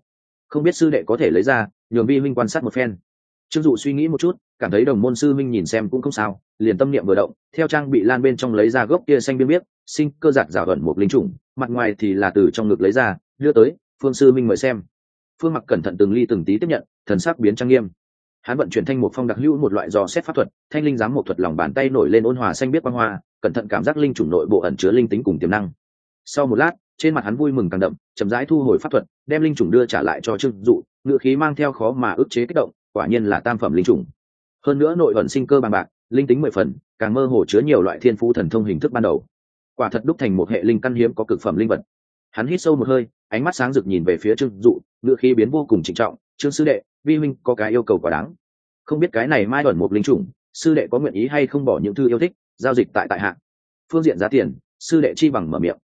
không biết sư đệ có thể lấy ra, nhường vi huynh quan sát một phen. Trương dụ suy nghĩ một chút cảm thấy đồng môn sư minh nhìn xem cũng không sao, liền tâm niệm vừa động, theo trang bị lan bên trong lấy ra gốc kia xanh biên biết sinh cơ giạt giả gần một linh trùng, mặt ngoài thì là từ trong ngực lấy ra, đưa tới, phương sư minh mời xem. Phương mặc cẩn thận từng ly từng tí tiếp nhận, thần sắc biến trang nghiêm. Hắn vận chuyển thanh một phong đặc hữu một loại dò xét pháp thuật, thanh linh giám một thuật lòng bàn tay nổi lên ôn hòa xanh biết quang hoa, cẩn thận cảm giác linh chủng nội bộ ẩn chứa linh tính cùng tiềm năng. Sau một lát, trên mặt hắn vui mừng càng đậm, chậm rãi thu hồi pháp thuật, đem linh chủng đưa trả lại cho trương dụ ngự khí mang theo khó mà ức chế kích động, quả nhiên là tam phẩm linh chủng hơn nữa nội vận sinh cơ bằng bạc, linh tính mười phần, càng mơ hồ chứa nhiều loại thiên phú thần thông hình thức ban đầu. Quả thật đúc thành một hệ linh căn hiếm có cực phẩm linh vật. Hắn hít sâu một hơi, ánh mắt sáng rực nhìn về phía trương dụ ngựa khí biến vô cùng trịnh trọng, trương sư đệ, vi huynh có cái yêu cầu quá đáng. Không biết cái này mai ẩn một linh chủng, sư đệ có nguyện ý hay không bỏ những thư yêu thích, giao dịch tại tại hạ? Phương diện giá tiền, sư đệ chi bằng mở miệng.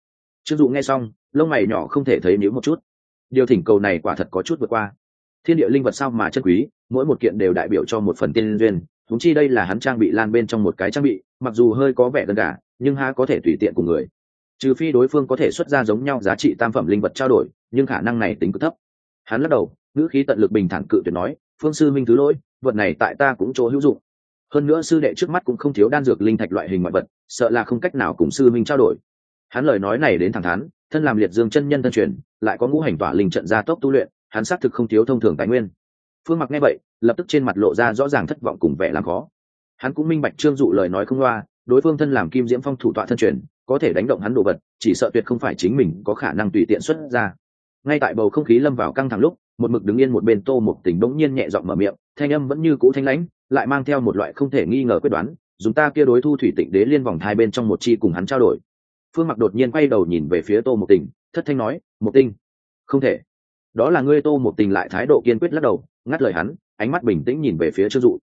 Trương dụ nghe xong, lông mày nhỏ không thể thấy nếu một chút. Điều thỉnh cầu này quả thật có chút vượt qua thiên địa linh vật sao mà chân quý, mỗi một kiện đều đại biểu cho một phần tiên duyên. Thúng chi đây là hắn trang bị lan bên trong một cái trang bị, mặc dù hơi có vẻ gần cả nhưng ha có thể tùy tiện cùng người. Trừ phi đối phương có thể xuất ra giống nhau giá trị tam phẩm linh vật trao đổi, nhưng khả năng này tính cực thấp. Hắn lắc đầu, ngữ khí tận lực bình thản cự tuyệt nói, phương sư minh thứ lỗi, vật này tại ta cũng chỗ hữu dụng. Hơn nữa sư đệ trước mắt cũng không thiếu đan dược linh thạch loại hình ngoại vật, sợ là không cách nào cùng sư minh trao đổi. Hắn lời nói này đến thẳng thắn, thân làm liệt dương chân nhân thân truyền, lại có ngũ hành tỏa linh trận gia tốc tu luyện hắn xác thực không thiếu thông thường tài nguyên. Phương mặc nghe vậy, lập tức trên mặt lộ ra rõ ràng thất vọng cùng vẻ làm khó. Hắn cũng minh bạch trương dụ lời nói không loa, đối phương thân làm kim diễm phong thủ tọa thân truyền, có thể đánh động hắn đồ vật, chỉ sợ tuyệt không phải chính mình có khả năng tùy tiện xuất ra. Ngay tại bầu không khí lâm vào căng thẳng lúc, một mực đứng yên một bên tô một tình đống nhiên nhẹ giọng mở miệng, thanh âm vẫn như cũ thanh lãnh, lại mang theo một loại không thể nghi ngờ quyết đoán, dùng ta kia đối thu thủy tịnh đế liên vòng hai bên trong một chi cùng hắn trao đổi. Phương mặc đột nhiên quay đầu nhìn về phía tô một tình, thất thanh nói một tinh, không thể đó là ngươi tô một tình lại thái độ kiên quyết lắc đầu, ngắt lời hắn, ánh mắt bình tĩnh nhìn về phía trương dụ.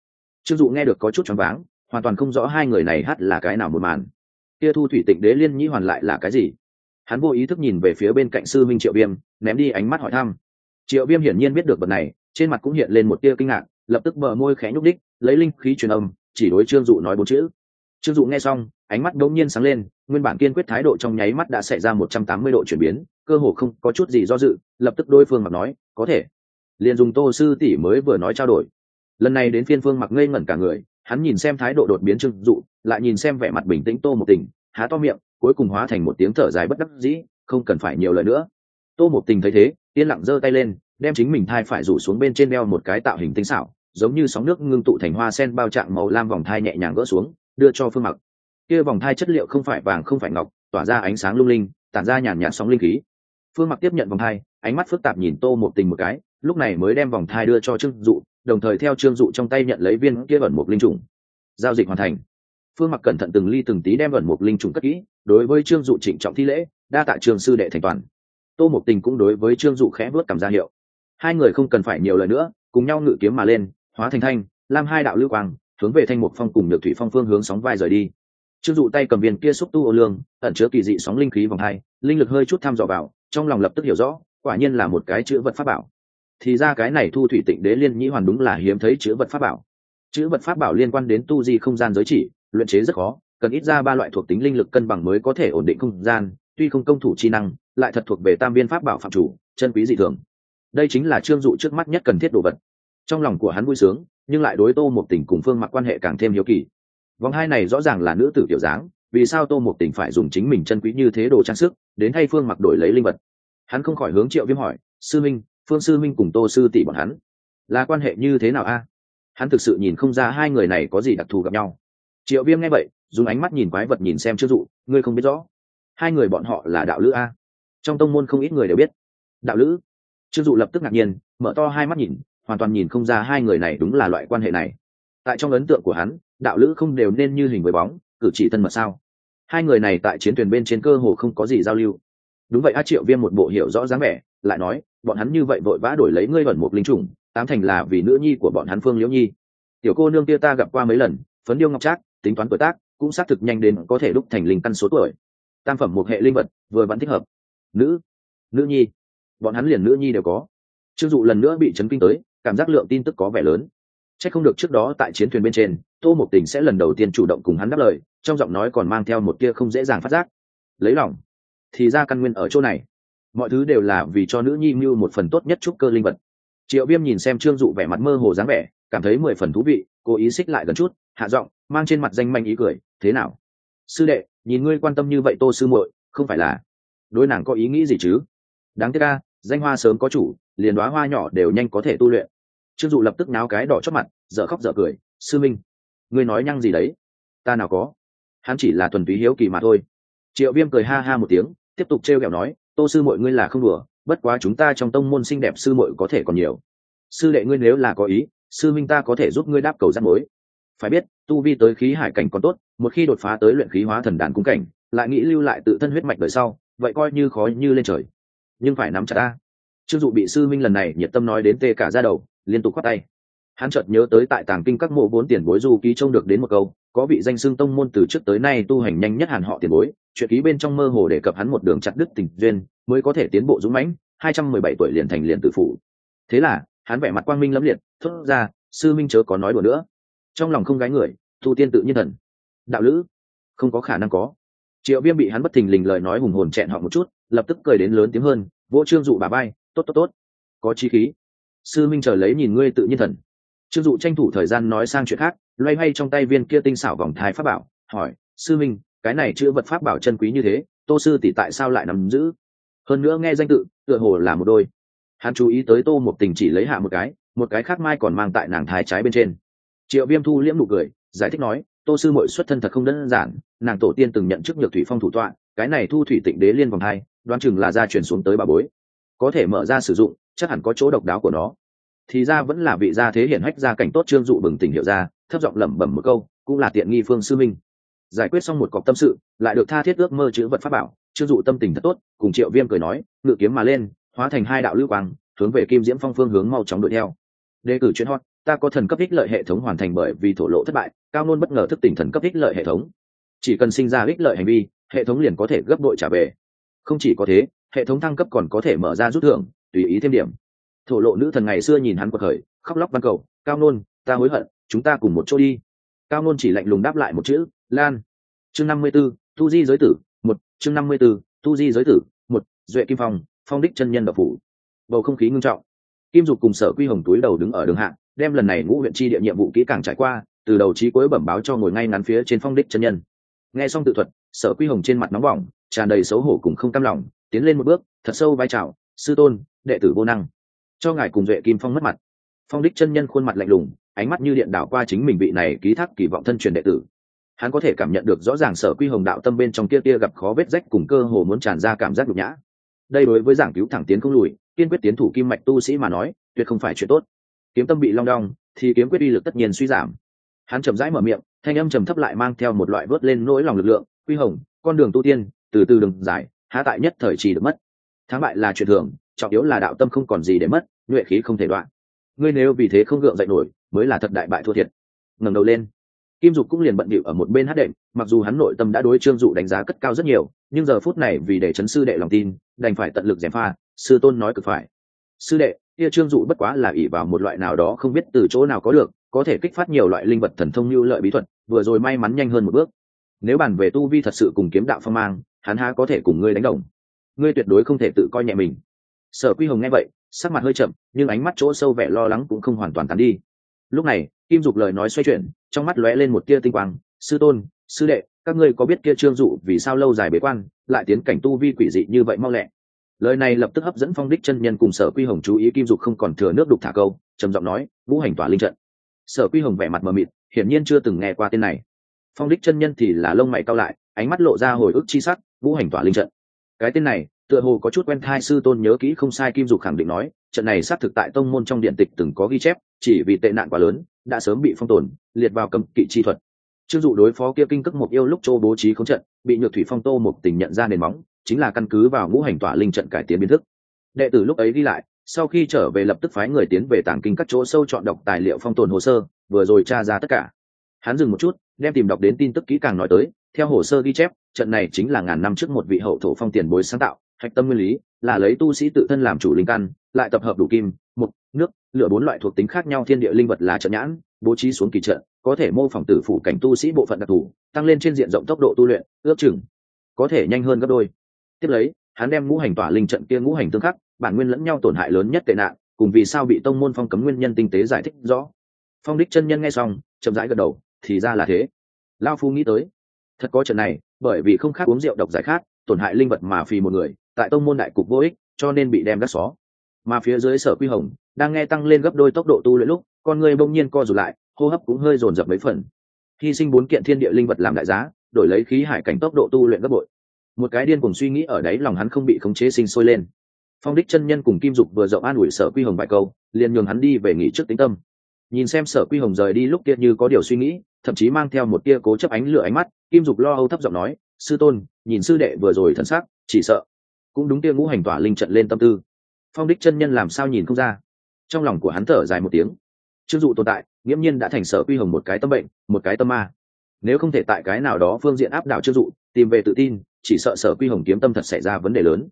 Trương dụ nghe được có chút choáng váng, hoàn toàn không rõ hai người này hát là cái nào một màn. Kia thu thủy tịnh đế liên nhĩ hoàn lại là cái gì? Hắn vô ý thức nhìn về phía bên cạnh sư minh triệu viêm, ném đi ánh mắt hỏi thăm. Triệu viêm hiển nhiên biết được vật này, trên mặt cũng hiện lên một tia kinh ngạc, lập tức bờ môi khẽ nhúc đích lấy linh khí truyền âm, chỉ đối trương dụ nói bốn chữ trương dụ nghe xong, ánh mắt đống nhiên sáng lên, nguyên bản kiên quyết thái độ trong nháy mắt đã xảy ra một trăm tám mươi độ chuyển biến, cơ hồ không có chút gì do dự, lập tức đối phương mặc nói, có thể. Liền dùng tô sư tỷ mới vừa nói trao đổi. Lần này đến phiên phương mặc ngây ngẩn cả người, hắn nhìn xem thái độ đột biến trương dụ, lại nhìn xem vẻ mặt bình tĩnh tô một tình, há to miệng, cuối cùng hóa thành một tiếng thở dài bất đắc dĩ, không cần phải nhiều lời nữa. Tô một tình thấy thế, yên lặng giơ tay lên, đem chính mình thai phải rủ xuống bên trên đeo một cái tạo hình tinh xảo, giống như sóng nước ngưng tụ thành hoa sen bao trạng màu lam vòng thai nhẹ nhàng gỡ xuống đưa cho phương mặc. Kia vòng thai chất liệu không phải vàng không phải ngọc, tỏa ra ánh sáng lung linh, tản ra nhàn nhạt sóng linh khí. Phương mặc tiếp nhận vòng thai, ánh mắt phức tạp nhìn tô một tình một cái, lúc này mới đem vòng thai đưa cho trương dụ, đồng thời theo trương dụ trong tay nhận lấy viên kia ẩn một linh trùng. Giao dịch hoàn thành. Phương mặc cẩn thận từng ly từng tí đem ẩn một linh trùng cất kỹ, đối với trương dụ trịnh trọng thi lễ, đa tạ trường sư đệ thành toàn. Tô một tình cũng đối với trương dụ khẽ vớt cảm ra hiệu. Hai người không cần phải nhiều lời nữa, cùng nhau ngự kiếm mà lên, hóa thành thanh, lam hai đạo lưu quang hướng về thanh mục phong cùng nhược thủy phong phương hướng sóng vai rời đi. Trương dụ tay cầm viên kia xúc tu ô lương, ẩn chứa kỳ dị sóng linh khí vòng hai, linh lực hơi chút thăm dò vào, trong lòng lập tức hiểu rõ, quả nhiên là một cái chữ vật pháp bảo. Thì ra cái này thu thủy tịnh đế liên nhĩ hoàn đúng là hiếm thấy chữ vật pháp bảo. Chữ vật pháp bảo liên quan đến tu di không gian giới chỉ, luyện chế rất khó, cần ít ra ba loại thuộc tính linh lực cân bằng mới có thể ổn định không gian, tuy không công thủ chi năng, lại thật thuộc về tam viên pháp bảo phạm chủ, chân quý dị thường. Đây chính là trương dụ trước mắt nhất cần thiết đồ vật trong lòng của hắn vui sướng, nhưng lại đối tô một tình cùng phương mặc quan hệ càng thêm hiếu kỳ. Vòng hai này rõ ràng là nữ tử kiểu dáng, vì sao tô một tình phải dùng chính mình chân quý như thế đồ trang sức, đến thay phương mặc đổi lấy linh vật? Hắn không khỏi hướng triệu viêm hỏi, sư minh, phương sư minh cùng tô sư tỷ bọn hắn, là quan hệ như thế nào a? Hắn thực sự nhìn không ra hai người này có gì đặc thù gặp nhau. Triệu viêm nghe vậy, dùng ánh mắt nhìn quái vật nhìn xem chưa dụ, ngươi không biết rõ, hai người bọn họ là đạo lữ a? Trong tông môn không ít người đều biết. Đạo lữ? Trương dụ lập tức ngạc nhiên, mở to hai mắt nhìn hoàn toàn nhìn không ra hai người này đúng là loại quan hệ này. Tại trong ấn tượng của hắn, đạo lữ không đều nên như hình với bóng, cử chỉ thân mật sao? Hai người này tại chiến thuyền bên trên cơ hồ không có gì giao lưu. Đúng vậy, a triệu viêm một bộ hiểu rõ dáng vẻ, lại nói, bọn hắn như vậy vội vã đổi lấy ngươi vẩn một linh trùng, tám thành là vì nữ nhi của bọn hắn phương liễu nhi. Tiểu cô nương kia ta gặp qua mấy lần, phấn điêu ngọc trác, tính toán tuổi tác, cũng xác thực nhanh đến có thể đúc thành linh căn số tuổi. Tam phẩm một hệ linh vật, vừa vẫn thích hợp. Nữ nữ nhi, bọn hắn liền nữ nhi đều có. Chưng dụ lần nữa bị chấn kinh tới cảm giác lượng tin tức có vẻ lớn. C h ắ c không được trước đó tại chiến thuyền bên trên, tô một tình sẽ lần đầu tiên chủ động cùng hắn đáp lời, trong giọng nói còn mang theo một tia không dễ dàng phát giác. Lấy lòng. Thì ra căn nguyên ở chỗ này. Mọi thứ đều là vì cho nữ nhi mưu một phần tốt nhất trúc cơ linh vật. Triệu viêm nhìn xem trương dụ vẻ mặt mơ hồ dáng vẻ, cảm thấy mười phần thú vị, cố ý xích lại gần chút, hạ giọng, mang trên mặt danh manh ý cười, thế nào? Sư đệ, nhìn ngươi quan tâm như vậy tô sư muội, không phải là? Đối nàng có ý nghĩ gì chứ? Đáng tiếc ca danh hoa sớm có chủ, liền đoá hoa nhỏ đều nhanh có thể tu luyện. Trương dụ lập tức náo cái đỏ chót mặt, dở khóc dở cười, sư minh, ngươi nói nhăng gì đấy? Ta nào có. Hắn chỉ là thuần túy hiếu kỳ mà thôi. Triệu viêm cười ha ha một tiếng, tiếp tục t r e o kẹo nói, tô sư mội ngươi là không đùa, bất quá chúng ta trong tông môn xinh đẹp sư muội có thể còn nhiều. Sư đệ ngươi nếu là có ý, sư minh ta có thể giúp ngươi đáp cầu rắt mối. Phải biết, tu vi tới khí hải cảnh còn tốt, một khi đột phá tới luyện khí hóa thần đàn cung cảnh, lại nghĩ lưu lại tự thân huyết mạch đời sau, vậy coi như khó như lên trời nhưng phải nắm chặt ta. Chưng dụ bị sư minh lần này nhiệt tâm nói đến tê cả ra đầu, liên tục khoát tay. Hắn chợt nhớ tới tại tàng kinh các mộ vốn tiền bối du ký trông được đến một câu, có vị danh xưng tông môn từ trước tới nay tu hành nhanh nhất hàn họ tiền bối, chuyện ký bên trong mơ hồ đề cập hắn một đường chặt đứt tình duyên, mới có thể tiến bộ dũng mãnh, hai trăm mười bảy tuổi liền thành liền tự phụ thế là, hắn vẻ mặt quang minh lẫm liệt, thốt ra, sư minh chớ có nói đùa nữa. Trong lòng không gái người thu tiên tự nhiên thần. Đạo lữ, không có khả năng có. Triệu viêm bị hắn bất thình lình lời nói hùng hồn chẹn họ một chút lập tức cười đến lớn tiếng hơn vỗ trương dụ bà bay, tốt tốt tốt. Có chi khí. Sư minh chờ lấy nhìn ngươi tự nhiên thần. Trương dụ tranh thủ thời gian nói sang chuyện khác, loay hoay trong tay viên kia tinh xảo vòng thái pháp bảo, hỏi, sư minh, cái này chữ vật pháp bảo chân quý như thế, tô sư tỷ tại sao lại nắm giữ? Hơn nữa nghe danh tự, tựa hồ là một đôi. Hắn chú ý tới tô một tình chỉ lấy hạ một cái một cái khác mai còn mang tại nàng thái trái bên trên. Triệu viêm thu liễm nụ cười, giải thích nói, tô sư mội xuất thân thật không đơn giản, nàng tổ tiên từng nhận chức nhược thủy phong thủ tọa, cái này thu thủy tịnh đế liên vòng hai đoán chừng là gia truyền xuống tới bà bối. Có thể mở ra sử dụng, chắc hẳn có chỗ độc đáo của nó. Thì ra vẫn là vị gia thế hiển hách gia cảnh tốt trương dụ bừng tỉnh hiệu ra, thấp giọng lẩm bẩm một câu, cũng là tiện nghi phương sư minh. Giải quyết xong một cọc tâm sự, lại được tha thiết ước mơ chữ vật pháp bảo, trương dụ tâm tình thật tốt, cùng triệu viêm cười nói, ngự kiếm mà lên, hóa thành hai đạo lưu quang, hướng về kim diễm phong phương hướng mau chóng đuổi theo. Đề cử chuyên hot, ta có thần cấp ích lợi hệ thống hoàn thành bởi vì thổ lộ thất bại, cao nôn bất ngờ thức tỉnh thần cấp ích lợi hệ thống. Chỉ cần sinh ra ích lợi hành vi, hệ thống liền có thể gấp đội trả về không chỉ có thế, hệ thống thăng cấp còn có thể mở ra rút thưởng, tùy ý thêm điểm. Thổ lộ nữ thần ngày xưa nhìn hắn quật khởi, khóc lóc văn cầu, cao nôn, ta hối hận, chúng ta cùng một chỗ đi. Cao nôn chỉ lạnh lùng đáp lại một chữ, lan. Chương năm mươi b ố tu di giới tử, một, chương năm mươi b ố tu di giới tử, một, duệ kim phong phong đích chân nhân độc phủ. Bầu không khí ngưng trọng. Kim dục cùng sở quy hồng túi đầu đứng ở đường hạng đem lần này ngũ huyện tri địa nhiệm vụ kỹ càng trải qua, từ đầu trí cuối bẩm báo cho ngồi ngay ngắn phía trên phong đích chân nhân. Nghe xong tự thuật, sở quy hồng trên mặt nóng bỏng tràn đầy xấu hổ cùng không cam lòng, tiến lên một bước, thật sâu vai trào sư tôn, đệ tử vô năng. Cho ngài cùng duệ kim phong mất mặt. Phong đích chân nhân khuôn mặt lạnh lùng, ánh mắt như điện đảo qua chính mình vị này ký thác kỳ vọng thân truyền đệ tử. Hắn có thể cảm nhận được rõ ràng sở quy hồng đạo tâm bên trong kia kia gặp khó vết rách cùng cơ hồ muốn tràn ra cảm giác nhục nhã. Đây đối với giảng cứu thẳng tiến không lùi, kiên quyết tiến thủ kim mạch tu sĩ mà nói, tuyệt không phải chuyện tốt. Kiếm tâm bị long đong, thì kiếm quyết uy lực tất nhiên suy giảm. Hắn chậm rãi mở miệng, thanh âm trầm thấp lại mang theo một loại vớt lên nỗi lòng lực lượng, quy hồng, con đường tu tiên từ từ đường dài, há tại nhất thời trì được mất. Thắng bại là chuyện thường, trọng yếu là đạo tâm không còn gì để mất, nhuệ khí không thể đoạn. Ngươi nếu vì thế không gượng dậy nổi, mới là thật đại bại thua thiệt. Ngẩng đầu lên. Kim dục cũng liền bận bịu ở một bên hát đệm, mặc dù hắn nội tâm đã đối trương dụ đánh giá cất cao rất nhiều, nhưng giờ phút này vì để chấn sư đệ lòng tin, đành phải tận lực gièm pha, sư tôn nói cực phải. Sư đệ, kia trương dụ bất quá là ỷ vào một loại nào đó không biết từ chỗ nào có được, có thể kích phát nhiều loại linh vật thần thông như lợi bí thuật, vừa rồi may mắn nhanh hơn một bước. Nếu bàn về tu vi thật sự cùng kiếm đạo phong mang hắn há có thể cùng ngươi đánh đồng. Ngươi tuyệt đối không thể tự coi nhẹ mình. Sở quy hồng nghe vậy, sắc mặt hơi chậm, nhưng ánh mắt chỗ sâu vẻ lo lắng cũng không hoàn toàn tàn đi. Lúc này, kim dục lời nói xoay chuyển, trong mắt lóe lên một tia tinh quang. Sư tôn, sư đệ, các ngươi có biết kia trương dụ vì sao lâu dài bế quan, lại tiến cảnh tu vi quỷ dị như vậy mau lẹ? Lời này lập tức hấp dẫn phong đích chân nhân cùng sở quy hồng chú ý kim dục không còn thừa nước đục thả câu, trầm giọng nói vũ hành tỏa linh trận. Sở quy hồng vẻ mặt mờ mịt, hiển nhiên chưa từng nghe qua tên này. Phong đích chân nhân thì là lông mày cao lại, ánh mắt lộ ra hồi ức chi sắc vũ hành tỏa linh trận. Cái tên này, tựa hồ có chút quen thai sư tôn nhớ kỹ không sai kim dục khẳng định nói, trận này xác thực tại tông môn trong điện tịch từng có ghi chép, chỉ vì tệ nạn quá lớn, đã sớm bị phong tồn, liệt vào cấm kỵ chi thuật. Chưng dụ đối phó kia kinh cước mục yêu lúc châu bố trí không trận, bị nhược thủy phong tô một tình nhận ra nền móng, chính là căn cứ vào ngũ hành tỏa linh trận cải tiến biến thức. Đệ tử lúc ấy đi lại, sau khi trở về lập tức phái người tiến về tàng kinh các chỗ sâu chọn đọc tài liệu phong tồn hồ sơ, vừa rồi tra ra tất cả. Hắn dừng một chút, đem tìm đọc đến tin tức kỹ càng nói tới, theo hồ sơ ghi chép trận này chính là ngàn năm trước một vị hậu thổ phong tiền bối sáng tạo, hạch tâm nguyên lý là lấy tu sĩ tự thân làm chủ linh căn, lại tập hợp đủ kim, mục, nước, lửa bốn loại thuộc tính khác nhau thiên địa linh vật là trận nhãn, bố trí xuống kỳ trận, có thể mô phỏng tử phủ cảnh tu sĩ bộ phận đặc thù, tăng lên trên diện rộng tốc độ tu luyện, ước chừng có thể nhanh hơn gấp đôi. Tiếp lấy, hắn đem ngũ hành tỏa linh trận kia ngũ hành tương khắc, bản nguyên lẫn nhau tổn hại lớn nhất tệ nạn, cùng vì sao bị tông môn phong cấm nguyên nhân tinh tế giải thích rõ. Phong đích chân nhân nghe xong, chậm rãi gật đầu, thì ra là thế. Lao phu nghĩ tới, thật có trận này bởi vì không khác uống rượu độc giải khát, tổn hại linh vật mà phì một người, tại tông môn đại cục vô ích, cho nên bị đem đắt xó. Mà phía dưới sở quy hồng, đang nghe tăng lên gấp đôi tốc độ tu luyện lúc, con người bỗng nhiên co rụt lại, hô hấp cũng hơi dồn dập mấy phần. Hy sinh bốn kiện thiên địa linh vật làm đại giá, đổi lấy khí hải cảnh tốc độ tu luyện gấp bội. Một cái điên cùng suy nghĩ ở đấy lòng hắn không bị khống chế sinh sôi lên. Phong đích chân nhân cùng kim dục vừa rộng an ủi sở quy hồng vài câu, liền nhường hắn đi về nghỉ trước tính tâm nhìn xem sở quy hồng rời đi lúc kia như có điều suy nghĩ, thậm chí mang theo một tia cố chấp ánh lửa ánh mắt, kim dục lo âu thấp giọng nói, sư tôn, nhìn sư đệ vừa rồi thân xác chỉ sợ cũng đúng tia ngũ hành tỏa linh trận lên tâm tư. Phong đích chân nhân làm sao nhìn không ra? Trong lòng của hắn thở dài một tiếng. Chưng dụ tồn tại, nghiễm nhiên đã thành sở quy hồng một cái tâm bệnh, một cái tâm ma. Nếu không thể tại cái nào đó phương diện áp đảo chưng dụ, tìm về tự tin, chỉ sợ sở quy hồng kiếm tâm thật xảy ra vấn đề lớn.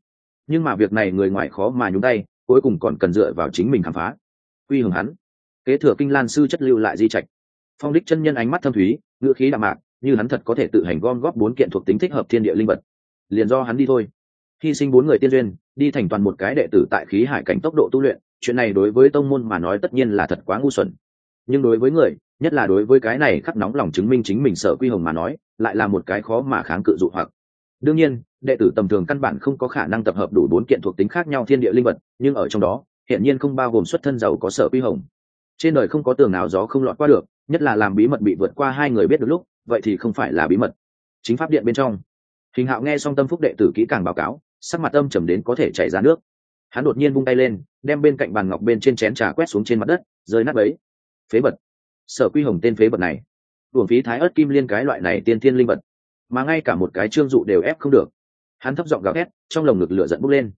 Nhưng mà việc này người ngoài khó mà nhúng tay, cuối cùng còn cần dựa vào chính mình khám phá. Quy hồng hắn kế thừa kinh lan sư chất lưu lại di trạch. Phong đích chân nhân ánh mắt thâm thúy, ngữ khí đạm mạc, như hắn thật có thể tự hành gom góp bốn kiện thuộc tính thích hợp thiên địa linh vật. Liền do hắn đi thôi. Hy sinh bốn người tiên duyên, đi thành toàn một cái đệ tử tại khí hải cảnh tốc độ tu luyện, chuyện này đối với tông môn mà nói tất nhiên là thật quá ngu xuẩn. Nhưng đối với người, nhất là đối với cái này khắc nóng lòng chứng minh chính mình sợ quy hồng mà nói, lại là một cái khó mà kháng cự dụ hoặc. Đương nhiên, đệ tử tầm thường căn bản không có khả năng tập hợp đủ bốn kiện thuộc tính khác nhau thiên địa linh vật, nhưng ở trong đó hiện nhiên không bao gồm xuất thân giàu có sở quy hồng trên đời không có tường nào gió không lọt qua được, nhất là làm bí mật bị vượt qua hai người biết được lúc, vậy thì không phải là bí mật. Chính pháp điện bên trong. Hình hạo nghe xong tâm phúc đệ tử kỹ càng báo cáo, sắc mặt âm trầm đến có thể chảy ra nước. Hắn đột nhiên vung tay lên, đem bên cạnh bàn ngọc bên trên chén trà quét xuống trên mặt đất, rơi nát ấy phế vật. Sở quy hồng tên phế vật này. Uổng phí thái ớt kim liên cái loại này tiên thiên linh vật, mà ngay cả một cái trương dụ đều ép không được. Hắn thấp giọng gào thét, trong lồng ngực lửa giận bốc lên.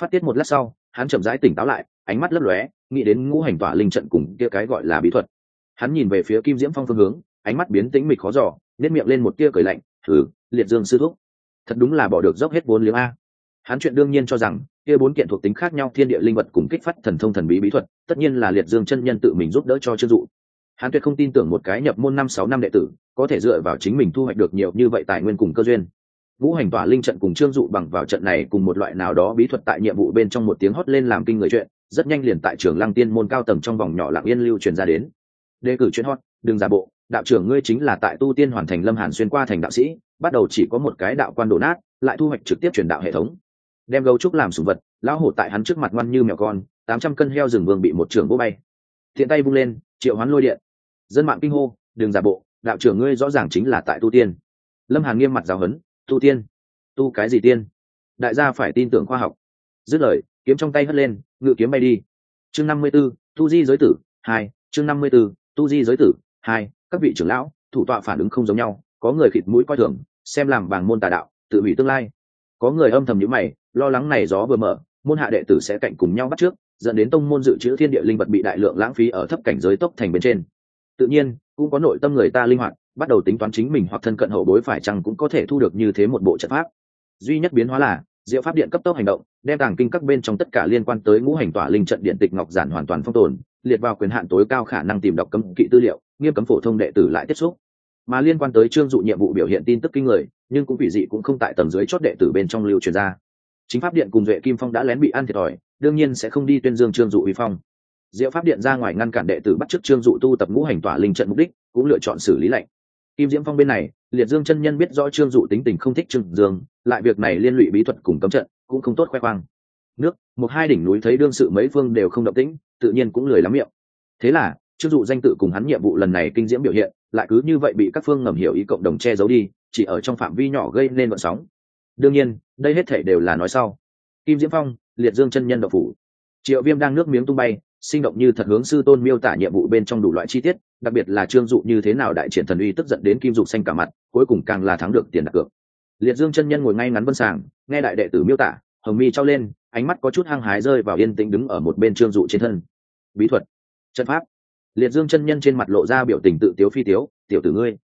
Phát tiết một lát sau hắn chậm rãi tỉnh táo lại, ánh mắt lấp lóe, nghĩ đến ngũ hành tỏa linh trận cùng kia cái gọi là bí thuật. Hắn nhìn về phía kim diễm phong phương hướng, ánh mắt biến tĩnh mịch khó giỏ nếp miệng lên một tia cười lạnh thử liệt dương sư thúc, thật đúng là bỏ được dốc hết vốn liếng a. Hắn chuyện đương nhiên cho rằng, kia bốn kiện thuộc tính khác nhau thiên địa linh vật cùng kích phát thần thông thần bí bí thuật, tất nhiên là liệt dương chân nhân tự mình giúp đỡ cho chưng dụ. Hắn tuyệt không tin tưởng một cái nhập môn năm sáu năm đệ tử, có thể dựa vào chính mình thu hoạch được nhiều như vậy tài nguyên cùng cơ duyên vũ hành tỏa linh trận cùng trương dụ bằng vào trận này cùng một loại nào đó bí thuật tại nhiệm vụ bên trong một tiếng hót lên làm kinh người chuyện, rất nhanh liền tại trường lăng tiên môn cao tầng trong vòng nhỏ lạng yên lưu truyền ra đến. Đề cử chuyện hót, đừng giả bộ, đạo trưởng ngươi chính là tại tu tiên hoàn thành lâm hàn xuyên qua thành đạo sĩ, bắt đầu chỉ có một cái đạo quan đổ nát, lại thu hoạch trực tiếp truyền đạo hệ thống. Đem gấu trúc làm sùng vật, lão hổ tại hắn trước mặt ngoan như mèo con, tám trăm cân heo rừng vương bị một trường vô bay. Thiện tay vung lên, triệu hoán lôi điện. Dân mạng kinh hô, đừng giả bộ, đạo trưởng ngươi rõ ràng chính là tại tu tiên. Lâm hàn nghiêm mặt giáo hấn tu tiên. Tu cái gì tiên? Đại gia phải tin tưởng khoa học. Dứt lời, kiếm trong tay hất lên, ngự kiếm bay đi. Chương năm mươi b ố tu di giới tử, hai. Chương năm mươi b ố tu di giới tử, hai. Các vị trưởng lão, thủ tọa phản ứng không giống nhau, có người khịt mũi coi thường, xem làm bảng môn tà đạo, tự hủy tương lai. Có người âm thầm nhữ mày, lo lắng này gió vừa mở, môn hạ đệ tử sẽ cạnh cùng nhau bắt trước, dẫn đến tông môn dự trữ thiên địa linh vật bị đại lượng lãng phí ở thấp cảnh giới tốc thành bên trên. Tự nhiên, cũng có nội tâm người ta linh hoạt bắt đầu tính toán chính mình hoặc thân cận hậu bối phải chăng cũng có thể thu được như thế một bộ trận pháp. Duy nhất biến hóa là, diệu pháp điện cấp tốc hành động, đem tàng kinh các bên trong tất cả liên quan tới ngũ hành tỏa linh trận điện tịch ngọc giản hoàn toàn phong tồn, liệt vào quyền hạn tối cao khả năng tìm đọc cấm kỵ tư liệu, nghiêm cấm phổ thông đệ tử lại tiếp xúc. Mà liên quan tới trương dụ nhiệm vụ biểu hiện tin tức kinh người, nhưng cũng vị dị cũng không tại tầng dưới chót đệ tử bên trong lưu truyền ra. Chính pháp điện cùng duệ kim phong đã lén bị ăn thiệt thòi, đương nhiên sẽ không đi tuyên dương trương dụ uy phong. Diệu pháp điện ra ngoài ngăn cản đệ tử bắt chước trương dụ tu tập ngũ hành tỏa linh trận mục đích, cũng lựa chọn xử lý lệnh kim diễm phong bên này, liệt dương chân nhân biết rõ trương dụ tính tình không thích trương dương, lại việc này liên lụy bí thuật cùng cấm trận, cũng không tốt khoe khoang. Nước, một hai đỉnh núi thấy đương sự mấy phương đều không động tĩnh, tự nhiên cũng lười lắm miệng. Thế là, trương dụ danh tự cùng hắn nhiệm vụ lần này kinh diễm biểu hiện, lại cứ như vậy bị các phương ngầm hiểu ý cộng đồng che giấu đi, chỉ ở trong phạm vi nhỏ gây nên vận sóng. Đương nhiên, đây hết thể đều là nói sau. Kim diễm phong, liệt dương chân nhân đậu phủ. Triệu viêm đang nước miếng tung bay, sinh động như thật hướng sư tôn miêu tả nhiệm vụ bên trong đủ loại chi tiết đặc biệt là trương dụ như thế nào đại triển thần uy tức giận đến kim dục xanh cả mặt, cuối cùng càng là thắng được tiền đặt cược. Liệt dương chân nhân ngồi ngay ngắn vân sàng, nghe đại đệ tử miêu tả, hồng mi trao lên, ánh mắt có chút hăng hái rơi vào yên tĩnh đứng ở một bên trương dụ trên thân. Bí thuật chân pháp. Liệt dương chân nhân trên mặt lộ ra biểu tình tự tiếu phi tiếu, tiểu tử ngươi,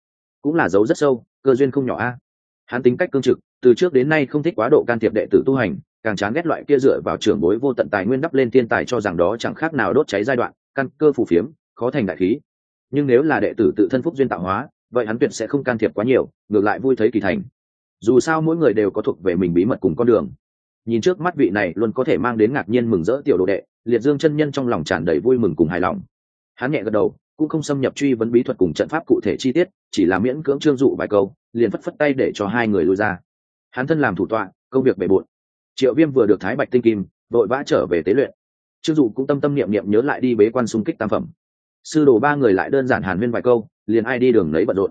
cũng là dấu rất sâu, cơ duyên không nhỏ a. Hắn tính cách cương trực, từ trước đến nay không thích quá độ can thiệp đệ tử tu hành, càng chán ghét loại kia dựa vào trưởng bối vô tận tài nguyên đắp lên thiên tài cho rằng đó chẳng khác nào đốt cháy giai đoạn, căn cơ phù phiếm, khó thành đại khí nhưng nếu là đệ tử tự thân phúc duyên tạo hóa, vậy hắn tuyệt sẽ không can thiệp quá nhiều, ngược lại vui thấy kỳ thành. Dù sao mỗi người đều có thuộc về mình bí mật cùng con đường. Nhìn trước mắt vị này luôn có thể mang đến ngạc nhiên mừng rỡ tiểu đồ đệ, liệt dương chân nhân trong lòng tràn đầy vui mừng cùng hài lòng. Hắn nhẹ gật đầu, cũng không xâm nhập truy vấn bí thuật cùng trận pháp cụ thể chi tiết, chỉ là miễn cưỡng trương dụ vài câu, liền phất phất tay để cho hai người lui ra. Hắn thân làm thủ tọa, công việc bề bộn. Triệu viêm vừa được thái bạch tinh kim, vội vã trở về tế luyện. Trương dụ cũng tâm tâm niệm niệm nhớ lại đi bế quan xung kích tam phẩm sư đồ ba người lại đơn giản hàn huyên vài câu, liền ai đi đường lấy bận rộn.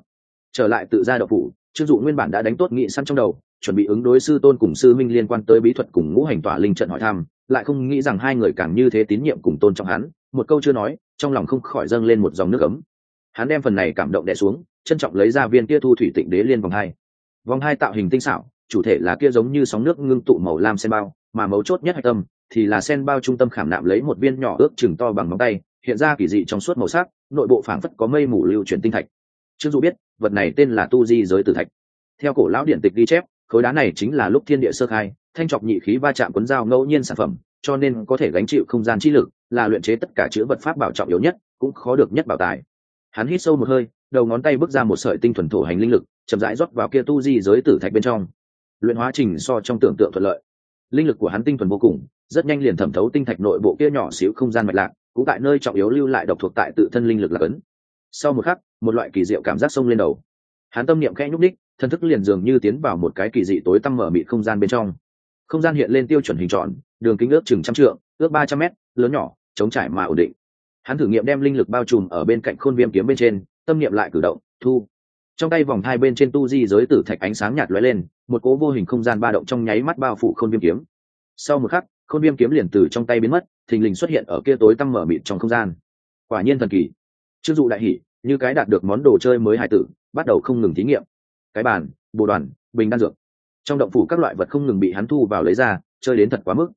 Trở lại tự ra đậu phủ, trương dụ nguyên bản đã đánh tốt nghị săn trong đầu, chuẩn bị ứng đối sư tôn cùng sư minh liên quan tới bí thuật cùng ngũ hành tỏa linh trận hỏi thăm, lại không nghĩ rằng hai người càng như thế tín nhiệm cùng tôn trọng hắn, một câu chưa nói, trong lòng không khỏi dâng lên một dòng nước ấm. Hắn đem phần này cảm động đẻ xuống, trân trọng lấy ra viên kia thu thủy tịnh đế liên vòng hai. Vòng hai tạo hình tinh xảo, chủ thể là kia giống như sóng nước ngưng tụ màu lam sen bao, mà mấu chốt nhất hạch tâm thì là sen bao trung tâm khảm nạm lấy một viên nhỏ ước chừng to bằng móng tay hiện ra kỳ dị trong suốt màu sắc, nội bộ phảng phất có mây mù lưu chuyển tinh thạch. Trương dụ biết, vật này tên là tu di giới tử thạch. Theo cổ lão điện tịch ghi chép, khối đá này chính là lúc thiên địa sơ khai, thanh trọc nhị khí va chạm cuốn dao ngẫu nhiên sản phẩm, cho nên có thể gánh chịu không gian chi lực, là luyện chế tất cả chữ vật pháp bảo trọng yếu nhất, cũng khó được nhất bảo tài. Hắn hít sâu một hơi, đầu ngón tay bước ra một sợi tinh thuần thổ hành linh lực, chậm rãi rót vào kia tu di giới tử thạch bên trong. Luyện hóa trình so trong tưởng tượng thuận lợi. Linh lực của hắn tinh thuần vô cùng, rất nhanh liền thẩm thấu tinh thạch nội bộ kia nhỏ xíu không gian mạch lạc cũng tại nơi trọng yếu lưu lại độc thuộc tại tự thân linh lực là cấn. Sau một khắc, một loại kỳ diệu cảm giác sông lên đầu. Hắn tâm niệm khẽ nhúc đích thân thức liền dường như tiến vào một cái kỳ dị tối tăm mở mịt không gian bên trong. Không gian hiện lên tiêu chuẩn hình tròn, đường kính ước chừng trăm trượng, ước ba trăm mét, lớn nhỏ, chống trải mà ổn định. Hắn thử nghiệm đem linh lực bao trùm ở bên cạnh khôn viêm kiếm bên trên, tâm niệm lại cử động, thu. Trong tay vòng hai bên trên tu di giới tử thạch ánh sáng nhạt lóe lên, một cố vô hình không gian ba động trong nháy mắt bao phủ khôn viêm kiếm. Sau một khắc, khôn viêm kiếm liền từ trong tay biến mất thình lình xuất hiện ở kia tối tăm mở mịt trong không gian. Quả nhiên thần kỳ. Chưng dụ đại hỉ, như cái đạt được món đồ chơi mới hài tử bắt đầu không ngừng thí nghiệm. Cái bàn bồ đoàn bình đan dược. Trong động phủ các loại vật không ngừng bị hắn thu vào lấy ra chơi đến thật quá mức.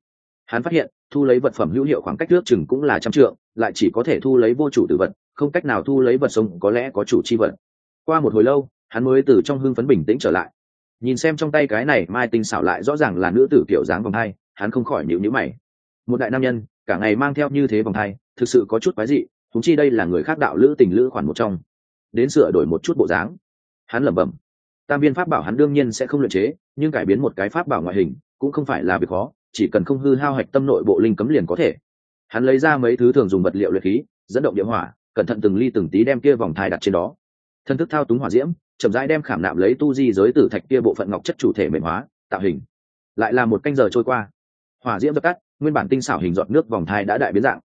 Hắn phát hiện thu lấy vật phẩm hữu hiệu khoảng cách trước chừng cũng là trăm trượng lại chỉ có thể thu lấy vô chủ tử vật không cách nào thu lấy vật sống có lẽ có chủ chi vật. Qua một hồi lâu hắn mới từ trong hưng phấn bình tĩnh trở lại. Nhìn xem trong tay cái này mai tinh xảo lại rõ ràng là nữ tử kiểu dáng vòng hai hắn không khỏi nhịu nhữ mày. Một đại nam nhân cả ngày mang theo như thế vòng thai, thực sự có chút quái dị thúng chi đây là người khác đạo lữ tình lữ khoản một trong. Đến sửa đổi một chút bộ dáng. Hắn lẩm bẩm. Tam viên pháp bảo hắn đương nhiên sẽ không luyện chế nhưng cải biến một cái pháp bảo ngoại hình cũng không phải là việc khó chỉ cần không hư hao hạch tâm nội bộ linh cấm liền có thể. Hắn lấy ra mấy thứ thường dùng vật liệu luyện khí dẫn động địa hỏa cẩn thận từng ly từng tí đem kia vòng thai đặt trên đó. Thân thức thao túng hỏa diễm chậm rãi đem khảm nạm lấy tu di giới tử thạch kia bộ phận ngọc chất chủ thể mềm hóa tạo hình. Lại là một canh giờ trôi qua. Hỏa diễm dập tắt nguyên bản tinh xảo hình giọt nước vòng thai đã đại biến dạng,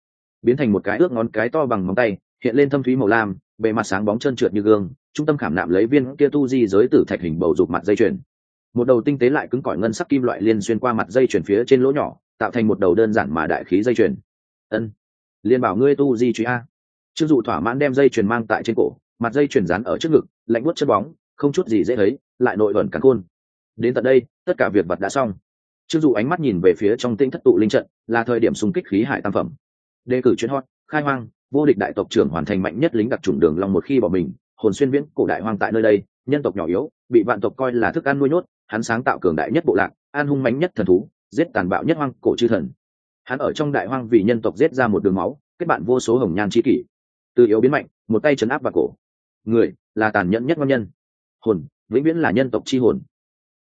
biến thành một cái ước ngón cái to bằng móng tay, hiện lên thâm thúy màu lam, bề mặt sáng bóng trơn trượt như gương, trung tâm khảm nạm lấy viên kia tu di giới tử thạch hình bầu dục mặt dây chuyền. Một đầu tinh tế lại cứng cỏi ngân sắc kim loại liên xuyên qua mặt dây chuyền phía trên lỗ nhỏ, tạo thành một đầu đơn giản mà đại khí dây chuyền. Ân liên bảo ngươi tu di truy a. Chưng dụ thỏa mãn đem dây chuyền mang tại trên cổ, mặt dây chuyền rán ở trước ngực, lạnh buốt chân bóng, không chút gì dễ thấy, lại nội ẩn cắn khôn. Đến tận đây, tất cả việc vật đã xong chưng dụ ánh mắt nhìn về phía trong tinh thất tụ linh trận, là thời điểm xung kích khí hải tam phẩm. Đề cử chuyên hot, khai hoang, vô địch đại tộc trưởng hoàn thành mạnh nhất lính đặc trùng đường long một khi bỏ mình, hồn xuyên viễn cổ đại hoang tại nơi đây, nhân tộc nhỏ yếu, bị vạn tộc coi là thức ăn nuôi nhốt, hắn sáng tạo cường đại nhất bộ lạc, an hung mãnh nhất thần thú, giết tàn bạo nhất hoang cổ chư thần. Hắn ở trong đại hoang vì nhân tộc giết ra một đường máu, kết bạn vô số hồng nhan chi kỷ. Từ yếu biến mạnh, một tay chấn áp vào cổ. Người là tàn nhẫn nhất ngon nhân. Hồn, vĩnh viễn là nhân tộc chi hồn.